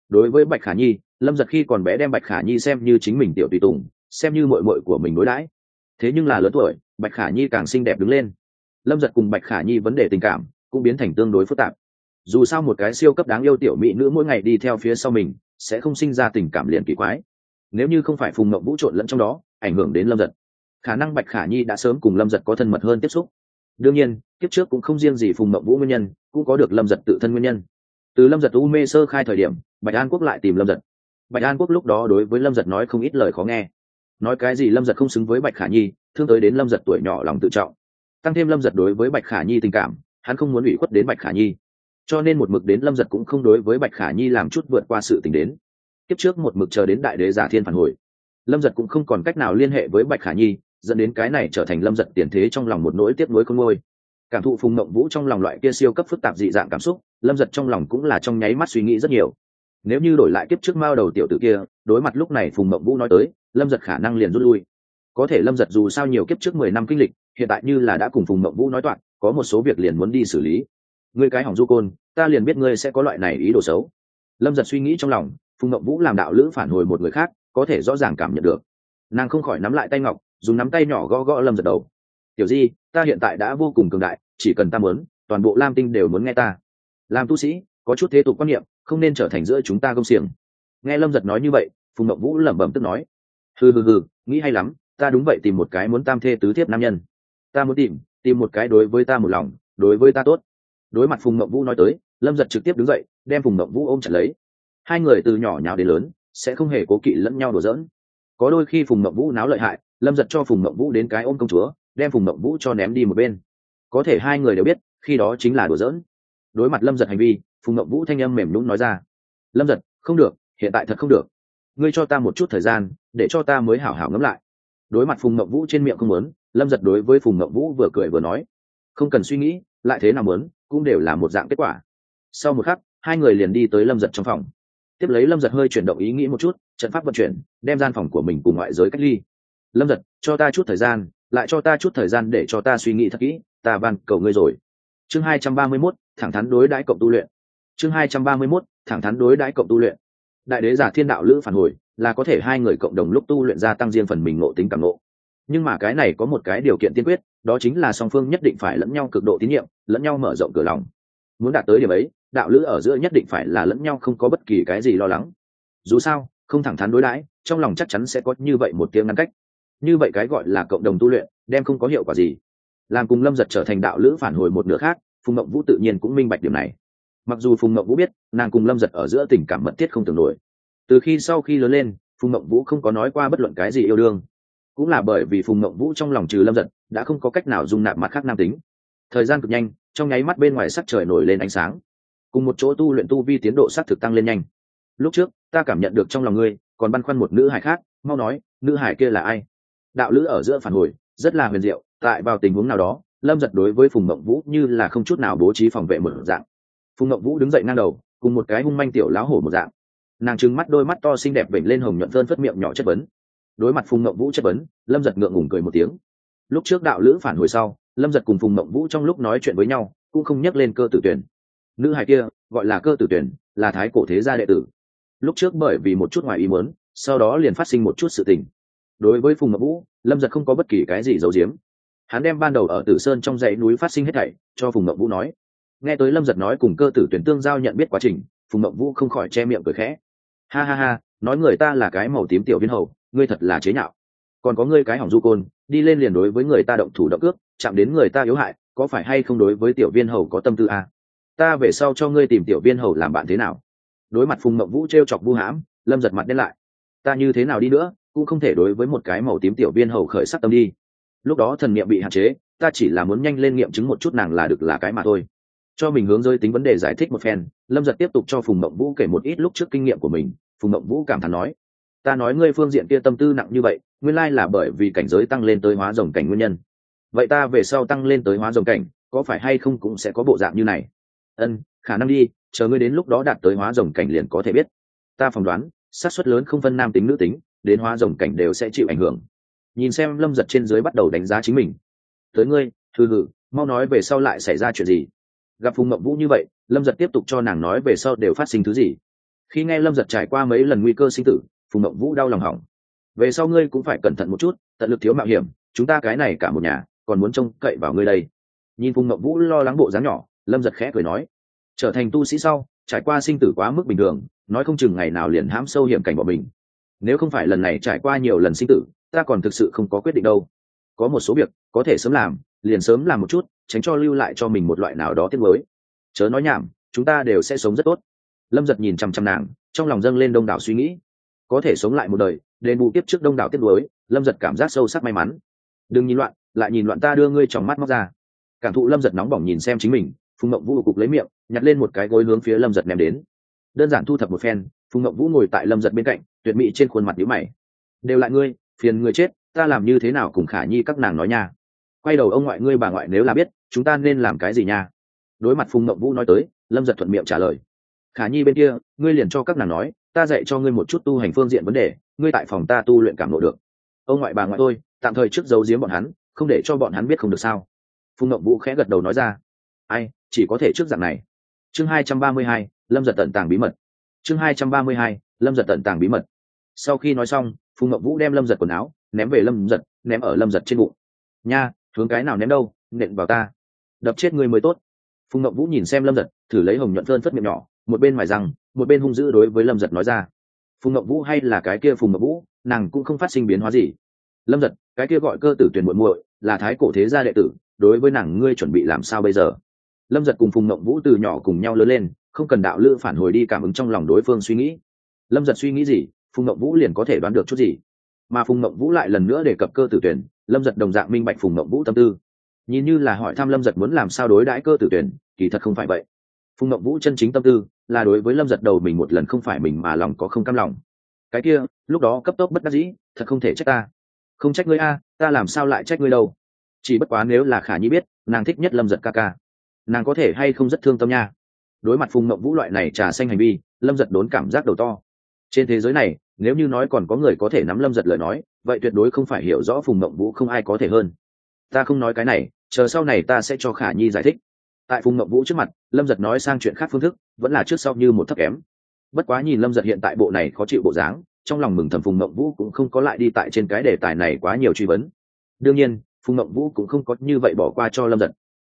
Đối với bạch khả nhi, lâm giật khi còn bé đem bạch khả nhi xem như chính mình tiểu tùy tùng, xem như mội mội của mình đối đãi. Thế nhưng là lớn tuổi, bạch khả nhi càng xinh đẹp đứng lên. Lâm giật cùng bạch khả nhi vấn đề tình cảm cũng biến thành tương đối phức tạp. Dù sao một cái siêu cấp đáng yêu tiểu mỹ nữ mỗi ngày đi theo phía sau mình, sẽ không sinh ra tình cảm liền kỳ quái. Nếu như không phải phùng mậu vũ trộn lẫn trong đó, ảnh hưởng đến lâm giật, khả năng bạch khả nhi đã sớm cùng lâm giật có thân mật hơn tiếp xúc. Đương nhiên, kiếp trước cũng không riêng gì phùng mậu vũ nguyên nhân cũng có được lâm giật tự thân nguyên nhân. Từ lâm giật u mê sơ khai thời điểm, bạch an quốc lại tìm lâm giật. Bạch an quốc lúc đó đối với lâm giật nói không ít lời khó nghe. Nói cái gì lâm giật không xứng với bạch khả nhi, thương tới đến lâm giật tuổi nhỏ lòng tự trọng. Tăng thêm lâm giật đối với bạch khả nhi tình cảm, hắn không muốn ủy khuất đến bạch khả nhi. Cho nên một mực đến lâm giật cũng không đối với bạch khả nhi làm chút vượt qua sự tình đến. Kiếp trước một mực chờ đến đại đế giả thiên phản hồi. Lâm giật cũng không còn cách nào liên hệ với bạch khả nhi, dẫn đến cái này trở thành lâm giật tiền thế trong lòng một nỗi tiếc nuối con ngôi cảm thụ phùng mộng vũ trong lòng loại kia siêu cấp phức tạp dị dạng cảm xúc, lâm giật trong lòng cũng là trong nháy mắt suy nghĩ rất nhiều. Nếu như đổi lại kiếp trước mao đầu tiểu t ử kia, đối mặt lúc này phùng mộng vũ nói tới, lâm giật khả năng liền rút lui. Có thể lâm giật dù sao nhiều kiếp trước mười năm kinh lịch, hiện tại như là đã cùng phùng mộng vũ nói toạn có một số việc liền muốn đi xử lý. Ngươi cái hỏng du côn, ta liền biết ngươi sẽ có loại này ý đồ xấu. Lâm giật suy nghĩ trong lòng, phùng mộng vũ làm đạo lữ phản hồi một người khác, có thể rõ ràng cảm nhận được. Nàng không khỏi nắm lại tay ngọc, dùng nắm tay nhỏ gõ gõ lâm giật đầu tiểu di, ta hiện tại đã vô cùng cường đại, chỉ cần ta muốn, toàn bộ lam tinh đều muốn nghe ta. Làm tu sĩ, có chút thế tục quan niệm, không nên trở thành giữa chúng ta công xiềng. Nghe lâm giật nói như vậy, phùng mậu vũ lẩm bẩm tức nói, hừ hừ hừ, nghĩ hay lắm, ta đúng vậy tìm một cái muốn tam thê tứ thiếp nam nhân. Ta muốn tìm tìm một cái đối với ta một lòng, đối với ta tốt. Đối mặt phùng mậu vũ nói tới, lâm giật trực tiếp đứng dậy, đem phùng mậu vũ ôm chặt lấy. Hai người từ nhỏ nhào đến lớn, sẽ không hề cố kỵ lẫn nhau đùa giỡn. Có đôi khi phùng mậu vũ náo lợi hại, lâm giật cho phùng mậu vũ đến cái ôm công chúa đem phùng mộng vũ cho ném đi một bên. Có thể hai người đều biết, khi đó chính là đùa giỡn. Đối mặt lâm giật hành vi, phùng mộng vũ thanh âm mềm nhũng nói ra. Lâm giật, không được, hiện tại thật không được. Ngươi cho ta một chút thời gian, để cho ta mới hảo hảo ngẫm lại. Đối mặt phùng mộng vũ trên miệng không muốn, lâm giật đối với phùng mộng vũ vừa cười vừa nói. Không cần suy nghĩ, lại thế nào muốn, cũng đều là một dạng kết quả. Sau một khắc, hai người liền đi tới lâm giật trong phòng. Tiếp lấy lâm giật hơi chuyển động ý nghĩ một chút, trận pháp vận chuyển, đem gian phòng của mình cùng ngoại giới cách ly. Lâm giật, cho ta chút thời gian lại cho ta chút thời gian để cho ta suy nghĩ thật kỹ, ta van cầu ngươi rồi. Chương hai trăm ba mươi mốt, thẳng thắn đối đãi cộng tu luyện. Chương hai trăm ba mươi mốt, thẳng thắn đối đãi cộng tu luyện. Đại đế giả thiên đạo lữ phản hồi, là có thể hai người cộng đồng lúc tu luyện gia tăng riêng phần mình ngộ tính cảm ngộ. Nhưng mà cái này có một cái điều kiện tiên quyết, đó chính là song phương nhất định phải lẫn nhau cực độ tín nhiệm, lẫn nhau mở rộng cửa lòng. Muốn đạt tới điểm ấy, đạo lữ ở giữa nhất định phải là lẫn nhau không có bất kỳ cái gì lo lắng. Dù sao, không thẳng thắn đối đãi, trong lòng chắc chắn sẽ có như vậy một tiếng ngăn cách như vậy cái gọi là cộng đồng tu luyện, đem không có hiệu quả gì. Làm cùng lâm giật trở thành đạo lữ phản hồi một nửa khác, phùng mậu vũ tự nhiên cũng minh bạch điểm này. Mặc dù phùng mậu vũ biết, nàng cùng lâm giật ở giữa tình cảm mật thiết không tưởng nổi. Từ khi sau khi lớn lên, phùng mậu vũ không có nói qua bất luận cái gì yêu đương. Cũng là bởi vì phùng mậu vũ trong lòng trừ lâm giật, đã không có cách nào dung nạp mặt khác nam tính. Thời gian cực nhanh, trong nháy mắt bên ngoài sắc trời nổi lên ánh sáng. Cùng một chỗ tu luyện tu vi tiến độ s á c thực tăng lên nhanh. Lúc trước, ta cảm nhận được trong lòng ngươi, còn băn khoăn một nữ hải khác, mau nói, nữ hải kia là ai? Đạo lữ ở giữa phản hồi, rất là huyền diệu, tại vào tình huống nào đó, lâm giật đối với phùng mộng vũ như là không chút nào bố trí phòng vệ một dạng. Phùng mộng vũ đứng dậy ngang đầu, cùng một cái hung manh tiểu láo hổ một dạng. Nàng trừng mắt đôi mắt to xinh đẹp vểnh lên hồng nhuận phơn phất miệng nhỏ chất vấn. Đối mặt phùng mộng vũ chất vấn, lâm giật ngượng ngùng cười một tiếng. Lúc trước đạo lữ phản hồi sau, lâm giật cùng phùng mộng vũ trong lúc nói chuyện với nhau, cũng không nhắc lên cơ tử tuyển. Nữ hài kia, gọi là cơ tử tuyển, là thái cổ thế gia đệ tử. Lúc trước bởi vì một chút ngoài ý muốn, sau đó liền phát sinh một chút sự tình đối với phùng mộng vũ, lâm giật không có bất kỳ cái gì giấu giếm. Hắn đem ban đầu ở tử sơn trong dãy núi phát sinh hết thảy, cho phùng mộng vũ nói. Nghe tới lâm giật nói cùng cơ tử tuyển tương giao nhận biết quá trình, phùng mộng vũ không khỏi che miệng cười khẽ. Ha ha ha, nói người ta là cái màu tím tiểu viên hầu, ngươi thật là chế nhạo. Còn có ngươi cái hỏng du côn, đi lên liền đối với người ta động thủ động cước, chạm đến người ta yếu hại, có phải hay không đối với tiểu viên hầu có tâm tư à? ta về sau cho ngươi tìm tiểu viên hầu làm bạn thế nào? Đối mặt phùng mộng vũ t r e o chọc vu hãm, lâm giật mặt đen lại. Ta như thế nào đi nữa cũng không thể đối với một cái màu tím tiểu viên hầu khởi sắc tâm đi. Lúc đó thần niệm bị hạn chế, ta chỉ là muốn nhanh lên nghiệm chứng một chút nàng là được là cái mà thôi. Cho mình hướng rơi tính vấn đề giải thích một phen, lâm giật tiếp tục cho phùng mộng vũ kể một ít lúc trước kinh nghiệm của mình. Phùng mộng vũ cảm thán nói, ta nói ngươi phương diện kia tâm tư nặng như vậy, nguyên lai là bởi vì cảnh giới tăng lên tới hóa rồng cảnh nguyên nhân. Vậy ta về sau tăng lên tới hóa rồng cảnh, có phải hay không cũng sẽ có bộ dạng như này? Ân, khả năng đi, chờ ngươi đến lúc đó đạt tới hóa rồng cảnh liền có thể biết. Ta phỏng đoán, xác suất lớn không phân nam tính nữ tính đến hóa rồng cảnh đều sẽ chịu ảnh hưởng. Nhìn xem lâm giật trên dưới bắt đầu đánh giá chính mình. Tới ngươi thư hử mau nói về sau lại xảy ra chuyện gì. Gặp phùng mộng vũ như vậy, lâm giật tiếp tục cho nàng nói về sau đều phát sinh thứ gì. Khi nghe lâm giật trải qua mấy lần nguy cơ sinh tử, phùng mộng vũ đau lòng hỏng. Về sau ngươi cũng phải cẩn thận một chút, tận lực thiếu mạo hiểm, chúng ta cái này cả một nhà, còn muốn trông cậy vào ngươi đây. Nhìn phùng mộng vũ lo lắng bộ dáng nhỏ, lâm giật khẽ cười nói, trở thành tu sĩ sau, trải qua sinh tử quá mức bình thường, nói không chừng ngày nào liền hãm sâu hiểm cảnh bỏ mình nếu không phải lần này trải qua nhiều lần sinh tử, ta còn thực sự không có quyết định đâu. Có một số việc, có thể sớm làm, liền sớm làm một chút, tránh cho lưu lại cho mình một loại nào đó tiếc mới chớ nói nhảm, chúng ta đều sẽ sống rất tốt. Lâm giật nhìn chằm chằm nàng, trong lòng dâng lên đông đảo suy nghĩ. Có thể sống lại một đời, đền bù tiếp trước đông đảo tiếc mới lâm giật cảm giác sâu sắc may mắn. Đừng nhìn loạn, lại nhìn loạn ta đưa ngươi trong mắt móc ra. Cảm thụ lâm giật nóng bỏng nhìn xem chính mình, phùng mộng vũ cục lấy miệng, nhặt lên một cái gối hướng phía lâm giật ném đến. Đơn giản thu thập một phen, phùng mộng vũ ngồi tại lâm giật bên cạnh tuyệt mỹ trên khuôn mặt nhíu mày. Đều lại ngươi, phiền người chết, ta làm như thế nào cùng khả nhi các nàng nói nha. Quay đầu ông ngoại ngươi bà ngoại nếu là biết, chúng ta nên làm cái gì nha? Đối mặt phùng mộng vũ nói tới, lâm giật thuận miệng trả lời. Khả nhi bên kia, ngươi liền cho các nàng nói, ta dạy cho ngươi một chút tu hành phương diện vấn đề, ngươi tại phòng ta tu luyện cảm lộ được. Ông ngoại bà ngoại tôi, tạm thời trước giấu giếm bọn hắn, không để cho bọn hắn biết không được sao. Phùng mộng vũ khẽ gật đầu nói ra. Ai, chỉ có thể trước dạng này. Chương hai trăm ba mươi hai, lâm giật tận tàng bí mật. Chương hai trăm ba mươi hai, lâm giật tận tàng bí mật sau khi nói xong phùng ngọc vũ đem lâm giật quần áo ném về lâm giật, ném ở lâm giật trên bụng. Nha, hướng cái nào ném đâu, nện vào ta. Đập chết người mới tốt. Phùng ngọc vũ nhìn xem lâm giật, thử lấy hồng nhuận thơn phất miệng nhỏ, một bên mài răng, một bên hung dữ đối với lâm giật nói ra. Phùng ngậm vũ hay là cái kia phùng ngậm vũ, nàng cũng không phát sinh biến hóa gì. Lâm giật, cái kia gọi cơ tử tuyển muội muội, là thái cổ thế gia đệ tử, đối với nàng ngươi chuẩn bị làm sao bây giờ? Lâm giật cùng phùng ngậm vũ từ nhỏ cùng nhau lớn lên, không cần đạo lữ phản hồi đi cảm ứng trong lòng đối phương suy nghĩ. Lâm giật suy nghĩ gì? Phùng ngậm vũ liền có thể đoán được chút gì. Mà phùng ngậm vũ lại lần nữa đề cập cơ tử tuyển, lâm giật đồng dạng minh bạch phùng ngậm vũ tâm tư. Nhìn như là hỏi thăm lâm giật muốn làm sao đối đãi cơ tử tuyển, kỳ thật không phải vậy. Phùng ngậm vũ chân chính tâm tư là đối với lâm giật đầu mình một lần không phải mình mà lòng có không cam lòng. Cái kia, lúc đó cấp tốc bất đắc dĩ, thật không thể trách ta. Không trách ngươi a, ta làm sao lại trách ngươi đâu? Chỉ bất quá nếu là khả nhi biết, nàng thích nhất lâm giật ca ca. Nàng có thể hay không rất thương tâm nha. Đối mặt phùng mộng vũ loại này trà xanh hành vi, lâm giật đốn cảm giác đầu to. Trên thế giới này nếu như nói còn có người có thể nắm lâm giật lời nói, vậy tuyệt đối không phải hiểu rõ phùng mộng vũ không ai có thể hơn. Ta không nói cái này, chờ sau này ta sẽ cho khả nhi giải thích. Tại phùng mộng vũ trước mặt, lâm giật nói sang chuyện khác phương thức, vẫn là trước sau như một thấp kém. Bất quá nhìn lâm giật hiện tại bộ này khó chịu bộ dáng, trong lòng mừng thầm phùng mộng vũ cũng không có lại đi tại trên cái đề tài này quá nhiều truy vấn. Đương nhiên, phùng mộng vũ cũng không có như vậy bỏ qua cho lâm giật.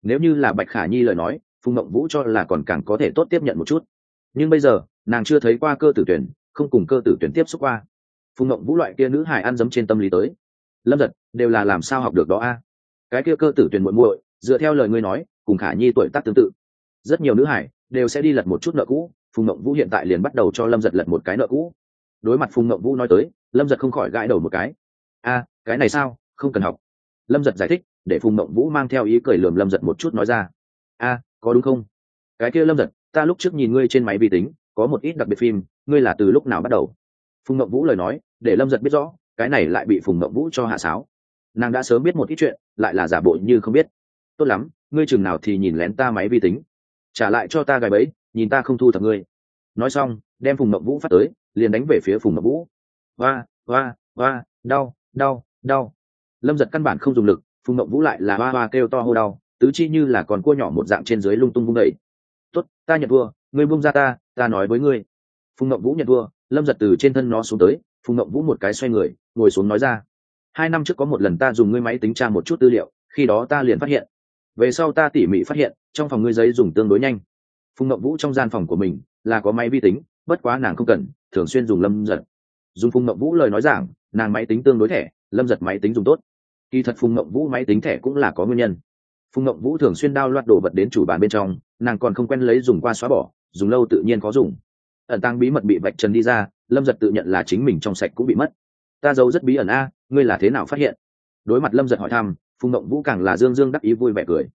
Nếu như là bạch khả nhi lời nói, phùng mộng vũ cho là còn càng có thể tốt tiếp nhận một chút. Nhưng bây giờ, nàng chưa thấy qua cơ tử tuyển không cùng cơ tử tuyển tiếp xúc qua. Phùng mộng vũ loại kia nữ hải ăn dấm trên tâm lý tới. Lâm giật đều là làm sao học được đó a? Cái kia cơ tử tuyển muội muội, dựa theo lời ngươi nói, cùng khả nhi tuổi tác tương tự. Rất nhiều nữ hải đều sẽ đi lật một chút nợ cũ phùng mộng vũ hiện tại liền bắt đầu cho lâm giật lật một cái nợ cũ. Đối mặt phùng mộng vũ nói tới, lâm giật không khỏi gãi đầu một cái. A, cái này sao? Không cần học. Lâm giật giải thích, để phùng mộng vũ mang theo ý cười lườm lâm giật một chút nói ra. A, có đúng không? Cái kia lâm giật ta lúc trước nhìn ngươi trên máy vi tính, có một ít đặc biệt phim ngươi là từ lúc nào bắt đầu? Phùng Ngậm vũ lời nói, để lâm giật biết rõ, cái này lại bị phùng Ngậm vũ cho hạ sáo. Nàng đã sớm biết một ít chuyện, lại là giả bộ như không biết. Tốt lắm, ngươi chừng nào thì nhìn lén ta máy vi tính. Trả lại cho ta gài bẫy, nhìn ta không thu thập ngươi. Nói xong, đem phùng Ngậm vũ phát tới, liền đánh về phía phùng Ngậm vũ. Va va va đau đau đau. Lâm giật căn bản không dùng lực, phùng Ngậm vũ lại là va va kêu to hô đau, tứ chi như là còn cua nhỏ một dạng trên dưới lung tung vung đầy tốt, ta nhận thua, ngươi buông ra ta ta nói với ngươi phùng ngậm vũ nhận thua, lâm giật từ trên thân nó xuống tới, phùng ngậm vũ một cái xoay người, ngồi xuống nói ra. Hai năm trước có một lần ta dùng ngươi máy tính tra một chút tư liệu, khi đó ta liền phát hiện. Về sau ta tỉ mỉ phát hiện, trong phòng ngươi giấy dùng tương đối nhanh. Phùng ngậm vũ trong gian phòng của mình là có máy vi tính, bất quá nàng không cần, thường xuyên dùng lâm giật. Dùng phùng ngậm vũ lời nói giảng, nàng máy tính tương đối thẻ, lâm giật máy tính dùng tốt. Kỳ thật phùng ngậm vũ máy tính thẻ cũng là có nguyên nhân. Phùng ngậm vũ thường xuyên đao loạt đồ vật đến chủ bàn bên trong, nàng còn không quen lấy dùng qua xóa bỏ, dùng lâu tự nhiên có dùng ẩn tăng bí mật bị vạch trần đi ra, lâm giật tự nhận là chính mình trong sạch cũng bị mất. Ta giấu rất bí ẩn a, ngươi là thế nào phát hiện? Đối mặt lâm giật hỏi thăm, phùng mộng vũ càng là dương dương đắc ý vui vẻ cười.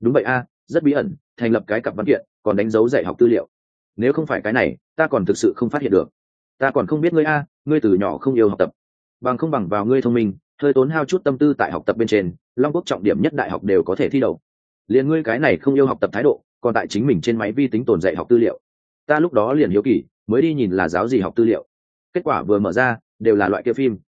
Đúng vậy a, rất bí ẩn, thành lập cái cặp văn kiện, còn đánh dấu dạy học tư liệu. Nếu không phải cái này, ta còn thực sự không phát hiện được. Ta còn không biết ngươi a, ngươi từ nhỏ không yêu học tập. Bằng không bằng vào ngươi thông minh, hơi tốn hao chút tâm tư tại học tập bên trên, long quốc trọng điểm nhất đại học đều có thể thi đậu. Liền ngươi cái này không yêu học tập thái độ, còn tại chính mình trên máy vi tính tồn dạy học tư liệu ta lúc đó liền hiếu kỳ, mới đi nhìn là giáo gì học tư liệu. Kết quả vừa mở ra, đều là loại kia phim.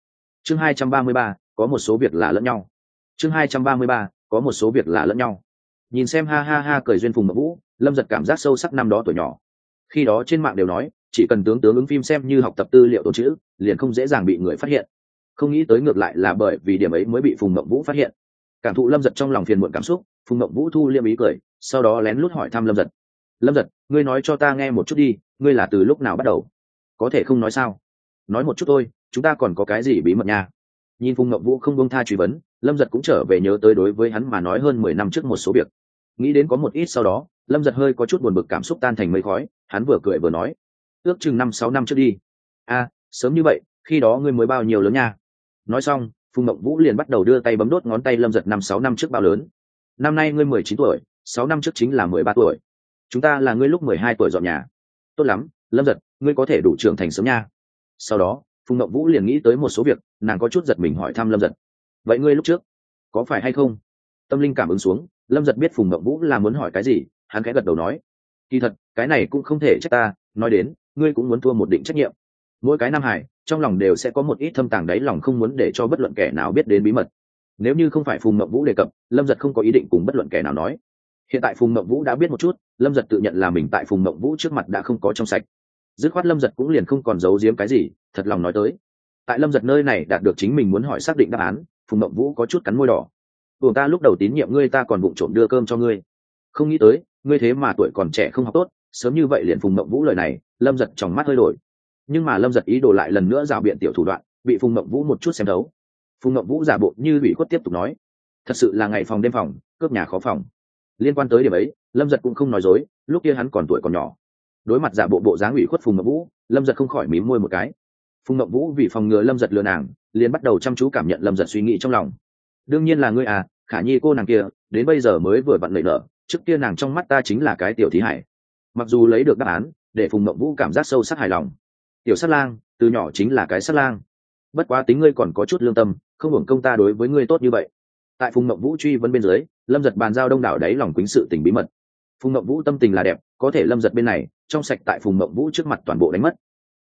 Chương hai trăm ba mươi ba, có một số việc là lẫn nhau. Chương hai trăm ba mươi ba, có một số việc là lẫn nhau. Nhìn xem ha ha ha cười duyên phùng mậu vũ, lâm giật cảm giác sâu sắc năm đó tuổi nhỏ. Khi đó trên mạng đều nói, chỉ cần tướng tướng ứng phim xem như học tập tư liệu tổ chữ, liền không dễ dàng bị người phát hiện. Không nghĩ tới ngược lại là bởi vì điểm ấy mới bị phùng mậu vũ phát hiện. Cảm thụ lâm giật trong lòng phiền muộn cảm xúc, phùng mậu vũ thu liêm ý cười, sau đó lén lút hỏi thăm lâm giật lâm giật, ngươi nói cho ta nghe một chút đi, ngươi là từ lúc nào bắt đầu? Có thể không nói sao? Nói một chút thôi, chúng ta còn có cái gì bí mật nha? Nhìn phùng ngậm vũ không bông tha truy vấn, lâm giật cũng trở về nhớ tới đối với hắn mà nói hơn mười năm trước một số việc. Nghĩ đến có một ít sau đó, lâm giật hơi có chút buồn bực cảm xúc tan thành mây khói, hắn vừa cười vừa nói, ước chừng năm sáu năm trước đi. A, sớm như vậy, khi đó ngươi mới bao nhiêu lớn nha? Nói xong, phùng mộng vũ liền bắt đầu đưa tay bấm đốt ngón tay lâm giật năm sáu năm trước bao lớn. Năm nay ngươi mười chín tuổi, sáu năm trước chính là mười ba tuổi chúng ta là ngươi lúc mười hai tuổi dọn nhà. Tốt lắm, lâm giật, ngươi có thể đủ trưởng thành sớm nha. Sau đó, phùng mộng vũ liền nghĩ tới một số việc, nàng có chút giật mình hỏi thăm lâm giật. Vậy ngươi lúc trước, có phải hay không? Tâm linh cảm ứng xuống, lâm giật biết phùng mộng vũ là muốn hỏi cái gì, hắn khẽ gật đầu nói. Kỳ thật, cái này cũng không thể trách ta, nói đến, ngươi cũng muốn thua một định trách nhiệm. Mỗi cái nam hải trong lòng đều sẽ có một ít thâm tàng đáy lòng không muốn để cho bất luận kẻ nào biết đến bí mật. Nếu như không phải phùng mộng vũ đề cập, lâm giật không có ý định cùng bất luận kẻ nào nói hiện tại phùng mộng vũ đã biết một chút, lâm giật tự nhận là mình tại phùng mộng vũ trước mặt đã không có trong sạch. Dứt khoát lâm giật cũng liền không còn giấu giếm cái gì, thật lòng nói tới. Tại lâm giật nơi này đạt được chính mình muốn hỏi xác định đáp án, phùng mộng vũ có chút cắn môi đỏ. Buồng ta lúc đầu tín nhiệm ngươi ta còn vụng trộm đưa cơm cho ngươi. Không nghĩ tới, ngươi thế mà tuổi còn trẻ không học tốt, sớm như vậy liền phùng mộng vũ lời này, lâm giật trong mắt hơi đổi. Nhưng mà lâm giật ý đồ lại lần nữa rào biện tiểu thủ đoạn, bị phùng mộng vũ một chút xem đấu phùng mộng vũ giả bộ như ủy khuất tiếp tục nói, thật sự là ngày phòng đêm phòng, cướp nhà khó phòng liên quan tới điểm ấy, lâm giật cũng không nói dối, lúc kia hắn còn tuổi còn nhỏ. Đối mặt giả bộ bộ dáng ủy khuất phùng ngậm vũ, lâm giật không khỏi mím môi một cái. Phùng mộng vũ vì phòng ngừa lâm giật lừa nàng, liền bắt đầu chăm chú cảm nhận lâm giật suy nghĩ trong lòng. Đương nhiên là ngươi à khả nhi cô nàng kia, đến bây giờ mới vừa vặn lệ nở, trước kia nàng trong mắt ta chính là cái tiểu thí hải. Mặc dù lấy được đáp án, để phùng mộng vũ cảm giác sâu sắc hài lòng. Tiểu sát lang, từ nhỏ chính là cái sát lang. Bất quá tính ngươi còn có chút lương tâm, không hưởng công ta đối với ngươi tốt như vậy. Tại phùng mộng vũ truy vấn bên dưới lâm giật bàn giao đông đảo đáy lòng quýnh sự tình bí mật. Phùng mộng vũ tâm tình là đẹp, có thể lâm giật bên này, trong sạch tại phùng mộng vũ trước mặt toàn bộ đánh mất.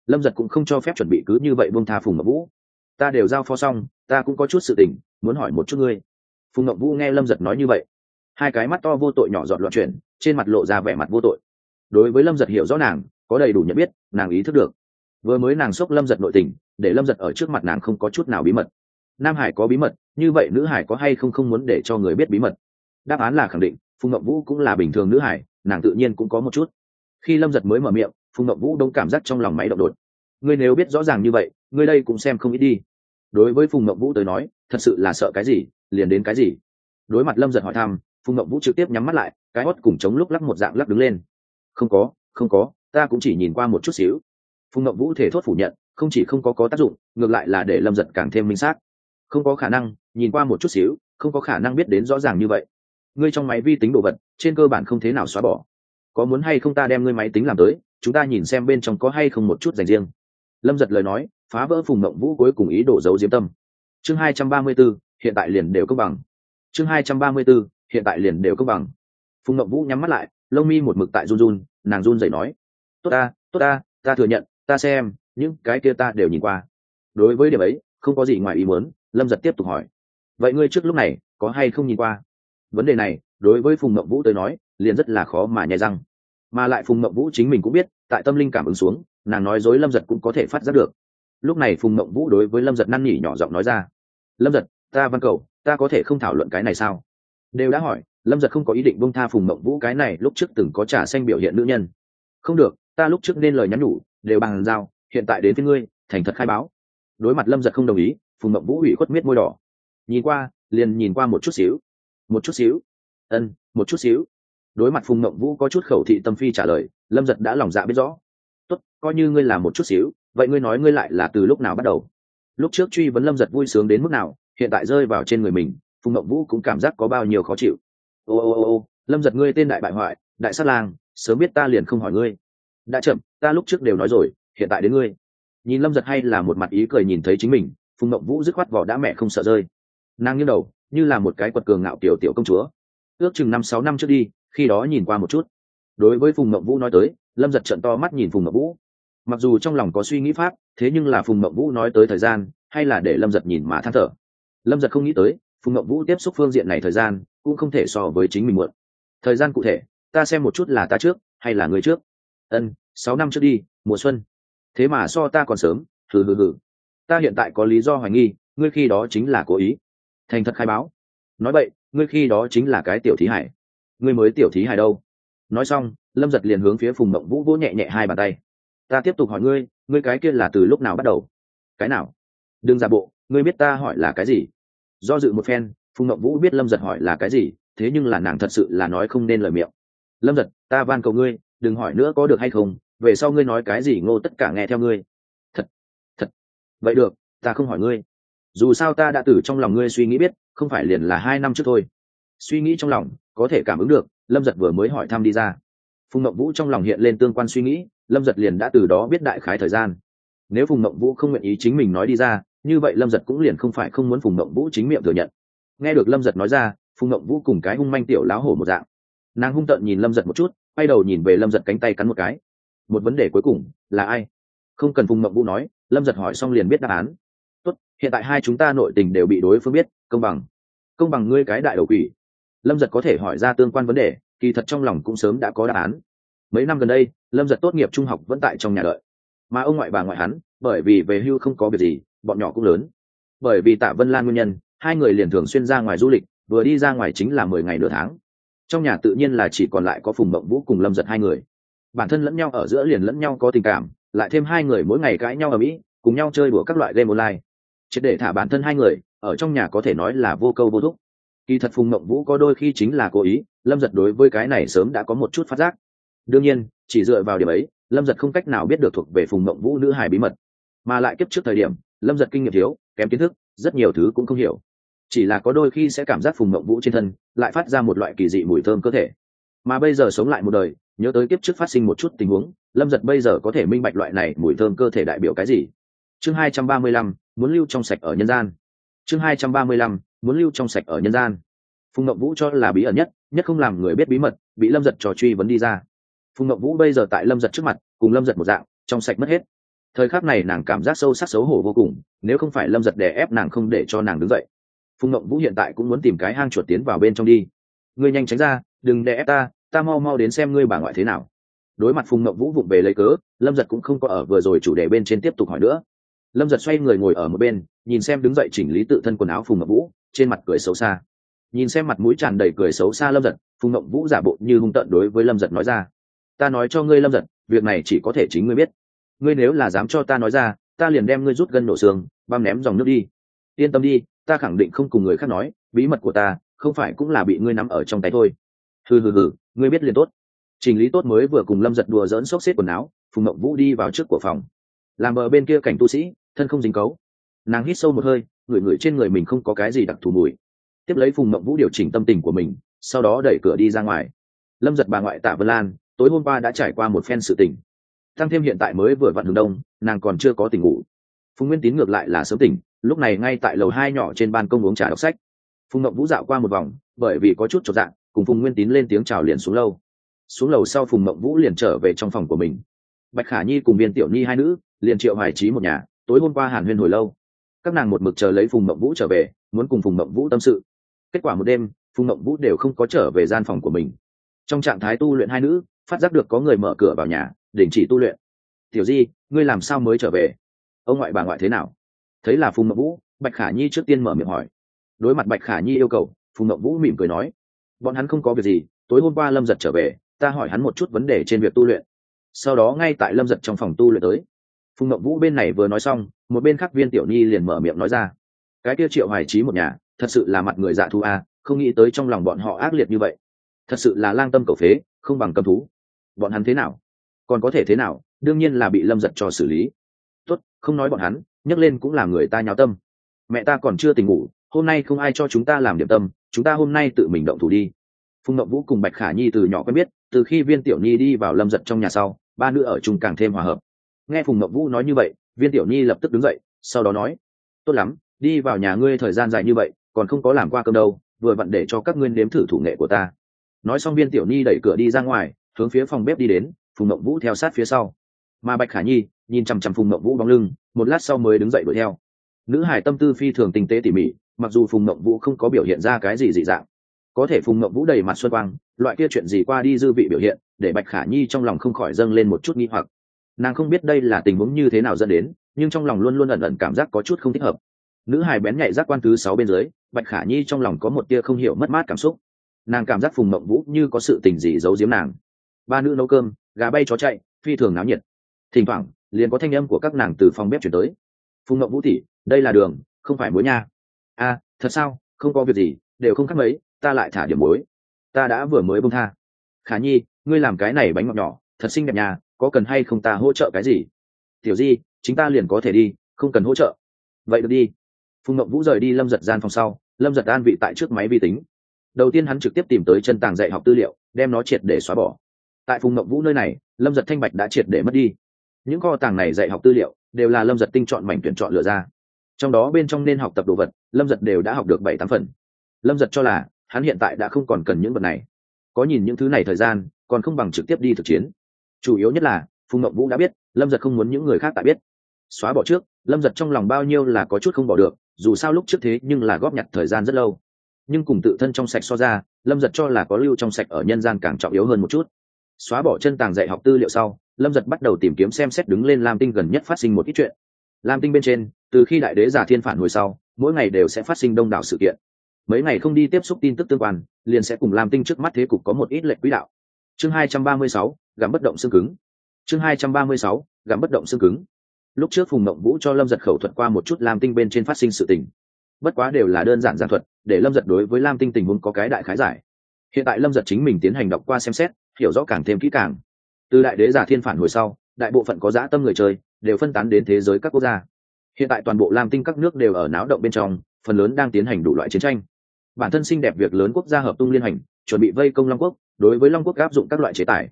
Lâm giật cũng không cho phép chuẩn bị cứ như vậy buông tha phùng mộng vũ. Ta đều giao phó xong, ta cũng có chút sự tình, muốn hỏi một chút ngươi. Phùng mộng vũ nghe lâm giật nói như vậy, hai cái mắt to vô tội nhỏ dọn loạn chuyển, trên mặt lộ ra vẻ mặt vô tội. Đối với lâm giật hiểu rõ nàng, có đầy đủ nhận biết, nàng ý thức được. Vừa mới nàng xốc lâm giật nội tình, để lâm giật ở trước mặt nàng không có chút nào bí mật. Nam hải có bí mật, như vậy nữ hải có hay không không muốn để cho người biết bí mật? Đáp án là khẳng định, phùng ngậm vũ cũng là bình thường nữ hải, nàng tự nhiên cũng có một chút. Khi lâm giật mới mở miệng, phùng ngậm vũ đông cảm giác trong lòng máy động đột. Ngươi nếu biết rõ ràng như vậy, ngươi đây cũng xem không ít đi. Đối với phùng ngậm vũ tới nói, thật sự là sợ cái gì, liền đến cái gì. Đối mặt lâm giật hỏi thăm, phùng ngậm vũ trực tiếp nhắm mắt lại, cái hót cùng chống lúc lắc một dạng lắc đứng lên. Không có không có, ta cũng chỉ nhìn qua một chút xíu. Phùng ngậm vũ thể thốt phủ nhận, không chỉ không có có tác dụng, ngược lại là để lâm giật càng thêm minh xác. Không có khả năng, nhìn qua một chút xíu, không có khả năng biết đến rõ ràng như vậy ngươi trong máy vi tính đồ vật, trên cơ bản không thế nào xóa bỏ. Có muốn hay không ta đem ngươi máy tính làm tới, chúng ta nhìn xem bên trong có hay không một chút dành riêng. Lâm giật lời nói, phá vỡ phùng mộng vũ cuối cùng ý đổ dấu diếm tâm. Chương hai trăm ba mươi b ố hiện tại liền đều công bằng. Chương hai trăm ba mươi b ố hiện tại liền đều công bằng. Phùng mộng vũ nhắm mắt lại, lông mi một mực tại run run, nàng run dậy nói, tốt ta tốt ta ta thừa nhận, ta xem, những cái kia ta đều nhìn qua. Đối với điểm ấy, không có gì ngoài ý muốn, lâm giật tiếp tục hỏi, vậy ngươi trước lúc này có hay không nhìn qua? Vấn đề này, đối với phùng mộng vũ tới nói, liền rất là khó mà nhai răng. Mà lại phùng mộng vũ chính mình cũng biết, tại tâm linh cảm ứng xuống, nàng nói dối lâm giật cũng có thể phát giác được. Lúc này phùng mộng vũ đối với lâm giật năn nỉ nhỏ giọng nói ra, lâm giật, ta văn cầu, ta có thể không thảo luận cái này sao? Đều đã hỏi, lâm giật không có ý định bông tha phùng mộng vũ cái này lúc trước từng có trả xanh biểu hiện nữ nhân. Không được, ta lúc trước nên lời nhắn nhủ, đều bằng giao, hiện tại đến với ngươi, thành thật khai báo. Đối mặt lâm giật không đồng ý, phùng mộng vũ ủy khuất miết môi đỏ. Nhìn qua, liền nhìn qua một chút xíu một chút xíu. Ân, một chút xíu. Đối mặt phùng mộng vũ có chút khẩu thị tâm phi trả lời, lâm giật đã lòng dạ biết rõ. Tốt, coi như ngươi là một chút xíu, vậy ngươi nói ngươi lại là từ lúc nào bắt đầu? Lúc trước truy vấn lâm giật vui sướng đến mức nào, hiện tại rơi vào trên người mình, phùng mộng vũ cũng cảm giác có bao nhiêu khó chịu. Ô ô ô ô, lâm giật ngươi tên đại bại hoại, đại sát lang, sớm biết ta liền không hỏi ngươi. Đã chậm, ta lúc trước đều nói rồi, hiện tại đến ngươi. Nhìn lâm giật hay là một mặt ý cười nhìn thấy chính mình, phùng mộng vũ dứt khoát vỏ đã mẹ không sợ rơi. Nàng như đầu như là một cái quật cường ngạo tiểu tiểu công chúa. Ước chừng năm sáu năm trước đi, khi đó nhìn qua một chút. Đối với phùng mộng vũ nói tới, lâm giật trận to mắt nhìn phùng mộng vũ. Mặc dù trong lòng có suy nghĩ pháp, thế nhưng là phùng mộng vũ nói tới thời gian, hay là để lâm giật nhìn mà than thở. Lâm giật không nghĩ tới, phùng mộng vũ tiếp xúc phương diện này thời gian, cũng không thể so với chính mình muộn. Thời gian cụ thể, ta xem một chút là ta trước, hay là người trước. Ân, sáu năm trước đi, mùa xuân. Thế mà so ta còn sớm, hừ hừ hừ. Ta hiện tại có lý do hoài nghi, ngươi khi đó chính là cố ý thành thật khai báo. Nói vậy, ngươi khi đó chính là cái tiểu thí hải. Ngươi mới tiểu thí hải đâu? Nói xong, lâm giật liền hướng phía phùng mộng vũ vỗ nhẹ nhẹ hai bàn tay. Ta tiếp tục hỏi ngươi ngươi cái kia là từ lúc nào bắt đầu? Cái nào? Đừng giả bộ, ngươi biết ta hỏi là cái gì? Do dự một phen, phùng mộng vũ biết lâm giật hỏi là cái gì, thế nhưng là nàng thật sự là nói không nên lời miệng. Lâm giật, ta van cầu ngươi, đừng hỏi nữa có được hay không, về sau ngươi nói cái gì ngô tất cả nghe theo ngươi. Thật thật. Vậy được, ta không hỏi ngươi dù sao ta đã từ trong lòng ngươi suy nghĩ biết, không phải liền là hai năm trước thôi. Suy nghĩ trong lòng, có thể cảm ứng được, lâm giật vừa mới hỏi thăm đi ra. Phùng mộng vũ trong lòng hiện lên tương quan suy nghĩ, lâm giật liền đã từ đó biết đại khái thời gian. Nếu phùng mộng vũ không nguyện ý chính mình nói đi ra, như vậy lâm giật cũng liền không phải không muốn phùng mộng vũ chính miệng thừa nhận. Nghe được lâm giật nói ra, phùng mộng vũ cùng cái hung manh tiểu láo hổ một dạng. Nàng hung tợn nhìn lâm giật một chút, quay đầu nhìn về lâm giật cánh tay cắn một cái. Một vấn đề cuối cùng là ai? Không cần phùng mộng vũ nói, lâm giật hỏi xong liền biết đáp án hiện tại hai chúng ta nội tình đều bị đối phương biết, công bằng. Công bằng ngươi cái đại đầu quỷ. Lâm giật có thể hỏi ra tương quan vấn đề, kỳ thật trong lòng cũng sớm đã có đáp án. Mấy năm gần đây, lâm giật tốt nghiệp trung học vẫn tại trong nhà đợi. Mà ông ngoại bà ngoại hắn, bởi vì về hưu không có việc gì, bọn nhỏ cũng lớn. Bởi vì tạ vân lan nguyên nhân, hai người liền thường xuyên ra ngoài du lịch, vừa đi ra ngoài chính là mười ngày nửa tháng. Trong nhà tự nhiên là chỉ còn lại có phùng mộng vũ cùng lâm giật hai người. Bản thân lẫn nhau ở giữa liền lẫn nhau có tình cảm, lại thêm hai người mỗi ngày cãi nhau ở mỹ, cùng nhau chơi đùa các loại game online triệt để thả bản thân hai người, ở trong nhà có thể nói là vô câu vô thúc. Kỳ thật phùng mộng vũ có đôi khi chính là cố ý, lâm giật đối với cái này sớm đã có một chút phát giác. Đương nhiên, chỉ dựa vào điểm ấy, lâm giật không cách nào biết được thuộc về phùng mộng vũ nữ hài bí mật. Mà lại kiếp trước thời điểm, lâm giật kinh nghiệm thiếu, kém kiến thức, rất nhiều thứ cũng không hiểu. Chỉ là có đôi khi sẽ cảm giác phùng mộng vũ trên thân lại phát ra một loại kỳ dị mùi thơm cơ thể. Mà bây giờ sống lại một đời, nhớ tới kiếp trước phát sinh một chút tình huống, lâm giật bây giờ có thể minh bạch loại này mùi thơm cơ thể đại biểu cái gì. Chương hai trăm ba mươi lăm muốn lưu trong sạch ở nhân gian. Chương hai trăm ba mươi lăm, muốn lưu trong sạch ở nhân gian. Phùng ngậm vũ cho là bí ẩn nhất nhất không làm người biết bí mật, bị lâm giật trò truy vấn đi ra. Phùng ngậm vũ bây giờ tại lâm giật trước mặt, cùng lâm giật một dạng, trong sạch mất hết. Thời khắc này nàng cảm giác sâu sắc xấu hổ vô cùng, nếu không phải lâm giật đè ép nàng không để cho nàng đứng dậy. Phùng ngậm vũ hiện tại cũng muốn tìm cái hang chuột tiến vào bên trong đi. Ngươi nhanh tránh ra, đừng đè ép ta ta mau mau đến xem ngươi bà ngoại thế nào. Đối mặt phùng ngậm vũ vụng về lấy cớ, lâm giật cũng không có ở vừa rồi chủ đề bên trên tiếp tục hỏi nữa lâm giật xoay người ngồi ở một bên, nhìn xem đứng dậy chỉnh lý tự thân quần áo phùng ngậm vũ, trên mặt cười xấu xa. Nhìn xem mặt mũi tràn đầy cười xấu xa lâm giật, phùng ngậm vũ giả bộ như hung tợn đối với lâm giật nói ra. Ta nói cho ngươi lâm giật, việc này chỉ có thể chính ngươi biết. Ngươi nếu là dám cho ta nói ra, ta liền đem ngươi rút gân nổ xương, băm ném dòng nước đi. Yên tâm đi, ta khẳng định không cùng người khác nói, bí mật của ta không phải cũng là bị ngươi nắm ở trong tay thôi. Hừ hừ hừ, ngươi biết liền tốt. Chỉnh lý tốt mới vừa cùng lâm giật đùa dỡn xốc xếp quần áo, phùng mộng vũ đi vào trước của phòng làm bờ bên kia cảnh tu sĩ, thân không dính cấu. Nàng hít sâu một hơi ngửi ngửi trên người mình không có cái gì đặc thù mùi. Tiếp lấy phùng mộng vũ điều chỉnh tâm tình của mình, sau đó đẩy cửa đi ra ngoài. Lâm giật bà ngoại tạ vân lan, tối hôm qua đã trải qua một phen sự tình. Tăng thêm hiện tại mới vừa vặn hướng đông, nàng còn chưa có tình ngủ. Phùng nguyên tín ngược lại là sớm tỉnh, lúc này ngay tại lầu hai nhỏ trên ban công uống trà đọc sách. Phùng mộng vũ dạo qua một vòng, bởi vì có chút trọn dạng cùng phùng nguyên tín lên tiếng chào liền xuống lâu xuống lầu sau phùng mộng vũ liền trở về trong phòng của mình bạch khả nhi cùng viên tiểu nhi hai nữ, liền triệu hoài trí một nhà, tối hôm qua hàn huyên hồi lâu. Các nàng một mực chờ lấy phùng Mộng vũ trở về, muốn cùng phùng Mộng vũ tâm sự. Kết quả một đêm, phùng Mộng vũ đều không có trở về gian phòng của mình. Trong trạng thái tu luyện hai nữ, phát giác được có người mở cửa vào nhà, đình chỉ tu luyện. Tiểu di, ngươi làm sao mới trở về? Ông ngoại bà ngoại thế nào? Thấy là phùng Mộng vũ, bạch khả nhi trước tiên mở miệng hỏi. Đối mặt bạch khả nhi yêu cầu, phùng Mộng vũ mỉm cười nói. Bọn hắn không có việc gì, tối hôm qua lâm giật trở về, ta hỏi hắn một chút vấn đề trên việc tu luyện sau đó ngay tại lâm giật trong phòng tu luyện tới. Phùng mậu vũ bên này vừa nói xong, một bên khác viên tiểu nhi liền mở miệng nói ra. Cái kia triệu hoài trí một nhà, thật sự là mặt người dạ thu a, không nghĩ tới trong lòng bọn họ ác liệt như vậy. Thật sự là lang tâm cầu phế, không bằng cầm thú. Bọn hắn thế nào? Còn có thể thế nào? Đương nhiên là bị lâm giật cho xử lý. Tốt, không nói bọn hắn, nhấc lên cũng là người ta nháo tâm. Mẹ ta còn chưa tỉnh ngủ, hôm nay không ai cho chúng ta làm điểm tâm, chúng ta hôm nay tự mình động thủ đi. Phùng ngậm vũ cùng bạch khả nhi từ nhỏ quen biết, từ khi viên tiểu nhi đi vào lâm giật trong nhà sau ba nữ ở chung càng thêm hòa hợp. Nghe phùng ngậm vũ nói như vậy, viên tiểu nhi lập tức đứng dậy, sau đó nói, tốt lắm, đi vào nhà ngươi thời gian dài như vậy, còn không có làm qua cơm đâu, vừa vặn để cho các ngươi nếm thử thủ nghệ của ta. Nói xong viên tiểu nhi đẩy cửa đi ra ngoài, hướng phía phòng bếp đi đến, phùng mộng vũ theo sát phía sau. Mà bạch khả nhi nhìn chằm chằm phùng mộng vũ bóng lưng, một lát sau mới đứng dậy đuổi theo. Nữ hải tâm tư phi thường tinh tế tỉ mỉ, mặc dù phùng mộng vũ không có biểu hiện ra cái gì dị dạng, có thể phùng mộng vũ đầy mặt xuân quang, loại kia chuyện gì qua đi dư vị biểu hiện để bạch khả nhi trong lòng không khỏi dâng lên một chút nghi hoặc. Nàng không biết đây là tình huống như thế nào dẫn đến nhưng trong lòng luôn luôn ẩn ẩn cảm giác có chút không thích hợp. Nữ hài bén nhạy giác quan thứ sáu bên dưới bạch khả nhi trong lòng có một tia không hiểu mất mát cảm xúc. Nàng cảm giác phùng mộng vũ như có sự tình gì giấu giếm nàng. Ba nữ nấu cơm gà bay chó chạy phi thường náo nhiệt. Thỉnh thoảng liền có thanh âm của các nàng từ phòng bếp chuyển tới. Phùng mộng vũ tỉ đây là đường không phải muối nha. A à, thật sao? Không có việc gì đều không khác mấy ta lại thả điểm muối ta đã vừa mới bông tha. Khả nhi ngươi làm cái này bánh ngọt nhỏ, thật xinh đẹp nhà có cần hay không ta hỗ trợ cái gì? Tiểu di, chính ta liền có thể đi, không cần hỗ trợ. Vậy được đi. Phùng ngậm vũ rời đi lâm giật gian phòng sau, lâm giật an vị tại trước máy vi tính. Đầu tiên hắn trực tiếp tìm tới chân tàng dạy học tư liệu, đem nó triệt để xóa bỏ. Tại phùng ngậm vũ nơi này, lâm giật thanh bạch đã triệt để mất đi. Những kho tàng này dạy học tư liệu, đều là lâm giật tinh chọn mảnh tuyển chọn lựa ra. Trong đó bên trong nên học tập đồ vật, lâm giật đều đã học được bảy tám phần. Lâm giật cho là, hắn hiện tại đã không còn cần những vật này có nhìn những thứ này thời gian, còn không bằng trực tiếp đi thực chiến. Chủ yếu nhất là, phùng mậu vũ đã biết, lâm giật không muốn những người khác tại biết. Xóa bỏ trước, lâm giật trong lòng bao nhiêu là có chút không bỏ được, dù sao lúc trước thế nhưng là góp nhặt thời gian rất lâu. Nhưng cùng tự thân trong sạch so ra, lâm giật cho là có lưu trong sạch ở nhân gian càng trọng yếu hơn một chút. Xóa bỏ chân tàng dạy học tư liệu sau, lâm giật bắt đầu tìm kiếm xem xét đứng lên lam tinh gần nhất phát sinh một ít chuyện. Lam tinh bên trên, từ khi đại đế giả thiên phản hồi sau, mỗi ngày đều sẽ phát sinh đông đảo sự kiện mấy ngày không đi tiếp xúc tin tức tương quan, liền sẽ cùng lam tinh trước mắt thế cục có một ít lệnh quỹ đạo. Chương hai trăm ba mươi sáu gắm bất động xương cứng. Chương hai trăm ba mươi sáu gắm bất động xương cứng. Lúc trước phùng mộng vũ cho lâm giật khẩu thuật qua một chút lam tinh bên trên phát sinh sự tình. Bất quá đều là đơn giản giản thuật, để lâm giật đối với lam tinh tình huống có cái đại khái giải. Hiện tại lâm giật chính mình tiến hành đọc qua xem xét, hiểu rõ càng thêm kỹ càng. Từ đại đế giả thiên phản hồi sau, đại bộ phận có dã tâm người chơi đều phân tán đến thế giới các quốc gia. Hiện tại toàn bộ lam tinh các nước đều ở náo động bên trong, phần lớn đang tiến hành đủ loại chiến tranh bản thân xinh đẹp việc lớn quốc gia hợp tung liên hành, chuẩn bị vây công long quốc, đối với long quốc áp dụng các loại chế tài.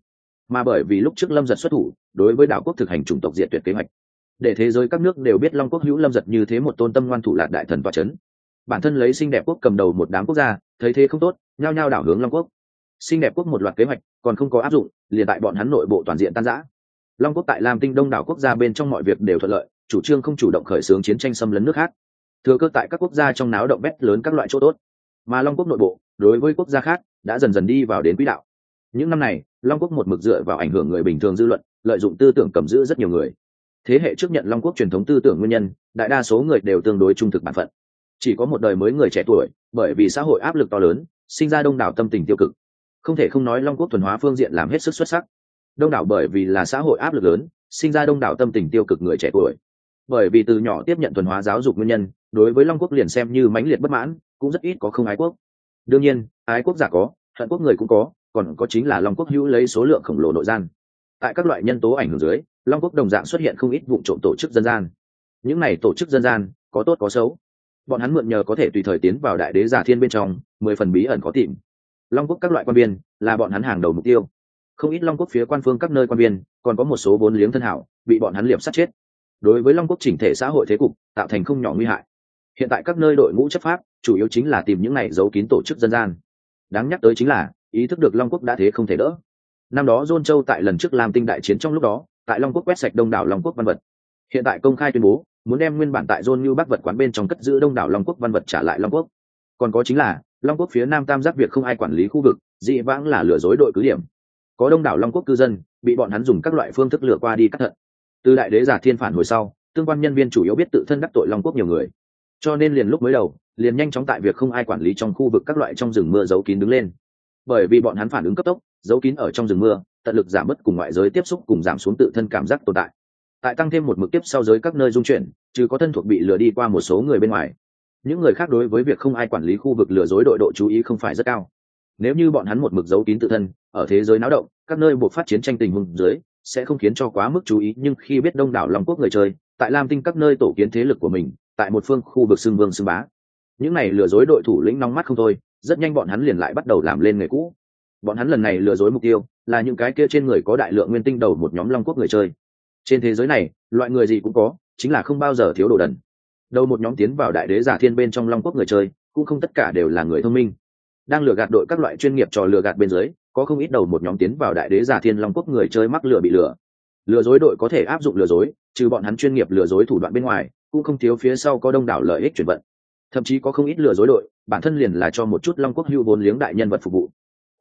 Mà bởi vì lúc trước lâm giật xuất thủ, đối với đảo quốc thực hành chủng tộc diệt tuyệt kế hoạch. Để thế giới các nước đều biết long quốc hữu lâm giật như thế một tôn tâm ngoan thủ lạc đại thần và c h ấ n bản thân lấy xinh đẹp quốc cầm đầu một đám quốc gia, thấy thế không tốt, nhao nhao đảo hướng long quốc. Xinh đẹp quốc một loạt kế hoạch, còn không có áp dụng, liền tại bọn hắn nội bộ toàn diện tan giã long quốc tại lam tinh đông đảo quốc gia bên trong mọi việc đều thuận lợi, chủ trương không chủ động khởi xướng chiến tranh xâm lấn nước khác. Thừa cơ tại các quốc gia trong náo động bét lớn các loại chỗ tốt mà long quốc nội bộ, đối với quốc gia khác, đã dần dần đi vào đến quỹ đạo. Những năm này, long quốc một mực dựa vào ảnh hưởng người bình thường dư luận, lợi dụng tư tưởng cầm giữ rất nhiều người. Thế hệ trước nhận long quốc truyền thống tư tưởng nguyên nhân, đại đa số người đều tương đối trung thực bản phận. Chỉ có một đời mới người trẻ tuổi, bởi vì xã hội áp lực to lớn, sinh ra đông đảo tâm tình tiêu cực. Không thể không nói long quốc thuần hóa phương diện làm hết sức xuất sắc. Đông đảo bởi vì là xã hội áp lực lớn, sinh ra đông đảo tâm tình tiêu cực người trẻ tuổi. Bởi vì từ nhỏ tiếp nhận thuần hóa giáo dục nguyên nhân, đối với long quốc liền xem như mãnh liệt bất mãn cũng rất ít có không ái quốc. Đương nhiên, ái quốc giả có, hận quốc người cũng có, còn có chính là long quốc hữu lấy số lượng khổng lồ nội gian. Tại các loại nhân tố ảnh hưởng dưới, long quốc đồng dạng xuất hiện không ít vụ trộm tổ chức dân gian. Những này tổ chức dân gian, có tốt có xấu. Bọn hắn mượn nhờ có thể tùy thời tiến vào đại đế giả thiên bên trong, mười phần bí ẩn có tìm. Long quốc các loại quan biên, là bọn hắn hàng đầu mục tiêu. Không ít long quốc phía quan phương các nơi quan biên, còn có một số vốn liếng thân hảo, bị bọn hắn liệp sát chết. Đối với long quốc chỉnh thể xã hội thế cục, tạo thành không nhỏ nguy hại hiện tại các nơi đội ngũ chấp pháp, chủ yếu chính là tìm những này giấu kín tổ chức dân gian. Đáng nhắc tới chính là, ý thức được long quốc đã thế không thể đỡ. Năm đó john châu tại lần trước làm tinh đại chiến trong lúc đó, tại long quốc quét sạch đông đảo long quốc văn vật. Hiện tại công khai tuyên bố, muốn đem nguyên bản tại john như bắc vật quán bên trong cất giữ đông đảo long quốc văn vật trả lại long quốc. Còn có chính là, long quốc phía nam tam giác việc không ai quản lý khu vực, dị vãng là lừa dối đội cứ điểm. Có đông đảo long quốc cư dân, bị bọn hắn dùng các loại phương thức lừa qua đi cắt thận. Từ đại đế giả thiên phản hồi sau, tương quan nhân viên chủ yếu biết tự thân đắc tội long quốc nhiều người cho nên liền lúc mới đầu, liền nhanh chóng tại việc không ai quản lý trong khu vực các loại trong rừng mưa giấu kín đứng lên. Bởi vì bọn hắn phản ứng cấp tốc, giấu kín ở trong rừng mưa, tận lực giảm bớt cùng ngoại giới tiếp xúc cùng giảm xuống tự thân cảm giác tồn tại. Tại tăng thêm một mực tiếp sau giới các nơi dung chuyển, chứ có thân thuộc bị lừa đi qua một số người bên ngoài. Những người khác đối với việc không ai quản lý khu vực lừa dối đội độ chú ý không phải rất cao. Nếu như bọn hắn một mực giấu kín tự thân, ở thế giới náo động, các nơi buộc phát chiến tranh tình huống dưới, sẽ không khiến cho quá mức chú ý, nhưng khi biết đông đảo long quốc người chơi, tại lam tinh các nơi tổ kiến thế lực của mình tại một phương khu vực xưng vương xưng bá. Những này lừa dối đội thủ lĩnh nóng mắt không thôi, rất nhanh bọn hắn liền lại bắt đầu làm lên nghề cũ. Bọn hắn lần này lừa dối mục tiêu là những cái kia trên người có đại lượng nguyên tinh đầu một nhóm long quốc người chơi. Trên thế giới này, loại người gì cũng có, chính là không bao giờ thiếu đồ đần. Đầu một nhóm tiến vào đại đế giả thiên bên trong long quốc người chơi, cũng không tất cả đều là người thông minh. Đang lừa gạt đội các loại chuyên nghiệp trò lừa gạt bên dưới, có không ít đầu một nhóm tiến vào đại đế giả thiên long quốc người chơi mắc lừa bị lừa. Lừa dối đội có thể áp dụng lừa dối, trừ bọn hắn chuyên nghiệp lừa dối thủ đoạn bên ngoài cũng không thiếu phía sau có đông đảo lợi ích chuyển vận. Thậm chí có không ít lừa dối đội, bản thân liền là cho một chút long quốc hưu vốn liếng đại nhân vật phục vụ.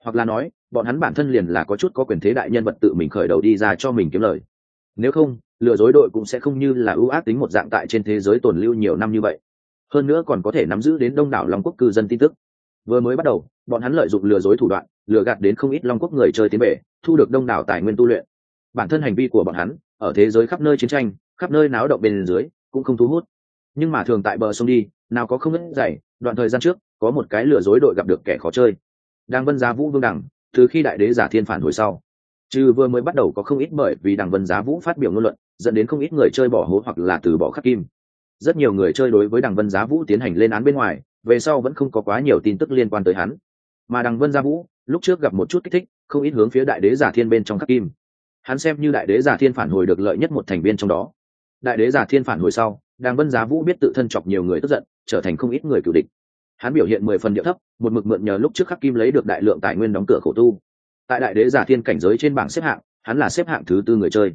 Hoặc là nói, bọn hắn bản thân liền là có chút có quyền thế đại nhân vật tự mình khởi đầu đi ra cho mình kiếm lời. Nếu không, lừa dối đội cũng sẽ không như là ưu ác tính một dạng tại trên thế giới tồn lưu nhiều năm như vậy. Hơn nữa còn có thể nắm giữ đến đông đảo long quốc cư dân tin tức. Vừa mới bắt đầu, bọn hắn lợi dụng lừa dối thủ đoạn, lừa gạt đến không ít long quốc người chơi tiến bể thu được đông đảo tài nguyên tu luyện. Bản thân hành vi của bọn hắn, ở thế giới khắp nơi chiến tranh, khắp nơi náo động bên dưới cũng không thu hút. Nhưng mà thường tại bờ sông đi, nào có không ngất dày đoạn thời gian trước, có một cái lừa dối đội gặp được kẻ khó chơi. Đang vân giá vũ vương đẳng, từ khi đại đế giả thiên phản hồi sau. Trừ vừa mới bắt đầu có không ít bởi vì đằng vân giá vũ phát biểu ngôn luận, dẫn đến không ít người chơi bỏ hố hoặc là từ bỏ khắc kim. Rất nhiều người chơi đối với đằng vân giá vũ tiến hành lên án bên ngoài, về sau vẫn không có quá nhiều tin tức liên quan tới hắn. Mà đằng vân giá vũ, lúc trước gặp một chút kích thích, không ít hướng phía đại đế giả thiên bên trong khắc kim. Hắn xem như đại đế giả thiên phản hồi được lợi nhất một thành viên trong đó đại đế giả thiên phản hồi sau Đang vân giá vũ biết tự thân chọc nhiều người tức giận, trở thành không ít người cựu địch. Hắn biểu hiện mười phần điệu thấp, một mực mượn nhờ lúc trước khắc kim lấy được đại lượng tài nguyên đóng cửa khổ tu. Tại đại đế giả thiên cảnh giới trên bảng xếp hạng, hắn là xếp hạng thứ tư người chơi.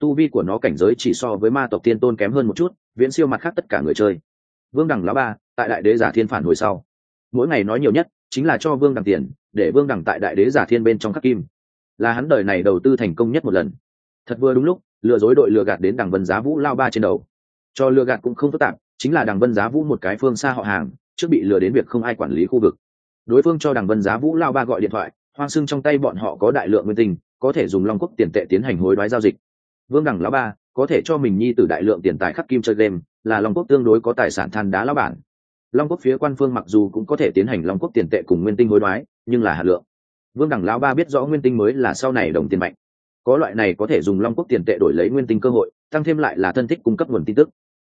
Tu vi của nó cảnh giới chỉ so với ma tộc tiên tôn kém hơn một chút, viễn siêu mặt khác tất cả người chơi. Vương đẳng lá ba, tại đại đế giả thiên phản hồi sau. Mỗi ngày nói nhiều nhất, chính là cho vương đẳng tiền, để vương đẳng tại đại đế giả thiên bên trong khắc kim. Là hắn đời này đầu tư thành công nhất một lần. Thật vừa đúng lúc lừa dối đội lừa gạt đến đằng vân giá vũ lao ba trên đầu. Cho lừa gạt cũng không phức tạp, chính là đằng vân giá vũ một cái phương xa họ hàng, trước bị lừa đến việc không ai quản lý khu vực. Đối phương cho đằng vân giá vũ lao ba gọi điện thoại, hoang xưng trong tay bọn họ có đại lượng nguyên tinh, có thể dùng long quốc tiền tệ tiến hành hối đoái giao dịch. Vương đẳng lão ba, có thể cho mình nhi từ đại lượng tiền tài khắc kim chơi game, là long quốc tương đối có tài sản than đá lão bản. Long quốc phía quan phương mặc dù cũng có thể tiến hành long quốc tiền tệ cùng nguyên tinh hối đoái, nhưng là hạt lượng. Vương đẳng lão ba biết rõ nguyên tinh mới là sau này đồng tiền mạnh có loại này có thể dùng long quốc tiền tệ đổi lấy nguyên tinh cơ hội, tăng thêm lại là thân thích cung cấp nguồn tin tức.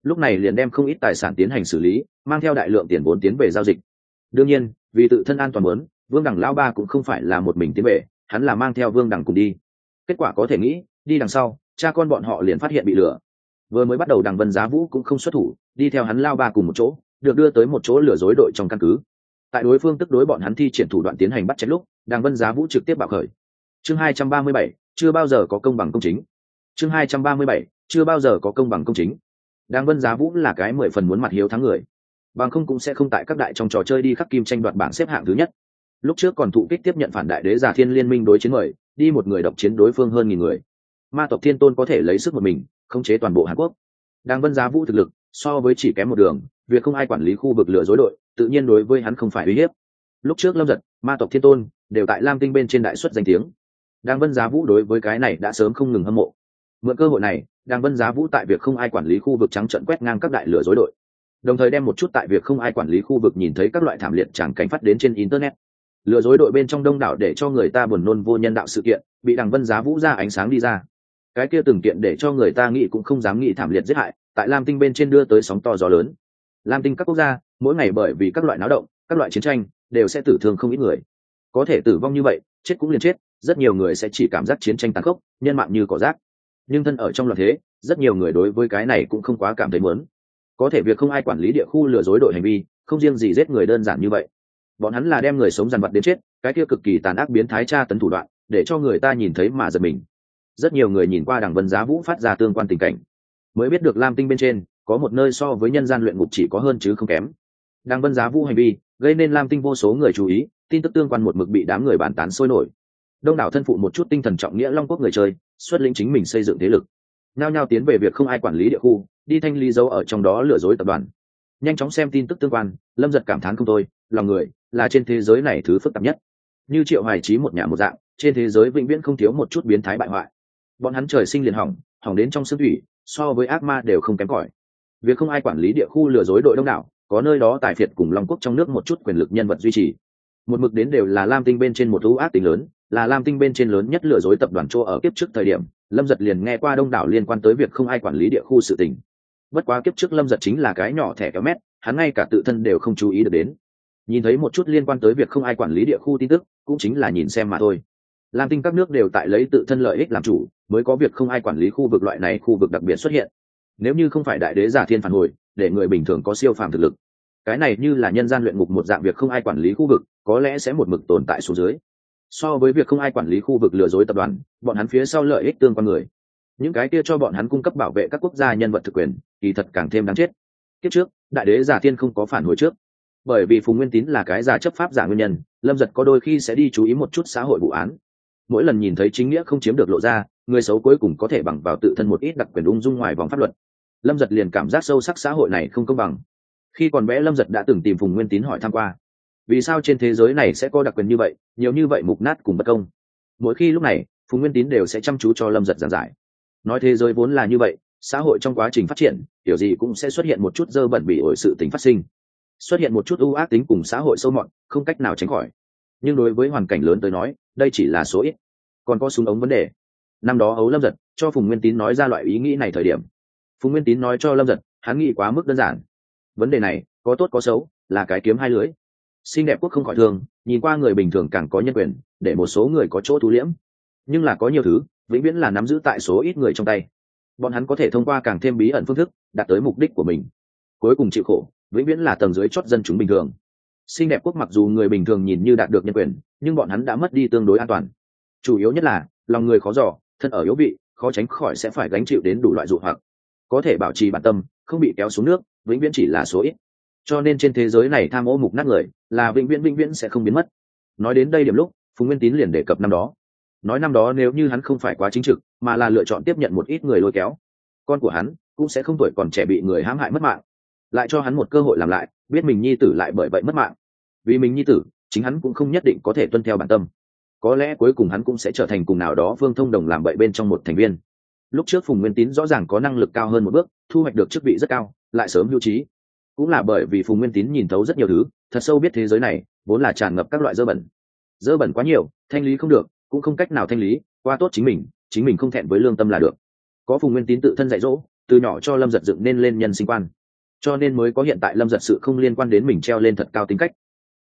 Lúc này liền đem không ít tài sản tiến hành xử lý, mang theo đại lượng tiền vốn tiến về giao dịch. Đương nhiên, vì tự thân an toàn muốn, vương đẳng lão ba cũng không phải là một mình tiến về, hắn là mang theo vương đẳng cùng đi. Kết quả có thể nghĩ, đi đằng sau, cha con bọn họ liền phát hiện bị lừa. Vừa mới bắt đầu đằng vân giá vũ cũng không xuất thủ, đi theo hắn lao ba cùng một chỗ, được đưa tới một chỗ lừa dối đội trong căn cứ. Tại đối phương tức đối bọn hắn thi triển thủ đoạn tiến hành bắt chết lúc, Đằng vân giá vũ trực tiếp bạo khởi chương hai trăm ba mươi bảy, chưa bao giờ có công bằng công chính. Chương hai trăm ba mươi bảy, chưa bao giờ có công bằng công chính. Đang vân giá vũ là cái mười phần muốn mặt hiếu thắng người. Bằng không cũng sẽ không tại các đại trong trò chơi đi khắc kim tranh đoạt bảng xếp hạng thứ nhất. Lúc trước còn thụ kích tiếp nhận phản đại đế giả thiên liên minh đối chiến người đi một người độc chiến đối phương hơn nghìn người. Ma tộc thiên tôn có thể lấy sức một mình, khống chế toàn bộ hàn quốc. Đang vân giá vũ thực lực, so với chỉ kém một đường, việc không ai quản lý khu vực lừa dối đội, tự nhiên đối với hắn không phải uy hiếp. Lúc trước lâm giật, ma tộc thiên tôn, đều tại lam tinh bên trên đại xuất danh tiếng đang vân giá vũ đối với cái này đã sớm không ngừng hâm mộ. Mượn cơ hội này đang vân giá vũ tại việc không ai quản lý khu vực trắng trận quét ngang các đại lừa dối đội. Đồng thời đem một chút tại việc không ai quản lý khu vực nhìn thấy các loại thảm liệt chẳng cảnh phát đến trên internet. Lừa dối đội bên trong đông đảo để cho người ta buồn nôn vô nhân đạo sự kiện, bị đằng vân giá vũ ra ánh sáng đi ra. Cái kia từng kiện để cho người ta nghĩ cũng không dám nghĩ thảm liệt giết hại, tại lam tinh bên trên đưa tới sóng to gió lớn. Lam tinh các quốc gia, mỗi ngày bởi vì các loại náo động, các loại chiến tranh, đều sẽ tử thương không ít người. Có thể tử vong như vậy, chết cũng liền chết rất nhiều người sẽ chỉ cảm giác chiến tranh tàn khốc, nhân mạng như cỏ rác. Nhưng thân ở trong loạn thế, rất nhiều người đối với cái này cũng không quá cảm thấy mớn có thể việc không ai quản lý địa khu lừa dối đội hành vi, không riêng gì giết người đơn giản như vậy. Bọn hắn là đem người sống dằn vặt đến chết, cái kia cực kỳ tàn ác biến thái tra tấn thủ đoạn, để cho người ta nhìn thấy mà giật mình. Rất nhiều người nhìn qua đằng vân giá vũ phát ra tương quan tình cảnh. Mới biết được lam tinh bên trên, có một nơi so với nhân gian luyện ngục chỉ có hơn chứ không kém. Đằng vân giá vũ hành vi, gây nên lam tinh vô số người chú ý, tin tức tương quan một mực bị đám người bàn tán sôi nổi đông đảo thân phụ một chút tinh thần trọng nghĩa long quốc người chơi, xuất lĩnh chính mình xây dựng thế lực. Nao nhao tiến về việc không ai quản lý địa khu, đi thanh lý dấu ở trong đó lừa dối tập đoàn. Nhanh chóng xem tin tức tương quan, lâm giật cảm thán không thôi, lòng người là trên thế giới này thứ phức tạp nhất. Như triệu hoài trí một nhà một dạng, trên thế giới vĩnh viễn không thiếu một chút biến thái bại hoại. Bọn hắn trời sinh liền hỏng hỏng đến trong xương thủy, so với ác ma đều không kém cỏi. Việc không ai quản lý địa khu lừa dối đội đông đảo, có nơi đó tài phiệt cùng long quốc trong nước một chút quyền lực nhân vật duy trì. Một mực đến đều là lam tinh bên trên một thú ác tính lớn là lam tinh bên trên lớn nhất lừa dối tập đoàn chỗ ở kiếp trước thời điểm, lâm giật liền nghe qua đông đảo liên quan tới việc không ai quản lý địa khu sự tình. Bất quá kiếp trước lâm giật chính là cái nhỏ thẻ kéo mét, hắn ngay cả tự thân đều không chú ý được đến. Nhìn thấy một chút liên quan tới việc không ai quản lý địa khu tin tức, cũng chính là nhìn xem mà thôi. Lam tinh các nước đều tại lấy tự thân lợi ích làm chủ, mới có việc không ai quản lý khu vực loại này khu vực đặc biệt xuất hiện. Nếu như không phải đại đế giả thiên phản hồi, để người bình thường có siêu phàm thực lực. Cái này như là nhân gian luyện ngục một dạng việc không ai quản lý khu vực, có lẽ sẽ một mực tồn tại số dưới so với việc không ai quản lý khu vực lừa dối tập đoàn, bọn hắn phía sau lợi ích tương con người. Những cái kia cho bọn hắn cung cấp bảo vệ các quốc gia nhân vật thực quyền thì thật càng thêm đáng chết. Kiếp trước, đại đế giả thiên không có phản hồi trước. Bởi vì phùng nguyên tín là cái giả chấp pháp giả nguyên nhân, lâm giật có đôi khi sẽ đi chú ý một chút xã hội vụ án. Mỗi lần nhìn thấy chính nghĩa không chiếm được lộ ra, người xấu cuối cùng có thể bằng vào tự thân một ít đặc quyền ung dung ngoài vòng pháp luật. Lâm giật liền cảm giác sâu sắc xã hội này không công bằng. Khi còn bé lâm giật đã từng tìm phùng nguyên tín hỏi tham q u a vì sao trên thế giới này sẽ có đặc quyền như vậy, nhiều như vậy mục nát cùng bất công? Mỗi khi lúc này, phùng nguyên tín đều sẽ chăm chú cho lâm giật giảng giải. Nói thế giới vốn là như vậy, xã hội trong quá trình phát triển, kiểu gì cũng sẽ xuất hiện một chút dơ bẩn bị ổi sự tính phát sinh. Xuất hiện một chút ưu ác tính cùng xã hội sâu mọn không cách nào tránh khỏi. Nhưng đối với hoàn cảnh lớn tới nói, đây chỉ là số ít. Còn có súng ống vấn đề. Năm đó ấu lâm giật, cho phùng nguyên tín nói ra loại ý nghĩ này thời điểm. Phùng nguyên tín nói cho lâm giật, hắn nghĩ quá mức đơn giản. Vấn đề này, có tốt có xấu, là cái kiếm hai lưới xinh đẹp quốc không khỏi thường nhìn qua người bình thường càng có nhân quyền, để một số người có chỗ thu liễm. Nhưng là có nhiều thứ, vĩnh viễn là nắm giữ tại số ít người trong tay. Bọn hắn có thể thông qua càng thêm bí ẩn phương thức, đạt tới mục đích của mình. Cuối cùng chịu khổ, vĩnh viễn là tầng dưới chót dân chúng bình thường. Xinh đẹp quốc mặc dù người bình thường nhìn như đạt được nhân quyền, nhưng bọn hắn đã mất đi tương đối an toàn. Chủ yếu nhất là, lòng người khó giỏ thân ở yếu vị, khó tránh khỏi sẽ phải gánh chịu đến đủ loại dụ hoặc. Có thể bảo trì bản tâm, không bị kéo xuống nước, vĩnh viễn chỉ là số ít cho nên trên thế giới này tham ô mục nát người là vĩnh viễn vĩnh viễn sẽ không biến mất. Nói đến đây điểm lúc, phùng nguyên tín liền đề cập năm đó. Nói năm đó nếu như hắn không phải quá chính trực, mà là lựa chọn tiếp nhận một ít người lôi kéo, con của hắn cũng sẽ không tuổi còn trẻ bị người hãm hại mất mạng. Lại cho hắn một cơ hội làm lại, biết mình nhi tử lại bởi vậy mất mạng. Vì mình nhi tử, chính hắn cũng không nhất định có thể tuân theo bản tâm. Có lẽ cuối cùng hắn cũng sẽ trở thành cùng nào đó phương thông đồng làm bậy bên trong một thành viên. Lúc trước phùng nguyên tín rõ ràng có năng lực cao hơn một bước, thu hoạch được chức vị rất cao, lại sớm hưu trí cũng là bởi vì phùng nguyên tín nhìn thấu rất nhiều thứ, thật sâu biết thế giới này, vốn là tràn ngập các loại dơ bẩn. Dơ bẩn quá nhiều, thanh lý không được, cũng không cách nào thanh lý qua tốt chính mình chính mình không thẹn với lương tâm là được. Có phùng nguyên tín tự thân dạy dỗ, từ nhỏ cho lâm giật dựng nên lên nhân sinh quan. Cho nên mới có hiện tại lâm giật sự không liên quan đến mình treo lên thật cao tính cách.